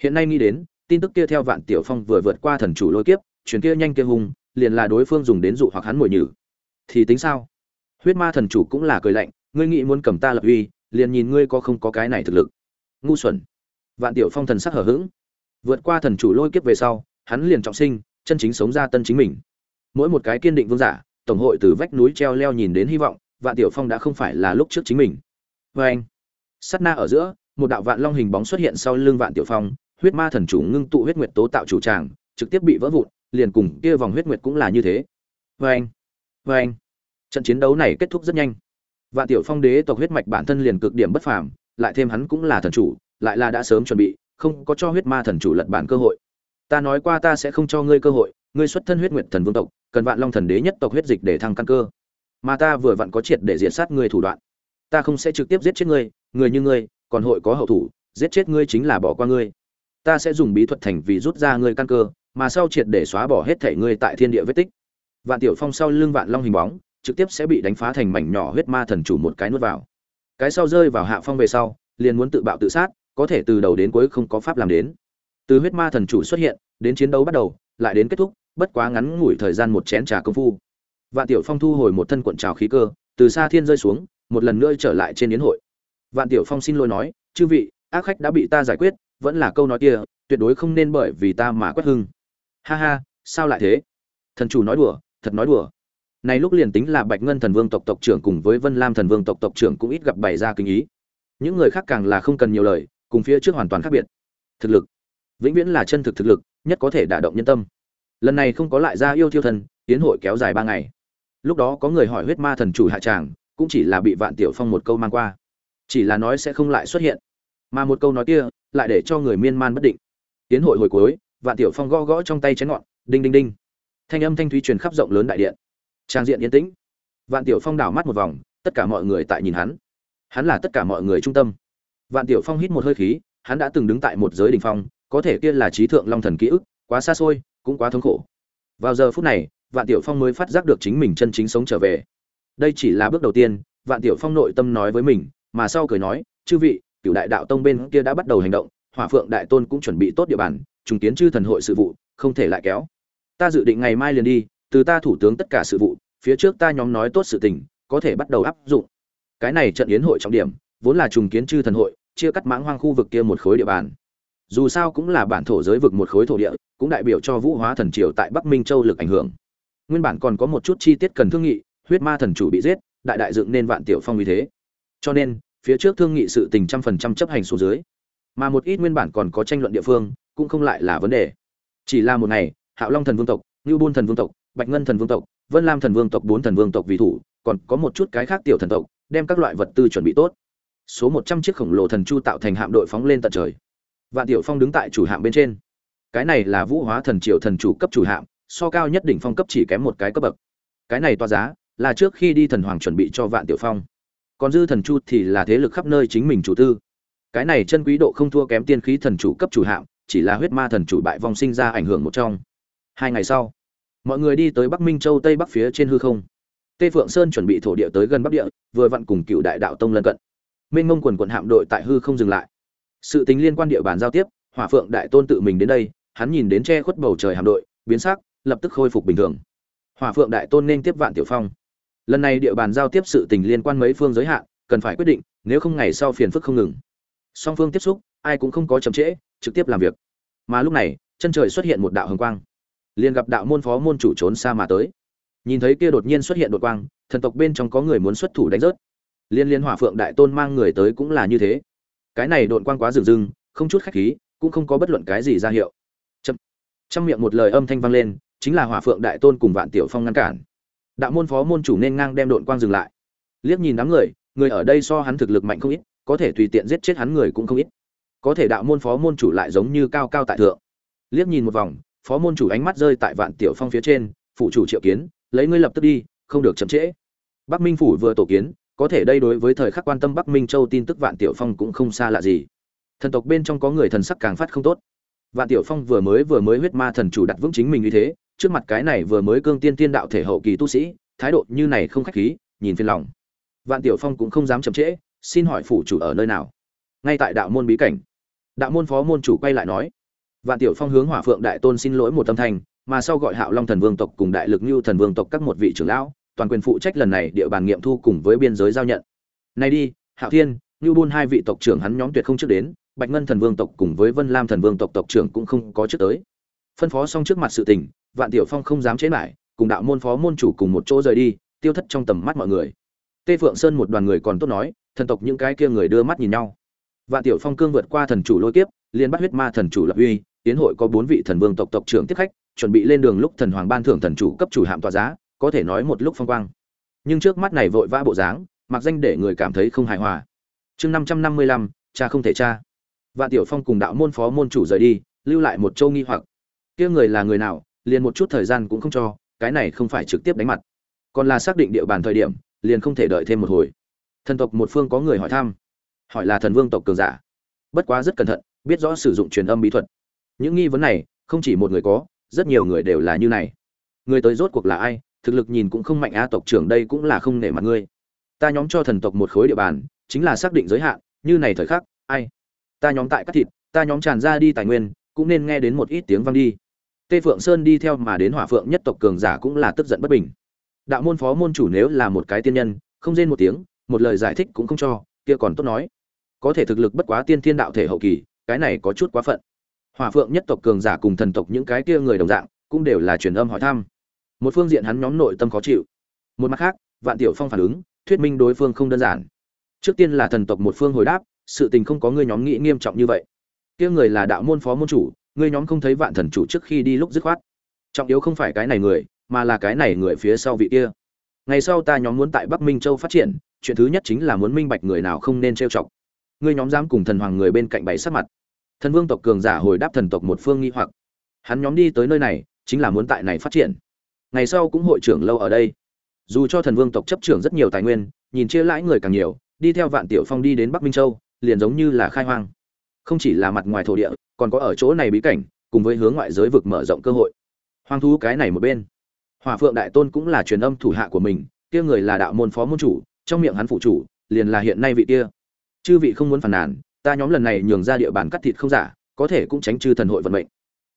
Hiện nay nghĩ đến tin tức kia theo vạn tiểu phong vừa vượt qua thần chủ lôi kiếp chuyển kia nhanh kia hùng liền là đối phương dùng đến dụ hoặc hắn mồi nhử. Thì tính sao? Huyết ma thần chủ cũng là cười lạnh ngươi nghĩ muốn cầm ta lập uy liền nhìn ngươi có không có cái này thực lực. Ngu xuẩn. Vạn tiểu phong thần sắc hở hững, vượt qua thần chủ lôi kiếp về sau hắn liền trọng sinh chân chính sống ra tân chính mình. Mỗi một cái kiên định vương giả tổng hội từ vách núi treo leo nhìn đến hy vọng vạn tiểu phong đã không phải là lúc trước chính mình. Vê anh sắt na ở giữa, một đạo vạn long hình bóng xuất hiện sau lưng vạn tiểu phong, huyết ma thần chủ ngưng tụ huyết nguyệt tố tạo chủ tràng, trực tiếp bị vỡ vụn, liền cùng kia vòng huyết nguyệt cũng là như thế. Vê anh vê anh, trận chiến đấu này kết thúc rất nhanh. Vạn tiểu phong đế tộc huyết mạch bản thân liền cực điểm bất phàm, lại thêm hắn cũng là thần chủ, lại là đã sớm chuẩn bị, không có cho huyết ma thần chủ lật bản cơ hội. Ta nói qua ta sẽ không cho ngươi cơ hội, ngươi xuất thân huyết nguyệt thần vương tộc, cần vạn long thần đế nhất tộc huyết dịch để thăng căn cơ mà ta vừa vặn có triệt để diệt sát ngươi thủ đoạn. Ta không sẽ trực tiếp giết chết ngươi, người như ngươi, còn hội có hậu thủ, giết chết ngươi chính là bỏ qua ngươi. Ta sẽ dùng bí thuật thành vì rút ra ngươi căn cơ, mà sau triệt để xóa bỏ hết thể ngươi tại thiên địa vết tích. Vạn tiểu phong sau lưng vạn long hình bóng, trực tiếp sẽ bị đánh phá thành mảnh nhỏ huyết ma thần chủ một cái nuốt vào. Cái sau rơi vào hạ phong về sau, liền muốn tự bạo tự sát, có thể từ đầu đến cuối không có pháp làm đến. Từ huyết ma thần chủ xuất hiện, đến chiến đấu bắt đầu, lại đến kết thúc, bất quá ngắn ngủi thời gian một chén trà công phu vạn tiểu phong thu hồi một thân cuộn trào khí cơ, từ xa thiên rơi xuống, một lần nữa trở lại trên yến hội. Vạn tiểu phong xin lỗi nói, chư vị, ác khách đã bị ta giải quyết, vẫn là câu nói kia, tuyệt đối không nên bởi vì ta mà quét hưng. Ha ha, sao lại thế? Thần chủ nói đùa, thật nói đùa. Này lúc liền tính là bạch ngân thần vương tộc tộc trưởng cùng với vân lam thần vương tộc tộc trưởng cũng ít gặp bày ra kinh ý. Những người khác càng là không cần nhiều lời, cùng phía trước hoàn toàn khác biệt. Thực lực, vĩnh viễn là chân thực thực lực, nhất có thể đả động nhân tâm. Lần này không có lại ra yêu thiêu thần tiến hội kéo dài ba ngày lúc đó có người hỏi huyết ma thần chủ hạ tràng, cũng chỉ là bị vạn tiểu phong một câu mang qua. Chỉ là nói sẽ không lại xuất hiện. Mà một câu nói kia, lại để cho người miên man bất định. Tiến hội hồi cuối, vạn tiểu phong gõ gõ trong tay chén ngọn, đinh đinh đinh. Thanh âm thanh thúy truyền khắp rộng lớn đại điện. Trang diện yên tĩnh. Vạn tiểu phong đảo mắt một vòng, tất cả mọi người tại nhìn hắn. Hắn là tất cả mọi người trung tâm. Vạn tiểu phong hít một hơi khí, hắn đã từng đứng tại một giới đ ỉ n h phong, có thể kia là trí thượng long thần ký ức, quá xa xôi, cũng quá thống khổ. Vào giờ phút này vạn tiểu phong mới phát giác được chính mình chân chính sống trở về. Đây chỉ là bước đầu tiên, vạn tiểu phong nội tâm nói với mình, mà sau cười nói, chư vị cựu đại đạo tông bên kia đã bắt đầu hành động, hỏa phượng đại tôn cũng chuẩn bị tốt địa bàn, trùng kiến chư thần hội sự vụ, không thể lại kéo. Ta dự định ngày mai liền đi, từ ta thủ tướng tất cả sự vụ, phía trước ta nhóm nói tốt sự tình, có thể bắt đầu áp dụng. Cái này trận yến hội trọng điểm, vốn là trùng kiến chư thần hội, chia cắt mãng hoang khu vực kia một khối địa bàn. Dù sao cũng là bản thổ giới vực một khối thổ địa, cũng đại biểu cho vũ hóa thần triều tại bắc minh châu lực ảnh hưởng nguyên bản còn có một chút chi tiết cần thương nghị, huyết ma thần chủ bị giết, đại đại dựng nên vạn tiểu phong vì thế. Cho nên, phía trước thương nghị sự tình trăm phần trăm chấp hành xuống dưới. Mà một ít nguyên bản còn có tranh luận địa phương, cũng không lại là vấn đề. Chỉ là một ngày, hạo long thần vương tộc ngưu bôn thần vương tộc, bạch ngân thần vương tộc, vân lam thần vương tộc, bốn thần vương tộc vì thủ, còn có một chút cái khác tiểu thần tộc, đem các loại vật tư chuẩn bị tốt. Số một trăm chiếc khổng lồ thần chu tạo thành hạm đội phóng lên tận trời. Vạn tiểu phong đứng tại chủ hạm bên trên. Cái này là vũ hóa thần triều thần chủ cấp chủ hạm so cao nhất đỉnh phong cấp chỉ kém một cái cấp bậc. Cái này toa giá là trước khi đi thần hoàng chuẩn bị cho vạn tiểu phong. Còn dư thần chu thì là thế lực khắp nơi chính mình chủ tư. Cái này chân quý độ không thua kém tiên khí thần chủ cấp chủ hạm, chỉ là huyết ma thần chủ bại vong sinh ra ảnh hưởng một trong. Hai ngày sau, mọi người đi tới bắc minh châu tây bắc phía trên hư không. Tê phượng sơn chuẩn bị thổ địa tới gần bắc địa, vừa vặn cùng cựu đại đạo tông lân cận. Minh ngông quần quận hạm đội tại hư không dừng lại. Sự tính liên quan địa bàn giao tiếp, hỏa phượng đại tôn tự mình đến đây, hắn nhìn đến che khuất bầu trời hạm đội, biến sắc lập tức khôi phục bình thường. Hỏa phượng đại tôn nên tiếp vạn tiểu phong. Lần này địa bàn giao tiếp sự tình liên quan mấy phương giới hạn cần phải quyết định nếu không ngày sau phiền phức không ngừng. Song phương tiếp xúc ai cũng không có chậm trễ trực tiếp làm việc. Mà lúc này chân trời xuất hiện một đạo hồng quang. Liền gặp đạo môn phó môn chủ trốn xa mà tới. Nhìn thấy kia đột nhiên xuất hiện đột quang thần tộc bên trong có người muốn xuất thủ đánh rớt. Liên liên hỏa phượng đại tôn mang người tới cũng là như thế. Cái này đột quang quá rừng rưng, không chút khách khí cũng không có bất luận cái gì ra hiệu. Chậm. Trong miệng một lời âm thanh vang lên chính là hỏa phượng đại tôn cùng vạn tiểu phong ngăn cản. Đạo môn phó môn chủ nên ngang đem đội quang dừng lại. Liếc nhìn đám người người ở đây so hắn thực lực mạnh không ít, có thể tùy tiện giết chết hắn người cũng không ít. Có thể đạo môn phó môn chủ lại giống như cao cao tại thượng. Liếc nhìn một vòng, phó môn chủ ánh mắt rơi tại vạn tiểu phong phía trên phụ chủ triệu kiến, lấy ngươi lập tức đi, không được chậm trễ. Bắc minh phủ vừa tổ kiến, có thể đây đối với thời khắc quan tâm bắc minh châu tin tức vạn tiểu phong cũng không xa lạ gì. Thần tộc bên trong có người thần sắc càng phát không tốt. Vạn tiểu phong vừa mới vừa mới huyết ma thần chủ đặt vững chính mình như thế trước mặt cái này vừa mới cương tiên tiên đạo thể hậu kỳ tu sĩ, thái độ như này không khách khí, nhìn phiền lòng. Vạn tiểu phong cũng không dám chậm trễ, xin hỏi phủ chủ ở nơi nào? Ngay tại đạo môn bí cảnh. Đạo môn phó môn chủ quay lại nói. Vạn tiểu phong hướng hỏa phượng đại tôn xin lỗi một tâm thành mà sau gọi hạo long thần vương tộc cùng đại lực như thần vương tộc các một vị trưởng lão, toàn quyền phụ trách lần này địa bàn nghiệm thu cùng với biên giới giao nhận. Này đi, hạo thiên như buôn hai vị tộc trưởng hắn nhóm tuyệt không trước đến, bạch ngân thần vương tộc cùng với vân lam thần vương tộc tộc trưởng cũng không có trước tới phân phó xong trước mặt sự tình, vạn tiểu phong không dám chế lại cùng đạo môn phó môn chủ cùng một chỗ rời đi, tiêu thất trong tầm mắt mọi người. Tê phượng sơn một đoàn người còn tốt nói, thần tộc những cái kia người đưa mắt nhìn nhau. Vạn tiểu phong cương vượt qua thần chủ lôi kiếp, liền bắt huyết ma thần chủ lập uy, tiến hội có bốn vị thần vương tộc tộc trưởng tiếp khách, chuẩn bị lên đường lúc thần hoàng ban thưởng thần chủ cấp chủ hạm tòa giá, có thể nói một lúc phong quang. Nhưng trước mắt này vội vã bộ dáng, mặc danh để người cảm thấy không hài hòa. Chương năm trăm năm mươi lăm, cha không thể cha. Vạn tiểu phong cùng đạo môn phó môn chủ rời đi, lưu lại một châu nghi hoặc kia người là người nào, liền một chút thời gian cũng không cho, cái này không phải trực tiếp đánh mặt. Còn là xác định địa bàn thời điểm, liền không thể đợi thêm một hồi. Thần tộc một phương có người hỏi thăm. Hỏi là thần vương tộc cường giả. Bất quá rất cẩn thận, biết rõ sử dụng truyền âm bí thuật. Những nghi vấn này, không chỉ một người có, rất nhiều người đều là như này. Người tới rốt cuộc là ai, thực lực nhìn cũng không mạnh a tộc trưởng đây cũng là không nể mặt ngươi. Ta nhóm cho thần tộc một khối địa bàn, chính là xác định giới hạn, như này thời khắc, ai? Ta nhóm tại các thịt, ta nhóm tràn ra đi tài nguyên, cũng nên nghe đến một ít tiếng vang đi tê phượng sơn đi theo mà đến hỏa phượng nhất tộc cường giả cũng là tức giận bất bình. Đạo môn phó môn chủ nếu là một cái tiên nhân, không rên một tiếng, một lời giải thích cũng không cho, kia còn tốt nói. Có thể thực lực bất quá tiên thiên đạo thể hậu kỳ, cái này có chút quá phận. Hỏa phượng nhất tộc cường giả cùng thần tộc những cái kia người đồng dạng, cũng đều là truyền âm hỏi thăm. Một phương diện hắn nhóm nội tâm khó chịu. Một mặt khác, vạn tiểu phong phản ứng, thuyết minh đối phương không đơn giản. Trước tiên là thần tộc một phương hồi đáp, sự tình không có người nhóm nghĩ nghiêm trọng như vậy. Kia người là đạo môn phó môn chủ ngươi nhóm không thấy vạn thần chủ trước khi đi lúc dứt khoát. Trọng yếu không phải cái này người, mà là cái này người phía sau vị kia. Ngày sau ta nhóm muốn tại bắc minh châu phát triển, chuyện thứ nhất chính là muốn minh bạch người nào không nên trêu chọc. Ngươi nhóm dám cùng thần hoàng người bên cạnh bày sát mặt. Thần vương tộc cường giả hồi đáp thần tộc một phương nghi hoặc. Hắn nhóm đi tới nơi này, chính là muốn tại này phát triển. Ngày sau cũng hội trưởng lâu ở đây. Dù cho thần vương tộc chấp trưởng rất nhiều tài nguyên, nhìn chia lãi người càng nhiều, đi theo vạn tiểu phong đi đến bắc minh châu, liền giống như là khai hoang không chỉ là mặt ngoài thổ địa, còn có ở chỗ này bí cảnh, cùng với hướng ngoại giới vực mở rộng cơ hội. Hoang thú cái này một bên. Hỏa phượng đại tôn cũng là truyền âm thủ hạ của mình, kia người là đạo môn phó môn chủ, trong miệng hắn phụ chủ, liền là hiện nay vị kia. Chư vị không muốn phản nàn, ta nhóm lần này nhường ra địa bàn cắt thịt không giả, có thể cũng tránh chư thần hội vận mệnh.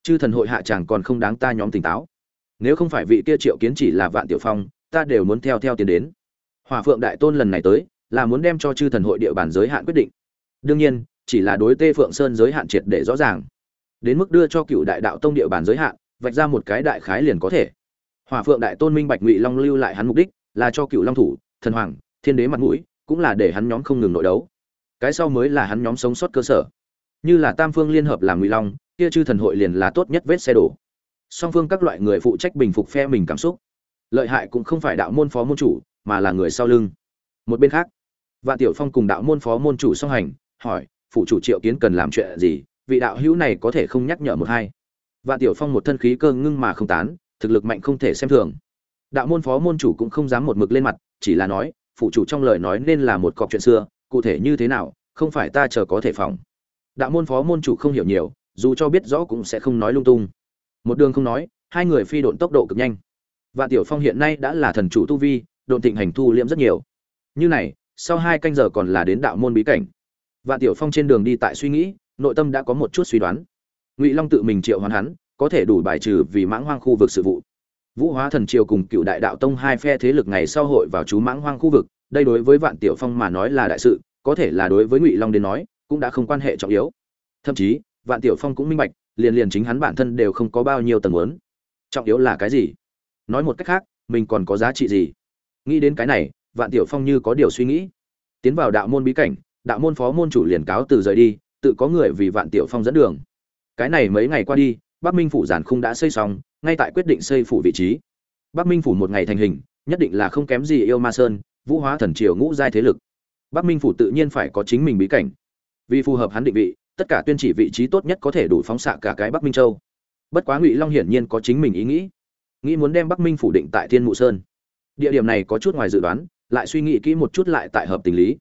Chư thần hội hạ chẳng còn không đáng ta nhóm tỉnh táo. Nếu không phải vị kia triệu kiến chỉ là vạn tiểu phong, ta đều muốn theo theo tiến đến. Hỏa phượng đại tôn lần này tới, là muốn đem cho chư thần hội địa bàn giới hạn quyết định. Đương nhiên chỉ là đối tê phượng sơn giới hạn triệt để rõ ràng. Đến mức đưa cho cựu đại đạo tông địa bàn giới hạn, vạch ra một cái đại khái liền có thể. Hỏa phượng đại tôn minh bạch ngụy long lưu lại hắn mục đích là cho cựu long thủ, thần hoàng, thiên đế mặt mũi, cũng là để hắn nhóm không ngừng nội đấu. Cái sau mới là hắn nhóm sống sót cơ sở. Như là tam phương liên hợp làm ngụy long, kia chư thần hội liền là tốt nhất vết xe đổ. Song phương các loại người phụ trách bình phục phe mình cảm xúc. Lợi hại cũng không phải đạo môn phó môn chủ, mà là người sau lưng. Một bên khác, vạn tiểu phong cùng đạo môn phó môn chủ song hành, hỏi phụ chủ triệu kiến cần làm chuyện gì, vị đạo hữu này có thể không nhắc nhở một hai. Vạn tiểu phong một thân khí cơ ngưng mà không tán, thực lực mạnh không thể xem thường. Đạo môn phó môn chủ cũng không dám một mực lên mặt, chỉ là nói, phụ chủ trong lời nói nên là một cọc chuyện xưa, cụ thể như thế nào, không phải ta chờ có thể phòng. Đạo môn phó môn chủ không hiểu nhiều, dù cho biết rõ cũng sẽ không nói lung tung. Một đường không nói, hai người phi độn tốc độ cực nhanh. Vạn tiểu phong hiện nay đã là thần chủ tu vi, độn thịnh hành thu liễm rất nhiều. Như này, sau hai canh giờ còn là đến đạo môn bí cảnh vạn tiểu phong trên đường đi tại suy nghĩ, nội tâm đã có một chút suy đoán. Ngụy long tự mình triệu hoán hắn, có thể đủ bài trừ vì mãng hoang khu vực sự vụ. Vũ hóa thần triều cùng cựu đại đạo tông hai phe thế lực ngày sau hội vào chú mãng hoang khu vực, đây đối với vạn tiểu phong mà nói là đại sự, có thể là đối với ngụy long đến nói, cũng đã không quan hệ trọng yếu. Thậm chí, vạn tiểu phong cũng minh bạch, liền liền chính hắn bản thân đều không có bao nhiêu tầng muốn trọng yếu là cái gì? Nói một cách khác, mình còn có giá trị gì? Nghĩ đến cái này, vạn tiểu phong như có điều suy nghĩ. Tiến vào đạo môn bí cảnh đạo môn phó môn chủ liền cáo từ rời đi, tự có người vì vạn tiểu phong dẫn đường. Cái này mấy ngày qua đi, bắc minh phủ giản khung đã xây xong, ngay tại quyết định xây phủ vị trí. Bắc minh phủ một ngày thành hình, nhất định là không kém gì yêu ma sơn, vũ hóa thần triều ngũ giai thế lực. Bắc minh phủ tự nhiên phải có chính mình bí cảnh. Vì phù hợp hắn định vị, tất cả tuyên chỉ vị trí tốt nhất có thể đủ phóng xạ cả cái bắc minh châu. Bất quá ngụy long hiển nhiên có chính mình ý nghĩ. Nghĩ muốn đem bắc minh phủ định tại thiên mụ sơn. Địa điểm này có chút ngoài dự đoán, lại suy nghĩ kỹ một chút lại tại hợp tình lý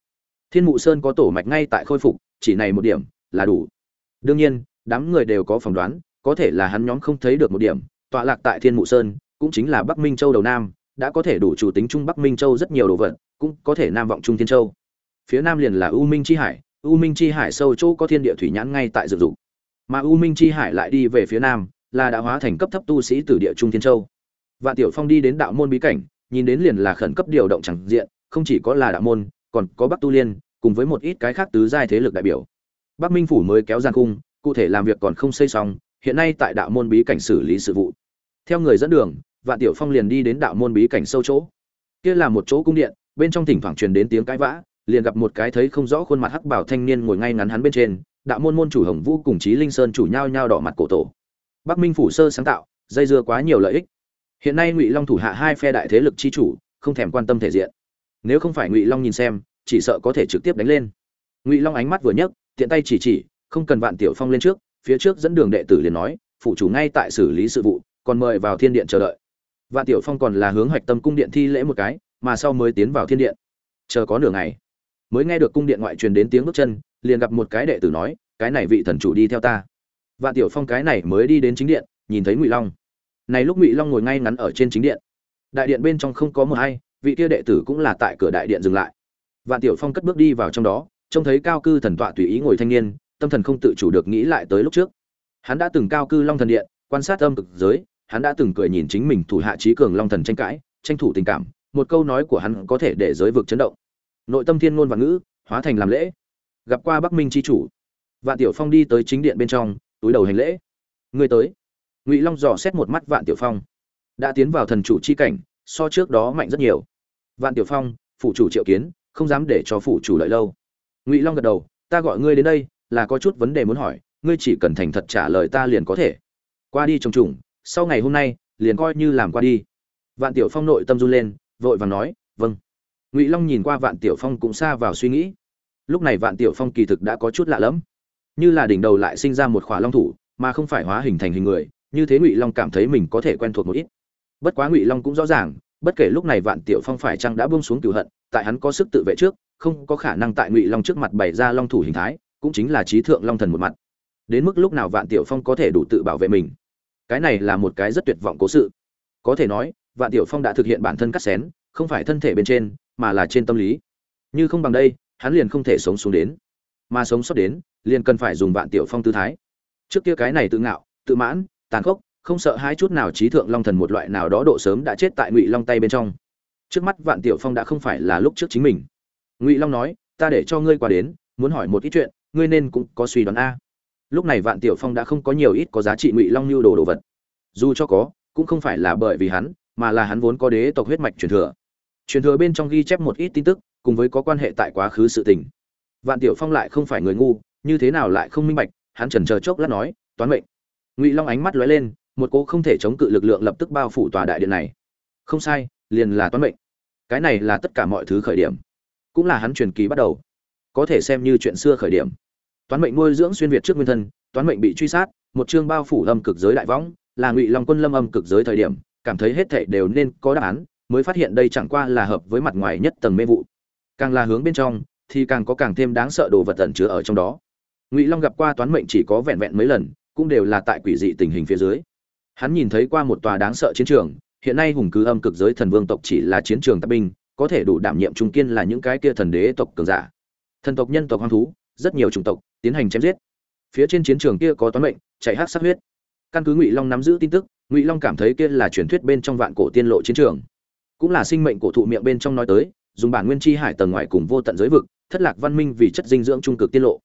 thiên mụ sơn có tổ mạch ngay tại khôi phục, chỉ này một điểm là đủ. Đương nhiên, đám người đều có phỏng đoán, có thể là hắn nhóm không thấy được một điểm, tọa lạc tại thiên mụ sơn, cũng chính là bắc minh châu đầu nam, đã có thể đủ chủ tính trung bắc minh châu rất nhiều đồ vật, cũng có thể nam vọng trung thiên châu. Phía nam liền là u minh chi hải, u minh chi hải sâu chỗ có thiên địa thủy nhãn ngay tại Dược dục mà u minh chi hải lại đi về phía nam, là đã hóa thành cấp thấp tu sĩ từ địa trung thiên châu. Vạn tiểu phong đi đến đạo môn bí cảnh, nhìn đến liền là khẩn cấp điều động chẳng diện, không chỉ có là đạo môn còn có bắc tu liên, cùng với một ít cái khác tứ giai thế lực đại biểu. Bắc minh phủ mới kéo gian cung cụ thể làm việc còn không xây xong, hiện nay tại đạo môn bí cảnh xử lý sự vụ. Theo người dẫn đường, vạn tiểu phong liền đi đến đạo môn bí cảnh sâu chỗ. Kia là một chỗ cung điện, bên trong thỉnh thoảng truyền đến tiếng cãi vã, liền gặp một cái thấy không rõ khuôn mặt hắc bảo thanh niên ngồi ngay ngắn hắn bên trên, đạo môn môn chủ hồng vũ cùng chí linh sơn chủ nhau nhau đỏ mặt cổ tổ. Bắc minh phủ sơ sáng tạo, dây dưa quá nhiều lợi ích. Hiện nay ngụy long thủ hạ hai phe đại thế lực chi chủ, không thèm quan tâm thể diện nếu không phải ngụy long nhìn xem chỉ sợ có thể trực tiếp đánh lên ngụy long ánh mắt vừa nhấc tiện tay chỉ chỉ không cần vạn tiểu phong lên trước phía trước dẫn đường đệ tử liền nói phụ chủ ngay tại xử lý sự vụ còn mời vào thiên điện chờ đợi vạn tiểu phong còn là hướng hoạch tâm cung điện thi lễ một cái mà sau mới tiến vào thiên điện chờ có nửa ngày mới nghe được cung điện ngoại truyền đến tiếng bước chân liền gặp một cái đệ tử nói cái này vị thần chủ đi theo ta vạn tiểu phong cái này mới đi đến chính điện nhìn thấy ngụy long này lúc ngụy long ngồi ngay ngắn ở trên chính điện đại điện bên trong không có một ai vị kia đệ tử cũng là tại cửa đại điện dừng lại. Vạn tiểu phong cất bước đi vào trong đó, trông thấy cao cư thần tọa tùy ý ngồi thanh niên, tâm thần không tự chủ được nghĩ lại tới lúc trước. Hắn đã từng cao cư long thần điện, quan sát âm cực giới, hắn đã từng cười nhìn chính mình thủ hạ trí cường long thần tranh cãi, tranh thủ tình cảm, một câu nói của hắn có thể để giới vực chấn động. Nội tâm thiên ngôn và ngữ, hóa thành làm lễ. Gặp qua bắc minh c h i chủ. Vạn tiểu phong đi tới chính điện bên trong, túi đầu hành lễ. Người tới. Ngụy long dò xét một mắt vạn tiểu phong. Đã tiến vào thần chủ c h i cảnh, so trước đó mạnh rất nhiều vạn tiểu phong, phủ chủ triệu kiến, không dám để cho phủ chủ lợi lâu. Ngụy long gật đầu, ta gọi ngươi đến đây là có chút vấn đề muốn hỏi, ngươi chỉ cần thành thật trả lời ta liền có thể. Qua đi trồng trùng sau ngày hôm nay, liền coi như làm qua đi. Vạn tiểu phong nội tâm run lên, vội vàng nói vâng. Ngụy long nhìn qua vạn tiểu phong cũng xa vào suy nghĩ. Lúc này vạn tiểu phong kỳ thực đã có chút lạ lẫm. Như là đỉnh đầu lại sinh ra một khỏa long thủ, mà không phải hóa hình thành hình người, như thế ngụy long cảm thấy mình có thể quen thuộc một ít. Bất quá ngụy long cũng rõ ràng bất kể lúc này vạn tiểu phong phải chăng đã buông xuống cửu hận, tại hắn có sức tự vệ trước, không có khả năng tại ngụy long trước mặt bày ra long thủ hình thái, cũng chính là trí thượng long thần một mặt. Đến mức lúc nào vạn tiểu phong có thể đủ tự bảo vệ mình? Cái này là một cái rất tuyệt vọng cố sự. Có thể nói, vạn tiểu phong đã thực hiện bản thân cắt xén, không phải thân thể bên trên, mà là trên tâm lý. Như không bằng đây, hắn liền không thể sống xuống đến. Mà sống sót đến, liền cần phải dùng vạn tiểu phong tư thái. Trước kia cái này tự ngạo, tự mãn, tàn khốc không sợ hai chút nào trí thượng long thần một loại nào đó độ sớm đã chết tại ngụy long tay bên trong. Trước mắt vạn tiểu phong đã không phải là lúc trước chính mình. Ngụy long nói, ta để cho ngươi qua đến, muốn hỏi một ít chuyện, ngươi nên cũng có suy đoán a. Lúc này vạn tiểu phong đã không có nhiều ít có giá trị ngụy long lưu đồ đồ vật. Dù cho có, cũng không phải là bởi vì hắn, mà là hắn vốn có đế tộc huyết mạch truyền thừa. Truyền thừa bên trong ghi chép một ít tin tức, cùng với có quan hệ tại quá khứ sự tình. Vạn tiểu phong lại không phải người ngu, như thế nào lại không minh bạch, hắn chần chờ chốc lát nói, toán mệnh. Ngụy long ánh mắt lóe lên một cô không thể chống cự lực lượng lập tức bao phủ tòa đại điện này. Không sai, liền là toán mệnh. Cái này là tất cả mọi thứ khởi điểm. Cũng là hắn truyền kỳ bắt đầu. Có thể xem như chuyện xưa khởi điểm. Toán mệnh nuôi dưỡng xuyên việt trước nguyên thân, toán mệnh bị truy sát, một chương bao phủ âm cực giới đại võng, là ngụy long quân lâm âm cực giới thời điểm, cảm thấy hết thảy đều nên có đáp án, mới phát hiện đây chẳng qua là hợp với mặt ngoài nhất tầng mê vụ. Càng là hướng bên trong, thì càng có càng thêm đáng sợ đồ vật tẩn chứa ở trong đó. Ngụy long gặp qua toán mệnh chỉ có vẹn vẹn mấy lần, cũng đều là tại quỷ dị tình hình phía dưới hắn nhìn thấy qua một tòa đáng sợ chiến trường, hiện nay hùng cứ âm cực giới thần vương tộc chỉ là chiến trường tập binh, có thể đủ đảm nhiệm trung kiên là những cái kia thần đế tộc cường giả. Thần tộc nhân tộc hoang thú, rất nhiều chủng tộc, tiến hành chém giết. Phía trên chiến trường kia có toán mệnh, chạy hát sát huyết. Căn cứ ngụy long nắm giữ tin tức, ngụy long cảm thấy kia là truyền thuyết bên trong vạn cổ tiên lộ chiến trường. Cũng là sinh mệnh cổ thụ miệng bên trong nói tới, dùng bản nguyên chi hải tầng ngoài cùng vô tận giới vực, thất lạc văn minh vì chất dinh dưỡng trung cực tiên lộ.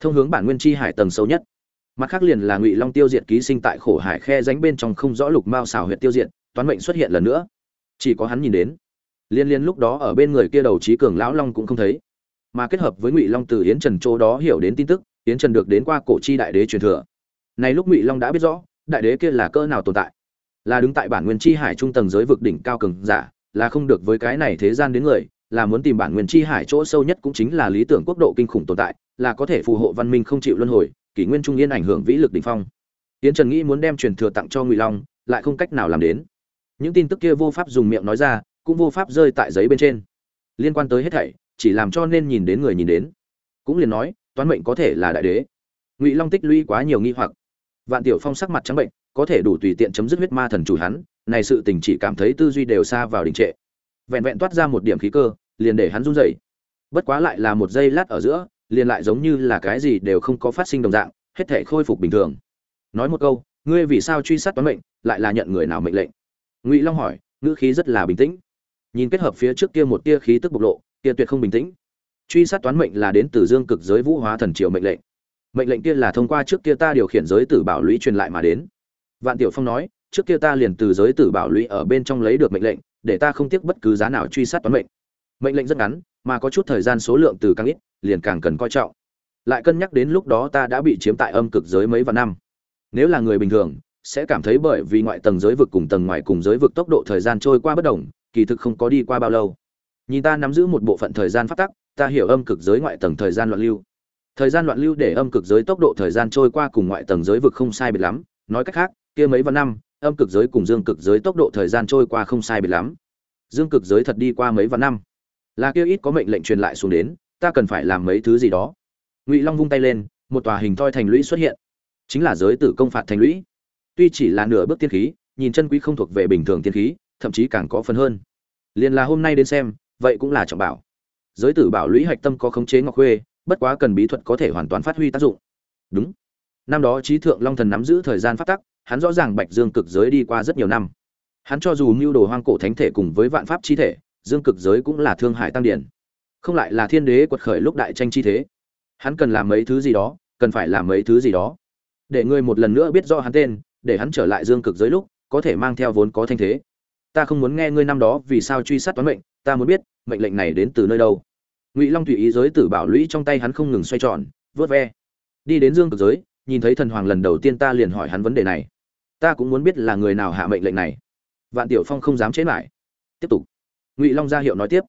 Thông hướng bản nguyên chi hải tầng sâu nhất mặt khác liền là ngụy long tiêu diệt ký sinh tại khổ hải khe ránh bên trong không rõ lục mao xào huyệt tiêu diệt, toán mệnh xuất hiện lần nữa. Chỉ có hắn nhìn đến. Liên liên lúc đó ở bên người kia đầu trí cường lão long cũng không thấy. Mà kết hợp với ngụy long từ yến trần châu đó hiểu đến tin tức, yến trần được đến qua cổ chi đại đế truyền thừa. Này lúc ngụy long đã biết rõ, đại đế kia là cỡ nào tồn tại. Là đứng tại bản nguyên chi hải trung tầng giới vực đỉnh cao cường giả, là không được với cái này thế gian đến người, là muốn tìm bản nguyên chi hải chỗ sâu nhất cũng chính là lý tưởng quốc độ kinh khủng tồn tại, là có thể phù hộ văn minh không chịu luân hồi kỷ nguyên trung yên ảnh hưởng vĩ lực đỉnh phong. Tiến trần nghĩ muốn đem truyền thừa tặng cho ngụy long, lại không cách nào làm đến. Những tin tức kia vô pháp dùng miệng nói ra, cũng vô pháp rơi tại giấy bên trên. Liên quan tới hết thảy, chỉ làm cho nên nhìn đến người nhìn đến. Cũng liền nói, toán mệnh có thể là đại đế. Ngụy long tích lũy quá nhiều nghi hoặc. Vạn tiểu phong sắc mặt trắng bệnh, có thể đủ tùy tiện chấm dứt huyết ma thần chủ hắn, này sự tình chỉ cảm thấy tư duy đều xa vào đình trệ. Vẹn vẹn toát ra một điểm khí cơ, liền để hắn run rẩy. Bất quá lại là một giây lát ở giữa liền lại giống như là cái gì đều không có phát sinh đồng dạng, hết thể khôi phục bình thường. Nói một câu, ngươi vì sao truy sát toán mệnh, lại là nhận người nào mệnh lệnh? Ngụy long hỏi, ngữ khí rất là bình tĩnh. Nhìn kết hợp phía trước kia một tia khí tức bộc lộ, kia tuyệt không bình tĩnh. Truy sát toán mệnh là đến từ dương cực giới vũ hóa thần triều mệnh lệnh. Mệnh lệnh kia là thông qua trước kia ta điều khiển giới tử bảo lũy truyền lại mà đến. Vạn tiểu phong nói, trước kia ta liền từ giới tử bảo lũy ở bên trong lấy được mệnh lệnh, để ta không tiếc bất cứ giá nào truy sát toán mệnh. Mệnh lệnh rất ngắn mà có chút thời gian số lượng từ càng ít, liền càng cần coi trọng. Lại cân nhắc đến lúc đó ta đã bị chiếm tại âm cực giới mấy vạn năm. Nếu là người bình thường, sẽ cảm thấy bởi vì ngoại tầng giới vực cùng tầng ngoài cùng giới vực tốc độ thời gian trôi qua bất đồng, kỳ thực không có đi qua bao lâu. Nhìn ta nắm giữ một bộ phận thời gian phát tắc, ta hiểu âm cực giới ngoại tầng thời gian loạn lưu. Thời gian loạn lưu để âm cực giới tốc độ thời gian trôi qua cùng ngoại tầng giới vực không sai biệt lắm. Nói cách khác, kia mấy vạn năm, âm cực giới cùng dương cực giới tốc độ thời gian trôi qua không sai biệt lắm. Dương cực giới thật đi qua mấy vạn năm là kia ít có mệnh lệnh truyền lại xuống đến, ta cần phải làm mấy thứ gì đó. Ngụy long vung tay lên, một tòa hình thoi thành lũy xuất hiện. Chính là giới tử công phạt thành lũy. Tuy chỉ là nửa bước tiên khí, nhìn chân quý không thuộc về bình thường tiên khí, thậm chí càng có phần hơn. Liền là hôm nay đến xem, vậy cũng là trọng bảo. Giới tử bảo lũy hạch tâm có khống chế ngọc khuê, bất quá cần bí thuật có thể hoàn toàn phát huy tác dụng. Đúng. Năm đó trí thượng long thần nắm giữ thời gian phát tắc, hắn rõ ràng bạch dương cực giới đi qua rất nhiều năm. Hắn cho dù mưu đồ hoang cổ thánh thể cùng với vạn pháp chi thể dương cực giới cũng là thương hải tăng điển. Không lại là thiên đế quật khởi lúc đại tranh chi thế. Hắn cần làm mấy thứ gì đó, cần phải làm mấy thứ gì đó. Để ngươi một lần nữa biết rõ hắn tên, để hắn trở lại dương cực giới lúc, có thể mang theo vốn có thanh thế. Ta không muốn nghe ngươi năm đó vì sao truy sát toán mệnh, ta muốn biết, mệnh lệnh này đến từ nơi đâu. Ngụy long tùy ý giới tử bảo lũy trong tay hắn không ngừng xoay tròn vớt ve. Đi đến dương cực giới, nhìn thấy thần hoàng lần đầu tiên ta liền hỏi hắn vấn đề này. Ta cũng muốn biết là người nào hạ mệnh lệnh này. Vạn tiểu phong không dám chế lại. Tiếp tục ngụy long ra hiệu nói tiếp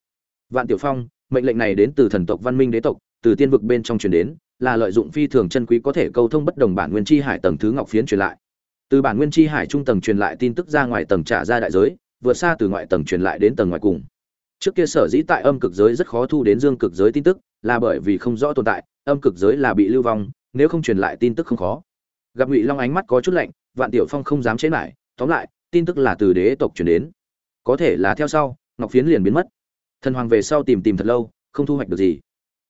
vạn tiểu phong mệnh lệnh này đến từ thần tộc văn minh đế tộc từ tiên vực bên trong truyền đến là lợi dụng phi thường chân quý có thể câu thông bất đồng bản nguyên chi hải tầng thứ ngọc phiến truyền lại từ bản nguyên chi hải trung tầng truyền lại tin tức ra ngoài tầng trả ra đại giới vượt xa từ ngoại tầng truyền lại đến tầng ngoài cùng trước kia sở dĩ tại âm cực giới rất khó thu đến dương cực giới tin tức là bởi vì không rõ tồn tại âm cực giới là bị lưu vong nếu không truyền lại tin tức không khó gặp ngụy long ánh mắt có chút lạnh vạn tiểu phong không dám chế lại tóm lại tin tức là từ đế tộc truyền đến có thể là theo sau ngọc phiến liền biến mất. Thần hoàng về sau tìm tìm thật lâu, không thu hoạch được gì.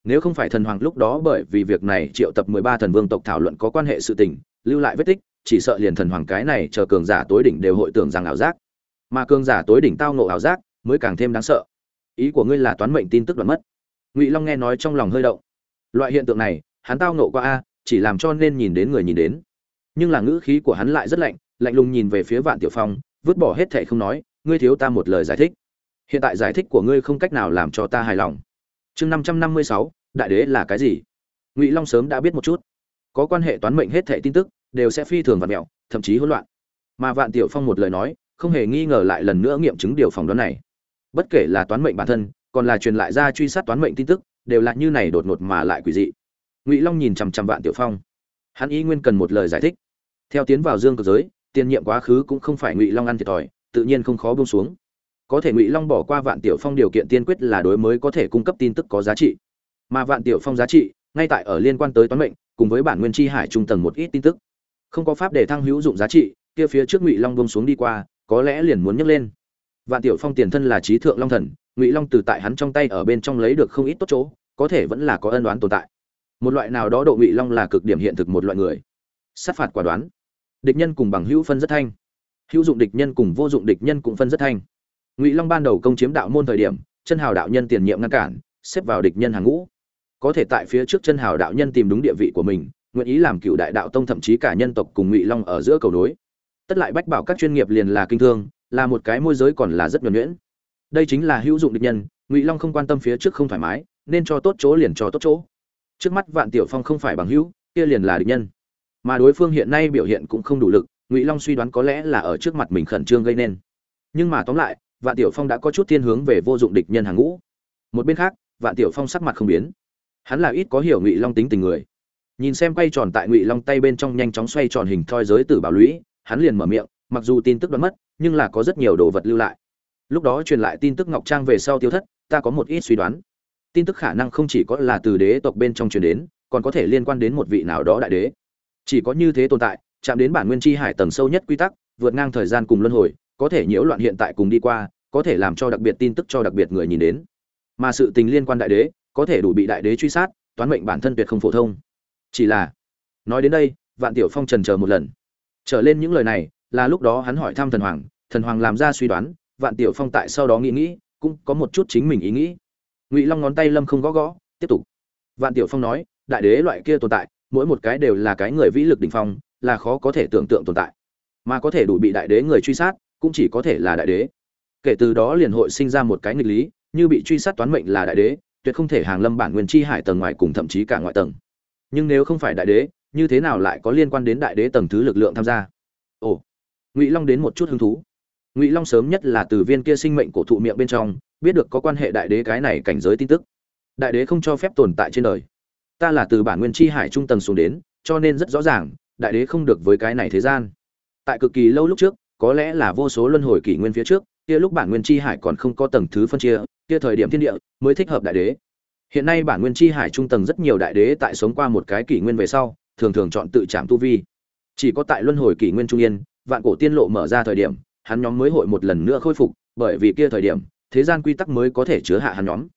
Nếu không phải thần hoàng lúc đó bởi vì việc này triệu tập mười ba thần vương tộc thảo luận có quan hệ sự tình, lưu lại vết tích, chỉ sợ liền thần hoàng cái này chờ cường giả tối đỉnh đều hội tưởng rằng ảo giác. Mà cường giả tối đỉnh tao nộ ảo giác, mới càng thêm đáng sợ. Ý của ngươi là toán mệnh tin tức đoạn mất. Ngụy long nghe nói trong lòng hơi động. Loại hiện tượng này, hắn tao nộ qua a, chỉ làm cho nên nhìn đến người nhìn đến. Nhưng là ngữ khí của hắn lại rất lạnh lạnh lùng nhìn về phía vạn tiểu phong, vứt bỏ hết thệ không nói, ngươi thiếu ta một lời giải thích hiện tại giải thích của ngươi không cách nào làm cho ta hài lòng. Chương năm trăm năm mươi sáu, đại đế là cái gì? Ngụy long sớm đã biết một chút. Có quan hệ toán mệnh hết thệ tin tức, đều sẽ phi thường và mẹo, thậm chí hỗn loạn. Mà vạn tiểu phong một lời nói, không hề nghi ngờ lại lần nữa nghiệm chứng điều phỏng đoán này. Bất kể là toán mệnh bản thân, còn là truyền lại ra truy sát toán mệnh tin tức, đều là như này đột ngột mà lại quỷ dị. Ngụy long nhìn chằm chằm vạn tiểu phong. Hắn ý nguyên cần một lời giải thích. Theo tiến vào dương cực giới, tiền nhiệm quá khứ cũng không phải ngụy long ăn thiệt thòi, tự nhiên không khó buông xuống có thể ngụy long bỏ qua vạn tiểu phong điều kiện tiên quyết là đối mới có thể cung cấp tin tức có giá trị. Mà vạn tiểu phong giá trị, ngay tại ở liên quan tới toán mệnh, cùng với bản nguyên chi hải trung tầng một ít tin tức. Không có pháp để thăng hữu dụng giá trị, kia phía trước ngụy long buông xuống đi qua, có lẽ liền muốn nhấc lên. Vạn tiểu phong tiền thân là trí thượng long thần, ngụy long từ tại hắn trong tay ở bên trong lấy được không ít tốt chỗ, có thể vẫn là có ân đoán tồn tại. Một loại nào đó độ ngụy long là cực điểm hiện thực một loại người. Sát phạt quả đoán. Địch nhân cùng bằng hữu phân rất thanh. Hữu dụng địch nhân cùng vô dụng địch nhân cũng phân rất thanh ngụy long ban đầu công chiếm đạo môn thời điểm, chân hào đạo nhân tiền nhiệm ngăn cản, xếp vào địch nhân hàng ngũ. Có thể tại phía trước chân hào đạo nhân tìm đúng địa vị của mình, nguyện ý làm cựu đại đạo tông thậm chí cả nhân tộc cùng ngụy long ở giữa cầu nối. Tất lại bách bảo các chuyên nghiệp liền là kinh thương, là một cái môi giới còn là rất nhuẩn nhuyễn. Đây chính là hữu dụng địch nhân, ngụy long không quan tâm phía trước không thoải mái, nên cho tốt chỗ liền cho tốt chỗ. Trước mắt vạn tiểu phong không phải bằng hữu, kia liền là địch nhân. Mà đối phương hiện nay biểu hiện cũng không đủ lực, ngụy long suy đoán có lẽ là ở trước mặt mình khẩn trương gây nên. Nhưng mà tóm lại vạn tiểu phong đã có chút thiên hướng về vô dụng địch nhân hàng ngũ. Một bên khác, vạn tiểu phong sắc mặt không biến. Hắn là ít có hiểu ngụy long tính tình người. Nhìn xem quay tròn tại ngụy long tay bên trong nhanh chóng xoay tròn hình thoi giới tử bảo lũy, hắn liền mở miệng, mặc dù tin tức đoán mất, nhưng là có rất nhiều đồ vật lưu lại. Lúc đó truyền lại tin tức ngọc trang về sau tiêu thất, ta có một ít suy đoán. Tin tức khả năng không chỉ có là từ đế tộc bên trong truyền đến, còn có thể liên quan đến một vị nào đó đại đế. Chỉ có như thế tồn tại, chạm đến bản nguyên chi hải tầng sâu nhất quy tắc, vượt ngang thời gian cùng luân hồi có thể nhiễu loạn hiện tại cùng đi qua, có thể làm cho đặc biệt tin tức cho đặc biệt người nhìn đến. Mà sự tình liên quan đại đế, có thể đủ bị đại đế truy sát, toán mệnh bản thân tuyệt không phổ thông. Chỉ là, nói đến đây, vạn tiểu phong trần chờ một lần. Trở lên những lời này, là lúc đó hắn hỏi thăm thần hoàng thần hoàng làm ra suy đoán, vạn tiểu phong tại sau đó nghĩ nghĩ, cũng có một chút chính mình ý nghĩ. Ngụy long ngón tay lâm không gõ gõ, tiếp tục. Vạn tiểu phong nói, đại đế loại kia tồn tại, mỗi một cái đều là cái người vĩ lực đỉnh phong, là khó có thể tưởng tượng tồn tại. Mà có thể đủ bị đại đế người truy sát cũng chỉ có thể là đại đế. Kể từ đó liền hội sinh ra một cái nghịch lý, như bị truy sát toán mệnh là đại đế, tuyệt không thể hàng lâm bản nguyên chi hải tầng ngoài cùng thậm chí cả ngoại tầng. Nhưng nếu không phải đại đế, như thế nào lại có liên quan đến đại đế tầng thứ lực lượng tham gia? Ồ, ngụy long đến một chút hứng thú. Ngụy long sớm nhất là từ viên kia sinh mệnh cổ thụ miệng bên trong, biết được có quan hệ đại đế cái này cảnh giới tin tức. Đại đế không cho phép tồn tại trên đời. Ta là từ bản nguyên chi hải trung tầng xuống đến, cho nên rất rõ ràng, đại đế không được với cái này thế gian. Tại cực kỳ lâu lúc trước có lẽ là vô số luân hồi kỷ nguyên phía trước, kia lúc bản nguyên chi hải còn không có tầng thứ phân chia, kia thời điểm thiên địa mới thích hợp đại đế. Hiện nay bản nguyên chi hải trung tầng rất nhiều đại đế tại sống qua một cái kỷ nguyên về sau, thường thường chọn tự trảm tu vi. Chỉ có tại luân hồi kỷ nguyên trung yên, vạn cổ tiên lộ mở ra thời điểm, hắn nhóm mới hội một lần nữa khôi phục, bởi vì kia thời điểm, thế gian quy tắc mới có thể chứa hạ hắn nhóm.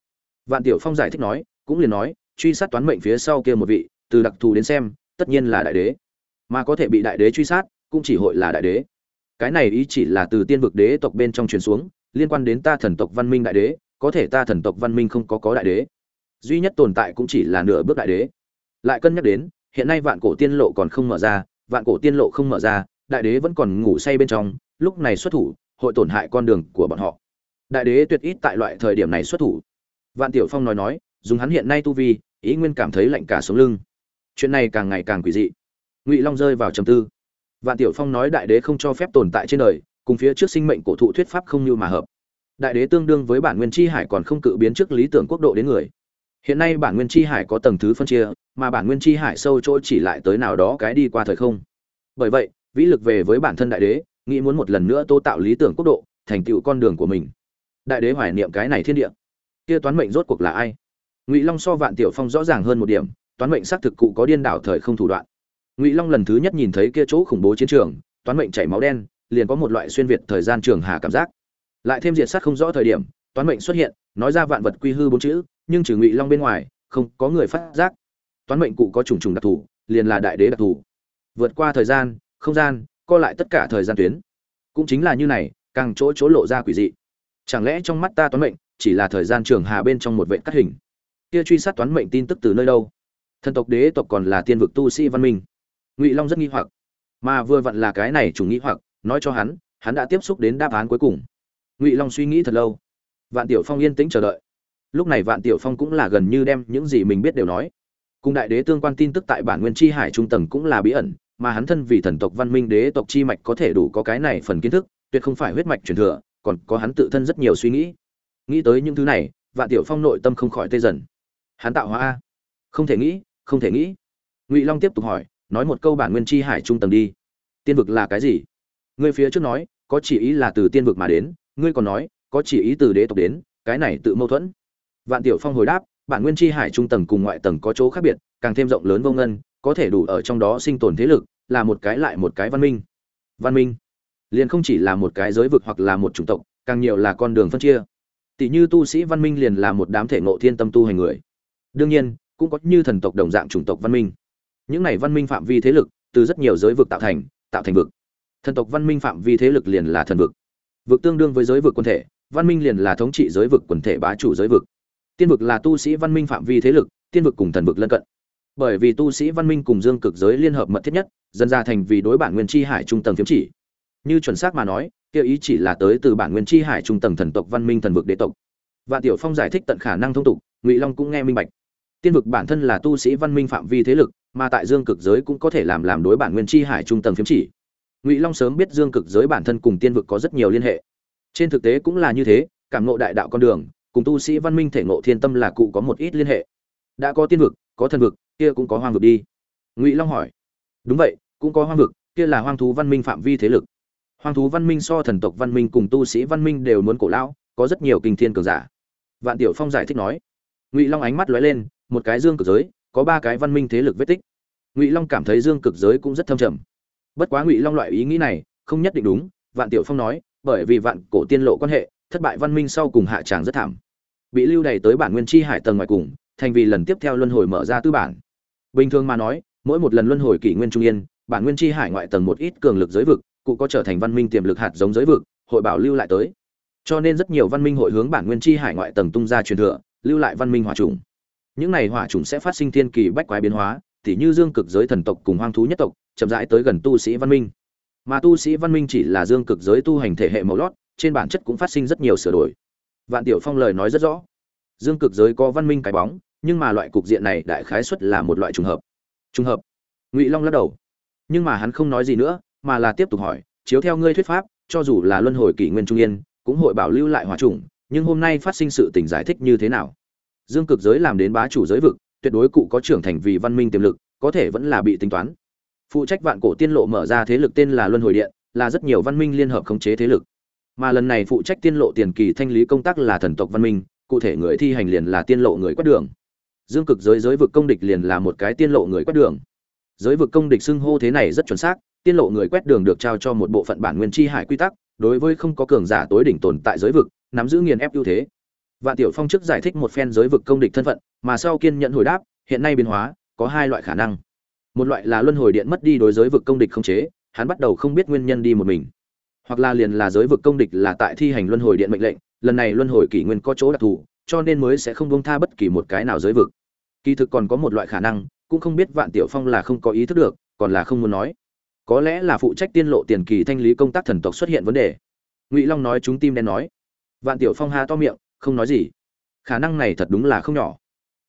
Vạn tiểu phong giải thích nói, cũng liền nói, truy sát toán mệnh phía sau kia một vị, từ đặc thù đến xem, tất nhiên là đại đế. Mà có thể bị đại đế truy sát, cũng chỉ hội là đại đế cái này ý chỉ là từ tiên vực đế tộc bên trong truyền xuống, liên quan đến ta thần tộc văn minh đại đế, có thể ta thần tộc văn minh không có có đại đế. Duy nhất tồn tại cũng chỉ là nửa bước đại đế. Lại cân nhắc đến, hiện nay vạn cổ tiên lộ còn không mở ra, vạn cổ tiên lộ không mở ra, đại đế vẫn còn ngủ say bên trong, lúc này xuất thủ, hội tổn hại con đường của bọn họ. Đại đế tuyệt ít tại loại thời điểm này xuất thủ. Vạn tiểu phong nói nói, dùng hắn hiện nay tu vi, ý nguyên cảm thấy lạnh cả sống lưng. Chuyện này càng ngày càng quỷ dị. Ngụy long rơi vào trầm tư vạn tiểu phong nói đại đế không cho phép tồn tại trên đời, cùng phía trước sinh mệnh cổ thụ thuyết pháp không như mà hợp. Đại đế tương đương với bản nguyên chi hải còn không cự biến trước lý tưởng quốc độ đến người. Hiện nay bản nguyên chi hải có tầng thứ phân chia, mà bản nguyên chi hải sâu chỗ chỉ lại tới nào đó cái đi qua thời không. Bởi vậy, vĩ lực về với bản thân đại đế, nghĩ muốn một lần nữa tô tạo lý tưởng quốc độ, thành tựu con đường của mình. Đại đế hoài niệm cái này thiên địa. Kia toán mệnh rốt cuộc là ai? Ngụy long so vạn tiểu phong rõ ràng hơn một điểm, toán mệnh xác thực cụ có điên đảo thời không thủ đoạn ngụy long lần thứ nhất nhìn thấy kia chỗ khủng bố chiến trường, toán mệnh chảy máu đen, liền có một loại xuyên việt thời gian trường hà cảm giác. Lại thêm diện sát không rõ thời điểm, toán mệnh xuất hiện, nói ra vạn vật quy hư bốn chữ, nhưng trừ ngụy long bên ngoài, không có người phát giác. Toán mệnh cụ có trùng trùng đặc thù, liền là đại đế đặc thù. Vượt qua thời gian, không gian, co lại tất cả thời gian tuyến. Cũng chính là như này, càng chỗ chỗ lộ ra quỷ dị. Chẳng lẽ trong mắt ta toán mệnh, chỉ là thời gian trường hà bên trong một vệ cắt hình? Kia truy sát toán mệnh tin tức từ nơi đâu? Thần tộc đế tộc còn là tiên vực tu sĩ văn minh ngụy long rất nghi hoặc mà vừa vặn là cái này chủ nghĩ hoặc nói cho hắn hắn đã tiếp xúc đến đáp án cuối cùng ngụy long suy nghĩ thật lâu vạn tiểu phong yên tĩnh chờ đợi lúc này vạn tiểu phong cũng là gần như đem những gì mình biết đều nói cùng đại đế tương quan tin tức tại bản nguyên chi hải trung tầng cũng là bí ẩn mà hắn thân vì thần tộc văn minh đế tộc chi mạch có thể đủ có cái này phần kiến thức tuyệt không phải huyết mạch truyền thừa còn có hắn tự thân rất nhiều suy nghĩ nghĩ tới những thứ này vạn tiểu phong nội tâm không khỏi tê dần hắn tạo hóa a không thể nghĩ không thể nghĩ ngụy long tiếp tục hỏi nói một câu bản nguyên chi hải trung tầng đi. Tiên vực là cái gì? Ngươi phía trước nói, có chỉ ý là từ tiên vực mà đến, ngươi còn nói, có chỉ ý từ đế tộc đến, cái này tự mâu thuẫn. Vạn tiểu phong hồi đáp, bản nguyên chi hải trung tầng cùng ngoại tầng có chỗ khác biệt, càng thêm rộng lớn vô ngân, có thể đủ ở trong đó sinh tồn thế lực, là một cái lại một cái văn minh. Văn minh? Liền không chỉ là một cái giới vực hoặc là một chủng tộc, càng nhiều là con đường phân chia. Tỷ như tu sĩ văn minh liền là một đám thể ngộ thiên tâm tu hành người. Đương nhiên, cũng có như thần tộc đồng dạng chủng tộc văn minh những này văn minh phạm vi thế lực, từ rất nhiều giới vực tạo thành tạo thành vực. Thần tộc văn minh phạm vi thế lực liền là thần vực. Vực tương đương với giới vực quân thể, văn minh liền là thống trị giới vực quần thể bá chủ giới vực. Tiên vực là tu sĩ văn minh phạm vi thế lực, tiên vực cùng thần vực lân cận. Bởi vì tu sĩ văn minh cùng dương cực giới liên hợp mật thiết nhất dần ra thành vì đối bản nguyên chi hải trung tầng phiếm chỉ. Như chuẩn xác mà nói, kia ý chỉ là tới từ bản nguyên chi hải trung tầng thần tộc văn minh thần vực đế tộc. Và tiểu phong giải thích tận khả năng thông tục, ngụy long cũng nghe minh bạch tiên vực bản thân là tu sĩ văn minh phạm vi thế lực, mà tại dương cực giới cũng có thể làm làm đối bản nguyên chi hải trung tầng phiếm chỉ. Ngụy long sớm biết dương cực giới bản thân cùng tiên vực có rất nhiều liên hệ. Trên thực tế cũng là như thế, cảm ngộ đại đạo con đường, cùng tu sĩ văn minh thể ngộ thiên tâm là cụ có một ít liên hệ. Đã có tiên vực, có thần vực, kia cũng có hoang vực đi. Ngụy long hỏi. Đúng vậy, cũng có hoang vực, kia là hoang thú văn minh phạm vi thế lực. Hoang thú văn minh so thần tộc văn minh cùng tu sĩ văn minh đều muốn cổ lão, có rất nhiều kinh thiên cường giả. Vạn tiểu phong giải thích nói. Ngụy long ánh mắt lóe lên một cái dương cực giới, có ba cái văn minh thế lực vết tích. Ngụy long cảm thấy dương cực giới cũng rất thâm trầm. Bất quá ngụy long loại ý nghĩ này, không nhất định đúng, vạn tiểu phong nói, bởi vì vạn cổ tiên lộ quan hệ, thất bại văn minh sau cùng hạ tràng rất thảm. Bị lưu đày tới bản nguyên chi hải tầng ngoài cùng, thành vì lần tiếp theo luân hồi mở ra tư bản. Bình thường mà nói, mỗi một lần luân hồi kỷ nguyên trung yên, bản nguyên chi hải ngoại tầng một ít cường lực giới vực, cụ có trở thành văn minh tiềm lực hạt giống giới vực, hội bảo lưu lại tới. Cho nên rất nhiều văn minh hội hướng bản nguyên chi hải ngoại tầng tung ra truyền thừa, lưu lại văn minh hòa trùng những này hỏa trùng sẽ phát sinh thiên kỳ bách quái biến hóa, tỉ như dương cực giới thần tộc cùng hoang thú nhất tộc, chậm rãi tới gần tu sĩ văn minh. Mà tu sĩ văn minh chỉ là dương cực giới tu hành thể hệ màu lót, trên bản chất cũng phát sinh rất nhiều sửa đổi. Vạn tiểu phong lời nói rất rõ. Dương cực giới có văn minh cái bóng, nhưng mà loại cục diện này đại khái xuất là một loại trùng hợp. Trùng hợp. Ngụy long lắc đầu. Nhưng mà hắn không nói gì nữa, mà là tiếp tục hỏi, chiếu theo ngươi thuyết pháp, cho dù là luân hồi kỷ nguyên trung yên, cũng hội bảo lưu lại hòa trùng, nhưng hôm nay phát sinh sự tình giải thích như thế nào? Dương cực giới làm đến bá chủ giới vực, tuyệt đối cụ có trưởng thành vì văn minh tiềm lực, có thể vẫn là bị tính toán. Phụ trách vạn cổ tiên lộ mở ra thế lực tên là luân hồi điện, là rất nhiều văn minh liên hợp khống chế thế lực. Mà lần này phụ trách tiên lộ tiền kỳ thanh lý công tác là thần tộc văn minh, cụ thể người thi hành liền là tiên lộ người quét đường. Dương cực giới giới vực công địch liền là một cái tiên lộ người quét đường. Giới vực công địch xưng hô thế này rất chuẩn xác, tiên lộ người quét đường được trao cho một bộ phận bản nguyên chi hải quy tắc, đối với không có cường giả tối đỉnh tồn tại giới vực, nắm giữ nghiền ép ưu thế vạn tiểu phong trước giải thích một phen giới vực công địch thân phận, mà sau kiên nhận hồi đáp, hiện nay biến hóa, có hai loại khả năng. Một loại là luân hồi điện mất đi đối giới vực công địch không chế, hắn bắt đầu không biết nguyên nhân đi một mình. Hoặc là liền là giới vực công địch là tại thi hành luân hồi điện mệnh lệnh, lần này luân hồi kỷ nguyên có chỗ đặc thù, cho nên mới sẽ không buông tha bất kỳ một cái nào giới vực. Kỳ thực còn có một loại khả năng, cũng không biết vạn tiểu phong là không có ý thức được, còn là không muốn nói. Có lẽ là phụ trách tiên lộ tiền kỳ thanh lý công tác thần tộc xuất hiện vấn đề. Ngụy long nói chúng tim đen nói. Vạn tiểu phong ha to miệng không nói gì. Khả năng này thật đúng là không nhỏ.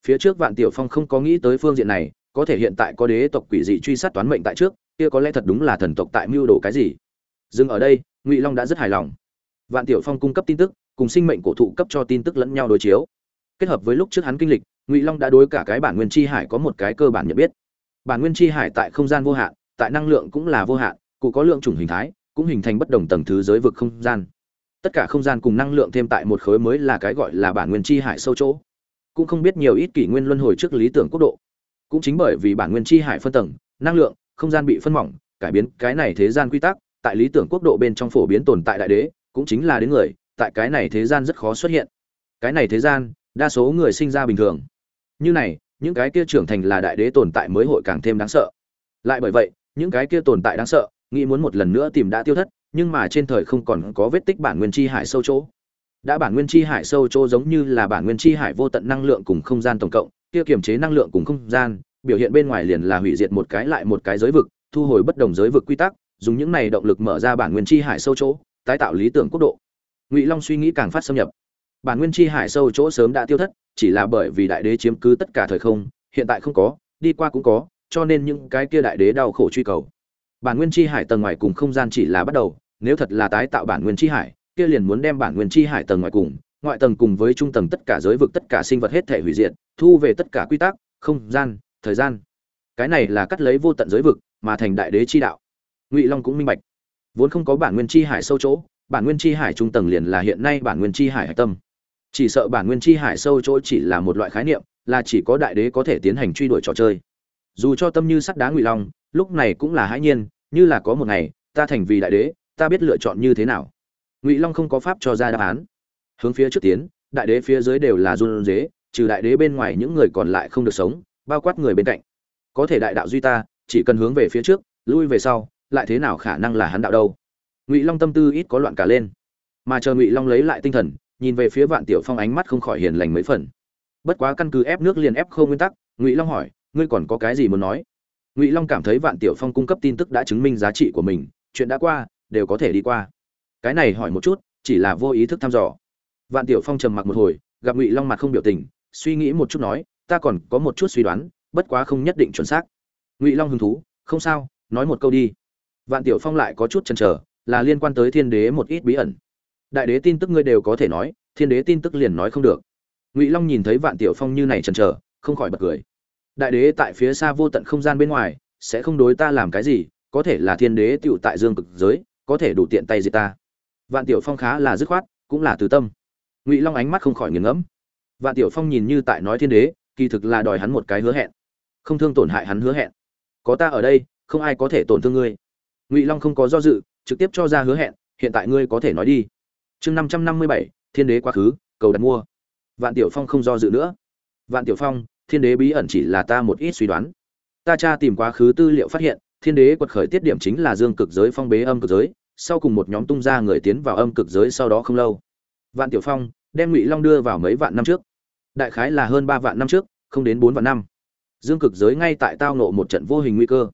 Phía trước vạn tiểu phong không có nghĩ tới phương diện này, có thể hiện tại có đế tộc quỷ dị truy sát toán mệnh tại trước, kia có lẽ thật đúng là thần tộc tại mưu đồ cái gì. Dừng ở đây, ngụy long đã rất hài lòng. Vạn tiểu phong cung cấp tin tức, cùng sinh mệnh cổ thụ cấp cho tin tức lẫn nhau đối chiếu. Kết hợp với lúc trước hắn kinh lịch, ngụy long đã đối cả cái bản nguyên chi hải có một cái cơ bản nhận biết. Bản nguyên chi hải tại không gian vô hạn, tại năng lượng cũng là vô hạn, cụ có lượng chủng hình thái, cũng hình thành bất đồng tầng thứ giới vực không gian tất cả không gian cùng năng lượng thêm tại một khối mới là cái gọi là bản nguyên chi hải sâu chỗ. Cũng không biết nhiều ít kỷ nguyên luân hồi trước lý tưởng quốc độ. Cũng chính bởi vì bản nguyên chi hải phân tầng, năng lượng, không gian bị phân mỏng, cải biến cái này thế gian quy tắc, tại lý tưởng quốc độ bên trong phổ biến tồn tại đại đế, cũng chính là đến người, tại cái này thế gian rất khó xuất hiện. Cái này thế gian, đa số người sinh ra bình thường. Như này, những cái kia trưởng thành là đại đế tồn tại mới hội càng thêm đáng sợ. Lại bởi vậy, những cái kia tồn tại đáng sợ, nghĩ muốn một lần nữa tìm đã tiêu thất nhưng mà trên thời không còn có vết tích bản nguyên chi hải sâu chỗ. Đã bản nguyên chi hải sâu chỗ giống như là bản nguyên chi hải vô tận năng lượng cùng không gian tổng cộng, kia kiềm chế năng lượng cùng không gian, biểu hiện bên ngoài liền là hủy diệt một cái lại một cái giới vực, thu hồi bất đồng giới vực quy tắc, dùng những này động lực mở ra bản nguyên chi hải sâu chỗ, tái tạo lý tưởng quốc độ. Ngụy long suy nghĩ càng phát xâm nhập. Bản nguyên chi hải sâu chỗ sớm đã tiêu thất, chỉ là bởi vì đại đế chiếm cứ tất cả thời không, hiện tại không có, đi qua cũng có, cho nên những cái kia đại đế đau khổ truy cầu. Bản nguyên chi hải tầng ngoài cùng không gian chỉ là bắt đầu nếu thật là tái tạo bản nguyên chi hải, kia liền muốn đem bản nguyên chi hải tầng ngoài cùng, ngoại tầng cùng với trung tầng tất cả giới vực tất cả sinh vật hết thể hủy diệt, thu về tất cả quy tắc, không, gian, thời gian. Cái này là cắt lấy vô tận giới vực mà thành đại đế chi đạo. Ngụy long cũng minh bạch. Vốn không có bản nguyên chi hải sâu chỗ, bản nguyên chi hải trung tầng liền là hiện nay bản nguyên chi hải hải tâm. Chỉ sợ bản nguyên chi hải sâu chỗ chỉ là một loại khái niệm, là chỉ có đại đế có thể tiến hành truy đuổi trò chơi. Dù cho tâm như sắt đá ngụy long, lúc này cũng là hãi nhiên, như là có một ngày, ta thành vì đại đế ta biết lựa chọn như thế nào. Ngụy long không có pháp cho ra đáp án. Hướng phía trước tiến, đại đế phía dưới đều là run dế trừ đại đế bên ngoài những người còn lại không được sống, bao quát người bên cạnh. Có thể đại đạo duy ta, chỉ cần hướng về phía trước, lui về sau, lại thế nào khả năng là hắn đạo đâu? Ngụy long tâm tư ít có loạn cả lên. Mà chờ ngụy long lấy lại tinh thần, nhìn về phía vạn tiểu phong ánh mắt không khỏi hiền lành mấy phần. Bất quá căn cứ ép nước liền ép không nguyên tắc, ngụy long hỏi, ngươi còn có cái gì muốn nói? Ngụy long cảm thấy vạn tiểu phong cung cấp tin tức đã chứng minh giá trị của mình, chuyện đã qua đều có thể đi qua. Cái này hỏi một chút, chỉ là vô ý thức thăm dò. Vạn tiểu phong trầm mặc một hồi, gặp ngụy long mặt không biểu tình, suy nghĩ một chút nói, ta còn có một chút suy đoán, bất quá không nhất định chuẩn xác. Ngụy long hứng thú, không sao, nói một câu đi. Vạn tiểu phong lại có chút chần chờ, là liên quan tới thiên đế một ít bí ẩn. Đại đế tin tức ngươi đều có thể nói, thiên đế tin tức liền nói không được. Ngụy long nhìn thấy vạn tiểu phong như này chần chờ, không khỏi bật cười. Đại đế tại phía xa vô tận không gian bên ngoài, sẽ không đối ta làm cái gì, có thể là thiên đế tựu tại dương cực giới có thể đủ tiện tay diệt ta. Vạn tiểu phong khá là dứt khoát, cũng là từ tâm. Ngụy long ánh mắt không khỏi nghiền ngẫm. Vạn tiểu phong nhìn như tại nói thiên đế, kỳ thực là đòi hắn một cái hứa hẹn. Không thương tổn hại hắn hứa hẹn. Có ta ở đây, không ai có thể tổn thương ngươi. Ngụy long không có do dự, trực tiếp cho ra hứa hẹn, hiện tại ngươi có thể nói đi. Chương năm trăm năm mươi bảy, thiên đế quá khứ, cầu đặt mua. Vạn tiểu phong không do dự nữa. Vạn tiểu phong, thiên đế bí ẩn chỉ là ta một ít suy đoán. Ta tra tìm quá khứ tư liệu phát hiện thiên đế quật khởi tiết điểm chính là dương cực giới phong bế âm cực giới, sau cùng một nhóm tung ra người tiến vào âm cực giới sau đó không lâu. Vạn tiểu phong đem ngụy long đưa vào mấy vạn năm trước. Đại khái là hơn ba vạn năm trước, không đến bốn vạn năm. Dương cực giới ngay tại tao nộ một trận vô hình nguy cơ.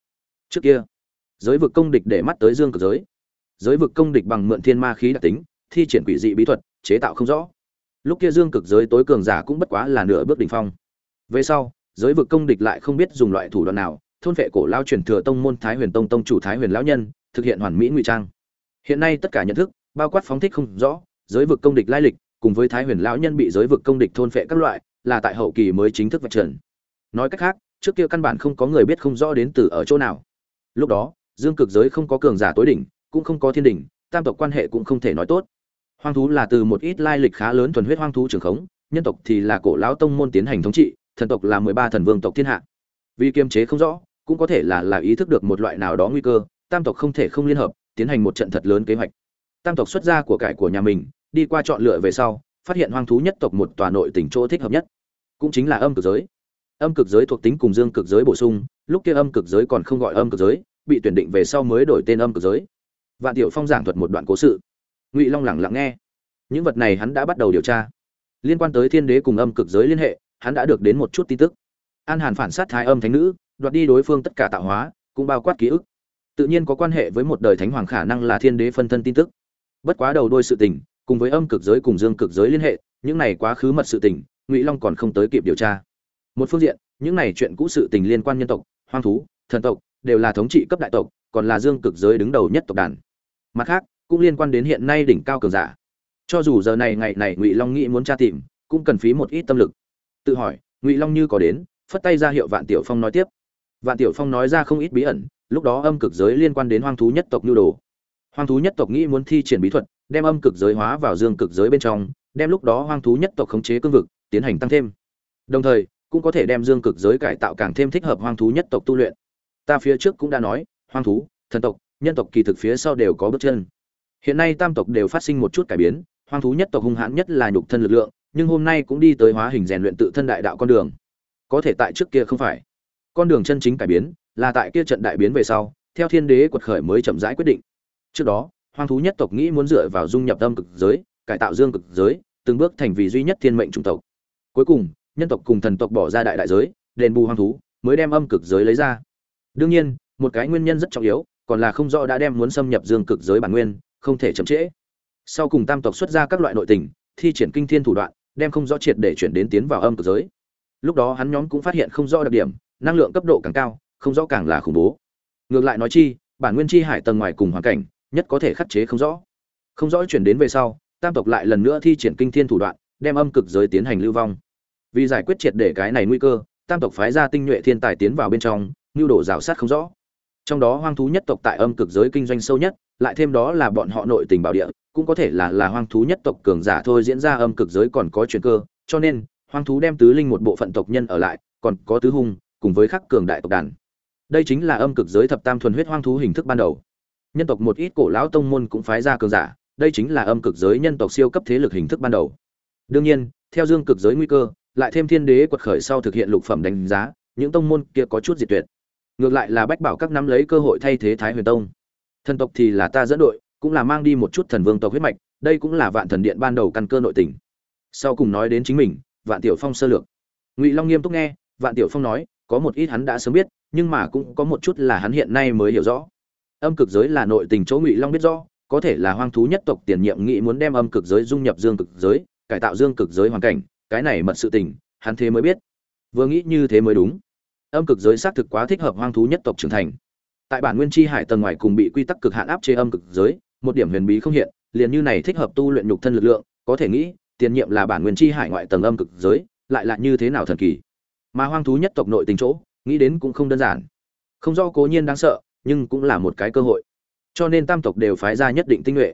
Trước kia, giới vực công địch để mắt tới dương cực giới. Giới vực công địch bằng mượn thiên ma khí đặc tính, thi triển quỷ dị bí thuật, chế tạo không rõ. Lúc kia dương cực giới tối cường giả cũng bất quá là nửa bước đỉnh phong. Về sau, giới vực công địch lại không biết dùng loại thủ đoạn nào thôn vệ cổ lao truyền thừa tông môn thái huyền tông tông chủ thái huyền lão nhân, thực hiện hoàn mỹ ngụy trang. Hiện nay tất cả nhận thức, bao quát phóng thích không rõ, giới vực công địch lai lịch, cùng với thái huyền lão nhân bị giới vực công địch thôn phệ các loại, là tại hậu kỳ mới chính thức vạch trần. Nói cách khác, trước kia căn bản không có người biết không rõ đến từ ở chỗ nào. Lúc đó, dương cực giới không có cường giả tối đỉnh, cũng không có thiên đỉnh, tam tộc quan hệ cũng không thể nói tốt. Hoang thú là từ một ít lai lịch khá lớn thuần huyết hoang thú trường khống, nhân tộc thì là cổ lão tông môn tiến hành thống trị, thần tộc là mười ba thần vương tộc thiên hạ. Vì kiềm chế không rõ cũng có thể là là ý thức được một loại nào đó nguy cơ, tam tộc không thể không liên hợp, tiến hành một trận thật lớn kế hoạch. Tam tộc xuất ra của cải của nhà mình, đi qua chọn lựa về sau, phát hiện hoang thú nhất tộc một tòa nội tỉnh chỗ thích hợp nhất. Cũng chính là âm cực giới. Âm cực giới thuộc tính cùng dương cực giới bổ sung, lúc kia âm cực giới còn không gọi âm cực giới, bị tuyển định về sau mới đổi tên âm cực giới. Vạn tiểu phong giảng thuật một đoạn cố sự. Ngụy long lẳng lặng nghe. Những vật này hắn đã bắt đầu điều tra. Liên quan tới thiên đế cùng âm cực giới liên hệ, hắn đã được đến một chút tin tức. An hàn phản sát thái âm thánh nữ đoạt đi đối phương tất cả tạo hóa, cũng bao quát ký ức. Tự nhiên có quan hệ với một đời thánh hoàng khả năng là thiên đế phân thân tin tức. Bất quá đầu đôi sự tình, cùng với âm cực giới cùng dương cực giới liên hệ, những này quá khứ mật sự tình, ngụy long còn không tới kịp điều tra. Một phương diện, những này chuyện cũ sự tình liên quan nhân tộc, hoang thú, thần tộc, đều là thống trị cấp đại tộc, còn là dương cực giới đứng đầu nhất tộc đàn. Mặt khác, cũng liên quan đến hiện nay đỉnh cao cường giả. Cho dù giờ này ngày này ngụy long nghĩ muốn tra tìm, cũng cần phí một ít tâm lực. Tự hỏi, ngụy long như có đến, phất tay ra hiệu vạn tiểu phong nói tiếp vạn tiểu phong nói ra không ít bí ẩn, lúc đó âm cực giới liên quan đến hoang thú nhất tộc nhu đồ. Hoang thú nhất tộc nghĩ muốn thi triển bí thuật, đem âm cực giới hóa vào dương cực giới bên trong, đem lúc đó hoang thú nhất tộc khống chế cương vực, tiến hành tăng thêm. Đồng thời, cũng có thể đem dương cực giới cải tạo càng thêm thích hợp hoang thú nhất tộc tu luyện. Ta phía trước cũng đã nói, hoang thú, thần tộc, nhân tộc kỳ thực phía sau đều có bước chân. Hiện nay tam tộc đều phát sinh một chút cải biến, hoang thú nhất tộc hung hãn nhất là nhục thân lực lượng, nhưng hôm nay cũng đi tới hóa hình rèn luyện tự thân đại đạo con đường. Có thể tại trước kia không phải con đường chân chính cải biến, là tại kia trận đại biến về sau, theo thiên đế quật khởi mới chậm rãi quyết định. Trước đó, hoang thú nhất tộc nghĩ muốn dựa vào dung nhập âm cực giới, cải tạo dương cực giới, từng bước thành vì duy nhất thiên mệnh chủng tộc. Cuối cùng, nhân tộc cùng thần tộc bỏ ra đại đại giới, đền bù hoang thú, mới đem âm cực giới lấy ra. Đương nhiên, một cái nguyên nhân rất trọng yếu, còn là không rõ đã đem muốn xâm nhập dương cực giới bản nguyên, không thể chậm trễ. Sau cùng tam tộc xuất ra các loại nội tình, thi triển kinh thiên thủ đoạn, đem không rõ triệt để chuyển đến tiến vào âm cực giới. Lúc đó hắn nhóm cũng phát hiện không rõ đặc điểm năng lượng cấp độ càng cao, không rõ càng là khủng bố. Ngược lại nói chi, bản nguyên chi hải tầng ngoài cùng hoàn cảnh, nhất có thể khắc chế không rõ. Không rõ chuyển đến về sau, tam tộc lại lần nữa thi triển kinh thiên thủ đoạn, đem âm cực giới tiến hành lưu vong. Vì giải quyết triệt để cái này nguy cơ, tam tộc phái ra tinh nhuệ thiên tài tiến vào bên trong nhu đổ rào sát không rõ. Trong đó hoang thú nhất tộc tại âm cực giới kinh doanh sâu nhất, lại thêm đó là bọn họ nội tình bảo địa, cũng có thể là là hoang thú nhất tộc cường giả thôi diễn ra âm cực giới còn có chuyện cơ, cho nên, hoang thú đem tứ linh một bộ phận tộc nhân ở lại, còn có tứ hung cùng với khắc cường đại tộc đàn. Đây chính là âm cực giới thập tam thuần huyết hoang thú hình thức ban đầu. Nhân tộc một ít cổ lão tông môn cũng phái ra cường giả, đây chính là âm cực giới nhân tộc siêu cấp thế lực hình thức ban đầu. Đương nhiên, theo dương cực giới nguy cơ, lại thêm thiên đế quật khởi sau thực hiện lục phẩm đánh giá, những tông môn kia có chút diệt tuyệt. Ngược lại là bách bảo các nắm lấy cơ hội thay thế thái huyền tông. Thần tộc thì là ta dẫn đội, cũng là mang đi một chút thần vương tộc huyết mạch, đây cũng là vạn thần điện ban đầu căn cơ nội tình. Sau cùng nói đến chính mình, vạn tiểu phong sơ lược. Ngụy long nghiêm túc nghe, vạn tiểu phong nói có một ít hắn đã sớm biết, nhưng mà cũng có một chút là hắn hiện nay mới hiểu rõ. Âm cực giới là nội tình chỗ ngụy long biết rõ, có thể là hoang thú nhất tộc tiền nhiệm nghị muốn đem âm cực giới dung nhập dương cực giới, cải tạo dương cực giới hoàn cảnh, cái này mật sự tình, hắn thế mới biết. Vừa nghĩ như thế mới đúng. Âm cực giới xác thực quá thích hợp hoang thú nhất tộc trưởng thành. Tại bản nguyên chi hải tầng ngoài cùng bị quy tắc cực hạn áp chế âm cực giới, một điểm huyền bí không hiện, liền như này thích hợp tu luyện nhục thân lực lượng, có thể nghĩ, tiền nhiệm là bản nguyên chi hải ngoại tầng âm cực giới, lại là như thế nào thần kỳ mà hoang thú nhất tộc nội tình chỗ, nghĩ đến cũng không đơn giản. Không do cố nhiên đáng sợ, nhưng cũng là một cái cơ hội. Cho nên tam tộc đều phái ra nhất định tinh nhuệ.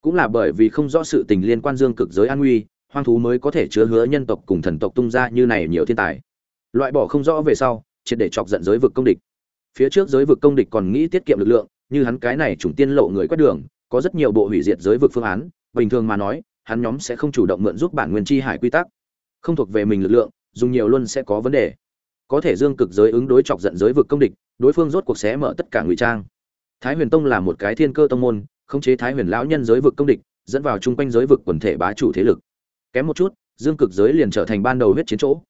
Cũng là bởi vì không rõ sự tình liên quan dương cực giới an nguy, hoang thú mới có thể chứa hứa nhân tộc cùng thần tộc tung ra như này nhiều thiên tài. Loại bỏ không rõ về sau, triệt để chọc giận giới vực công địch. Phía trước giới vực công địch còn nghĩ tiết kiệm lực lượng, như hắn cái này chủng tiên lộ người quét đường, có rất nhiều bộ hủy diệt giới vực phương án, bình thường mà nói, hắn nhóm sẽ không chủ động mượn giúp bản nguyên chi hải quy tắc. Không thuộc về mình lực lượng dùng nhiều luôn sẽ có vấn đề. Có thể dương cực giới ứng đối chọc giận giới vực công địch, đối phương rốt cuộc sẽ mở tất cả ngụy trang. Thái huyền tông là một cái thiên cơ tông môn, khống chế thái huyền lão nhân giới vực công địch, dẫn vào chung quanh giới vực quần thể bá chủ thế lực. Kém một chút, dương cực giới liền trở thành ban đầu huyết chiến chỗ.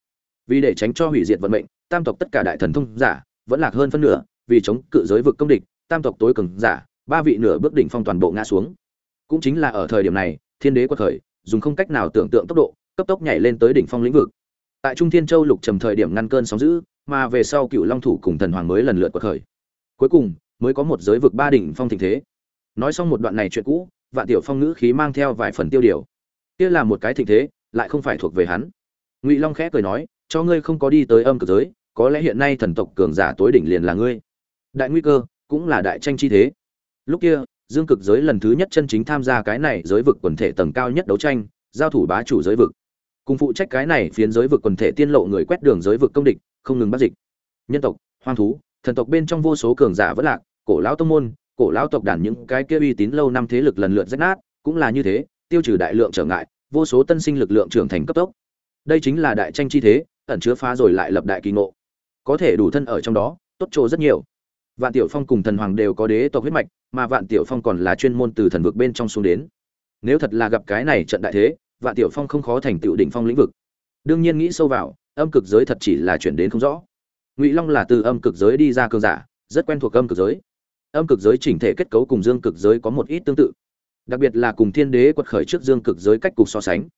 Vì để tránh cho hủy diệt vận mệnh, tam tộc tất cả đại thần thông giả vẫn lạc hơn phân nửa, vì chống cự giới vực công địch, tam tộc tối cường giả, ba vị nửa bước đỉnh phong toàn bộ ngã xuống. Cũng chính là ở thời điểm này, thiên đế quật khởi, dùng không cách nào tưởng tượng tốc độ, cấp tốc nhảy lên tới đỉnh phong lĩnh vực tại trung thiên châu lục trầm thời điểm ngăn cơn sóng dữ, mà về sau cựu long thủ cùng thần hoàng mới lần lượt cuộc khởi. Cuối cùng, mới có một giới vực ba đỉnh phong tình thế. Nói xong một đoạn này chuyện cũ, vạn tiểu phong ngữ khí mang theo vài phần tiêu điều. Kia là một cái thịnh thế, lại không phải thuộc về hắn. Ngụy long khẽ cười nói, cho ngươi không có đi tới âm cực giới, có lẽ hiện nay thần tộc cường giả tối đỉnh liền là ngươi. Đại nguy cơ, cũng là đại tranh chi thế. Lúc kia, dương cực giới lần thứ nhất chân chính tham gia cái này giới vực quần thể tầng cao nhất đấu tranh, giao thủ bá chủ giới vực cùng phụ trách cái này phiến giới vực quần thể tiên lộ người quét đường giới vực công địch, không ngừng bắt dịch. Nhân tộc, hoang thú, thần tộc bên trong vô số cường giả vẫn lạc, cổ lão tông môn, cổ lão tộc đàn những cái kia uy tín lâu năm thế lực lần lượt rách nát, cũng là như thế, tiêu trừ đại lượng trở ngại, vô số tân sinh lực lượng trưởng thành cấp tốc. Đây chính là đại tranh chi thế, ẩn chứa phá rồi lại lập đại kỳ ngộ. Có thể đủ thân ở trong đó, tốt chỗ rất nhiều. Vạn tiểu phong cùng thần hoàng đều có đế tộc huyết mạch, mà vạn tiểu phong còn là chuyên môn từ thần vực bên trong xuống đến. Nếu thật là gặp cái này trận đại thế vạn tiểu phong không khó thành tựu đỉnh phong lĩnh vực. Đương nhiên nghĩ sâu vào, âm cực giới thật chỉ là chuyển đến không rõ. Ngụy long là từ âm cực giới đi ra cường giả, rất quen thuộc âm cực giới. Âm cực giới chỉnh thể kết cấu cùng dương cực giới có một ít tương tự. Đặc biệt là cùng thiên đế quật khởi trước dương cực giới cách cục so sánh.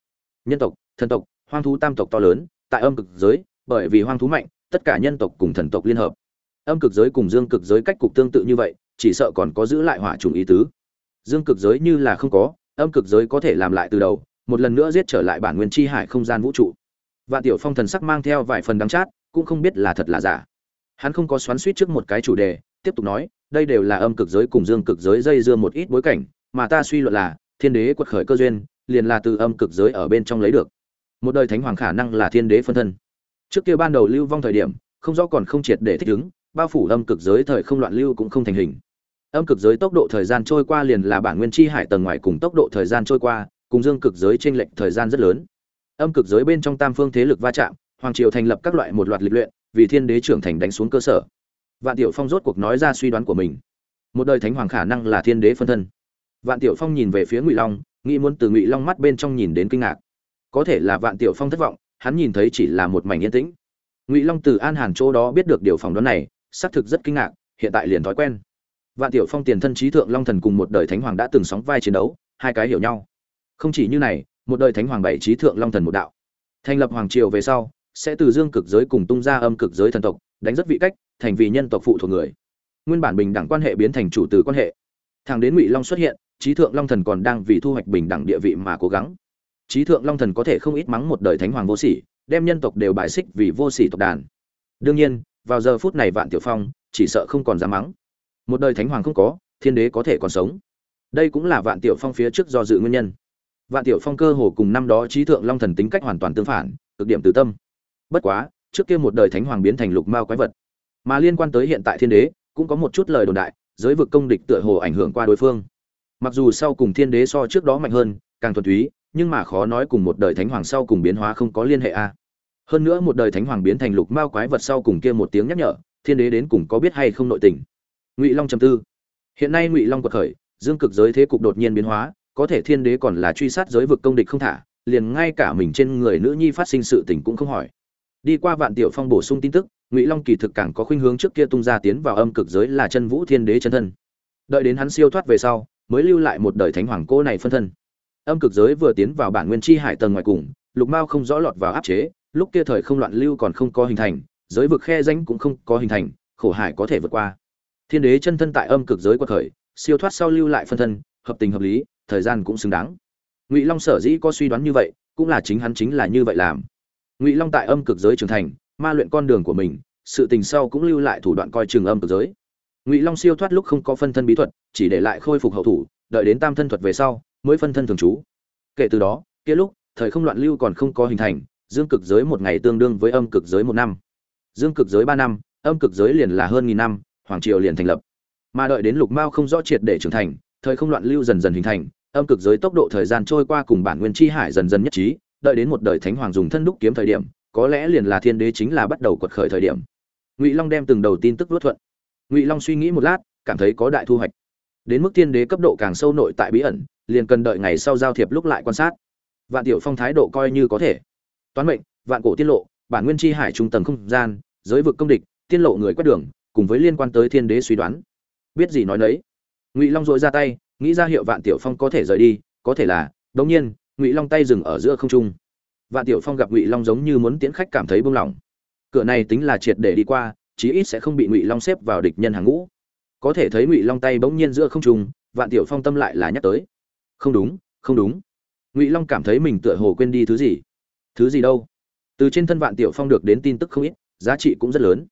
Nhân tộc, thần tộc, hoang thú tam tộc to lớn, tại âm cực giới, bởi vì hoang thú mạnh, tất cả nhân tộc cùng thần tộc liên hợp. Âm cực giới cùng dương cực giới cách cục tương tự như vậy, chỉ sợ còn có giữ lại hỏa trùng ý tứ. Dương cực giới như là không có, âm cực giới có thể làm lại từ đầu một lần nữa giết trở lại bản nguyên chi hải không gian vũ trụ. Vạn tiểu phong thần sắc mang theo vài phần đắng chát, cũng không biết là thật là giả. Hắn không có xoắn suýt trước một cái chủ đề, tiếp tục nói, đây đều là âm cực giới cùng dương cực giới dây dưa một ít bối cảnh, mà ta suy luận là, thiên đế quật khởi cơ duyên, liền là từ âm cực giới ở bên trong lấy được. Một đời thánh hoàng khả năng là thiên đế phân thân. Trước kia ban đầu lưu vong thời điểm, không rõ còn không triệt để thích ứng, bao phủ âm cực giới thời không loạn lưu cũng không thành hình. Âm cực giới tốc độ thời gian trôi qua liền là bản nguyên chi hải tầng ngoài cùng tốc độ thời gian trôi qua cùng dương cực giới trên lệch thời gian rất lớn. Âm cực giới bên trong tam phương thế lực va chạm, hoàng triều thành lập các loại một loạt lịch luyện, vì thiên đế trưởng thành đánh xuống cơ sở. Vạn tiểu phong rốt cuộc nói ra suy đoán của mình. Một đời thánh hoàng khả năng là thiên đế phân thân. Vạn tiểu phong nhìn về phía ngụy long, nghĩ muốn từ ngụy long mắt bên trong nhìn đến kinh ngạc. Có thể là vạn tiểu phong thất vọng, hắn nhìn thấy chỉ là một mảnh yên tĩnh. Ngụy long từ an hàn chỗ đó biết được điều phỏng đoán này, xác thực rất kinh ngạc, hiện tại liền thói quen. Vạn tiểu phong tiền thân trí thượng long thần cùng một đời thánh hoàng đã từng sóng vai chiến đấu, hai cái hiểu nhau không chỉ như này, một đời thánh hoàng bảy trí thượng long thần một đạo. Thành lập hoàng triều về sau, sẽ từ dương cực giới cùng tung ra âm cực giới thần tộc, đánh rất vị cách, thành vì nhân tộc phụ thuộc người. Nguyên bản bình đẳng quan hệ biến thành chủ từ quan hệ. Thằng đến ngụy long xuất hiện trí thượng long thần còn đang vì thu hoạch bình đẳng địa vị mà cố gắng. Trí thượng long thần có thể không ít mắng một đời thánh hoàng vô sỉ, đem nhân tộc đều bài xích vì vô sỉ tộc đàn. Đương nhiên, vào giờ phút này vạn tiểu phong chỉ sợ không còn dám mắng. Một đời thánh hoàng không có, thiên đế có thể còn sống. Đây cũng là vạn tiểu phong phía trước do dự nguyên nhân vạn tiểu phong cơ hồ cùng năm đó trí thượng long thần tính cách hoàn toàn tương phản, cực điểm từ tâm. Bất quá, trước kia một đời thánh hoàng biến thành lục mao quái vật. Mà liên quan tới hiện tại thiên đế, cũng có một chút lời đồn đại, giới vực công địch tựa hồ ảnh hưởng qua đối phương. Mặc dù sau cùng thiên đế so trước đó mạnh hơn, càng thuần túy, nhưng mà khó nói cùng một đời thánh hoàng sau cùng biến hóa không có liên hệ a. Hơn nữa một đời thánh hoàng biến thành lục mao quái vật sau cùng kia một tiếng nhắc nhở, thiên đế đến cùng có biết hay không nội tình. Ngụy long trầm tư. Hiện nay ngụy long quật khởi, dương cực giới thế cục đột nhiên biến hóa có thể thiên đế còn là truy sát giới vực công địch không thả, liền ngay cả mình trên người nữ nhi phát sinh sự tình cũng không hỏi. Đi qua vạn tiểu phong bổ sung tin tức, ngụy long kỳ thực càng có khuynh hướng trước kia tung ra tiến vào âm cực giới là chân vũ thiên đế chân thân. Đợi đến hắn siêu thoát về sau, mới lưu lại một đời thánh hoàng cô này phân thân. Âm cực giới vừa tiến vào bản nguyên chi hải tầng ngoài cùng, lục mao không rõ lọt vào áp chế, lúc kia thời không loạn lưu còn không có hình thành, giới vực khe danh cũng không có hình thành, khổ hải có thể vượt qua. Thiên đế chân thân tại âm cực giới quật khởi, siêu thoát sau lưu lại phân thân, hợp tình hợp lý thời gian cũng xứng đáng. Ngụy long sở dĩ có suy đoán như vậy, cũng là chính hắn chính là như vậy làm. Ngụy long tại âm cực giới trưởng thành, ma luyện con đường của mình, sự tình sau cũng lưu lại thủ đoạn coi chừng âm cực giới. Ngụy long siêu thoát lúc không có phân thân bí thuật, chỉ để lại khôi phục hậu thủ, đợi đến tam thân thuật về sau, mới phân thân thường trú. Kể từ đó, kia lúc, thời không loạn lưu còn không có hình thành, dương cực giới một ngày tương đương với âm cực giới một năm. Dương cực giới ba năm, âm cực giới liền là hơn nghìn năm, hoàng triều liền thành lập. Mà đợi đến lục mao không rõ triệt để trưởng thành thời không loạn lưu dần dần hình thành, âm cực giới tốc độ thời gian trôi qua cùng bản nguyên chi hải dần dần nhất trí, đợi đến một đời thánh hoàng dùng thân đúc kiếm thời điểm, có lẽ liền là thiên đế chính là bắt đầu quật khởi thời điểm. Ngụy long đem từng đầu tin tức luốt thuận. Ngụy long suy nghĩ một lát, cảm thấy có đại thu hoạch. Đến mức thiên đế cấp độ càng sâu nội tại bí ẩn, liền cần đợi ngày sau giao thiệp lúc lại quan sát. Vạn tiểu phong thái độ coi như có thể. Toán mệnh, vạn cổ tiết lộ, bản nguyên chi hải trung tầng không gian, giới vực công địch, tiên lộ người quét đường, cùng với liên quan tới thiên đế suy đoán. Biết gì nói nấy ngụy long dội ra tay, nghĩ ra hiệu vạn tiểu phong có thể rời đi, có thể là, đống nhiên, ngụy long tay dừng ở giữa không trung. Vạn tiểu phong gặp ngụy long giống như muốn tiễn khách cảm thấy buông lỏng. Cửa này tính là triệt để đi qua, chí ít sẽ không bị ngụy long xếp vào địch nhân hàng ngũ. Có thể thấy ngụy long tay bỗng nhiên giữa không trung, vạn tiểu phong tâm lại là nhắc tới. Không đúng không đúng. Ngụy long cảm thấy mình tựa hồ quên đi thứ gì. Thứ gì đâu? Từ trên thân vạn tiểu phong được đến tin tức không ít, giá trị cũng rất lớn.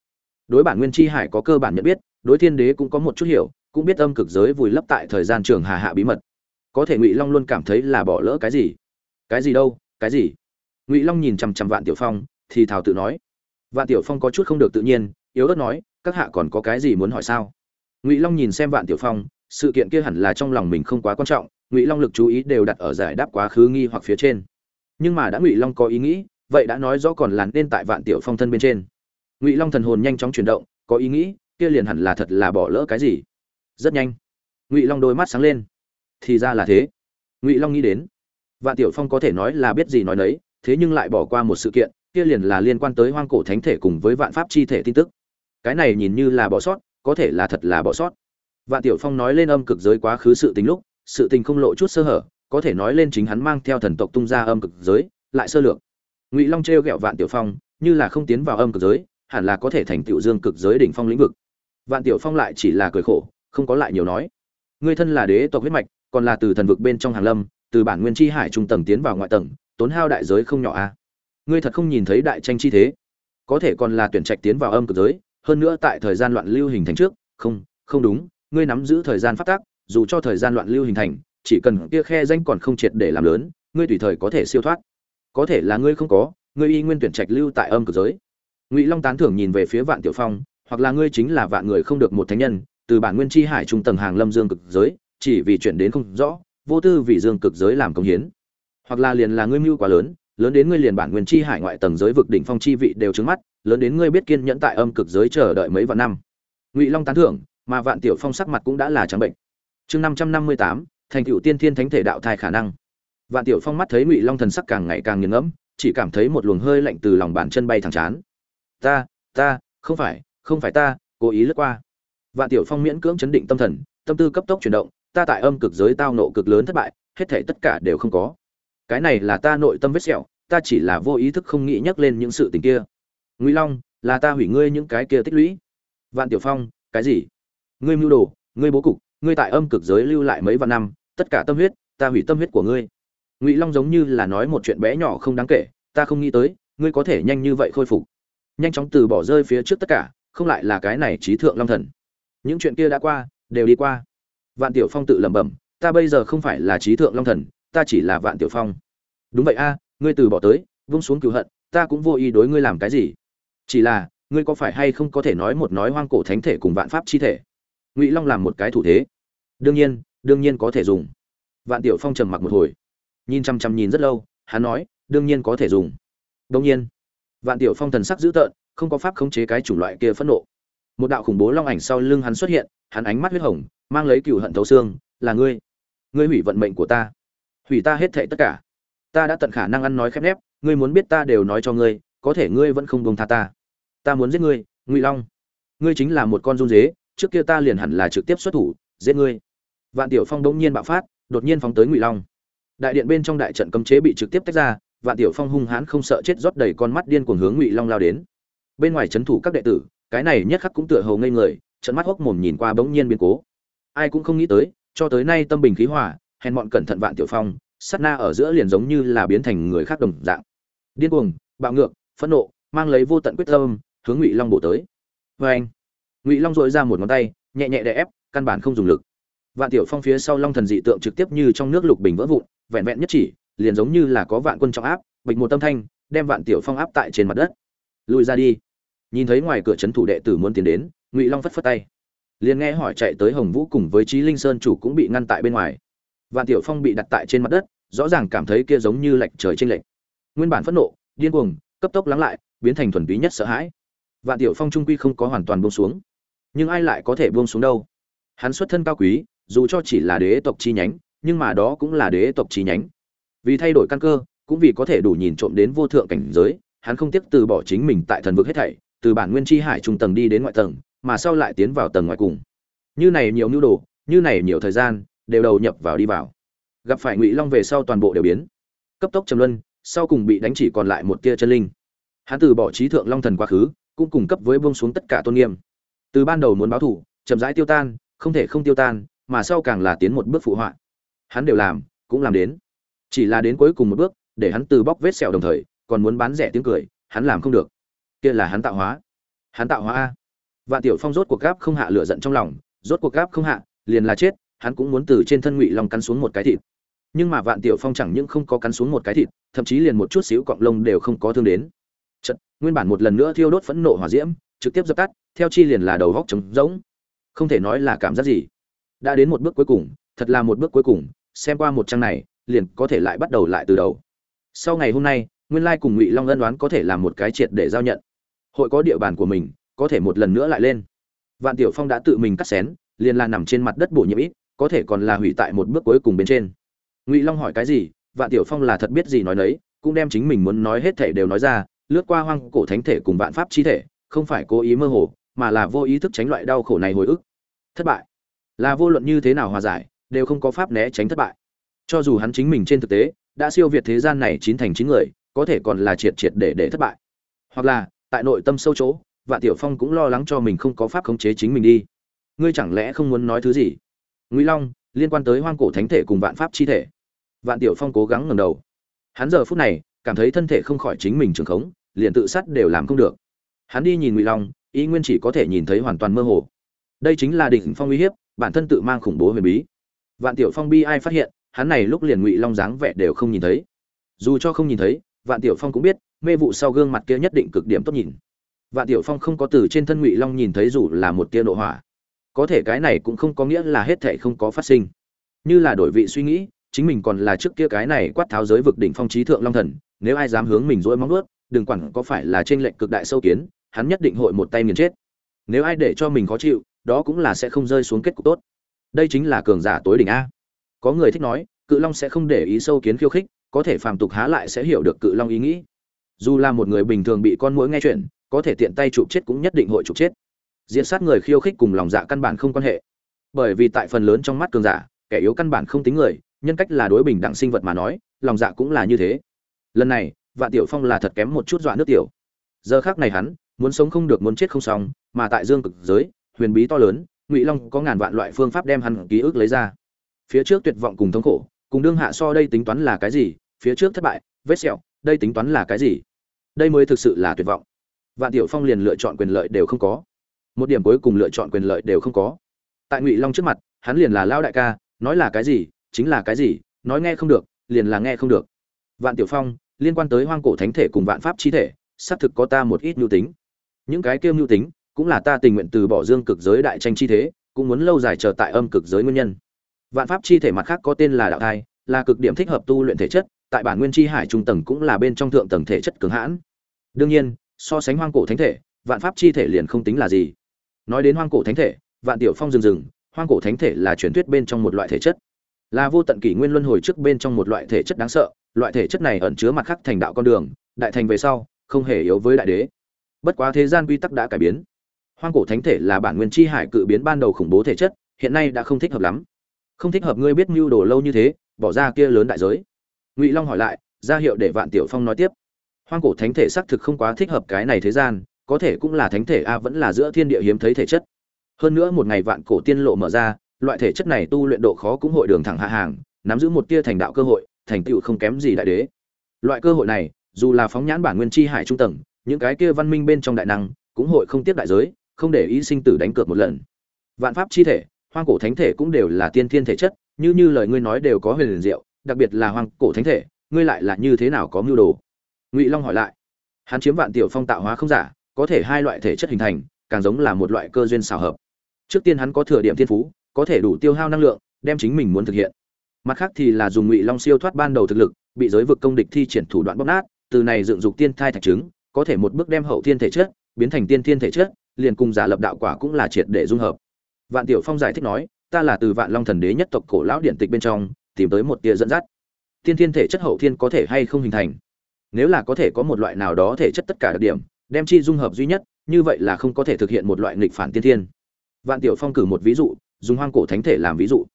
Đối bản nguyên chi hải có cơ bản nhận biết, đối thiên đế cũng có một chút hiểu cũng biết âm cực giới vùi lấp tại thời gian trường hà hạ bí mật. Có thể ngụy long luôn cảm thấy là bỏ lỡ cái gì? Cái gì đâu, cái gì? Ngụy long nhìn chằm chằm vạn tiểu phong, thì thào tự nói. Vạn tiểu phong có chút không được tự nhiên, yếu ớt nói, các hạ còn có cái gì muốn hỏi sao? Ngụy long nhìn xem vạn tiểu phong, sự kiện kia hẳn là trong lòng mình không quá quan trọng, ngụy long lực chú ý đều đặt ở giải đáp quá khứ nghi hoặc phía trên. Nhưng mà đã ngụy long có ý nghĩ, vậy đã nói rõ còn làn nên tại vạn tiểu phong thân bên trên. Ngụy long thần hồn nhanh chóng chuyển động, có ý nghĩ, kia liền hẳn là thật là bỏ lỡ cái gì? Rất nhanh. Ngụy long đôi mắt sáng lên. Thì ra là thế. Ngụy long nghĩ đến, vạn tiểu phong có thể nói là biết gì nói nấy, thế nhưng lại bỏ qua một sự kiện, kia liền là liên quan tới hoang cổ thánh thể cùng với vạn pháp chi thể tin tức. Cái này nhìn như là bỏ sót, có thể là thật là bỏ sót. Vạn tiểu phong nói lên âm cực giới quá khứ sự tình lúc, sự tình không lộ chút sơ hở, có thể nói lên chính hắn mang theo thần tộc tung ra âm cực giới, lại sơ lược. Ngụy long trêu ghẹo vạn tiểu phong, như là không tiến vào âm cực giới, hẳn là có thể thành tiểu dương cực giới đỉnh phong lĩnh vực. Vạn tiểu phong lại chỉ là cười khổ không có lại nhiều nói. Ngươi thân là đế tộc huyết mạch, còn là từ thần vực bên trong hàng lâm, từ bản nguyên chi hải trung tầng tiến vào ngoại tầng, tốn hao đại giới không nhỏ a à? ngươi thật không nhìn thấy đại tranh chi thế. Có thể còn là tuyển trạch tiến vào âm cực giới, hơn nữa tại thời gian loạn lưu hình thành trước, không không đúng, ngươi nắm giữ thời gian phát tác, dù cho thời gian loạn lưu hình thành, chỉ cần kia khe danh còn không triệt để làm lớn, ngươi tùy thời có thể siêu thoát. Có thể là ngươi không có, ngươi y nguyên tuyển trạch lưu tại âm cực giới. Ngụy long tán thưởng nhìn về phía vạn tiểu phong, hoặc là ngươi chính là vạn người không được một thánh nhân từ bản nguyên chi hải trung tầng hàng lâm dương cực giới, chỉ vì chuyển đến không rõ, vô tư vì dương cực giới làm công hiến. Hoặc là liền là ngươi mưu quá lớn lớn đến ngươi liền bản nguyên chi hải ngoại tầng giới vực đỉnh phong chi vị đều trứng mắt, lớn đến ngươi biết kiên nhẫn tại âm cực giới chờ đợi mấy vạn năm. Ngụy long tán thưởng, mà vạn tiểu phong sắc mặt cũng đã là trắng bệnh. Chương năm trăm năm mươi tám, thành cựu tiên thiên thánh thể đạo thai khả năng. Vạn tiểu phong mắt thấy ngụy long thần sắc càng ngày càng nghiền ngẫm, chỉ cảm thấy một luồng hơi lạnh từ lòng bàn chân bay thẳng chán. Ta ta, không phải không phải ta, cố ý lướt qua vạn tiểu phong miễn cưỡng chấn định tâm thần, tâm tư cấp tốc chuyển động, ta tại âm cực giới tao nộ cực lớn thất bại, hết thể tất cả đều không có. Cái này là ta nội tâm vết sẹo, ta chỉ là vô ý thức không nghĩ nhắc lên những sự tình kia. Ngụy long, là ta hủy ngươi những cái kia tích lũy. Vạn tiểu phong, cái gì? Ngươi mưu đồ, ngươi bố cục, ngươi tại âm cực giới lưu lại mấy vạn năm, tất cả tâm huyết, ta hủy tâm huyết của ngươi. Ngụy long giống như là nói một chuyện bé nhỏ không đáng kể, ta không nghĩ tới, ngươi có thể nhanh như vậy khôi phục. Nhanh chóng từ bỏ rơi phía trước tất cả, không lại là cái này trí thượng long thần những chuyện kia đã qua, đều đi qua. Vạn tiểu phong tự lẩm bẩm, ta bây giờ không phải là trí thượng long thần, ta chỉ là vạn tiểu phong. Đúng vậy a, ngươi từ bỏ tới, vung xuống cựu hận, ta cũng vô ý đối ngươi làm cái gì? Chỉ là, ngươi có phải hay không có thể nói một nói hoang cổ thánh thể cùng vạn pháp chi thể? Ngụy long làm một cái thủ thế. Đương nhiên đương nhiên có thể dùng. Vạn tiểu phong trầm mặc một hồi. Nhìn chăm chăm nhìn rất lâu, hắn nói, đương nhiên có thể dùng. Đương nhiên. Vạn tiểu phong thần sắc dữ tợn, không có pháp khống chế cái chủng loại kia phẫn nộ một đạo khủng bố long ảnh sau lưng hắn xuất hiện, hắn ánh mắt huyết hồng, mang lấy cựu hận thấu xương, là ngươi. Ngươi hủy vận mệnh của ta. Hủy ta hết thệ tất cả. Ta đã tận khả năng ăn nói khép nép, ngươi muốn biết ta đều nói cho ngươi, có thể ngươi vẫn không buông tha ta. Ta muốn giết ngươi, ngụy long. Ngươi chính là một con run dế, trước kia ta liền hẳn là trực tiếp xuất thủ, giết ngươi. Vạn tiểu phong đống nhiên bạo phát, đột nhiên phóng tới ngụy long. Đại điện bên trong đại trận cấm chế bị trực tiếp tách ra, vạn tiểu phong hung hãn không sợ chết rót đầy con mắt điên cuồng hướng ngụy long lao đến. Bên ngoài trấn thủ các đệ tử cái này nhất khắc cũng tựa hồ ngây người trận mắt hốc mồm nhìn qua bỗng nhiên biến cố. Ai cũng không nghĩ tới, cho tới nay tâm bình khí hòa, hèn mọn cẩn thận vạn tiểu phong, sát na ở giữa liền giống như là biến thành người khác đồng dạng. Điên cuồng, bạo ngược, phẫn nộ, mang lấy vô tận quyết tâm, hướng ngụy long bổ tới. Vê anh, ngụy long dội ra một ngón tay, nhẹ nhẹ đè ép, căn bản không dùng lực. Vạn tiểu phong phía sau long thần dị tượng trực tiếp như trong nước lục bình vỡ vụn, vẹn vẹn nhất chỉ, liền giống như là có vạn quân trọng áp, bịch một tâm thanh, đem vạn tiểu phong áp tại trên mặt đất. Lùi ra đi nhìn thấy ngoài cửa trấn thủ đệ tử muốn tiến đến, ngụy long phất phất tay. Liền nghe hỏi chạy tới hồng vũ cùng với trí linh sơn chủ cũng bị ngăn tại bên ngoài. Vạn tiểu phong bị đặt tại trên mặt đất, rõ ràng cảm thấy kia giống như lệch trời trên lệch. Nguyên bản phẫn nộ, điên cuồng, cấp tốc lắng lại, biến thành thuần túy nhất sợ hãi. Vạn tiểu phong trung quy không có hoàn toàn buông xuống. Nhưng ai lại có thể buông xuống đâu? Hắn xuất thân cao quý, dù cho chỉ là đế tộc chi nhánh, nhưng mà đó cũng là đế tộc chi nhánh. Vì thay đổi căn cơ, cũng vì có thể đủ nhìn trộm đến vô thượng cảnh giới, hắn không tiếp từ bỏ chính mình tại thần vực hết thảy từ bản nguyên chi hải trung tầng đi đến ngoại tầng, mà sau lại tiến vào tầng ngoài cùng. Như này nhiều nhu đồ, như này nhiều thời gian, đều đầu nhập vào đi vào. Gặp phải ngụy long về sau toàn bộ đều biến. Cấp tốc trầm luân, sau cùng bị đánh chỉ còn lại một tia chân linh. Hắn từ bỏ trí thượng long thần quá khứ, cũng cùng cấp với buông xuống tất cả tôn nghiêm. Từ ban đầu muốn báo thủ chậm rãi tiêu tan, không thể không tiêu tan, mà sau càng là tiến một bước phụ họa. Hắn đều làm, cũng làm đến. Chỉ là đến cuối cùng một bước, để hắn từ bóc vết sẹo đồng thời, còn muốn bán rẻ tiếng cười, hắn làm không được kia là hắn tạo hóa. Hắn tạo hóa a. Vạn tiểu phong rốt cuộc gáp không hạ lửa giận trong lòng rốt cuộc gáp không hạ liền là chết hắn cũng muốn từ trên thân ngụy long cắn xuống một cái thịt. Nhưng mà vạn tiểu phong chẳng những không có cắn xuống một cái thịt thậm chí liền một chút xíu cọng lông đều không có thương đến. Chật, nguyên bản một lần nữa thiêu đốt phẫn nộ hỏa diễm trực tiếp dập tắt theo chi liền là đầu góc trống rỗng. Không thể nói là cảm giác gì. Đã đến một bước cuối cùng thật là một bước cuối cùng xem qua một trang này liền có thể lại bắt đầu lại từ đầu. Sau ngày hôm nay nguyên lai cùng ngụy long ân đoán có thể làm một cái triệt để giao nhận hội có địa bàn của mình, có thể một lần nữa lại lên. Vạn tiểu phong đã tự mình cắt xén, liền là nằm trên mặt đất bổ nhiệm ít, có thể còn là hủy tại một bước cuối cùng bên trên. Ngụy long hỏi cái gì, vạn tiểu phong là thật biết gì nói nấy, cũng đem chính mình muốn nói hết thể đều nói ra, lướt qua hoang cổ thánh thể cùng vạn pháp chi thể, không phải cố ý mơ hồ, mà là vô ý thức tránh loại đau khổ này hồi ức. Thất bại. Là vô luận như thế nào hòa giải, đều không có pháp né tránh thất bại. Cho dù hắn chính mình trên thực tế, đã siêu việt thế gian này chín thành chín người, có thể còn là triệt triệt để để thất bại. Hoặc là tại nội tâm sâu chỗ, vạn tiểu phong cũng lo lắng cho mình không có pháp khống chế chính mình đi. Ngươi chẳng lẽ không muốn nói thứ gì? Ngụy long, liên quan tới hoang cổ thánh thể cùng vạn pháp chi thể. Vạn tiểu phong cố gắng ngầm đầu. Hắn giờ phút này, cảm thấy thân thể không khỏi chính mình trường khống, liền tự sát đều làm không được. Hắn đi nhìn ngụy long ý nguyên chỉ có thể nhìn thấy hoàn toàn mơ hồ. Đây chính là đỉnh phong uy hiếp, bản thân tự mang khủng bố huyền bí. Vạn tiểu phong bi ai phát hiện, hắn này lúc liền ngụy long dáng vẻ đều không nhìn thấy. Dù cho không nhìn thấy, vạn tiểu phong cũng biết mê vụ sau gương mặt kia nhất định cực điểm tốt nhìn. Vạn tiểu phong không có từ trên thân ngụy long nhìn thấy dù là một tia nộ hỏa. Có thể cái này cũng không có nghĩa là hết thảy không có phát sinh. Như là đổi vị suy nghĩ, chính mình còn là trước kia cái này quát tháo giới vực đỉnh phong trí thượng long thần, nếu ai dám hướng mình dỗi móng ướt đừng quản có phải là trên lệnh cực đại sâu kiến, hắn nhất định hội một tay nghiền chết. Nếu ai để cho mình khó chịu, đó cũng là sẽ không rơi xuống kết cục tốt. Đây chính là cường giả tối đỉnh a. Có người thích nói, cự long sẽ không để ý sâu kiến khiêu khích, có thể phàm tục há lại sẽ hiểu được cự long ý nghĩ dù là một người bình thường bị con mũi nghe chuyện, có thể tiện tay chụp chết cũng nhất định hội chụp chết. Diện sát người khiêu khích cùng lòng dạ căn bản không quan hệ. Bởi vì tại phần lớn trong mắt cường giả, kẻ yếu căn bản không tính người, nhân cách là đối bình đẳng sinh vật mà nói, lòng dạ cũng là như thế. Lần này, vạn tiểu phong là thật kém một chút dọa nước tiểu. Giờ khác này hắn, muốn sống không được muốn chết không xong, mà tại dương cực giới, huyền bí to lớn, ngụy long có ngàn vạn loại phương pháp đem hắn ký ức lấy ra. Phía trước tuyệt vọng cùng thống khổ, cùng đương hạ so đây tính toán là cái gì, phía trước thất bại vết sẹo, đây tính toán là cái gì? Đây mới thực sự là tuyệt vọng. Vạn tiểu phong liền lựa chọn quyền lợi đều không có. Một điểm cuối cùng lựa chọn quyền lợi đều không có. Tại ngụy long trước mặt, hắn liền là lao đại ca, nói là cái gì, chính là cái gì, nói nghe không được, liền là nghe không được. Vạn tiểu phong, liên quan tới hoang cổ thánh thể cùng vạn pháp chi thể, xác thực có ta một ít mưu tính. Những cái kêu mưu tính, cũng là ta tình nguyện từ bỏ dương cực giới đại tranh chi thế, cũng muốn lâu dài chờ tại âm cực giới nguyên nhân. Vạn pháp chi thể mặt khác có tên là đạo thai, là cực điểm thích hợp tu luyện thể chất tại bản nguyên chi hải trung tầng cũng là bên trong thượng tầng thể chất cường hãn. Đương nhiên so sánh hoang cổ thánh thể vạn pháp chi thể liền không tính là gì. Nói đến hoang cổ thánh thể vạn tiểu phong dừng dừng, hoang cổ thánh thể là truyền thuyết bên trong một loại thể chất. Là vô tận kỷ nguyên luân hồi trước bên trong một loại thể chất đáng sợ loại thể chất này ẩn chứa mặt khắc thành đạo con đường đại thành về sau không hề yếu với đại đế. Bất quá thế gian quy tắc đã cải biến. Hoang cổ thánh thể là bản nguyên chi hải cự biến ban đầu khủng bố thể chất hiện nay đã không thích hợp lắm. Không thích hợp ngươi biết mưu đồ lâu như thế bỏ ra kia lớn đại giới ngụy long hỏi lại ra hiệu để vạn tiểu phong nói tiếp hoang cổ thánh thể xác thực không quá thích hợp cái này thế gian có thể cũng là thánh thể a vẫn là giữa thiên địa hiếm thấy thể chất hơn nữa một ngày vạn cổ tiên lộ mở ra loại thể chất này tu luyện độ khó cũng hội đường thẳng hạ hàng nắm giữ một tia thành đạo cơ hội thành tựu không kém gì đại đế loại cơ hội này dù là phóng nhãn bản nguyên chi hải trung tầng những cái kia văn minh bên trong đại năng cũng hội không tiếp đại giới không để ý sinh tử đánh cược một lần vạn pháp chi thể hoang cổ thánh thể cũng đều là tiên thiên thể chất như như lời ngươi nói đều có huyền liền diệu đặc biệt là hoang cổ thánh thể, ngươi lại là như thế nào có mưu đồ? Ngụy long hỏi lại. Hắn chiếm vạn tiểu phong tạo hóa không giả, có thể hai loại thể chất hình thành, càng giống là một loại cơ duyên xảo hợp. Trước tiên hắn có thừa điểm thiên phú, có thể đủ tiêu hao năng lượng, đem chính mình muốn thực hiện. Mặt khác thì là dùng ngụy long siêu thoát ban đầu thực lực, bị giới vực công địch thi triển thủ đoạn bóc nát, từ này dựng dục tiên thai thạch trứng, có thể một bước đem hậu thiên thể chất biến thành tiên thiên thể chất, liền cùng giả lập đạo quả cũng là triệt để dung hợp. Vạn tiểu phong giải thích nói, ta là từ vạn long thần đế nhất tộc cổ lão điện tịch bên trong tìm tới một tia dẫn dắt. Tiên thiên thể chất hậu thiên có thể hay không hình thành? Nếu là có thể có một loại nào đó thể chất tất cả đặc điểm, đem chi dung hợp duy nhất, như vậy là không có thể thực hiện một loại nghịch phản tiên thiên. Vạn tiểu phong cử một ví dụ, dùng hoang cổ thánh thể làm ví dụ.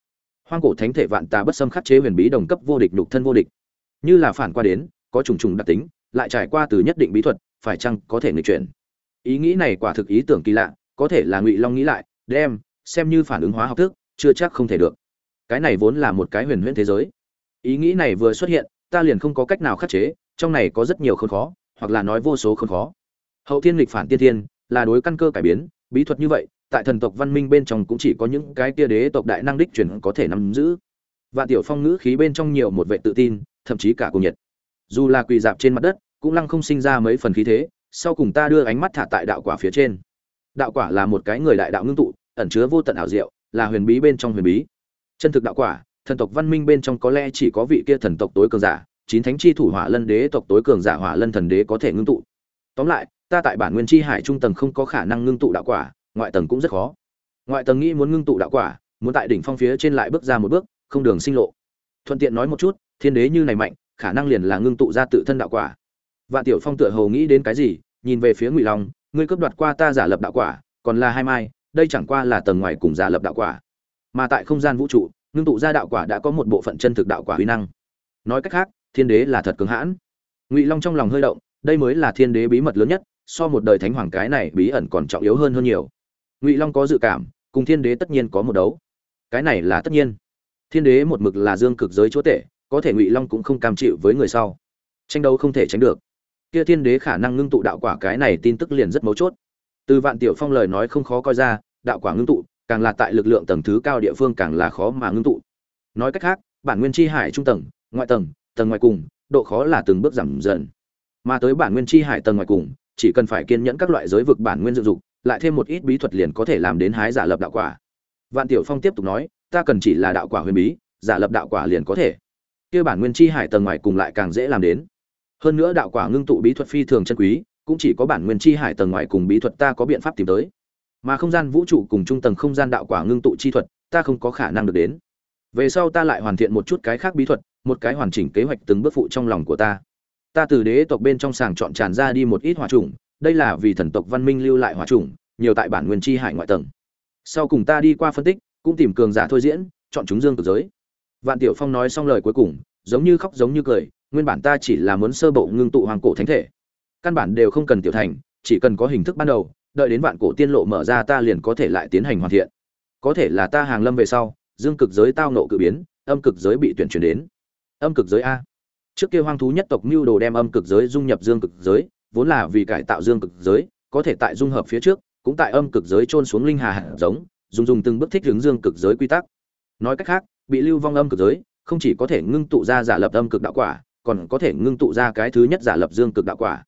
Hoang cổ thánh thể vạn tà bất xâm khắc chế huyền bí đồng cấp vô địch, nhục thân vô địch. Như là phản qua đến, có trùng trùng đặc tính, lại trải qua từ nhất định bí thuật, phải chăng có thể nghịch chuyển? Ý nghĩ này quả thực ý tưởng kỳ lạ, có thể là ngụy long nghĩ lại, đem, xem như phản ứng hóa học thức, chưa chắc không thể được cái này vốn là một cái huyền huyễn thế giới. Ý nghĩ này vừa xuất hiện, ta liền không có cách nào khắc chế, trong này có rất nhiều khốn khó, hoặc là nói vô số khốn khó. Hậu thiên lịch phản tiên thiên, là đối căn cơ cải biến, bí thuật như vậy, tại thần tộc văn minh bên trong cũng chỉ có những cái kia đế tộc đại năng đích truyền có thể nắm giữ. Vạn tiểu phong ngữ khí bên trong nhiều một vệ tự tin, thậm chí cả cùng nhiệt. Dù là quỳ dạp trên mặt đất, cũng lăng không sinh ra mấy phần khí thế, sau cùng ta đưa ánh mắt thả tại đạo quả phía trên. Đạo quả là một cái người đại đạo ngưng tụ, ẩn chứa vô tận ảo diệu, là huyền bí bên trong huyền bí chân thực đạo quả, thần tộc văn minh bên trong có lẽ chỉ có vị kia thần tộc tối cường giả, chín thánh chi thủ hỏa lân đế tộc tối cường giả hỏa lân thần đế có thể ngưng tụ. Tóm lại, ta tại bản nguyên chi hải trung tầng không có khả năng ngưng tụ đạo quả, ngoại tầng cũng rất khó. Ngoại tầng nghĩ muốn ngưng tụ đạo quả, muốn tại đỉnh phong phía trên lại bước ra một bước, không đường sinh lộ. Thuận tiện nói một chút, thiên đế như này mạnh, khả năng liền là ngưng tụ ra tự thân đạo quả. Vạn tiểu phong tựa hầu nghĩ đến cái gì, nhìn về phía ngụy long, ngươi cướp đoạt qua ta giả lập đạo quả, còn là hai mai, đây chẳng qua là tầng ngoài cùng giả lập đạo quả mà tại không gian vũ trụ, ngưng tụ ra đạo quả đã có một bộ phận chân thực đạo quả huy năng. Nói cách khác, thiên đế là thật cứng hãn. Ngụy long trong lòng hơi động, đây mới là thiên đế bí mật lớn nhất, so một đời thánh hoàng cái này bí ẩn còn trọng yếu hơn hơn nhiều. Ngụy long có dự cảm, cùng thiên đế tất nhiên có một đấu. Cái này là tất nhiên. Thiên đế một mực là dương cực giới chúa tể, có thể ngụy long cũng không cam chịu với người sau. Tranh đấu không thể tránh được. Kia thiên đế khả năng ngưng tụ đạo quả cái này tin tức liền rất mấu chốt. Từ vạn tiểu phong lời nói không khó coi ra, đạo quả ngưng tụ càng là tại lực lượng tầng thứ cao địa phương càng là khó mà ngưng tụ. Nói cách khác, bản nguyên chi hải trung tầng, ngoại tầng tầng ngoài cùng, độ khó là từng bước giảm dần. Mà tới bản nguyên chi hải tầng ngoài cùng, chỉ cần phải kiên nhẫn các loại giới vực bản nguyên dựng dục, lại thêm một ít bí thuật liền có thể làm đến hái giả lập đạo quả. Vạn tiểu phong tiếp tục nói, ta cần chỉ là đạo quả huyền bí, giả lập đạo quả liền có thể. Kia bản nguyên chi hải tầng ngoài cùng lại càng dễ làm đến. Hơn nữa đạo quả ngưng tụ bí thuật phi thường chân quý, cũng chỉ có bản nguyên chi hải tầng ngoài cùng bí thuật ta có biện pháp tìm tới mà không gian vũ trụ cùng trung tầng không gian đạo quả ngưng tụ chi thuật, ta không có khả năng được đến. Về sau ta lại hoàn thiện một chút cái khác bí thuật, một cái hoàn chỉnh kế hoạch từng bước phụ trong lòng của ta. Ta từ đế tộc bên trong sàng chọn tràn ra đi một ít hỏa trùng đây là vì thần tộc văn minh lưu lại hỏa trùng nhiều tại bản nguyên chi hải ngoại tầng. Sau cùng ta đi qua phân tích, cũng tìm cường giả thôi diễn, chọn chúng dương cực giới. Vạn tiểu phong nói xong lời cuối cùng, giống như khóc giống như cười, nguyên bản ta chỉ là muốn sơ bộ ngưng tụ hoàng cổ thánh thể. Căn bản đều không cần tiểu thành, chỉ cần có hình thức ban đầu đợi đến vạn cổ tiên lộ mở ra ta liền có thể lại tiến hành hoàn thiện. Có thể là ta hàng lâm về sau, dương cực giới tao nộ cự biến, âm cực giới bị tuyển chuyển đến. Âm cực giới a. Trước kia hoang thú nhất tộc mưu đồ đem âm cực giới dung nhập dương cực giới, vốn là vì cải tạo dương cực giới, có thể tại dung hợp phía trước, cũng tại âm cực giới trôn xuống linh hà hạt giống, dùng dùng từng bước thích hướng dương cực giới quy tắc. Nói cách khác, bị lưu vong âm cực giới, không chỉ có thể ngưng tụ ra giả lập âm cực đạo quả, còn có thể ngưng tụ ra cái thứ nhất giả lập dương cực đạo quả.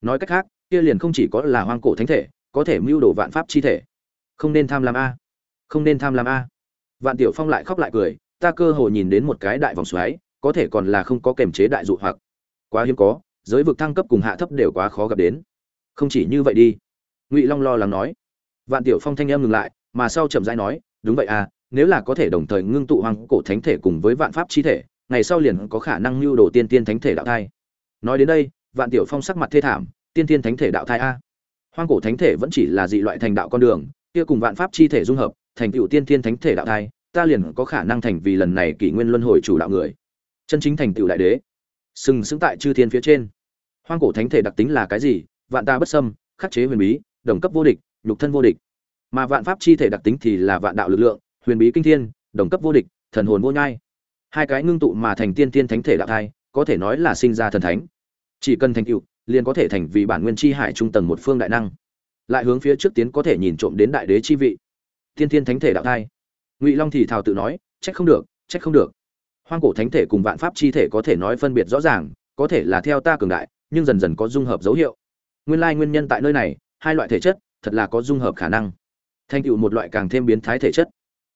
Nói cách khác, kia liền không chỉ có là hoang cổ thánh thể có thể mưu đồ vạn pháp chi thể. Không nên tham lam a. Không nên tham lam a. Vạn tiểu phong lại khóc lại cười, ta cơ hồ nhìn đến một cái đại vòng xoáy, có thể còn là không có kềm chế đại dụ hoặc. Quá hiếm có, giới vực thăng cấp cùng hạ thấp đều quá khó gặp đến. Không chỉ như vậy đi. Ngụy long lo lắng nói. Vạn tiểu phong thanh em ngừng lại, mà sau chậm rãi nói, đúng vậy à nếu là có thể đồng thời ngưng tụ hoàng cổ thánh thể cùng với vạn pháp chi thể, ngày sau liền có khả năng lưu đồ tiên tiên thánh thể đạo thai. Nói đến đây, vạn tiểu phong sắc mặt thê thảm, tiên tiên thánh thể đạo thai a hoang cổ thánh thể vẫn chỉ là dị loại thành đạo con đường, kia cùng vạn pháp chi thể dung hợp, thành tựu tiên thiên thánh thể đạo thai, ta liền có khả năng thành vì lần này kỷ nguyên luân hồi chủ đạo người. Chân chính thành tựu đại đế. Sừng sững tại chư thiên phía trên. Hoang cổ thánh thể đặc tính là cái gì? Vạn ta bất xâm, khắc chế huyền bí, đồng cấp vô địch, nhục thân vô địch. Mà vạn pháp chi thể đặc tính thì là vạn đạo lực lượng, huyền bí kinh thiên, đồng cấp vô địch, thần hồn vô nhai. Hai cái ngưng tụ mà thành tiên tiên thánh thể đạo thai, có thể nói là sinh ra thần thánh. Chỉ cần thành tựu liền có thể thành vì bản nguyên chi hải trung tầng một phương đại năng. Lại hướng phía trước tiến có thể nhìn trộm đến đại đế chi vị. Tiên tiên thánh thể đạo thai. Ngụy long thì thào tự nói, trách không được, trách không được. Hoang cổ thánh thể cùng vạn pháp chi thể có thể nói phân biệt rõ ràng, có thể là theo ta cường đại, nhưng dần dần có dung hợp dấu hiệu. Nguyên lai nguyên nhân tại nơi này, hai loại thể chất, thật là có dung hợp khả năng. Thành tựu một loại càng thêm biến thái thể chất.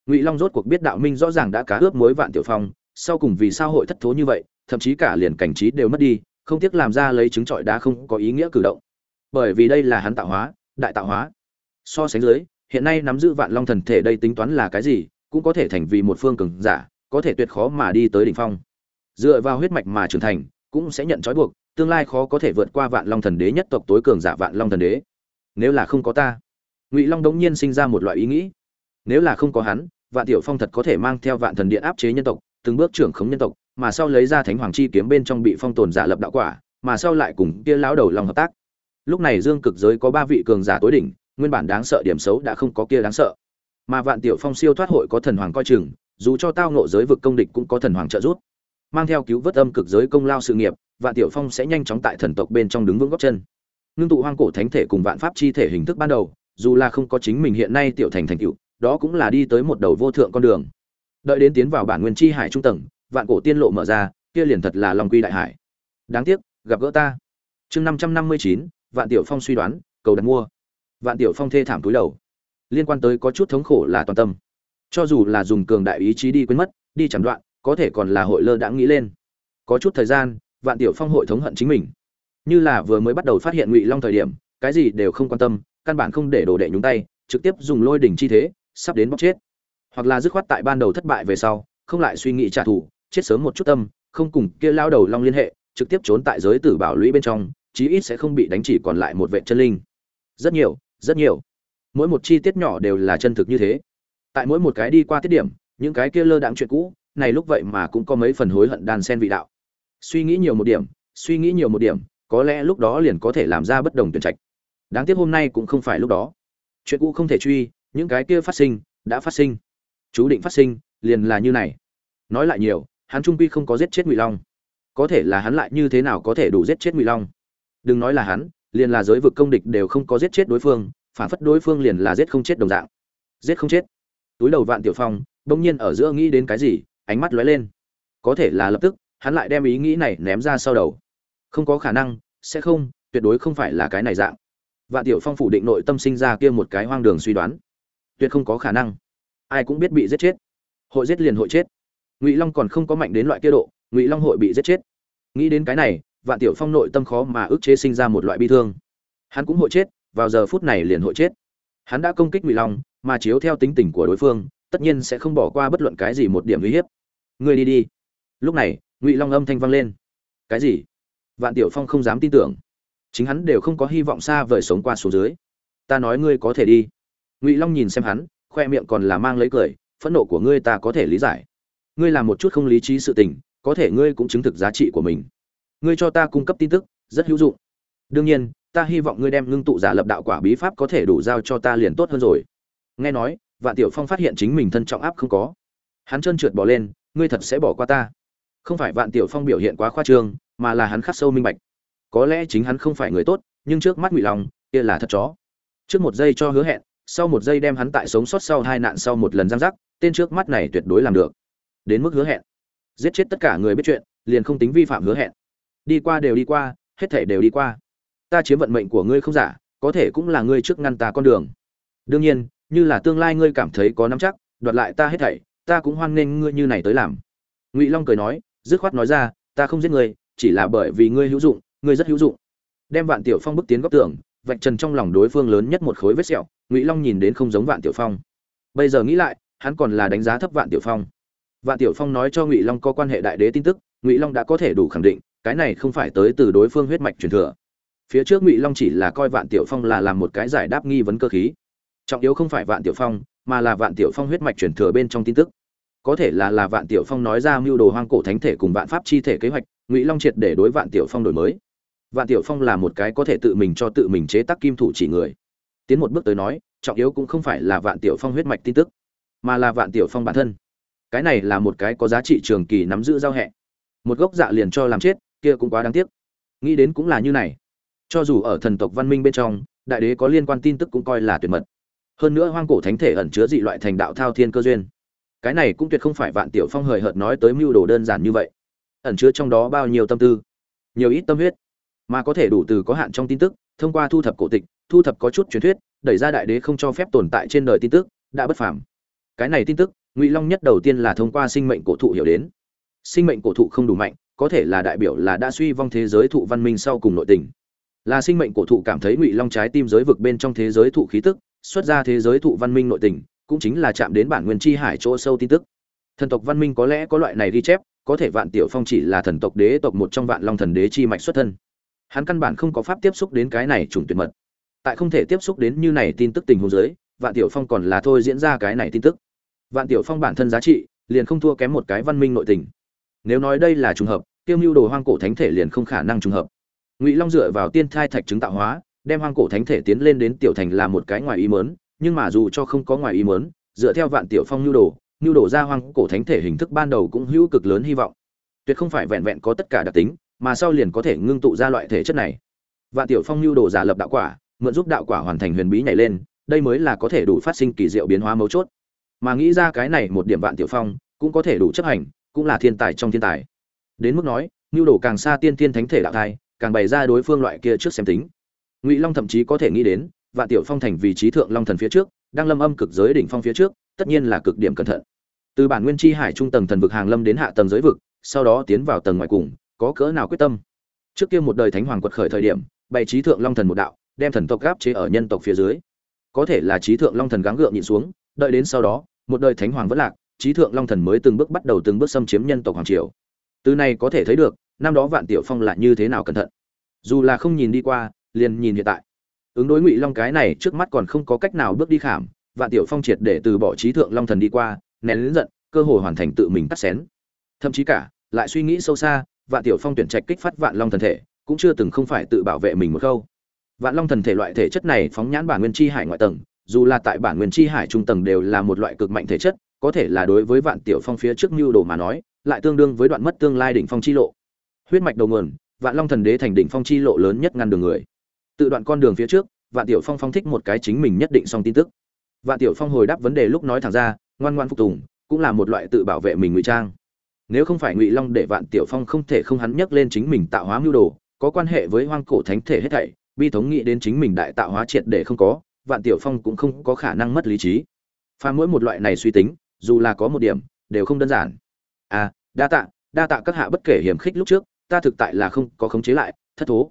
Ngụy long rốt cuộc biết đạo minh rõ ràng đã cá ướp mối vạn tiểu phong, sau cùng vì sao hội thất thố như vậy, thậm chí cả liền cảnh trí đều mất đi không tiếc làm ra lấy trứng trọi đá không có ý nghĩa cử động. Bởi vì đây là hắn tạo hóa, đại tạo hóa. So sánh dưới, hiện nay nắm giữ vạn long thần thể đây tính toán là cái gì, cũng có thể thành vì một phương cường giả, có thể tuyệt khó mà đi tới đỉnh phong. Dựa vào huyết mạch mà trưởng thành, cũng sẽ nhận trói buộc, tương lai khó có thể vượt qua vạn long thần đế nhất tộc tối cường giả vạn long thần đế. Nếu là không có ta, ngụy long đống nhiên sinh ra một loại ý nghĩ. Nếu là không có hắn, vạn tiểu phong thật có thể mang theo vạn thần điện áp chế nhân tộc, từng bước trưởng khống nhân tộc mà sau lấy ra thánh hoàng chi kiếm bên trong bị phong tồn giả lập đạo quả, mà sau lại cùng kia lão đầu lòng hợp tác. Lúc này dương cực giới có ba vị cường giả tối đỉnh, nguyên bản đáng sợ điểm xấu đã không có kia đáng sợ. Mà vạn tiểu phong siêu thoát hội có thần hoàng coi chừng, dù cho tao nộ giới vực công địch cũng có thần hoàng trợ giúp. Mang theo cứu vớt âm cực giới công lao sự nghiệp, vạn tiểu phong sẽ nhanh chóng tại thần tộc bên trong đứng vững góc chân. Ngưng tụ hoang cổ thánh thể cùng vạn pháp chi thể hình thức ban đầu, dù là không có chính mình hiện nay tiểu thành thành cựu đó cũng là đi tới một đầu vô thượng con đường. Đợi đến tiến vào bản nguyên chi hải trung tầng vạn cổ tiên lộ mở ra, kia liền thật là long quy đại hải. Đáng tiếc, gặp gỡ ta. Chương năm trăm năm mươi chín, vạn tiểu phong suy đoán, cầu đặt mua. Vạn tiểu phong thê thảm túi đầu. Liên quan tới có chút thống khổ là toàn tâm. Cho dù là dùng cường đại ý chí đi quên mất, đi chẳng đoạn, có thể còn là hội lơ đã nghĩ lên. Có chút thời gian, vạn tiểu phong hội thống hận chính mình. Như là vừa mới bắt đầu phát hiện ngụy long thời điểm, cái gì đều không quan tâm, căn bản không để đồ đệ nhúng tay, trực tiếp dùng lôi đỉnh chi thế, sắp đến bóc chết. Hoặc là dứt khoát tại ban đầu thất bại về sau, không lại suy nghĩ trả thù chết sớm một chút tâm, không cùng kia lao đầu long liên hệ, trực tiếp trốn tại giới tử bảo lũy bên trong, chí ít sẽ không bị đánh chỉ còn lại một vệ chân linh. Rất nhiều rất nhiều. Mỗi một chi tiết nhỏ đều là chân thực như thế. Tại mỗi một cái đi qua tiết điểm, những cái kia lơ đãng chuyện cũ, này lúc vậy mà cũng có mấy phần hối hận đan sen vị đạo. Suy nghĩ nhiều một điểm, suy nghĩ nhiều một điểm, có lẽ lúc đó liền có thể làm ra bất đồng tuyển trạch. Đáng tiếc hôm nay cũng không phải lúc đó. Chuyện cũ không thể truy, những cái kia phát sinh, đã phát sinh. Chú định phát sinh, liền là như này. Nói lại nhiều hắn trung quy không có giết chết ngụy long. Có thể là hắn lại như thế nào có thể đủ giết chết ngụy long? Đừng nói là hắn, liền là giới vực công địch đều không có giết chết đối phương, phản phất đối phương liền là giết không chết đồng dạng. Giết không chết. Túi đầu vạn tiểu phong, bỗng nhiên ở giữa nghĩ đến cái gì, ánh mắt lóe lên. Có thể là lập tức, hắn lại đem ý nghĩ này ném ra sau đầu. Không có khả năng, sẽ không, tuyệt đối không phải là cái này dạng. Vạn tiểu phong phủ định nội tâm sinh ra kia một cái hoang đường suy đoán. Tuyệt không có khả năng. Ai cũng biết bị giết chết. Hội giết liền hội chết ngụy long còn không có mạnh đến loại kia độ ngụy long hội bị giết chết nghĩ đến cái này vạn tiểu phong nội tâm khó mà ức chế sinh ra một loại bi thương hắn cũng hội chết vào giờ phút này liền hội chết hắn đã công kích ngụy long mà chiếu theo tính tình của đối phương tất nhiên sẽ không bỏ qua bất luận cái gì một điểm uy hiếp ngươi đi đi lúc này ngụy long âm thanh vang lên cái gì vạn tiểu phong không dám tin tưởng chính hắn đều không có hy vọng xa vời sống qua số dưới ta nói ngươi có thể đi ngụy long nhìn xem hắn khoe miệng còn là mang lấy cười phẫn nộ của ngươi ta có thể lý giải ngươi làm một chút không lý trí sự tình, có thể ngươi cũng chứng thực giá trị của mình. Ngươi cho ta cung cấp tin tức, rất hữu dụng. Đương nhiên, ta hy vọng ngươi đem ngưng tụ giả lập đạo quả bí pháp có thể đủ giao cho ta liền tốt hơn rồi. Nghe nói, vạn tiểu phong phát hiện chính mình thân trọng áp không có. Hắn trơn trượt bỏ lên, ngươi thật sẽ bỏ qua ta. Không phải vạn tiểu phong biểu hiện quá khoa trương, mà là hắn khắc sâu minh bạch. Có lẽ chính hắn không phải người tốt, nhưng trước mắt ngụy long, kia là thật chó. Trước một giây cho hứa hẹn, sau một giây đem hắn tại sống sót sau hai nạn sau một lần giang giác, tên trước mắt này tuyệt đối làm được đến mức hứa hẹn. Giết chết tất cả người biết chuyện, liền không tính vi phạm hứa hẹn. Đi qua đều đi qua, hết thể đều đi qua. Ta chiếm vận mệnh của ngươi không giả, có thể cũng là ngươi trước ngăn ta con đường. Đương nhiên, như là tương lai ngươi cảm thấy có nắm chắc, đoạt lại ta hết thảy, ta cũng hoan nghênh ngươi như này tới làm. Ngụy long cười nói, dứt khoát nói ra, ta không giết ngươi, chỉ là bởi vì ngươi hữu dụng, ngươi rất hữu dụng. Đem vạn tiểu phong bước tiến góc tường, vạch trần trong lòng đối phương lớn nhất một khối vết sẹo, ngụy long nhìn đến không giống vạn tiểu phong. Bây giờ nghĩ lại, hắn còn là đánh giá thấp vạn tiểu phong vạn tiểu phong nói cho ngụy long có quan hệ đại đế tin tức, ngụy long đã có thể đủ khẳng định, cái này không phải tới từ đối phương huyết mạch truyền thừa. Phía trước ngụy long chỉ là coi vạn tiểu phong là làm một cái giải đáp nghi vấn cơ khí. Trọng yếu không phải vạn tiểu phong, mà là vạn tiểu phong huyết mạch truyền thừa bên trong tin tức. Có thể là là vạn tiểu phong nói ra mưu đồ hoang cổ thánh thể cùng vạn pháp chi thể kế hoạch, ngụy long triệt để đối vạn tiểu phong đổi mới. Vạn tiểu phong là một cái có thể tự mình cho tự mình chế tác kim thủ chỉ người. Tiến một bước tới nói, trọng yếu cũng không phải là vạn tiểu phong huyết mạch tin tức, mà là vạn tiểu phong bản thân cái này là một cái có giá trị trường kỳ nắm giữ giao hẹ. Một gốc dạ liền cho làm chết, kia cũng quá đáng tiếc. Nghĩ đến cũng là như này. Cho dù ở thần tộc văn minh bên trong, đại đế có liên quan tin tức cũng coi là tuyệt mật. Hơn nữa hoang cổ thánh thể ẩn chứa dị loại thành đạo thao thiên cơ duyên. Cái này cũng tuyệt không phải vạn tiểu phong hời hợt nói tới mưu đồ đơn giản như vậy. Ẩn chứa trong đó bao nhiêu tâm tư? Nhiều ít tâm huyết. Mà có thể đủ từ có hạn trong tin tức, thông qua thu thập cổ tịch, thu thập có chút truyền thuyết, đẩy ra đại đế không cho phép tồn tại trên đời tin tức, đã bất phàm. Cái này tin tức ngụy long nhất đầu tiên là thông qua sinh mệnh cổ thụ hiểu đến sinh mệnh cổ thụ không đủ mạnh có thể là đại biểu là đã suy vong thế giới thụ văn minh sau cùng nội tình là sinh mệnh cổ thụ cảm thấy ngụy long trái tim giới vực bên trong thế giới thụ khí tức xuất ra thế giới thụ văn minh nội tình cũng chính là chạm đến bản nguyên chi hải chỗ sâu tin tức thần tộc văn minh có lẽ có loại này ghi chép có thể vạn tiểu phong chỉ là thần tộc đế tộc một trong vạn long thần đế chi mạch xuất thân hắn căn bản không có pháp tiếp xúc đến cái này trùng tuyệt mật tại không thể tiếp xúc đến như này tin tức tình huống giới vạn tiểu phong còn là thôi diễn ra cái này tin tức vạn tiểu phong bản thân giá trị liền không thua kém một cái văn minh nội tình. Nếu nói đây là trùng hợp tiêu mưu đồ hoang cổ thánh thể liền không khả năng trùng hợp. Ngụy long dựa vào tiên thai thạch chứng tạo hóa đem hoang cổ thánh thể tiến lên đến tiểu thành là một cái ngoài ý muốn. nhưng mà dù cho không có ngoài ý muốn, dựa theo vạn tiểu phong nhu đồ nhu đồ ra hoang cổ thánh thể hình thức ban đầu cũng hữu cực lớn hy vọng. Tuyệt không phải vẹn vẹn có tất cả đặc tính mà sau liền có thể ngưng tụ ra loại thể chất này. Vạn tiểu phong nhu đồ giả lập đạo quả mượn giúp đạo quả hoàn thành huyền bí nhảy lên đây mới là có thể đủ phát sinh kỳ diệu biến hóa mấu chốt mà nghĩ ra cái này một điểm vạn tiểu phong cũng có thể đủ chấp hành, cũng là thiên tài trong thiên tài. Đến mức nói nhu đồ càng xa tiên thiên thánh thể đạo thai, càng bày ra đối phương loại kia trước xem tính. Ngụy long thậm chí có thể nghĩ đến, vạn tiểu phong thành vị trí thượng long thần phía trước, đang lâm âm cực giới đỉnh phong phía trước, tất nhiên là cực điểm cẩn thận. Từ bản nguyên chi hải trung tầng thần vực hàng lâm đến hạ tầng giới vực, sau đó tiến vào tầng ngoài cùng, có cỡ nào quyết tâm? Trước kia một đời thánh hoàng quật khởi thời điểm, bày trí thượng long thần một đạo, đem thần tộc gáp chế ở nhân tộc phía dưới. Có thể là trí thượng long thần gắng gượng nhịn xuống đợi đến sau đó, một đời thánh hoàng vẫn lạc, trí thượng long thần mới từng bước bắt đầu từng bước xâm chiếm nhân tộc hoàng triều. Từ này có thể thấy được, năm đó vạn tiểu phong là như thế nào cẩn thận. Dù là không nhìn đi qua, liền nhìn hiện tại. Ứng đối ngụy long cái này trước mắt còn không có cách nào bước đi khảm, vạn tiểu phong triệt để từ bỏ trí thượng long thần đi qua, nén lớn giận, cơ hội hoàn thành tự mình tắt xén. Thậm chí cả, lại suy nghĩ sâu xa, vạn tiểu phong tuyển trạch kích phát vạn long thần thể, cũng chưa từng không phải tự bảo vệ mình một câu vạn long thần thể loại thể chất này phóng nhãn bản nguyên chi hải ngoại tầng dù là tại bản nguyên chi hải trung tầng đều là một loại cực mạnh thể chất, có thể là đối với vạn tiểu phong phía trước mưu đồ mà nói, lại tương đương với đoạn mất tương lai đỉnh phong chi lộ. Huyết mạch đầu nguồn, vạn long thần đế thành đỉnh phong chi lộ lớn nhất ngăn đường người. Tự đoạn con đường phía trước, vạn tiểu phong phong thích một cái chính mình nhất định xong tin tức. Vạn tiểu phong hồi đáp vấn đề lúc nói thẳng ra, ngoan ngoan phục tùng, cũng là một loại tự bảo vệ mình ngụy trang. Nếu không phải ngụy long để vạn tiểu phong không thể không hắn nhắc lên chính mình tạo hóa mưu đồ, có quan hệ với hoang cổ thánh thể hết thảy, bi thống nghĩ đến chính mình đại tạo hóa triệt để không có vạn tiểu phong cũng không có khả năng mất lý trí. Pha mỗi một loại này suy tính, dù là có một điểm, đều không đơn giản. À đa tạ đa tạ các hạ bất kể hiểm khích lúc trước, ta thực tại là không có khống chế lại, thất thố.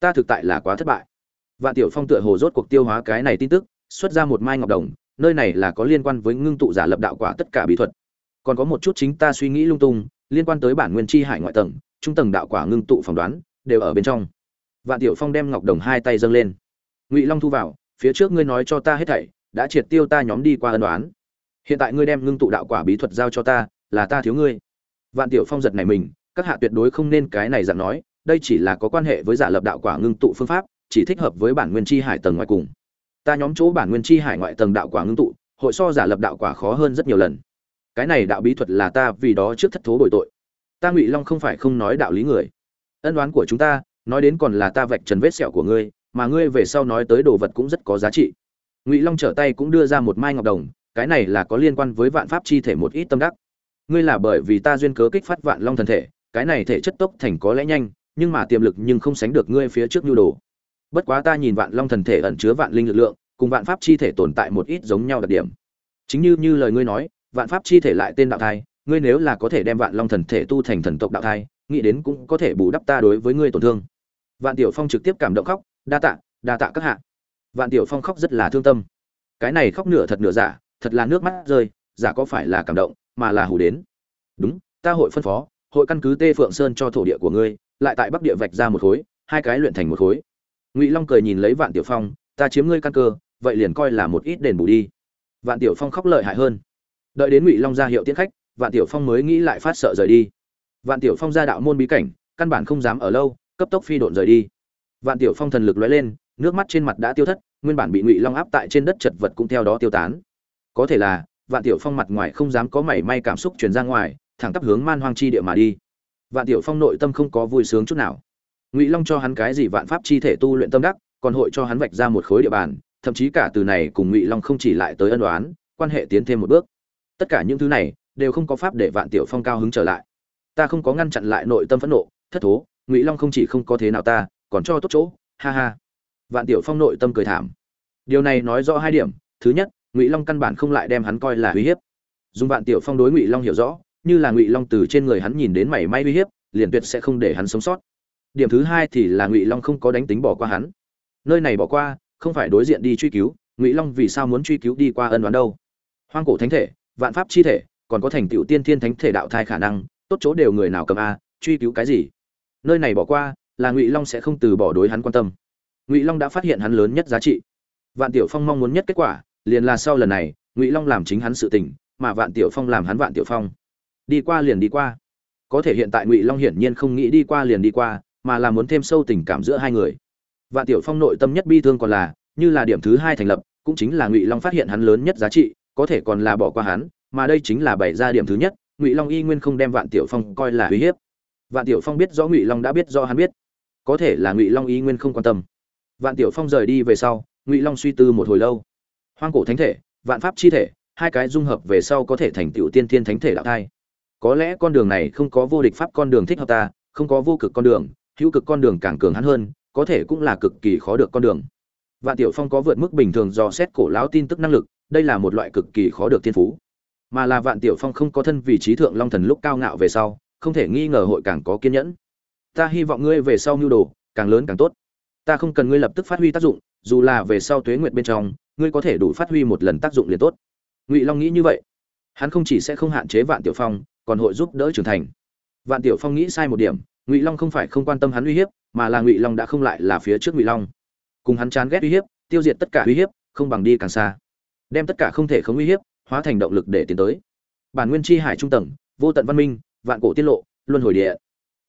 Ta thực tại là quá thất bại. Vạn tiểu phong tựa hồ rốt cuộc tiêu hóa cái này tin tức, xuất ra một mai ngọc đồng, nơi này là có liên quan với ngưng tụ giả lập đạo quả tất cả bí thuật. Còn có một chút chính ta suy nghĩ lung tung, liên quan tới bản nguyên chi hải ngoại tầng, trung tầng đạo quả ngưng tụ phỏng đoán, đều ở bên trong. Vạn tiểu phong đem ngọc đồng hai tay dâng lên. Ngụy long thu vào phía trước ngươi nói cho ta hết thảy, đã triệt tiêu ta nhóm đi qua ân đoán hiện tại ngươi đem ngưng tụ đạo quả bí thuật giao cho ta, là ta thiếu ngươi. Vạn tiểu phong giật này mình, các hạ tuyệt đối không nên cái này dạng nói, đây chỉ là có quan hệ với giả lập đạo quả ngưng tụ phương pháp, chỉ thích hợp với bản nguyên chi hải tầng ngoài cùng. Ta nhóm chỗ bản nguyên chi hải ngoại tầng đạo quả ngưng tụ, hội so giả lập đạo quả khó hơn rất nhiều lần. Cái này đạo bí thuật là ta vì đó trước thất thố bồi tội. Ta ngụy long không phải không nói đạo lý người. Ân đoán của chúng ta, nói đến còn là ta vạch trần vết sẹo của ngươi mà ngươi về sau nói tới đồ vật cũng rất có giá trị. Ngụy long trở tay cũng đưa ra một mai ngọc đồng, cái này là có liên quan với vạn pháp chi thể một ít tâm đắc. Ngươi là bởi vì ta duyên cớ kích phát vạn long thần thể, cái này thể chất tốc thành có lẽ nhanh, nhưng mà tiềm lực nhưng không sánh được ngươi phía trước nhu đồ. Bất quá ta nhìn vạn long thần thể ẩn chứa vạn linh lực lượng, cùng vạn pháp chi thể tồn tại một ít giống nhau đặc điểm. Chính như như lời ngươi nói, vạn pháp chi thể lại tên đạo thai, ngươi nếu là có thể đem vạn long thần thể tu thành thần tộc đạo thai, nghĩ đến cũng có thể bù đắp ta đối với ngươi tổn thương. Vạn tiểu phong trực tiếp cảm động khóc đa tạ đa tạ các hạ. Vạn tiểu phong khóc rất là thương tâm. Cái này khóc nửa thật nửa giả, thật là nước mắt rơi, giả có phải là cảm động, mà là hủ đến. Đúng, ta hội phân phó, hội căn cứ tê phượng sơn cho thổ địa của ngươi, lại tại bắc địa vạch ra một khối, hai cái luyện thành một khối. Ngụy long cười nhìn lấy vạn tiểu phong, ta chiếm ngươi căn cơ, vậy liền coi là một ít đền bù đi. Vạn tiểu phong khóc lợi hại hơn. Đợi đến ngụy long ra hiệu tiễn khách, vạn tiểu phong mới nghĩ lại phát sợ rời đi. Vạn tiểu phong ra đạo môn bí cảnh, căn bản không dám ở lâu, cấp tốc phi độn rời đi vạn tiểu phong thần lực lóe lên, nước mắt trên mặt đã tiêu thất, nguyên bản bị ngụy long áp tại trên đất chật vật cũng theo đó tiêu tán. Có thể là, vạn tiểu phong mặt ngoài không dám có mảy may cảm xúc truyền ra ngoài, thẳng tắp hướng man hoang chi địa mà đi. Vạn tiểu phong nội tâm không có vui sướng chút nào. Ngụy long cho hắn cái gì vạn pháp chi thể tu luyện tâm đắc, còn hội cho hắn vạch ra một khối địa bàn, thậm chí cả từ này cùng ngụy long không chỉ lại tới ân đoán quan hệ tiến thêm một bước. Tất cả những thứ này đều không có pháp để vạn tiểu phong cao hứng trở lại. Ta không có ngăn chặn lại nội tâm phẫn nộ, thất thố, ngụy long không chỉ không có thế nào ta còn cho tốt chỗ, ha ha. Vạn tiểu phong nội tâm cười thảm. Điều này nói rõ hai điểm. Thứ nhất, ngụy long căn bản không lại đem hắn coi là uy hiếp. Dùng vạn tiểu phong đối ngụy long hiểu rõ, như là ngụy long từ trên người hắn nhìn đến mảy may uy hiếp, liền tuyệt sẽ không để hắn sống sót. Điểm thứ hai thì là ngụy long không có đánh tính bỏ qua hắn. Nơi này bỏ qua, không phải đối diện đi truy cứu, ngụy long vì sao muốn truy cứu đi qua ân đoán đâu? Hoang cổ thánh thể, vạn pháp chi thể, còn có thành tựu tiên thiên thánh thể đạo thai khả năng, tốt chỗ đều người nào cầm a, truy cứu cái gì? Nơi này bỏ qua là ngụy long sẽ không từ bỏ đối hắn quan tâm. Ngụy long đã phát hiện hắn lớn nhất giá trị. Vạn tiểu phong mong muốn nhất kết quả, liền là sau lần này, ngụy long làm chính hắn sự tình, mà vạn tiểu phong làm hắn vạn tiểu phong. Đi qua liền đi qua. Có thể hiện tại ngụy long hiển nhiên không nghĩ đi qua liền đi qua, mà là muốn thêm sâu tình cảm giữa hai người. Vạn tiểu phong nội tâm nhất bi thương còn là, như là điểm thứ hai thành lập, cũng chính là ngụy long phát hiện hắn lớn nhất giá trị, có thể còn là bỏ qua hắn, mà đây chính là bảy ra điểm thứ nhất, ngụy long y nguyên không đem vạn tiểu phong coi là uy hiếp. Vạn tiểu phong biết rõ ngụy long đã biết do hắn biết có thể là ngụy long y nguyên không quan tâm vạn tiểu phong rời đi về sau ngụy long suy tư một hồi lâu hoang cổ thánh thể vạn pháp chi thể hai cái dung hợp về sau có thể thành tựu tiên thiên thánh thể đạo thai có lẽ con đường này không có vô địch pháp con đường thích hợp ta không có vô cực con đường hữu cực con đường càng cường hắn hơn có thể cũng là cực kỳ khó được con đường vạn tiểu phong có vượt mức bình thường do xét cổ lão tin tức năng lực đây là một loại cực kỳ khó được thiên phú mà là vạn tiểu phong không có thân vị trí thượng long thần lúc cao ngạo về sau không thể nghi ngờ hội càng có kiên nhẫn ta hy vọng ngươi về sau nhu đồ, càng lớn càng tốt. Ta không cần ngươi lập tức phát huy tác dụng, dù là về sau tuế nguyện bên trong, ngươi có thể đủ phát huy một lần tác dụng liền tốt. Ngụy long nghĩ như vậy. Hắn không chỉ sẽ không hạn chế vạn tiểu phong, còn hội giúp đỡ trưởng thành. Vạn tiểu phong nghĩ sai một điểm, ngụy long không phải không quan tâm hắn uy hiếp, mà là ngụy long đã không lại là phía trước ngụy long. Cùng hắn chán ghét uy hiếp, tiêu diệt tất cả uy hiếp, không bằng đi càng xa. Đem tất cả không thể không uy hiếp, hóa thành động lực để tiến tới. Bản nguyên chi hải trung tầng, vô tận văn minh, vạn cổ tiết lộ, luân hồi địa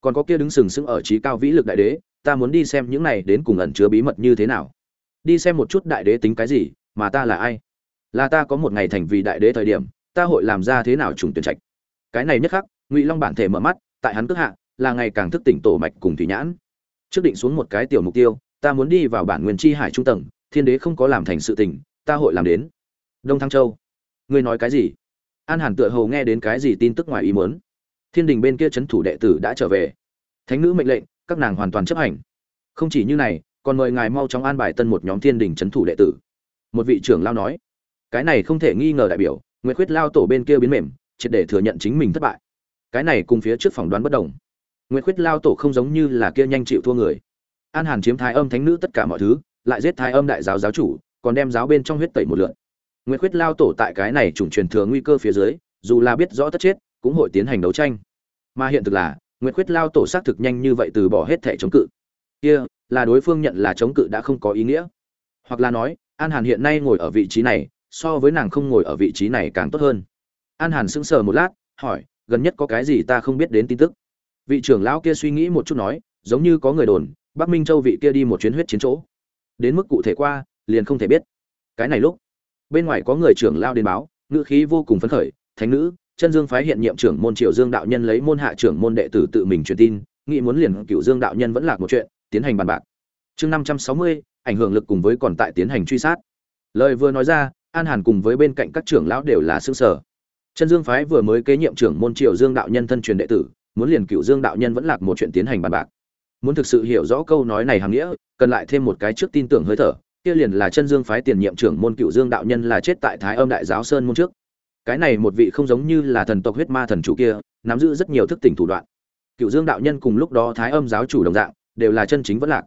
còn có kia đứng sừng sững ở trí cao vĩ lực đại đế, ta muốn đi xem những này đến cùng ẩn chứa bí mật như thế nào. Đi xem một chút đại đế tính cái gì, mà ta là ai? Là ta có một ngày thành vì đại đế thời điểm, ta hội làm ra thế nào trùng tuyển trạch? Cái này nhất khắc, ngụy long bản thể mở mắt, tại hắn cước hạ, là ngày càng thức tỉnh tổ mạch cùng thủy nhãn. Trước định xuống một cái tiểu mục tiêu, ta muốn đi vào bản nguyên chi hải trung tầng, thiên đế không có làm thành sự tình, ta hội làm đến. Đông thăng châu. Ngươi nói cái gì? An hàn tựa hồ nghe đến cái gì tin tức ngoài ý muốn thiên đình bên kia c h ấ n thủ đệ tử đã trở về. Thánh nữ mệnh lệnh, các nàng hoàn toàn chấp hành. Không chỉ như này, còn mời ngài mau chóng an bài tân một nhóm thiên đình c h ấ n thủ đệ tử. Một vị trưởng lao nói, cái này không thể nghi ngờ đại biểu nguyễn khuyết lao tổ bên kia biến mềm, triệt để thừa nhận chính mình thất bại. Cái này cùng phía trước phỏng đoán bất đồng. Nguyễn khuyết lao tổ không giống như là kia nhanh chịu thua người. An hàn chiếm thái âm thánh nữ tất cả mọi thứ, lại giết thái âm đại giáo giáo chủ, còn đem giáo bên trong huyết tẩy một lượn. Nguyễn khuyết lao tổ tại cái này chủng truyền thừa nguy cơ phía dưới, dù là biết rõ tất chết cũng hội tiến hành đấu tranh. Mà hiện thực là, nguyệt khuyết lao tổ xác thực nhanh như vậy từ bỏ hết thể chống cự. Kia, là đối phương nhận là chống cự đã không có ý nghĩa. Hoặc là nói, an hàn hiện nay ngồi ở vị trí này, so với nàng không ngồi ở vị trí này càng tốt hơn. An hàn sững sờ một lát, hỏi, gần nhất có cái gì ta không biết đến tin tức? Vị trưởng lão kia suy nghĩ một chút nói, giống như có người đồn, bắc minh châu vị kia đi một chuyến huyết chiến chỗ. Đến mức cụ thể qua, liền không thể biết. Cái này lúc, bên ngoài có người trưởng lao đến báo, ngữ khí vô cùng phấn khởi, thánh nữ chân dương phái hiện nhiệm trưởng môn Triệu dương đạo nhân lấy môn hạ trưởng môn đệ tử tự mình truyền tin, nghĩ muốn liền cựu dương đạo nhân vẫn lạc một chuyện, tiến hành bàn bạc. Chương năm trăm sáu mươi, ảnh hưởng lực cùng với còn tại tiến hành truy sát. Lời vừa nói ra, an hàn cùng với bên cạnh các trưởng lão đều là xương sở chân dương phái vừa mới kế nhiệm trưởng môn Triệu dương đạo nhân thân truyền đệ tử, muốn liền cựu dương đạo nhân vẫn lạc một chuyện tiến hành bàn bạc. Muốn thực sự hiểu rõ câu nói này hàm nghĩa, cần lại thêm một cái trước tin tưởng hơi thở, kia liền là chân dương phái tiền nhiệm trưởng môn cựu dương đạo nhân là chết tại thái âm đại giáo sơn môn trước cái này một vị không giống như là thần tộc huyết ma thần chủ kia, nắm giữ rất nhiều thức tỉnh thủ đoạn. Cựu dương đạo nhân cùng lúc đó thái âm giáo chủ đồng dạng, đều là chân chính vẫn lạc,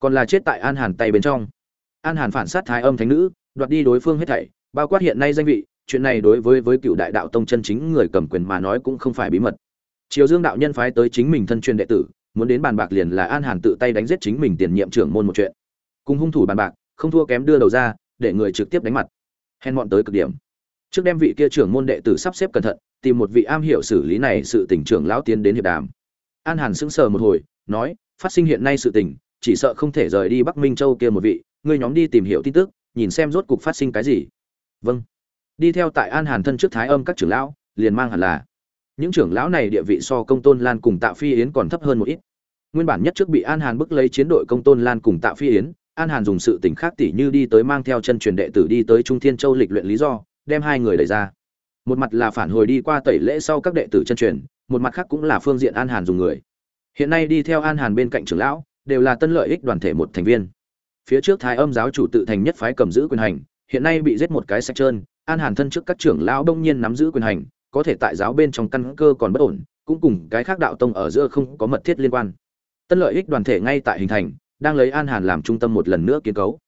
còn là chết tại an hàn tay bên trong. An hàn phản sát thái âm thánh nữ, đoạt đi đối phương hết thảy, bao quát hiện nay danh vị, chuyện này đối với với cựu đại đạo tông chân chính người cầm quyền mà nói cũng không phải bí mật. Triều dương đạo nhân phái tới chính mình thân truyền đệ tử, muốn đến bàn bạc liền là an hàn tự tay đánh giết chính mình tiền nhiệm trưởng môn một chuyện. Cùng hung thủ bàn bạc, không thua kém đưa đầu ra, để người trực tiếp đánh mặt. Hèn mọn tới cực điểm trước đem vị kia trưởng môn đệ tử sắp xếp cẩn thận, tìm một vị am hiểu xử lý này sự tình trưởng lão tiến đến hiệp đàm. An hàn sững sờ một hồi, nói, phát sinh hiện nay sự tình, chỉ sợ không thể rời đi bắc minh châu kia một vị, ngươi nhóm đi tìm hiểu tin tức, nhìn xem rốt cục phát sinh cái gì. Vâng. Đi theo tại an hàn thân trước thái âm các trưởng lão, liền mang hẳn là. Những trưởng lão này địa vị so công tôn lan cùng tạ phi yến còn thấp hơn một ít. Nguyên bản nhất trước bị an hàn bức lấy chiến đội công tôn lan cùng tạ phi yến, an hàn dùng sự tình khác tỉ như đi tới mang theo chân truyền đệ tử đi tới trung thiên châu lịch luyện lý do đem hai người đẩy ra. Một mặt là phản hồi đi qua tẩy lễ sau các đệ tử chân truyền, một mặt khác cũng là phương diện an hàn dùng người. Hiện nay đi theo an hàn bên cạnh trưởng lão, đều là tân lợi ích đoàn thể một thành viên. Phía trước thái âm giáo chủ tự thành nhất phái cầm giữ quyền hành, hiện nay bị giết một cái sạch trơn, an hàn thân trước các trưởng lão đông nhiên nắm giữ quyền hành, có thể tại giáo bên trong căn cơ còn bất ổn, cũng cùng cái khác đạo tông ở giữa không có mật thiết liên quan. Tân lợi ích đoàn thể ngay tại hình thành, đang lấy an hàn làm trung tâm một lần nữa kiến cấu.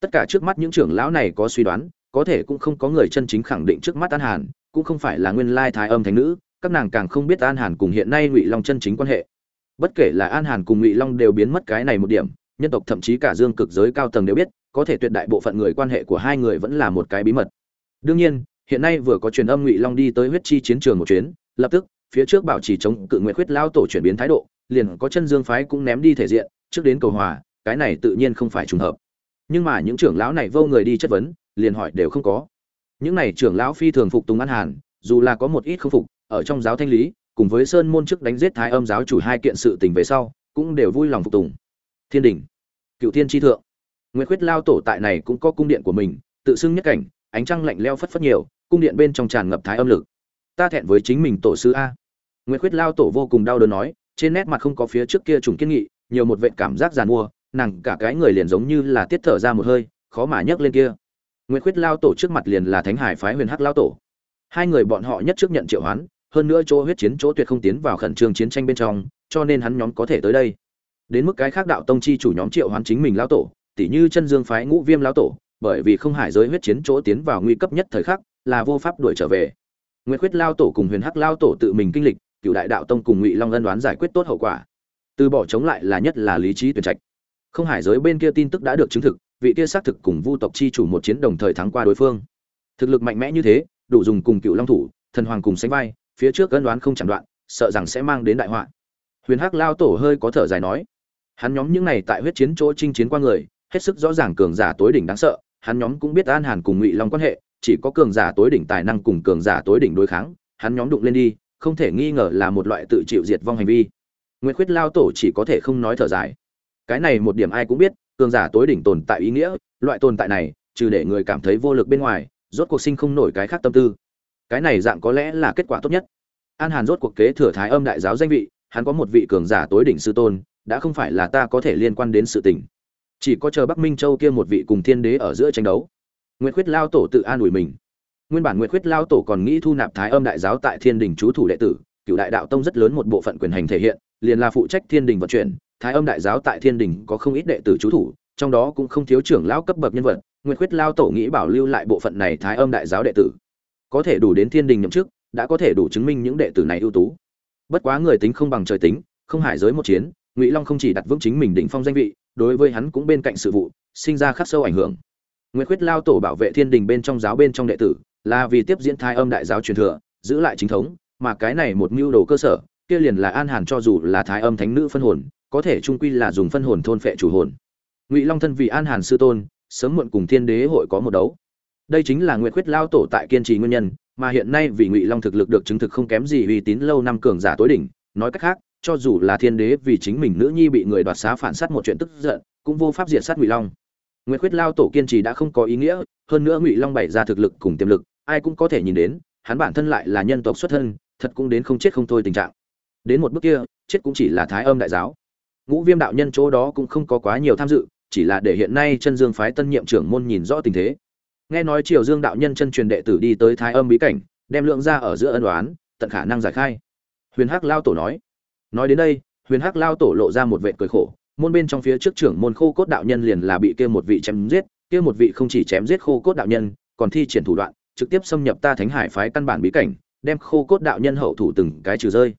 Tất cả trước mắt những trưởng lão này có suy đoán có thể cũng không có người chân chính khẳng định trước mắt an hàn, cũng không phải là nguyên lai thái âm thánh nữ, các nàng càng không biết an hàn cùng hiện nay ngụy long chân chính quan hệ. Bất kể là an hàn cùng ngụy long đều biến mất cái này một điểm, nhân tộc thậm chí cả dương cực giới cao tầng đều biết, có thể tuyệt đại bộ phận người quan hệ của hai người vẫn là một cái bí mật. Đương nhiên, hiện nay vừa có truyền âm ngụy long đi tới huyết chi chiến trường một chuyến, lập tức, phía trước bảo trì chống cự nguyện khuyết lao tổ chuyển biến thái độ, liền có chân dương phái cũng ném đi thể diện, trước đến cầu hòa, cái này tự nhiên không phải trùng hợp. Nhưng mà những trưởng lão này vô người đi chất vấn liền hỏi đều không có. Những này trưởng lão phi thường phục tùng an hàn, dù là có một ít không phục, ở trong giáo thanh lý, cùng với sơn môn chức đánh giết thái âm giáo chủ hai kiện sự tình về sau, cũng đều vui lòng phục tùng. Thiên đình, cựu thiên tri thượng. Nguyễn khuyết lao tổ tại này cũng có cung điện của mình, tự xưng nhất cảnh, ánh trăng lạnh leo phất phất nhiều, cung điện bên trong tràn ngập thái âm lực. Ta thẹn với chính mình tổ sư a. Nguyễn khuyết lao tổ vô cùng đau đớn nói, trên nét mặt không có phía trước kia trùng kiên nghị, nhiều một vệ cảm giác giàn mua, nàng cả cái người liền giống như là tiết thở ra một hơi, khó mà nhấc lên kia. Nguyệt khuyết lao tổ trước mặt liền là thánh hải phái huyền hắc lao tổ. Hai người bọn họ nhất trước nhận triệu hoán, hơn nữa chỗ huyết chiến chỗ tuyệt không tiến vào khẩn trương chiến tranh bên trong, cho nên hắn nhóm có thể tới đây. Đến mức cái khác đạo tông chi chủ nhóm triệu hoán chính mình lao tổ tỷ như chân dương phái ngũ viêm lao tổ, bởi vì không hải giới huyết chiến chỗ tiến vào nguy cấp nhất thời khắc, là vô pháp đuổi trở về. Nguyệt khuyết lao tổ cùng huyền hắc lao tổ tự mình kinh lịch cựu đại đạo tông cùng ngụy long ân đoán giải quyết tốt hậu quả. Từ bỏ chống lại là nhất là lý trí tuyển trạch. Không hải giới bên kia tin tức đã được chứng thực vị kia xác thực cùng vu tộc chi chủ một chiến đồng thời thắng qua đối phương. Thực lực mạnh mẽ như thế, đủ dùng cùng cựu long thủ, thần hoàng cùng sánh vai, phía trước ân đoán không chẳng đoạn, sợ rằng sẽ mang đến đại họa. Huyền hắc lao tổ hơi có thở dài nói, hắn nhóm những này tại huyết chiến chỗ chinh chiến qua người, hết sức rõ ràng cường giả tối đỉnh đáng sợ, hắn nhóm cũng biết an hàn cùng ngụy long quan hệ, chỉ có cường giả tối đỉnh tài năng cùng cường giả tối đỉnh đối kháng, hắn nhóm đụng lên đi, không thể nghi ngờ là một loại tự chịu diệt vong hành vi. Nguyễn khuyết lao tổ chỉ có thể không nói thở dài. Cái này một điểm ai cũng biết cường giả tối đỉnh tồn tại ý nghĩa, loại tồn tại này, trừ để người cảm thấy vô lực bên ngoài, rốt cuộc sinh không nổi cái khác tâm tư. Cái này dạng có lẽ là kết quả tốt nhất. An hàn rốt cuộc kế thừa thái âm đại giáo danh vị, hắn có một vị cường giả tối đỉnh sư tôn, đã không phải là ta có thể liên quan đến sự tình. Chỉ có chờ bắc minh châu kia một vị cùng thiên đế ở giữa tranh đấu. Nguyệt khuyết lao tổ tự an ủi mình. Nguyên bản nguyệt khuyết lao tổ còn nghĩ thu nạp thái âm đại giáo tại thiên đình chú thủ đệ tử cựu đại đạo tông rất lớn một bộ phận quyền hành thể hiện, liền là phụ trách thiên đình vận chuyển thái âm đại giáo tại thiên đình có không ít đệ tử chú thủ, trong đó cũng không thiếu trưởng lão cấp bậc nhân vật, nguyệt khuyết lao tổ nghĩ bảo lưu lại bộ phận này thái âm đại giáo đệ tử. Có thể đủ đến thiên đình nhậm chức, đã có thể đủ chứng minh những đệ tử này ưu tú. Bất quá người tính không bằng trời tính, không hải giới một chiến, ngụy long không chỉ đặt vững chính mình đỉnh phong danh vị, đối với hắn cũng bên cạnh sự vụ, sinh ra khắc sâu ảnh hưởng. Nguyễn khuyết lao tổ bảo vệ thiên đình bên trong giáo bên trong đệ tử, là vì tiếp diễn Thái âm đại giáo truyền thừa, giữ lại chính thống, mà cái này một mưu đồ cơ sở, kia liền là an hàn cho dù là thái âm thánh nữ phân hồn có thể trung quy là dùng phân hồn thôn phệ chủ hồn. Ngụy long thân vì an hàn sư tôn, sớm muộn cùng thiên đế hội có một đấu. Đây chính là nguyệt khuyết lao tổ tại kiên trì nguyên nhân, mà hiện nay vì ngụy long thực lực được chứng thực không kém gì uy tín lâu năm cường giả tối đỉnh, nói cách khác, cho dù là thiên đế vì chính mình nữ nhi bị người đoạt xá phản sát một chuyện tức giận, cũng vô pháp diệt sát ngụy long. Nguyệt khuyết lao tổ kiên trì đã không có ý nghĩa, hơn nữa ngụy long bày ra thực lực cùng tiềm lực, ai cũng có thể nhìn đến, hắn bản thân lại là nhân tộc xuất thân, thật cũng đến không chết không thôi tình trạng. Đến một bước kia, chết cũng chỉ là thái âm đại giáo ngũ viêm đạo nhân chỗ đó cũng không có quá nhiều tham dự, chỉ là để hiện nay chân dương phái tân nhiệm trưởng môn nhìn rõ tình thế. Nghe nói triều dương đạo nhân chân truyền đệ tử đi tới thái âm bí cảnh, đem lượng ra ở giữa ân đoán tận khả năng giải khai. Huyền hắc lao tổ nói. Nói đến đây, huyền hắc lao tổ lộ ra một vệ cười khổ, môn bên trong phía trước trưởng môn khô cốt đạo nhân liền là bị kia một vị chém giết, kia một vị không chỉ chém giết khô cốt đạo nhân, còn thi triển thủ đoạn, trực tiếp xâm nhập ta thánh hải phái căn bản bí cảnh, đem khô cốt đạo nhân hậu thủ từng cái trừ rơi.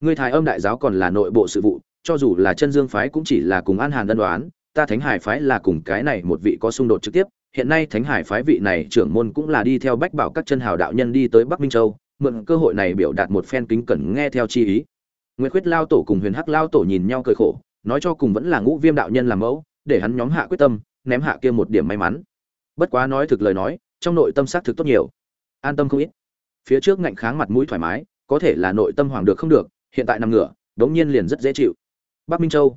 Người thái âm đại giáo còn là nội bộ sự vụ cho dù là chân dương phái cũng chỉ là cùng an hàn đơn đoán, ta thánh hải phái là cùng cái này một vị có xung đột trực tiếp, hiện nay thánh hải phái vị này trưởng môn cũng là đi theo bách bảo các chân hào đạo nhân đi tới bắc minh châu, mượn cơ hội này biểu đạt một phen kính cẩn nghe theo chi ý. Nguyễn khuyết lao tổ cùng huyền hắc lao tổ nhìn nhau cười khổ, nói cho cùng vẫn là ngũ viêm đạo nhân làm mẫu, để hắn nhóm hạ quyết tâm, ném hạ kia một điểm may mắn. Bất quá nói thực lời nói, trong nội tâm xác thực tốt nhiều. An tâm không ít. Phía trước ngạnh kháng mặt mũi thoải mái, có thể là nội tâm hoàng được không được, hiện tại nằm ngửa, đống nhiên liền rất dễ chịu bắc minh châu.